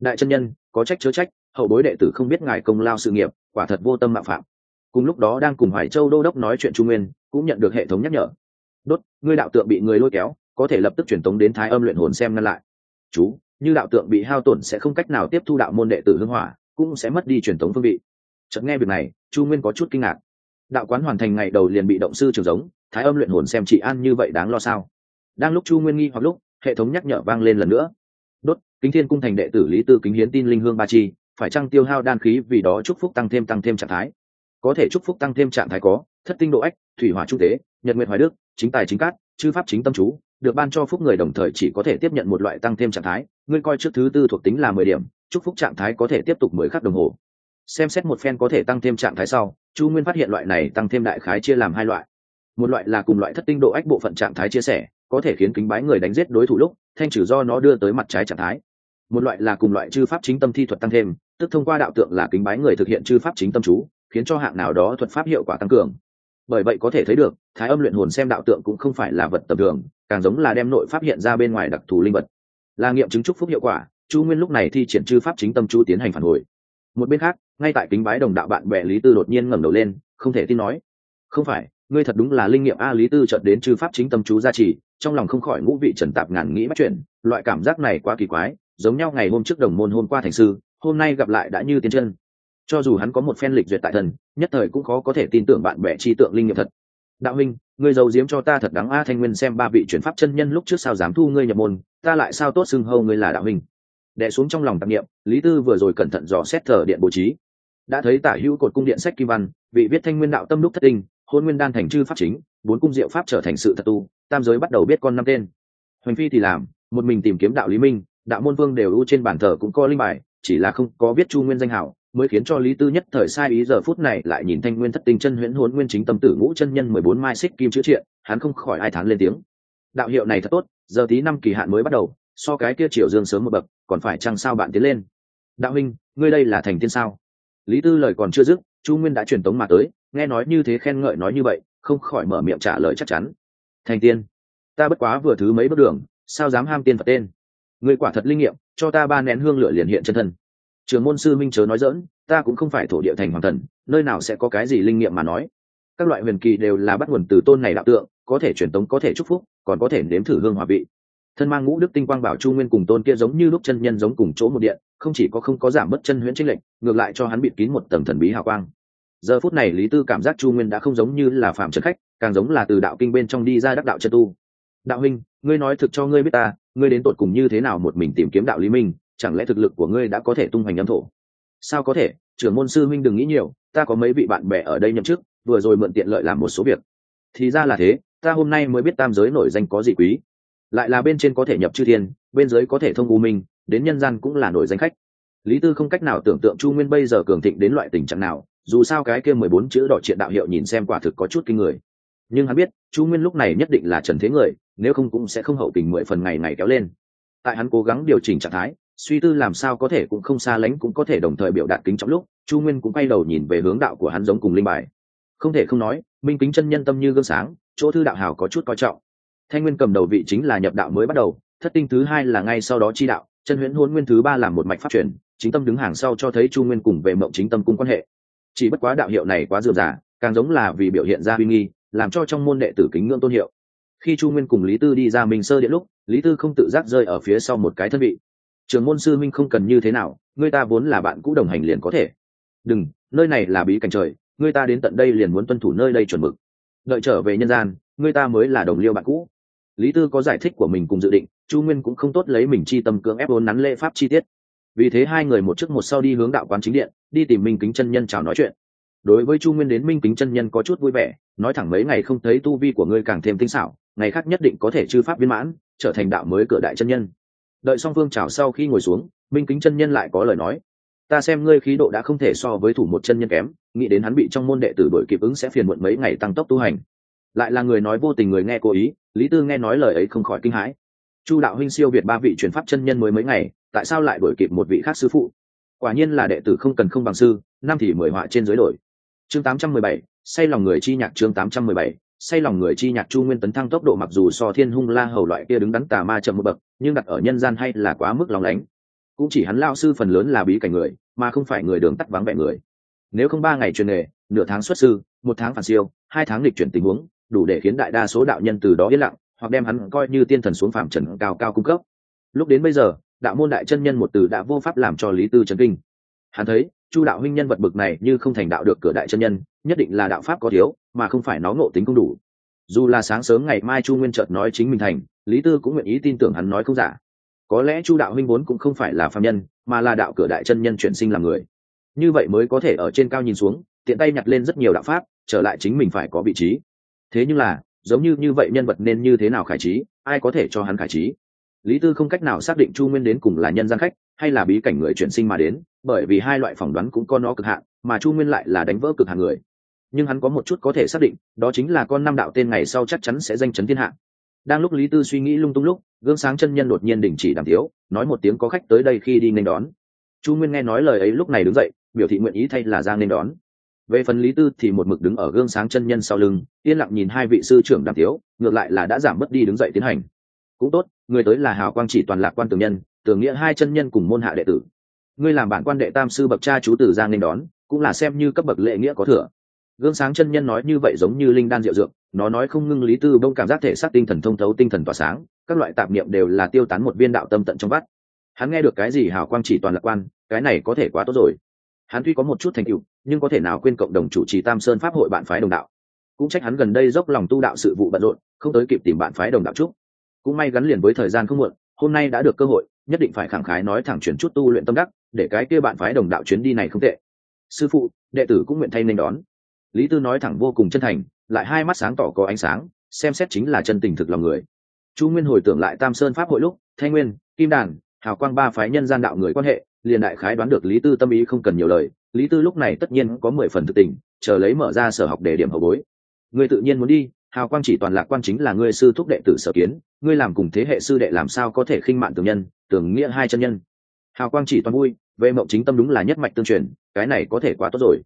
Đại chân nhân, có trách chớ trách, hậu bối đệ tử không biết ngài công lao sự nghiệp, quả thật vô tâm mạo phạm. Cùng lúc đó đang cùng hoài châu đô đốc nói chuyện trung nguyên, cũng nhận được hệ thống nhắc nhở. Đốt, ngươi đạo tượng bị người lôi kéo, có thể lập tức truyền tống đến thái âm luyện hồn xem ngăn lại chú, như đạo tượng bị hao tổn sẽ không cách nào tiếp thu đạo môn đệ tử hưng hỏa, cũng sẽ mất đi truyền thống phương vị. Chợt nghe việc này, chu nguyên có chút kinh ngạc. Đạo quán hoàn thành ngày đầu liền bị động sư trường giống, thái âm luyện hồn xem chị an như vậy đáng lo sao? Đang lúc chu nguyên nghi hoặc lúc, hệ thống nhắc nhở vang lên lần nữa. Đốt, kính thiên cung thành đệ tử lý tư kính hiến tin linh hương ba chi, phải chăng tiêu hao đan khí vì đó chúc phúc tăng thêm tăng thêm trạng thái? Có thể chúc phúc tăng thêm trạng thái có, thất tinh độ ách, thủy hỏa trung tế, nhật nguyệt hoài đức, chính tài chính cát, chư pháp chính tâm chú được ban cho phúc người đồng thời chỉ có thể tiếp nhận một loại tăng thêm trạng thái. Ngươi coi trước thứ tư thuộc tính là mười điểm, chúc phúc trạng thái có thể tiếp tục mười khắc đồng hồ. Xem xét một phen có thể tăng thêm trạng thái sau, chu nguyên phát hiện loại này tăng thêm đại khái chia làm hai loại. Một loại là cùng loại thất tinh độ ách bộ phận trạng thái chia sẻ, có thể khiến kính bái người đánh giết đối thủ lúc, thanh trừ do nó đưa tới mặt trái trạng thái. Một loại là cùng loại chư pháp chính tâm thi thuật tăng thêm, tức thông qua đạo tượng là kính bái người thực hiện chư pháp chính tâm chú, khiến cho hạng nào đó thuật pháp hiệu quả tăng cường bởi vậy có thể thấy được, thái âm luyện hồn xem đạo tượng cũng không phải là vật tầm thường, càng giống là đem nội pháp hiện ra bên ngoài đặc thù linh vật. Là nghiệm chứng chúc phúc hiệu quả, chu nguyên lúc này thi triển chư pháp chính tâm chú tiến hành phản hồi. Một bên khác, ngay tại kính bái đồng đạo bạn bè lý tư đột nhiên ngẩng đầu lên, không thể tin nói. Không phải, ngươi thật đúng là linh nghiệm a lý tư chợt đến chư pháp chính tâm chú gia trì, trong lòng không khỏi ngũ vị trần tạp ngàn nghĩ bắt chuyện, loại cảm giác này quá kỳ quái, giống nhau ngày hôm trước đồng môn hôm qua thành sư, hôm nay gặp lại đã như tiến chân cho dù hắn có một phen lịch duyệt tại thần nhất thời cũng khó có thể tin tưởng bạn bè chi tượng linh nghiệm thật. Đạo minh ngươi giàu diếm cho ta thật đáng a thanh nguyên xem ba vị chuyển pháp chân nhân lúc trước sao dám thu ngươi nhập môn, ta lại sao tốt xưng hâu ngươi là đạo minh đẻ xuống trong lòng tạp niệm, lý tư vừa rồi cẩn thận dò xét thờ điện bố trí. Đã thấy tả hữu cột cung điện sách kim văn, vị viết thanh nguyên đạo tâm đúc thất tinh, hôn nguyên đan thành chư pháp chính, bốn cung diệu pháp trở thành sự thật tu, tam giới bắt đầu biết con năm tên. Hoành phi thì làm, một mình tìm kiếm đạo lý minh, đạo môn vương đều ưu trên bản thờ cũng có linh bài, chỉ là không có biết chu nguyên danh hảo mới khiến cho lý tư nhất thời sai ý giờ phút này lại nhìn thanh nguyên thất tinh chân huyễn hốn nguyên chính tâm tử ngũ chân nhân mười bốn mai xích kim chữa triện, hắn không khỏi ai thán lên tiếng. Đạo hiệu này thật tốt, giờ tí năm kỳ hạn mới bắt đầu, so cái kia triệu dương sớm một bậc, còn phải chăng sao bạn tiến lên? Đạo huynh, ngươi đây là thành tiên sao? Lý tư lời còn chưa dứt, chu nguyên đã truyền tống mà tới, nghe nói như thế khen ngợi nói như vậy, không khỏi mở miệng trả lời chắc chắn. Thành tiên, ta bất quá vừa thứ mấy bước đường, sao dám ham tiên phật tên? Người quả thật linh nghiệm, cho ta ba nén hương lửa liền hiện chân thân trường môn sư minh chớ nói dỡn ta cũng không phải thổ địa thành hoàng thần, nơi nào sẽ có cái gì linh nghiệm mà nói. Các loại huyền kỳ đều là bắt nguồn từ tôn này đạo tượng, có thể truyền tống, có thể chúc phúc, còn có thể nếm thử hương hòa vị. Thân mang ngũ đức tinh quang bảo chu nguyên cùng tôn kia giống như lúc chân nhân giống cùng chỗ một điện, không chỉ có không có giảm mất chân huyễn trinh lệnh ngược lại cho hắn bịt kín một tầng thần bí hào quang. Giờ phút này lý tư cảm giác chu nguyên đã không giống như là phạm trần khách, càng giống là từ đạo kinh bên trong đi ra đắc đạo chân tu. Đạo huynh, ngươi nói thực cho ngươi biết ta, ngươi đến tột cùng như thế nào một mình tìm kiếm đạo lý minh chẳng lẽ thực lực của ngươi đã có thể tung hoành âm thổ? Sao có thể? Trưởng môn sư huynh đừng nghĩ nhiều, ta có mấy vị bạn bè ở đây nhậm chức, vừa rồi mượn tiện lợi làm một số việc. Thì ra là thế, ta hôm nay mới biết tam giới nổi danh có gì quý. Lại là bên trên có thể nhập chư thiên, bên dưới có thể thông u minh, đến nhân gian cũng là nổi danh khách. Lý tư không cách nào tưởng tượng chu nguyên bây giờ cường thịnh đến loại tình trạng nào, dù sao cái kia mười bốn chữ đỏ triện đạo hiệu nhìn xem quả thực có chút kinh người. Nhưng hắn biết, chu nguyên lúc này nhất định là trần thế người, nếu không cũng sẽ không hậu tình mười phần ngày ngày kéo lên. Tại hắn cố gắng điều chỉnh trạng thái suy tư làm sao có thể cũng không xa lánh cũng có thể đồng thời biểu đạt kính trọng lúc, chu nguyên cũng quay đầu nhìn về hướng đạo của hắn giống cùng linh bài. Không thể không nói, minh kính chân nhân tâm như gương sáng, chỗ thư đạo hào có chút coi trọng. Thanh nguyên cầm đầu vị chính là nhập đạo mới bắt đầu, thất tinh thứ hai là ngay sau đó chi đạo, chân huyễn hôn nguyên thứ ba là một mạch phát triển chính tâm đứng hàng sau cho thấy chu nguyên cùng về mộng chính tâm cung quan hệ. Chỉ bất quá đạo hiệu này quá dườm giả càng giống là vì biểu hiện ra uy nghi, làm cho trong môn đệ tử kính ngưỡng tôn hiệu. Khi chu nguyên cùng lý tư đi ra minh sơ điện lúc, lý tư không tự giác rơi ở phía sau một cái thân vị trường môn sư minh không cần như thế nào, người ta vốn là bạn cũ đồng hành liền có thể. Đừng, nơi này là bí cảnh trời, người ta đến tận đây liền muốn tuân thủ nơi đây chuẩn mực. Đợi trở về nhân gian, người ta mới là đồng liêu bạn cũ. Lý tư có giải thích của mình cùng dự định, chu nguyên cũng không tốt lấy mình chi tâm cưỡng ép vốn nắn lễ pháp chi tiết. Vì thế hai người một trước một sau đi hướng đạo quán chính điện, đi tìm minh kính chân nhân chào nói chuyện. Đối với chu nguyên đến minh kính chân nhân có chút vui vẻ, nói thẳng mấy ngày không thấy tu vi của ngươi càng thêm tinh xảo, ngày khác nhất định có thể chư pháp viên mãn, trở thành đạo mới cửa đại chân nhân đợi song phương chào sau khi ngồi xuống, minh kính chân nhân lại có lời nói. Ta xem ngươi khí độ đã không thể so với thủ một chân nhân kém, nghĩ đến hắn bị trong môn đệ tử đội kịp ứng sẽ phiền muộn mấy ngày tăng tốc tu hành. Lại là người nói vô tình người nghe cố ý, lý tư nghe nói lời ấy không khỏi kinh hãi. Chu đạo huynh siêu việt ba vị chuyển pháp chân nhân mới mấy ngày, tại sao lại đổi kịp một vị khác sư phụ? Quả nhiên là đệ tử không cần không bằng sư, năm thì mười họa trên giới đổi. Chương tám trăm mười bảy, say lòng người chi nhạc chương tám trăm mười bảy say lòng người chi nhạc chu nguyên tấn thăng tốc độ mặc dù so thiên hung la hầu loại kia đứng đắn tà ma chậm một bậc, nhưng đặt ở nhân gian hay là quá mức lòng lánh. Cũng chỉ hắn lao sư phần lớn là bí cảnh người, mà không phải người đường tắt vắng vẻ người. Nếu không ba ngày truyền nghề, nửa tháng xuất sư, một tháng phản siêu, hai tháng lịch chuyển tình huống, đủ để khiến đại đa số đạo nhân từ đó yên lặng, hoặc đem hắn coi như tiên thần xuống phạm trần cao cao cung cấp. Lúc đến bây giờ, đạo môn đại chân nhân một từ đã vô pháp làm cho lý tư trấn kinh. Hắn thấy chu đạo huynh nhân vật bực này như không thành đạo được cửa đại chân nhân, nhất định là đạo pháp có thiếu, mà không phải nó ngộ tính không đủ. Dù là sáng sớm ngày mai chu nguyên trợt nói chính mình thành, lý tư cũng nguyện ý tin tưởng hắn nói không giả. Có lẽ chu đạo huynh vốn cũng không phải là phạm nhân, mà là đạo cửa đại chân nhân chuyển sinh làm người. Như vậy mới có thể ở trên cao nhìn xuống, tiện tay nhặt lên rất nhiều đạo pháp, trở lại chính mình phải có vị trí. Thế nhưng là, giống như như vậy nhân vật nên như thế nào khải trí, ai có thể cho hắn khải trí? Lý tư không cách nào xác định chu nguyên đến cùng là nhân gian khách hay là bí cảnh người chuyển sinh mà đến, bởi vì hai loại phỏng đoán cũng có nó cực hạn, mà chu nguyên lại là đánh vỡ cực hạn người. Nhưng hắn có một chút có thể xác định, đó chính là con năm đạo tên ngày sau chắc chắn sẽ danh chấn thiên hạ. Đang lúc lý tư suy nghĩ lung tung lúc, gương sáng chân nhân đột nhiên đình chỉ đàm thiếu nói một tiếng có khách tới đây khi đi nên đón. Chu nguyên nghe nói lời ấy lúc này đứng dậy, biểu thị nguyện ý thay là ra nên đón. Về phần lý tư thì một mực đứng ở gương sáng chân nhân sau lưng, yên lặng nhìn hai vị sư trưởng đàm thiếu ngược lại là đã giảm mất đi đứng dậy tiến hành. Cũng tốt, người tới là hào quang chỉ toàn lạc quan tường nhân tưởng nghĩa hai chân nhân cùng môn hạ đệ tử. Ngươi làm bản quan đệ tam sư bậc cha chú tử giang nên đón, cũng là xem như cấp bậc lệ nghĩa có thừa. Gương sáng chân nhân nói như vậy giống như linh đan diệu dược, nó nói không ngưng lý tư bông cảm giác thể xác tinh thần thông thấu, tinh thần tỏa sáng, các loại tạp niệm đều là tiêu tán một viên đạo tâm tận trong vắt. Hắn nghe được cái gì hào quang chỉ toàn lạc quan, cái này có thể quá tốt rồi. Hắn tuy có một chút thành tựu, nhưng có thể nào quên cộng đồng chủ trì tam sơn pháp hội bạn phái đồng đạo. Cũng trách hắn gần đây dốc lòng tu đạo sự vụ bận rộn, không tới kịp tìm bạn phái đồng đạo trúc cũng may gắn liền với thời gian không muộn hôm nay đã được cơ hội, nhất định phải khẳng khái nói thẳng chuyển chút tu luyện tâm đắc, để cái kia bạn phái đồng đạo chuyến đi này không tệ. Sư phụ, đệ tử cũng nguyện thay nên đón. Lý tư nói thẳng vô cùng chân thành, lại hai mắt sáng tỏ có ánh sáng, xem xét chính là chân tình thực lòng người. Chu nguyên hồi tưởng lại tam sơn pháp hội lúc, thanh nguyên, kim đàn, hào quang ba phái nhân gian đạo người quan hệ, liền đại khái đoán được lý tư tâm ý không cần nhiều lời. Lý tư lúc này tất nhiên có mười phần thực tình, chờ lấy mở ra sở học để điểm hậu bối. Người tự nhiên muốn đi, hào quang chỉ toàn lạc quan chính là ngươi sư thúc đệ tử sở kiến ngươi làm cùng thế hệ sư đệ làm sao có thể khinh mạn tường nhân tưởng nghĩa hai chân nhân? Hào quang chỉ toàn vui, về mộng chính tâm đúng là nhất mạch tương truyền, cái này có thể quá tốt rồi.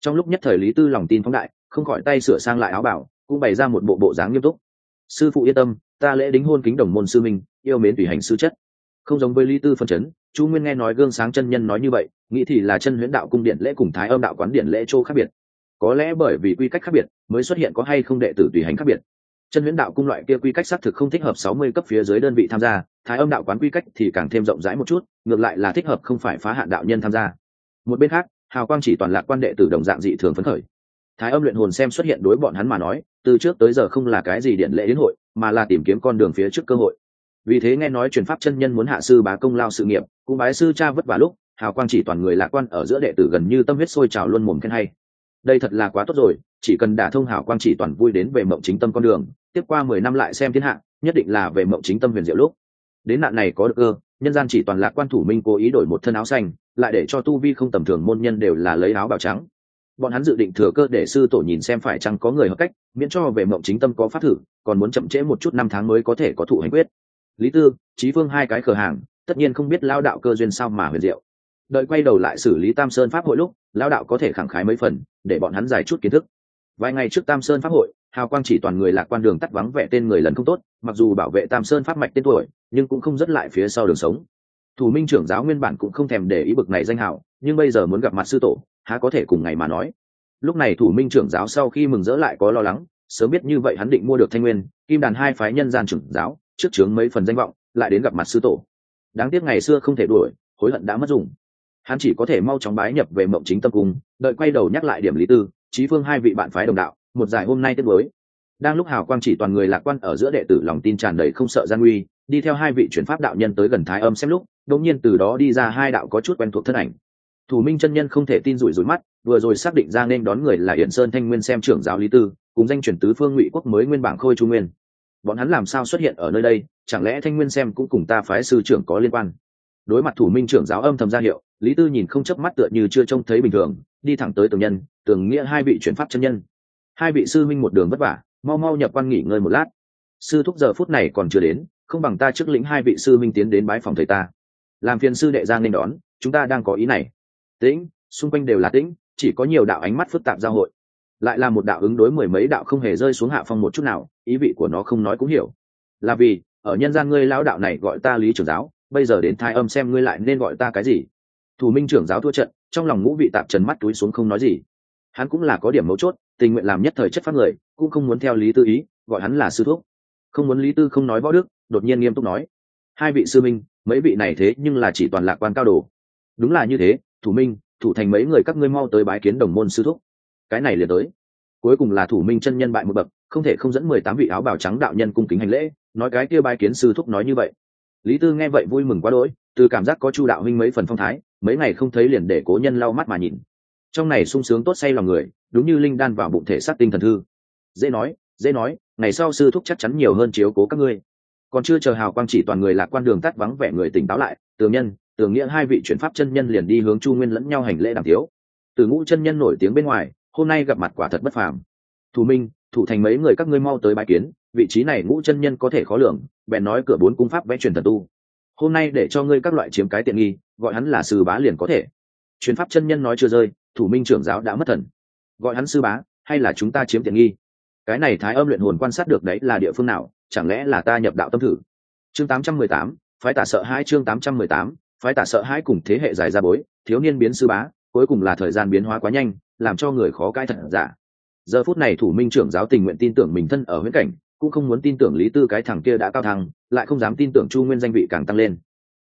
Trong lúc nhất thời lý tư lòng tin phóng đại, không khỏi tay sửa sang lại áo bảo, cũng bày ra một bộ bộ dáng nghiêm túc. Sư phụ yên tâm, ta lễ đính hôn kính đồng môn sư minh, yêu mến tùy hành sư chất. Không giống với lý tư phân chấn chu nguyên nghe nói gương sáng chân nhân nói như vậy, nghĩ thì là chân huyễn đạo cung điện lễ cùng thái âm đạo quán điện lễ châu khác biệt. Có lẽ bởi vì quy cách khác biệt, mới xuất hiện có hay không đệ tử tùy hành khác biệt chân huyễn đạo cung loại kia quy cách xác thực không thích hợp sáu mươi cấp phía dưới đơn vị tham gia, thái âm đạo quán quy cách thì càng thêm rộng rãi một chút, ngược lại là thích hợp không phải phá hạn đạo nhân tham gia. Một bên khác, hào quang chỉ toàn lạc quan đệ tử đồng dạng dị thường phấn khởi. Thái âm luyện hồn xem xuất hiện đối bọn hắn mà nói, từ trước tới giờ không là cái gì điện lễ đến hội, mà là tìm kiếm con đường phía trước cơ hội. Vì thế nghe nói truyền pháp chân nhân muốn hạ sư bá công lao sự nghiệp, cũng bái sư cha vất vả lúc, hào quang chỉ toàn người lạc quan ở giữa đệ tử gần như tâm huyết sôi trào luôn mồm khen hay đây thật là quá tốt rồi, chỉ cần đả thông hảo quang chỉ toàn vui đến về mộng chính tâm con đường, tiếp qua mười năm lại xem thiên hạ, nhất định là về mộng chính tâm huyền diệu lúc. Đến nạn này có được cơ, nhân gian chỉ toàn lạc quan thủ minh cố ý đổi một thân áo xanh, lại để cho tu vi không tầm thường môn nhân đều là lấy áo bào trắng. Bọn hắn dự định thừa cơ để sư tổ nhìn xem phải chăng có người hợp cách, miễn cho về mộng chính tâm có phát thử, còn muốn chậm trễ một chút năm tháng mới có thể có thụ hành quyết. Lý tư trí phương hai cái cửa hàng, tất nhiên không biết lao đạo cơ duyên sao mà huyền diệu. Đợi quay đầu lại xử lý tam sơn pháp hội lúc lao đạo có thể khẳng khái mấy phần, để bọn hắn giải chút kiến thức. Vài ngày trước tam sơn pháp hội, hào quang chỉ toàn người lạc quan đường tắt vắng vẻ tên người lần không tốt, mặc dù bảo vệ tam sơn pháp mạch tên tuổi, nhưng cũng không dứt lại phía sau đường sống. Thủ minh trưởng giáo nguyên bản cũng không thèm để ý bực này danh hào, nhưng bây giờ muốn gặp mặt sư tổ, há có thể cùng ngày mà nói. Lúc này thủ minh trưởng giáo sau khi mừng rỡ lại có lo lắng, sớm biết như vậy hắn định mua được thanh nguyên, kim đàn hai phái nhân gian trưởng giáo, trước chướng mấy phần danh vọng, lại đến gặp mặt sư tổ. Đáng tiếc ngày xưa không thể đuổi, hối hận đã mất dùng hắn chỉ có thể mau chóng bái nhập về mộng chính tâm cung, đợi quay đầu nhắc lại điểm lý tư trí phương hai vị bạn phái đồng đạo, một giải hôm nay tiếp với đang lúc hào quang chỉ toàn người lạc quan ở giữa đệ tử lòng tin tràn đầy không sợ gian nguy, đi theo hai vị chuyển pháp đạo nhân tới gần thái âm xem lúc, đột nhiên từ đó đi ra hai đạo có chút quen thuộc thân ảnh. Thủ minh chân nhân không thể tin rủi rủi mắt, vừa rồi xác định ra nên đón người là hiển sơn thanh nguyên xem trưởng giáo lý tư, cùng danh chuyển tứ phương ngụy quốc mới nguyên bảng khôi trung nguyên. Bọn hắn làm sao xuất hiện ở nơi đây, chẳng lẽ thanh nguyên xem cũng cùng ta phái sư trưởng có liên quan? Đối mặt thủ minh trưởng giáo âm thầm ra hiệu lý tư nhìn không chớp mắt tựa như chưa trông thấy bình thường, đi thẳng tới tường nhân tưởng nghĩa hai vị chuyển pháp chân nhân. Hai vị sư minh một đường vất vả, mau mau nhập quan nghỉ ngơi một lát. Sư thúc giờ phút này còn chưa đến, không bằng ta trước lĩnh hai vị sư minh tiến đến bái phòng thầy ta. Làm phiền sư đệ giang nên đón, chúng ta đang có ý này. Tĩnh, xung quanh đều là tĩnh, chỉ có nhiều đạo ánh mắt phức tạp giao hội. Lại là một đạo ứng đối mười mấy đạo không hề rơi xuống hạ phong một chút nào, ý vị của nó không nói cũng hiểu. Là vì, ở nhân gian ngươi lão đạo này gọi ta lý trưởng giáo, bây giờ đến thai âm xem ngươi lại nên gọi ta cái gì? Thủ minh trưởng giáo thua trận, trong lòng ngũ vị tạp trần mắt túi xuống không nói gì. Hắn cũng là có điểm mấu chốt, tình nguyện làm nhất thời chất phát người, cũng không muốn theo lý tư ý, gọi hắn là sư thuốc không muốn lý tư không nói võ đức, đột nhiên nghiêm túc nói, hai vị sư minh, mấy vị này thế nhưng là chỉ toàn lạc quan cao đồ. Đúng là như thế, thủ minh, thủ thành mấy người các ngươi mau tới bái kiến đồng môn sư thúc. Cái này liền tới. Cuối cùng là thủ minh chân nhân bại một bậc, không thể không dẫn mười tám vị áo bào trắng đạo nhân cung kính hành lễ, nói cái kia bái kiến sư thúc nói như vậy. Lý tư nghe vậy vui mừng quá đỗi từ cảm giác có chu đạo huynh mấy phần phong thái, mấy ngày không thấy liền để cố nhân lau mắt mà nhìn. Trong này sung sướng tốt say lòng người, đúng như linh đan vào bụng thể xác tinh thần thư. Dễ nói dễ nói, ngày sau sư thúc chắc chắn nhiều hơn chiếu cố các ngươi. Còn chưa chờ hào quang chỉ toàn người lạc quan đường tắt vắng vẻ người tỉnh táo lại, tường nhân, tường nghĩa hai vị chuyển pháp chân nhân liền đi hướng chu nguyên lẫn nhau hành lễ đàm thiếu từ ngũ chân nhân nổi tiếng bên ngoài, hôm nay gặp mặt quả thật bất phàm. Thủ minh, thủ thành mấy người các ngươi mau tới bãi kiến, vị trí này ngũ chân nhân có thể khó lường, bèn nói cửa bốn cung pháp vẽ truyền thần tu hôm nay để cho ngươi các loại chiếm cái tiện nghi gọi hắn là sư bá liền có thể. Truyền pháp chân nhân nói chưa rơi thủ minh trưởng giáo đã mất thần. Gọi hắn sư bá hay là chúng ta chiếm tiện nghi? Cái này thái âm luyện hồn quan sát được đấy là địa phương nào chẳng lẽ là ta nhập đạo tâm thử? Chương 818, phái tả sợ hai chương 818, phái tả sợ hai cùng thế hệ dài ra bối thiếu niên biến sư bá cuối cùng là thời gian biến hóa quá nhanh làm cho người khó cai thật giả. Giờ phút này thủ minh trưởng giáo tình nguyện tin tưởng mình thân ở huyễn cảnh cũng không muốn tin tưởng lý tư cái thằng kia đã cao thăng, lại không dám tin tưởng chu nguyên danh vị càng tăng lên.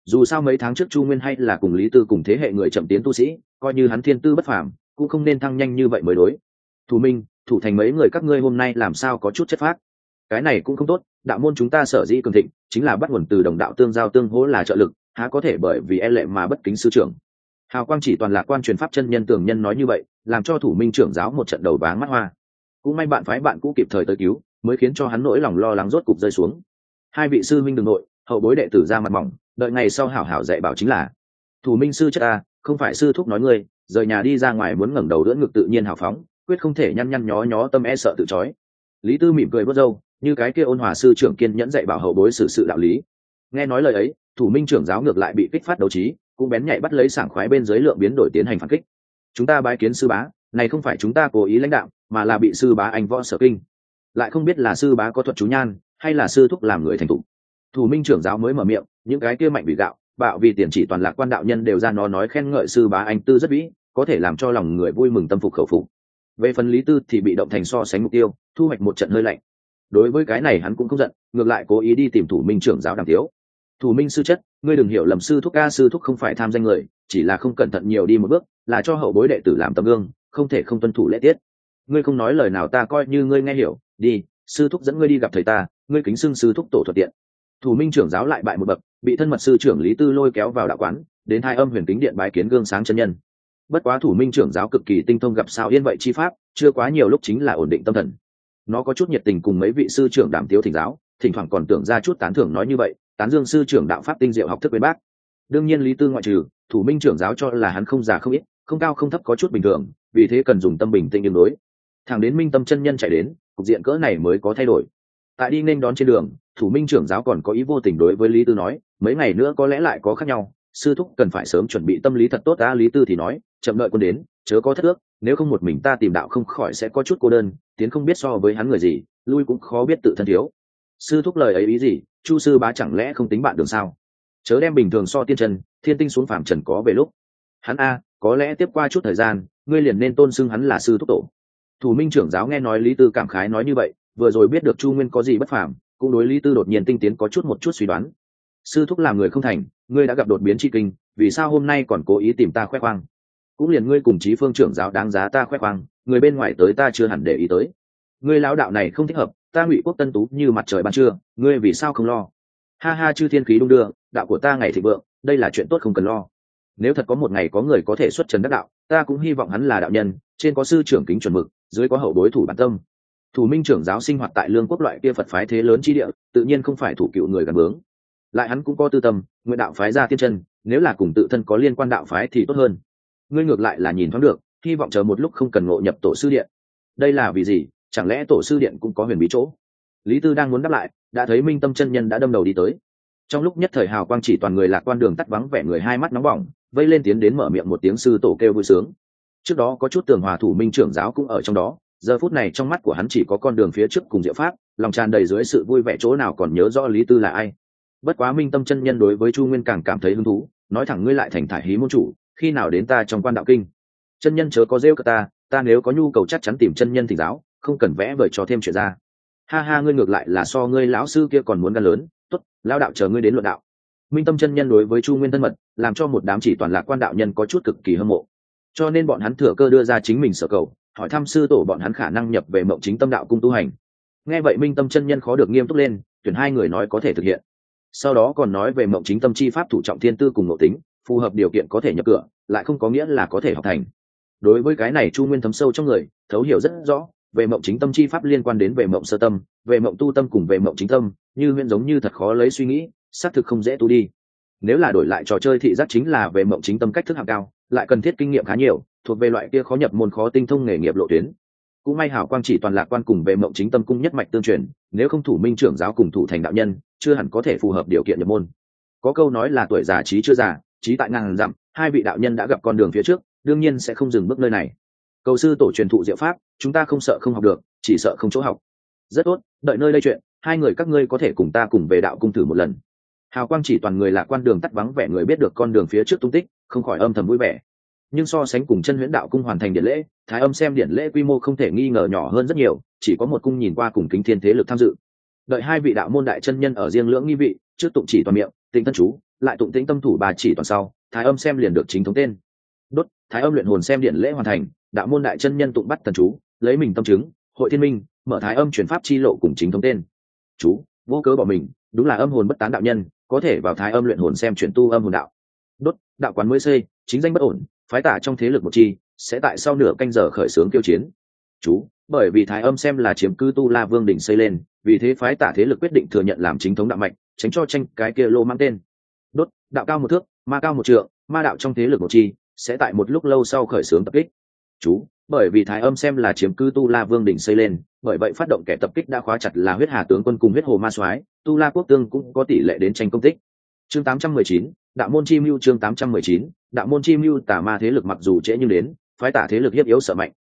Dù sao mấy tháng trước chu nguyên hay là cùng lý tư cùng thế hệ người chậm tiến tu sĩ, coi như hắn thiên tư bất phàm, cũng không nên thăng nhanh như vậy mới đối. Thủ minh, thủ thành mấy người các ngươi hôm nay làm sao có chút chất phác? Cái này cũng không tốt, đạo môn chúng ta sở dĩ cường thịnh, chính là bắt nguồn từ đồng đạo tương giao tương hỗ là trợ lực, há có thể bởi vì e lệ mà bất kính sư trưởng. Hào quang chỉ toàn là quan truyền pháp chân nhân tường nhân nói như vậy, làm cho thủ minh trưởng giáo một trận đầu váng mắt hoa. Cũng may bạn phái bạn cũ kịp thời tới cứu mới khiến cho hắn nỗi lòng lo lắng rốt cục rơi xuống. Hai vị sư minh đừng nội, hậu bối đệ tử ra mặt mỏng, đợi ngày sau hảo hảo dạy bảo chính là. Thủ minh sư chất ta, không phải sư thúc nói ngươi, rời nhà đi ra ngoài muốn ngẩng đầu đỡ ngực tự nhiên hào phóng, quyết không thể nhăn nhăn nhó nhó tâm e sợ tự chói lý tư mỉm cười vớt râu, như cái kia ôn hòa sư trưởng kiên nhẫn dạy bảo hậu bối xử sự đạo lý. Nghe nói lời ấy, thủ minh trưởng giáo ngược lại bị kích phát đấu trí, cũng bén nhạy bắt lấy sảng khoái bên dưới lượng biến đổi tiến hành phản kích. Chúng ta bái kiến sư bá, này không phải chúng ta cố ý lãnh đạo, mà là bị sư bá anh võ sở kinh lại không biết là sư bá có thuật chú nhan, hay là sư thúc làm người thành thục. Thủ minh trưởng giáo mới mở miệng, những cái kia mạnh bị gạo, bạo vì tiền chỉ toàn lạc quan đạo nhân đều ra nó nói khen ngợi sư bá anh tư rất vĩ, có thể làm cho lòng người vui mừng tâm phục khẩu phục. Về phần lý tư thì bị động thành so sánh mục tiêu, thu hoạch một trận hơi lạnh. Đối với cái này hắn cũng không giận, ngược lại cố ý đi tìm thủ minh trưởng giáo đàm thiếu thủ minh sư chất, ngươi đừng hiểu lầm sư thúc ca, sư thúc không phải tham danh người, chỉ là không cẩn thận nhiều đi một bước, là cho hậu bối đệ tử làm tấm gương, không thể không tuân thủ lễ tiết. Ngươi không nói lời nào ta coi như ngươi nghe hiểu đi, sư thúc dẫn ngươi đi gặp thầy ta, ngươi kính xưng sư thúc tổ thuận tiện thủ minh trưởng giáo lại bại một bậc, bị thân mật sư trưởng lý tư lôi kéo vào đạo quán, đến hai âm huyền kính điện bái kiến gương sáng chân nhân. Bất quá thủ minh trưởng giáo cực kỳ tinh thông gặp sao yên vậy chi pháp, chưa quá nhiều lúc chính là ổn định tâm thần. Nó có chút nhiệt tình cùng mấy vị sư trưởng đảm tiếu thỉnh giáo, thỉnh thoảng còn tưởng ra chút tán thưởng nói như vậy, tán dương sư trưởng đạo pháp tinh diệu học thức bên bác. Đương nhiên lý tư ngoại trừ, thủ minh trưởng giáo cho là hắn không già không ít, không cao không thấp có chút bình thường, vì thế cần dùng tâm bình tĩnh đường đối. Thằng đến minh tâm chân nhân chạy đến cục diện cỡ này mới có thay đổi. Tại đi nên đón trên đường, thủ minh trưởng giáo còn có ý vô tình đối với lý tư nói, mấy ngày nữa có lẽ lại có khác nhau, sư thúc cần phải sớm chuẩn bị tâm lý thật tốt ta lý tư thì nói, chậm đợi quân đến, chớ có thất ước, nếu không một mình ta tìm đạo không khỏi sẽ có chút cô đơn, tiến không biết so với hắn người gì, lui cũng khó biết tự thân thiếu. Sư thúc lời ấy ý gì, chu sư bá chẳng lẽ không tính bạn đường sao? Chớ đem bình thường so tiên trần thiên tinh xuống phàm trần có về lúc. Hắn a, có lẽ tiếp qua chút thời gian, ngươi liền nên tôn xưng hắn là sư thúc tổ thủ minh trưởng giáo nghe nói lý tư cảm khái nói như vậy, vừa rồi biết được chu nguyên có gì bất phàm, cũng đối lý tư đột nhiên tinh tiến có chút một chút suy đoán. Sư thúc làm người không thành, ngươi đã gặp đột biến tri kinh, vì sao hôm nay còn cố ý tìm ta khoe khoang? Cũng liền ngươi cùng chí phương trưởng giáo đáng giá ta khoe khoang, người bên ngoài tới ta chưa hẳn để ý tới. Ngươi lão đạo này không thích hợp, ta ngụy quốc tân tú như mặt trời ban trưa, ngươi vì sao không lo? Ha ha chư thiên khí đung đưa, đạo của ta ngày thịnh vượng, đây là chuyện tốt không cần lo. Nếu thật có một ngày có người có thể xuất trần đắc đạo, ta cũng hy vọng hắn là đạo nhân, trên có sư trưởng kính chuẩn mực dưới có hậu đối thủ bản tâm. Thủ minh trưởng giáo sinh hoạt tại lương quốc loại kia phật phái thế lớn chi địa, tự nhiên không phải thủ cựu người gần bướng. Lại hắn cũng có tư tâm, nguyện đạo phái ra tiên chân, nếu là cùng tự thân có liên quan đạo phái thì tốt hơn. Ngươi ngược lại là nhìn thoáng được, hy vọng chờ một lúc không cần ngộ nhập tổ sư điện. Đây là vì gì? Chẳng lẽ tổ sư điện cũng có huyền bí chỗ? Lý tư đang muốn đáp lại, đã thấy minh tâm chân nhân đã đâm đầu đi tới. Trong lúc nhất thời hào quang chỉ toàn người lạc quan đường tắt vắng vẻ người hai mắt nóng bỏng, vây lên tiến đến mở miệng một tiếng sư tổ kêu vui sướng trước đó có chút tường hòa thủ minh trưởng giáo cũng ở trong đó, giờ phút này trong mắt của hắn chỉ có con đường phía trước cùng diệu pháp, lòng tràn đầy dưới sự vui vẻ chỗ nào còn nhớ rõ lý tư là ai. Bất quá minh tâm chân nhân đối với chu nguyên càng cảm thấy hứng thú, nói thẳng ngươi lại thành thải hí môn chủ, khi nào đến ta trong quan đạo kinh. Chân nhân chớ có rêu cả ta ta nếu có nhu cầu chắc chắn tìm chân nhân thỉnh giáo, không cần vẽ vời cho thêm chuyện ra. Ha ha, ngươi ngược lại là so ngươi lão sư kia còn muốn gan lớn t ố t lao đạo chờ ngươi đến luận đạo. Minh tâm chân nhân đối với chu nguyên thân mật, làm cho một đám chỉ toàn lạc quan đạo nhân có chút cực kỳ hâm mộ cho nên bọn hắn thừa cơ đưa ra chính mình sở cầu, hỏi thăm sư tổ bọn hắn khả năng nhập về mộng chính tâm đạo cung tu hành. Nghe vậy minh tâm chân nhân khó được nghiêm túc lên, tuyển hai người nói có thể thực hiện. Sau đó còn nói về mộng chính tâm chi pháp thủ trọng thiên tư cùng nội tính, phù hợp điều kiện có thể nhập cửa, lại không có nghĩa là có thể học thành. Đối với cái này chu nguyên thấm sâu trong người, thấu hiểu rất rõ, về mộng chính tâm chi pháp liên quan đến về mộng sơ tâm, về mộng tu tâm cùng về mộng chính tâm, như huyện giống như thật khó lấy suy nghĩ, xác thực không dễ tu đi. Nếu là đổi lại trò chơi thị giác chính là về mộng chính tâm cách thức hạng cao lại cần thiết kinh nghiệm khá nhiều, thuộc về loại kia khó nhập môn khó tinh thông nghề nghiệp lộ tuyến. Cũng may hảo quang chỉ toàn lạc quan cùng về mộng chính tâm cung nhất mạch tương truyền, nếu không thủ minh trưởng giáo cùng thủ thành đạo nhân, chưa hẳn có thể phù hợp điều kiện nhập môn. Có câu nói là tuổi già trí chưa già, trí tại ngàn dặm, hai vị đạo nhân đã gặp con đường phía trước, đương nhiên sẽ không dừng bước nơi này. Cầu sư tổ truyền thụ diệu pháp, chúng ta không sợ không học được, chỉ sợ không chỗ học. Rất tốt, đợi nơi đây chuyện, hai người các ngươi có thể cùng ta cùng về đạo cung thử một lần. Hào quang chỉ toàn người là quan đường tắt vắng vẻ người biết được con đường phía trước tung tích không khỏi âm thầm vui vẻ. Nhưng so sánh cùng chân huyễn đạo cung hoàn thành điện lễ, thái âm xem điện lễ quy mô không thể nghi ngờ nhỏ hơn rất nhiều, chỉ có một cung nhìn qua cùng kính thiên thế lực tham dự. Đợi hai vị đạo môn đại chân nhân ở riêng lưỡng nghi vị, trước tụng chỉ toàn miệng tĩnh thân chú, lại tụng tĩnh tâm thủ bà chỉ toàn sau, thái âm xem liền được chính thống tên. Đốt, thái âm luyện hồn xem điện lễ hoàn thành, đạo môn đại chân nhân tụng bắt thần chú, lấy mình tâm chứng, hội thiên minh, mở thái âm chuyển pháp chi lộ cùng chính thống tên. Chú, vô cớ bỏ mình, đúng là âm hồn bất tán đạo nhân, có thể vào thái âm luyện hồn xem chuyển tu âm hồn đạo đạo quán mới xây chính danh bất ổn phái tả trong thế lực một chi sẽ tại sau nửa canh giờ khởi xướng kiêu chiến. Chú bởi vì thái âm xem là chiếm cư tu la vương đỉnh xây lên vì thế phái tả thế lực quyết định thừa nhận làm chính thống đạo mạnh tránh cho tranh cái kia lô mang tên. Đốt đạo cao một thước ma cao một trượng ma đạo trong thế lực một chi sẽ tại một lúc lâu sau khởi xướng tập kích. Chú bởi vì thái âm xem là chiếm cư tu la vương đỉnh xây lên bởi vậy phát động kẻ tập kích đã khóa chặt là huyết hà tướng quân cùng huyết hồ ma soái tu la quốc tương cũng có tỷ lệ đến tranh công tích. Chương 819, đạo môn chi mưu chương 819, đạo môn chi mưu tà ma thế lực mặc dù trễ nhưng đến phái tả thế lực hiếp yếu sợ mạnh.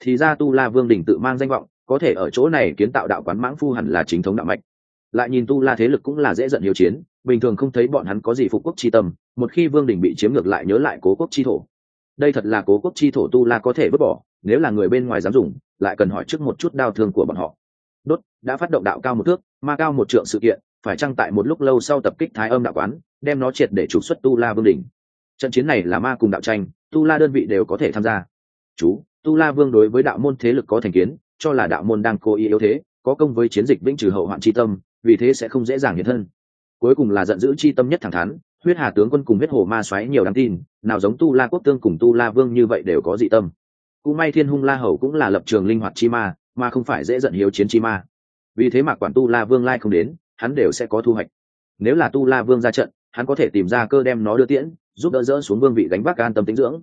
Thì ra tu la vương đỉnh tự mang danh vọng có thể ở chỗ này kiến tạo đạo quán mãng phu hẳn là chính thống đạo mạch. Lại nhìn tu la thế lực cũng là dễ giận hiếu chiến bình thường không thấy bọn hắn có gì phục quốc chi tâm một khi vương đình bị chiếm ngược lại nhớ lại cố quốc chi thổ. Đây thật là cố quốc chi thổ tu la có thể vứt bỏ nếu là người bên ngoài dám dùng lại cần hỏi trước một chút đau thương của bọn họ. Đốt đã phát động đạo cao một thước ma cao một trượng sự kiện phải chăng tại một lúc lâu sau tập kích thái âm đạo quán, đem nó triệt để trục xuất tu la vương đỉnh. trận chiến này là ma cùng đạo tranh, tu la đơn vị đều có thể tham gia. Chú, tu la vương đối với đạo môn thế lực có thành kiến, cho là đạo môn đang cố ý yếu thế, có công với chiến dịch vĩnh trừ hậu hoạn tri tâm, vì thế sẽ không dễ dàng hiện thân. Cuối cùng là giận dữ chi tâm nhất thẳng thắn, huyết hà tướng quân cùng huyết hồ ma xoáy nhiều đáng tin, nào giống tu la quốc tương cùng tu la vương như vậy đều có dị tâm. Cũng may thiên hung la hầu cũng là lập trường linh hoạt chi ma, mà không phải dễ giận hiếu chiến chi ma. Vì thế mà quản tu la vương lai không đến hắn đều sẽ có thu hoạch. Nếu là tu la vương ra trận, hắn có thể tìm ra cơ đem nó đưa tiễn, giúp đỡ dỡ xuống vương vị gánh vác an tâm tính dưỡng.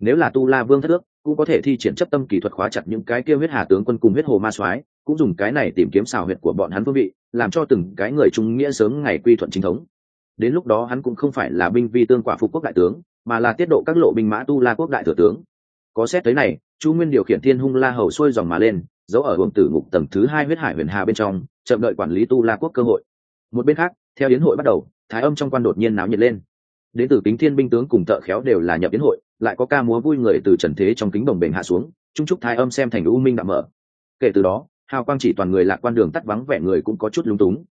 Nếu là tu la vương thất ước, cũng có thể thi triển chấp tâm kỹ thuật khóa chặt những cái kia huyết hà tướng quân cùng huyết hồ ma soái, cũng dùng cái này tìm kiếm xào huyệt của bọn hắn vương vị, làm cho từng cái người trung nghĩa sớm ngày quy thuận chính thống. Đến lúc đó hắn cũng không phải là binh vi tương quả phục quốc đại tướng, mà là tiết độ các lộ binh mã tu la quốc đại thừa tướng. Có xét tới này, chu nguyên điều khiển thiên hung la hầu xuôi dòng mà lên, giấu ở hưởng tử ngục tầng thứ hai huyết hải huyền hà bên trong chậm đợi quản lý tu la quốc cơ hội. Một bên khác, theo yến hội bắt đầu, thái âm trong quan đột nhiên náo nhiệt lên. Đến từ kính thiên binh tướng cùng thợ khéo đều là nhập yến hội, lại có ca múa vui người từ trần thế trong kính đồng bền hạ xuống, trung trúc thái âm xem thành u minh đã mở. Kể từ đó, hào quang chỉ toàn người lạc quan đường tắt vắng vẻ người cũng có chút lúng túng.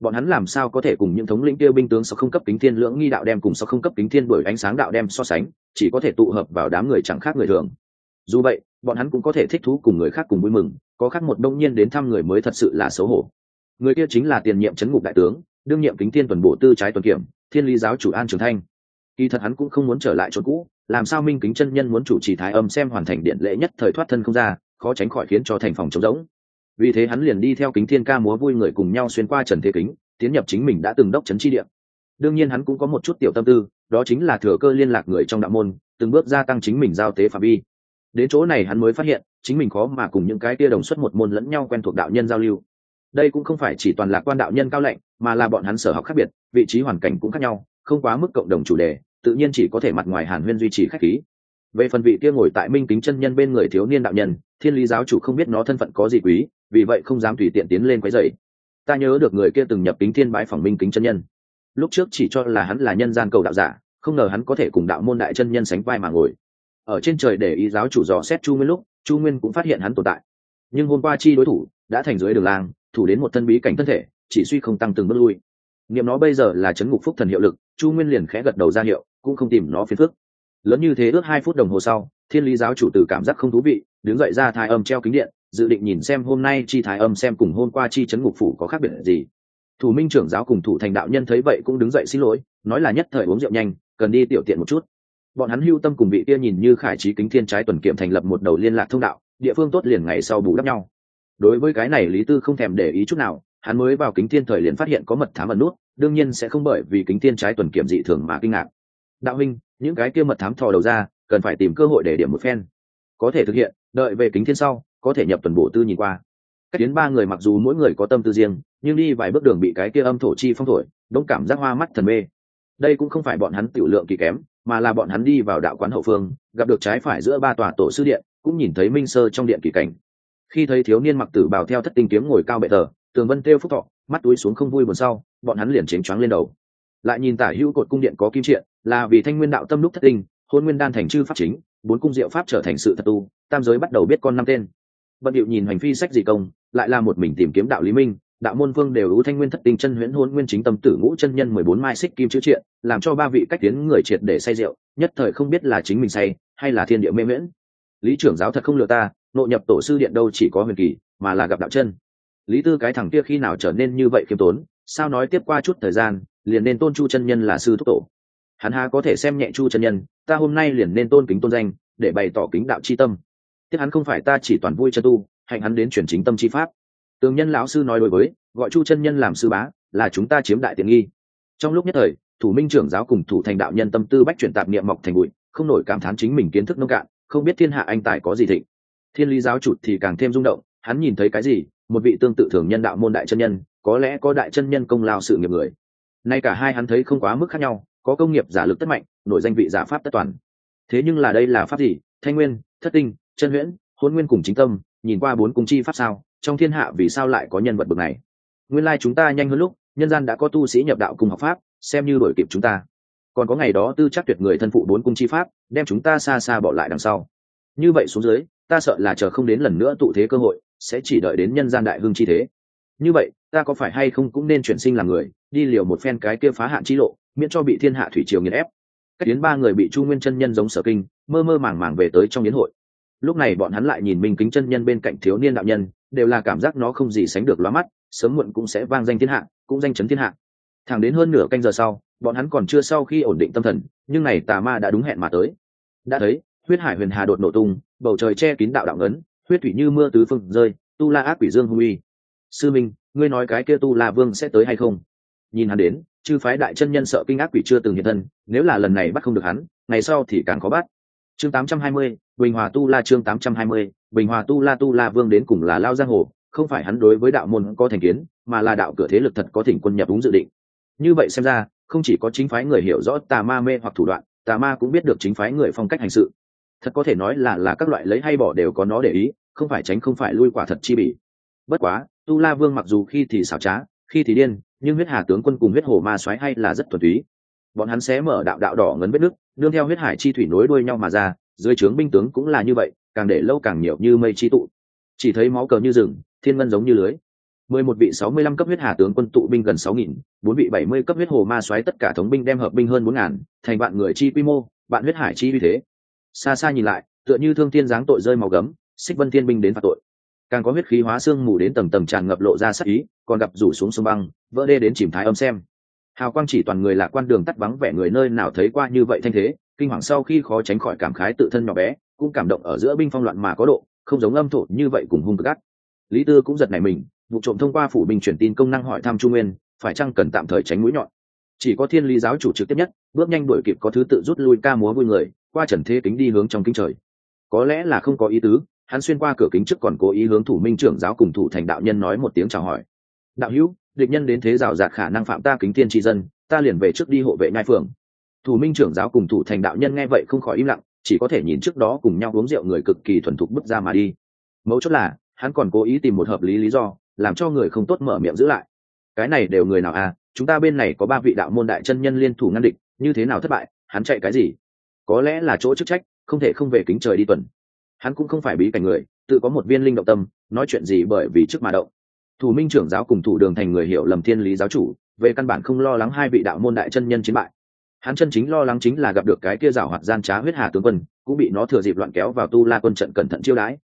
Bọn hắn làm sao có thể cùng những thống lĩnh tiêu binh tướng sau không cấp kính thiên lưỡng nghi đạo đem cùng sau không cấp kính thiên bởi ánh sáng đạo đem so sánh, chỉ có thể tụ hợp vào đám người chẳng khác người thường. Dù vậy, bọn hắn cũng có thể thích thú cùng người khác cùng vui mừng có khác một đông nhiên đến thăm người mới thật sự là xấu hổ. Người kia chính là tiền nhiệm chấn ngục đại tướng, đương nhiệm kính thiên tuần bộ tư trái tuần kiểm, thiên lý giáo chủ an trường thanh. Kỳ thật hắn cũng không muốn trở lại chỗ cũ, làm sao minh kính chân nhân muốn chủ trì thái âm xem hoàn thành điện lễ nhất thời thoát thân không ra, khó tránh khỏi khiến cho thành phòng trống rỗng. Vì thế hắn liền đi theo kính thiên ca múa vui người cùng nhau xuyên qua trần thế kính, tiến nhập chính mình đã từng đốc trấn chi điện đương nhiên hắn cũng có một chút tiểu tâm tư, đó chính là thừa cơ liên lạc người trong đạo môn, từng bước gia tăng chính mình giao tế phạm vi. Đến chỗ này hắn mới phát hiện chính mình khó mà cùng những cái tia đồng xuất một môn lẫn nhau quen thuộc đạo nhân giao lưu. Đây cũng không phải chỉ toàn là quan đạo nhân cao lệnh, mà là bọn hắn sở học khác biệt, vị trí hoàn cảnh cũng khác nhau, không quá mức cộng đồng chủ đề, tự nhiên chỉ có thể mặt ngoài hàn huyên duy trì khách khí. Về phần vị kia ngồi tại minh kính chân nhân bên người thiếu niên đạo nhân, thiên lý giáo chủ không biết nó thân phận có gì quý, vì vậy không dám tùy tiện tiến lên quấy rầy. Ta nhớ được người kia từng nhập kính thiên bái phòng minh kính chân nhân. Lúc trước chỉ cho là hắn là nhân gian cầu đạo giả, không ngờ hắn có thể cùng đạo môn đại chân nhân sánh vai mà ngồi. Ở trên trời để ý giáo chủ dò xét chu nguyên lúc chu nguyên cũng phát hiện hắn tồn tại. Nhưng hôm qua chi đối thủ đã thành dưới đường lang, thủ đến một thân bí cảnh thân thể, chỉ suy không tăng từng bước lui. Niệm nó bây giờ là chấn ngục phúc thần hiệu lực, chu nguyên liền khẽ gật đầu ra hiệu, cũng không tìm nó phiền phức. Lớn như thế ước hai phút đồng hồ sau, thiên lý giáo chủ từ cảm giác không thú vị, đứng dậy ra thai âm treo kính điện, dự định nhìn xem hôm nay chi thái âm xem cùng hôm qua chi chấn ngục phủ có khác biệt gì. Thủ minh trưởng giáo cùng thủ thành đạo nhân thấy vậy cũng đứng dậy xin lỗi, nói là nhất thời uống rượu nhanh, cần đi tiểu tiện một chút bọn hắn hưu tâm cùng vị kia nhìn như khải trí kính thiên trái tuần kiểm thành lập một đầu liên lạc thông đạo địa phương tốt liền ngày sau bù đắp nhau. Đối với cái này lý tư không thèm để ý chút nào hắn mới vào kính thiên thời liền phát hiện có mật thám ẩn nút đương nhiên sẽ không bởi vì kính thiên trái tuần kiểm dị thường mà kinh ngạc. Đạo Minh, những cái kia mật thám thò đầu ra cần phải tìm cơ hội để điểm một phen. Có thể thực hiện đợi về kính thiên sau có thể nhập tuần bổ tư nhìn qua. Cách đến ba người mặc dù mỗi người có tâm tư riêng nhưng đi vài bước đường bị cái kia âm thổ chi phong thổi đông cảm giác hoa mắt thần mê. Đây cũng không phải bọn hắn tiểu lượng kỳ kém mà là bọn hắn đi vào đạo quán hậu phương, gặp được trái phải giữa ba tòa tổ sư điện, cũng nhìn thấy minh sơ trong điện kỳ cảnh. Khi thấy thiếu niên mặc tử bào theo thất tinh kiếm ngồi cao bệ tờ, tường vân têu phúc thọ, mắt túi xuống không vui buồn sau, bọn hắn liền chênh choáng lên đầu. Lại nhìn tả hữu cột cung điện có kim triện, là vì thanh nguyên đạo tâm lúc thất tinh, hôn nguyên đan thành chư pháp chính, bốn cung diệu pháp trở thành sự thật tu, tam giới bắt đầu biết con năm tên. Bận điệu nhìn hành phi sách dị công, lại là một mình tìm kiếm đạo lý minh đạo môn vương đều ưu thanh nguyên thất tình chân huyễn hôn nguyên chính tâm tử ngũ chân nhân mười bốn mai xích kim chữ triện, làm cho ba vị cách tiến người triệt để say rượu, nhất thời không biết là chính mình say, hay là thiên địa mê miễn lý trưởng giáo thật không lừa ta nội nhập tổ sư điện đâu chỉ có huyền kỳ, mà là gặp đạo chân. Lý tư cái thằng kia khi nào trở nên như vậy khiêm tốn, sao nói tiếp qua chút thời gian, liền nên tôn chu chân nhân là sư thúc tổ. Hắn ha có thể xem nhẹ chu chân nhân, ta hôm nay liền nên tôn kính tôn danh, để bày tỏ kính đạo c h i tâm. Tiếc hắn không phải ta chỉ toàn vui chân tu, hạnh hắn đến chuyển chính tâm chi pháp tường nhân lão sư nói đối với, gọi chu chân nhân làm sư bá, là chúng ta chiếm đại tiện nghi. Trong lúc nhất thời, thủ minh trưởng giáo cùng thủ thành đạo nhân tâm tư bách chuyển tạp niệm mọc thành bụi, không nổi cảm thán chính mình kiến thức nông cạn, không biết thiên hạ anh tài có gì thịnh. Thiên lý giáo trụt thì càng thêm rung động, hắn nhìn thấy cái gì, một vị tương tự thường nhân đạo môn đại chân nhân, có lẽ có đại chân nhân công lao sự nghiệp người. Nay cả hai hắn thấy không quá mức khác nhau, có công nghiệp giả lực tất mạnh, nổi danh vị giả pháp tất toàn. Thế nhưng là đây là pháp gì? Thanh nguyên, thất tinh, chân huyễn hôn nguyên cùng chính tâm, nhìn qua bốn cung chi pháp sao? Trong thiên hạ vì sao lại có nhân vật bậc này? Nguyên lai chúng ta nhanh hơn lúc, nhân gian đã có tu sĩ nhập đạo cùng học pháp, xem như đổi kịp chúng ta. Còn có ngày đó tư chắc tuyệt người thân phụ bốn cung chi pháp, đem chúng ta xa xa bỏ lại đằng sau. Như vậy xuống dưới, ta sợ là chờ không đến lần nữa tụ thế cơ hội, sẽ chỉ đợi đến nhân gian đại hưng chi thế. Như vậy, ta có phải hay không cũng nên chuyển sinh làm người, đi liều một phen cái kia phá hạn chi lộ, miễn cho bị thiên hạ thủy triều nghiền ép. Cách đến ba người bị chu nguyên chân nhân giống sở kinh, mơ mơ màng màng về tới trong yến hội. Lúc này bọn hắn lại nhìn minh kính chân nhân bên cạnh thiếu niên đạo nhân đều là cảm giác nó không gì sánh được lóa mắt, sớm muộn cũng sẽ vang danh thiên hạ, cũng danh chấn thiên hạ. Thẳng đến hơn nửa canh giờ sau, bọn hắn còn chưa sau khi ổn định tâm thần, nhưng này tà ma đã đúng hẹn mà tới. Đã thấy, huyết hải huyền hà đột nổ tung, bầu trời che kín đạo đạo ngấn, huyết thủy như mưa tứ phương rơi, tu la ác quỷ dương hung uy. Sư minh, ngươi nói cái kia tu la vương sẽ tới hay không? Nhìn hắn đến, chư phái đại chân nhân sợ kinh ác quỷ chưa từng hiện thân, nếu là lần này bắt không được hắn, ngày sau thì càng khó bắt chương 820, bình hòa tu la chương 820, bình hòa tu la tu la vương đến cùng là lao giang hồ không phải hắn đối với đạo môn có thành kiến mà là đạo cửa thế lực thật có thỉnh quân nhập đúng dự định. Như vậy xem ra không chỉ có chính phái người hiểu rõ tà ma mê hoặc thủ đoạn tà ma cũng biết được chính phái người phong cách hành sự. Thật có thể nói là là các loại lấy hay bỏ đều có nó để ý không phải tránh không phải lui quả thật chi bỉ. Bất quá tu la vương mặc dù khi thì xảo trá khi thì điên nhưng huyết hà tướng quân cùng huyết hồ ma xoáy hay là rất thuần túy bọn hắn sẽ mở đạo đạo đỏ ngấn vết nước đương theo huyết hải chi thủy nối đuôi nhau mà ra, dưới trướng binh tướng cũng là như vậy, càng để lâu càng nhiều như mây chi tụ. Chỉ thấy máu cờ như rừng, thiên ngân giống như lưới. Mười một vị sáu mươi lăm cấp huyết hà tướng quân tụ binh gần sáu nghìn, bốn vị bảy mươi cấp huyết hồ ma xoáy tất cả thống binh đem hợp binh hơn bốn ngàn, thành bạn người chi quy mô bạn huyết hải chi uy thế. Xa xa nhìn lại, tựa như thương thiên giáng tội rơi màu gấm, xích vân thiên binh đến phạt tội. Càng có huyết khí hóa xương mù đến tầng tầng tràn ngập lộ ra sắc ý, còn gặp rủ xuống sông băng, vỡ đê đến chìm thái âm xem hào quang chỉ toàn người lạc quan đường tắt vắng vẻ người nơi nào thấy qua như vậy thanh thế, kinh hoàng sau khi khó tránh khỏi cảm khái tự thân nhỏ bé, cũng cảm động ở giữa binh phong loạn mà có độ, không giống âm thổ như vậy cùng hung gắt. Lý tư cũng giật nảy mình, vụ trộm thông qua phủ binh chuyển tin công năng hỏi thăm trung nguyên, phải chăng cần tạm thời tránh mũi nhọn. Chỉ có thiên lý giáo chủ trực tiếp nhất, bước nhanh đuổi kịp có thứ tự rút lui ca múa vui người, qua trần thế kính đi hướng trong kính trời. Có lẽ là không có ý tứ, hắn xuyên qua cửa kính trước còn cố ý hướng thủ minh trưởng giáo cùng thủ thành đạo nhân nói một tiếng chào hỏi. Đạo hữu địch nhân đến thế rào rạt khả năng phạm ta kính thiên tri dân, ta liền về trước đi hộ vệ ngai phường. Thủ minh trưởng giáo cùng thủ thành đạo nhân nghe vậy không khỏi im lặng, chỉ có thể nhìn trước đó cùng nhau uống rượu người cực kỳ thuần thục bước ra mà đi. Mấu chốt là, hắn còn cố ý tìm một hợp lý lý do, làm cho người không tốt mở miệng giữ lại. Cái này đều người nào à chúng ta bên này có ba vị đạo môn đại chân nhân liên thủ ngăn địch, như thế nào thất bại, hắn chạy cái gì? Có lẽ là chỗ chức trách, không thể không về kính trời đi tuần. Hắn cũng không phải bí cảnh người, tự có một viên linh động tâm, nói chuyện gì bởi vì trước mà động thủ minh trưởng giáo cùng thủ đường thành người hiểu lầm thiên lý giáo chủ, về căn bản không lo lắng hai vị đạo môn đại chân nhân chiến bại. Hắn chân chính lo lắng chính là gặp được cái kia rào hoạt gian trá huyết hà tướng quân, cũng bị nó thừa dịp loạn kéo vào tu la quân trận cẩn thận chiêu đãi.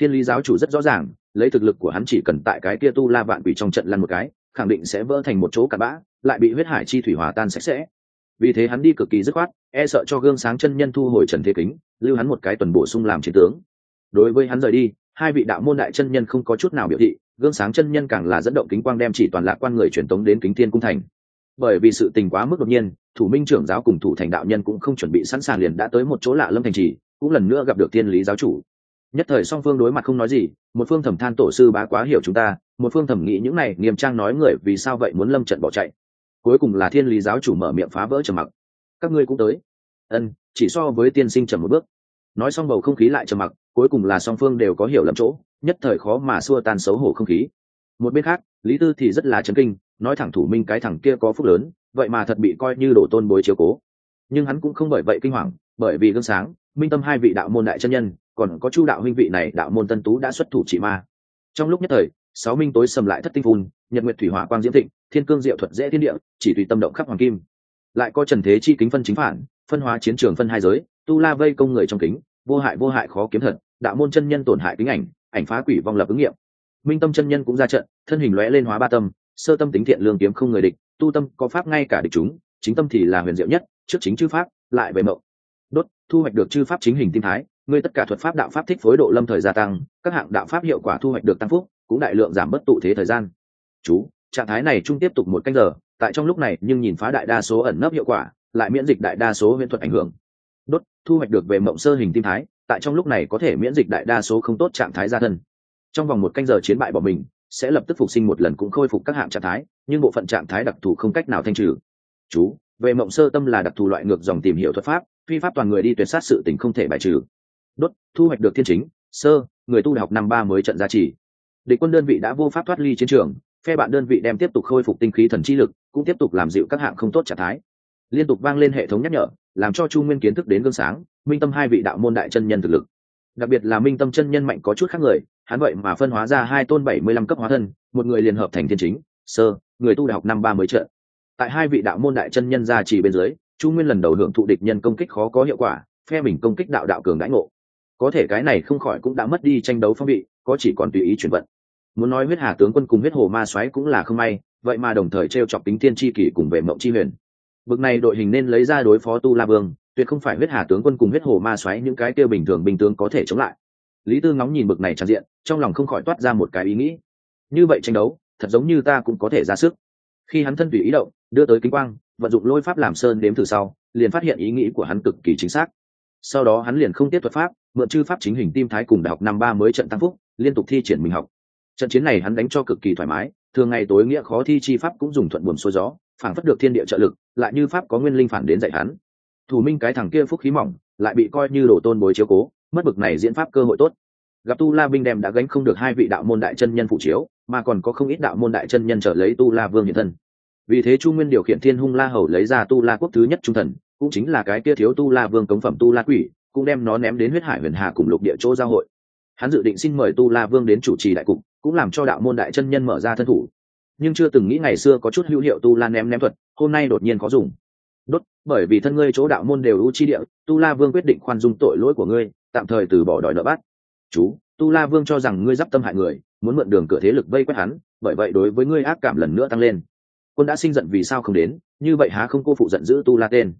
Thiên lý giáo chủ rất rõ ràng, lấy thực lực của hắn chỉ cần tại cái kia tu la vạn quỷ trong trận lăn một cái, khẳng định sẽ vỡ thành một chỗ cặn bã, lại bị huyết hải chi thủy hòa tan sạch sẽ. Vì thế hắn đi cực kỳ dứt khoát e sợ cho gương sáng chân nhân thu hồi trần thế kính, lưu hắn một cái tuần bổ sung làm chiến tướng. Đối với hắn rời đi hai vị đạo môn đại chân nhân không có chút nào biểu thị, gương sáng chân nhân càng là dẫn động kính quang đem chỉ toàn lạc quan người truyền tống đến kính thiên cung thành. Bởi vì sự tình quá mức đột nhiên, thủ minh trưởng giáo cùng thủ thành đạo nhân cũng không chuẩn bị sẵn sàng liền đã tới một chỗ lạ lâm thành trì, cũng lần nữa gặp được tiên lý giáo chủ. Nhất thời song phương đối mặt không nói gì, một phương thẩm than tổ sư bá quá hiểu chúng ta, một phương thẩm nghĩ những này, nghiêm trang nói người vì sao vậy muốn lâm trận bỏ chạy. Cuối cùng là thiên lý giáo chủ mở miệng phá vỡ trầm mặc. Các ngươi cũng tới. Ân, chỉ so với tiên sinh trầm một bước. Nói xong bầu không khí lại trầm mặc cuối cùng là song phương đều có hiểu lầm chỗ, nhất thời khó mà xua tan xấu hổ không khí. Một bên khác, lý tư thì rất là chấn kinh, nói thẳng thủ minh cái thằng kia có phúc lớn, vậy mà thật bị coi như đổ tôn bối chiếu cố. Nhưng hắn cũng không bởi vậy kinh hoàng, bởi vì gương sáng, minh tâm hai vị đạo môn đại chân nhân, còn có chu đạo huynh vị này, đạo môn tân tú đã xuất thủ trị ma. Trong lúc nhất thời, sáu minh tối sầm lại thất tinh phun, nhật nguyệt thủy hỏa quang diễm thịnh, thiên cương diệu thuật dễ thiên địa, chỉ tùy tâm động khắp hoàng kim. Lại có trần thế chi kính phân chính phản, phân hóa chiến trường phân hai giới, tu la vây công người trong kính vô hại vô hại khó kiếm thật, đạo môn chân nhân tổn hại kính ảnh ảnh phá quỷ vong lập ứng nghiệm. Minh tâm chân nhân cũng ra trận, thân hình lóe lên hóa ba tâm, sơ tâm tính thiện lương kiếm không người địch, tu tâm có pháp ngay cả địch chúng, chính tâm thì là huyền diệu nhất, trước chính chư pháp, lại về mộng. Đốt, thu hoạch được chư pháp chính hình tim thái, ngươi tất cả thuật pháp đạo pháp thích phối độ lâm thời gia tăng, các hạng đạo pháp hiệu quả thu hoạch được tăng phúc, cũng đại lượng giảm bất tụ thế thời gian. Chú, trạng thái này chung tiếp tục một canh giờ, tại trong lúc này nhưng nhìn phá đại đa số ẩn nấp hiệu quả, lại miễn dịch đại đa số huyễn thuật ảnh hưởng đốt, thu hoạch được về mộng sơ hình tim thái, tại trong lúc này có thể miễn dịch đại đa số không tốt trạng thái gia thân. Trong vòng một canh giờ chiến bại bỏ mình, sẽ lập tức phục sinh một lần cũng khôi phục các hạng trạng thái, nhưng bộ phận trạng thái đặc thù không cách nào thanh trừ. Chú, về mộng sơ tâm là đặc thù loại ngược dòng tìm hiểu thuật pháp, phi pháp toàn người đi tuyệt sát sự tình không thể bài trừ. Đốt, thu hoạch được thiên chính, sơ, người tu đại học năm ba mới trận gia trì. Địch quân đơn vị đã vô pháp thoát ly chiến trường, phe bạn đơn vị đem tiếp tục khôi phục tinh khí thần chi lực, cũng tiếp tục làm dịu các hạng không tốt trạng thái. Liên tục vang lên hệ thống nhắc nhở làm cho chu nguyên kiến thức đến gương sáng, minh tâm hai vị đạo môn đại chân nhân thực lực. Đặc biệt là minh tâm chân nhân mạnh có chút khác người, hắn vậy mà phân hóa ra hai tôn bảy mươi lăm cấp hóa thân, một người liền hợp thành thiên chính, sơ, người tu đại học năm ba mới trợ. tại hai vị đạo môn đại chân nhân gia trì bên dưới, chu nguyên lần đầu hưởng thụ địch nhân công kích khó có hiệu quả, phe mình công kích đạo đạo cường đãi ngộ. Có thể cái này không khỏi cũng đã mất đi tranh đấu phong vị, có chỉ còn tùy ý chuyển vận. Muốn nói huyết hà tướng quân cùng huyết hồ ma xoáy cũng là không may, vậy mà đồng thời t r e o chọc tính tiên tri kỷ cùng về mộng chi huyền bực này đội hình nên lấy ra đối phó tu la vương, tuyệt không phải huyết hà tướng quân cùng huyết hồ ma xoáy những cái tiêu bình thường bình tướng có thể chống lại. Lý tư ngóng nhìn bực này tràn diện, trong lòng không khỏi toát ra một cái ý nghĩ. Như vậy tranh đấu, thật giống như ta cũng có thể ra sức. Khi hắn thân tùy ý động, đưa tới kính quang, vận dụng lôi pháp làm sơn đếm từ sau, liền phát hiện ý nghĩ của hắn cực kỳ chính xác. Sau đó hắn liền không tiếp thuật pháp, mượn chư pháp chính hình tim thái cùng đại học năm ba mới trận tăng phúc, liên tục thi triển mình học. Trận chiến này hắn đánh cho cực kỳ thoải mái, thường ngày tối nghĩa khó thi chi pháp cũng dùng thuận buồm xuôi gió phản phất được thiên địa trợ lực, lại như pháp có nguyên linh phản đến dạy hắn. Thủ minh cái thằng kia phúc khí mỏng, lại bị coi như đổ tôn bối chiếu cố, mất bực này diễn pháp cơ hội tốt. Gặp tu la binh đem đã gánh không được hai vị đạo môn đại chân nhân phụ chiếu, mà còn có không ít đạo môn đại chân nhân trở lấy tu la vương hiện thân. Vì thế chu nguyên điều khiển thiên hung la hầu lấy ra tu la quốc thứ nhất trung thần, cũng chính là cái kia thiếu tu la vương cống phẩm tu la quỷ, cũng đem nó ném đến huyết hải huyền hà cùng lục địa chỗ giao hội. Hắn dự định xin mời tu la vương đến chủ trì đại cục, cũng làm cho đạo môn đại chân nhân mở ra thân thủ nhưng chưa từng nghĩ ngày xưa có chút hữu hiệu tu la ném ném thuật, hôm nay đột nhiên có dùng. Đốt, bởi vì thân ngươi chỗ đạo môn đều ưu chi địa, tu la vương quyết định khoan dung tội lỗi của ngươi, tạm thời từ bỏ đòi nợ bắt. Chú, tu la vương cho rằng ngươi d i p tâm hại người, muốn mượn đường cửa thế lực vây quét hắn, bởi vậy đối với ngươi ác cảm lần nữa tăng lên. Quân đã sinh giận vì sao không đến, như vậy há không cô phụ giận giữ tu la tên.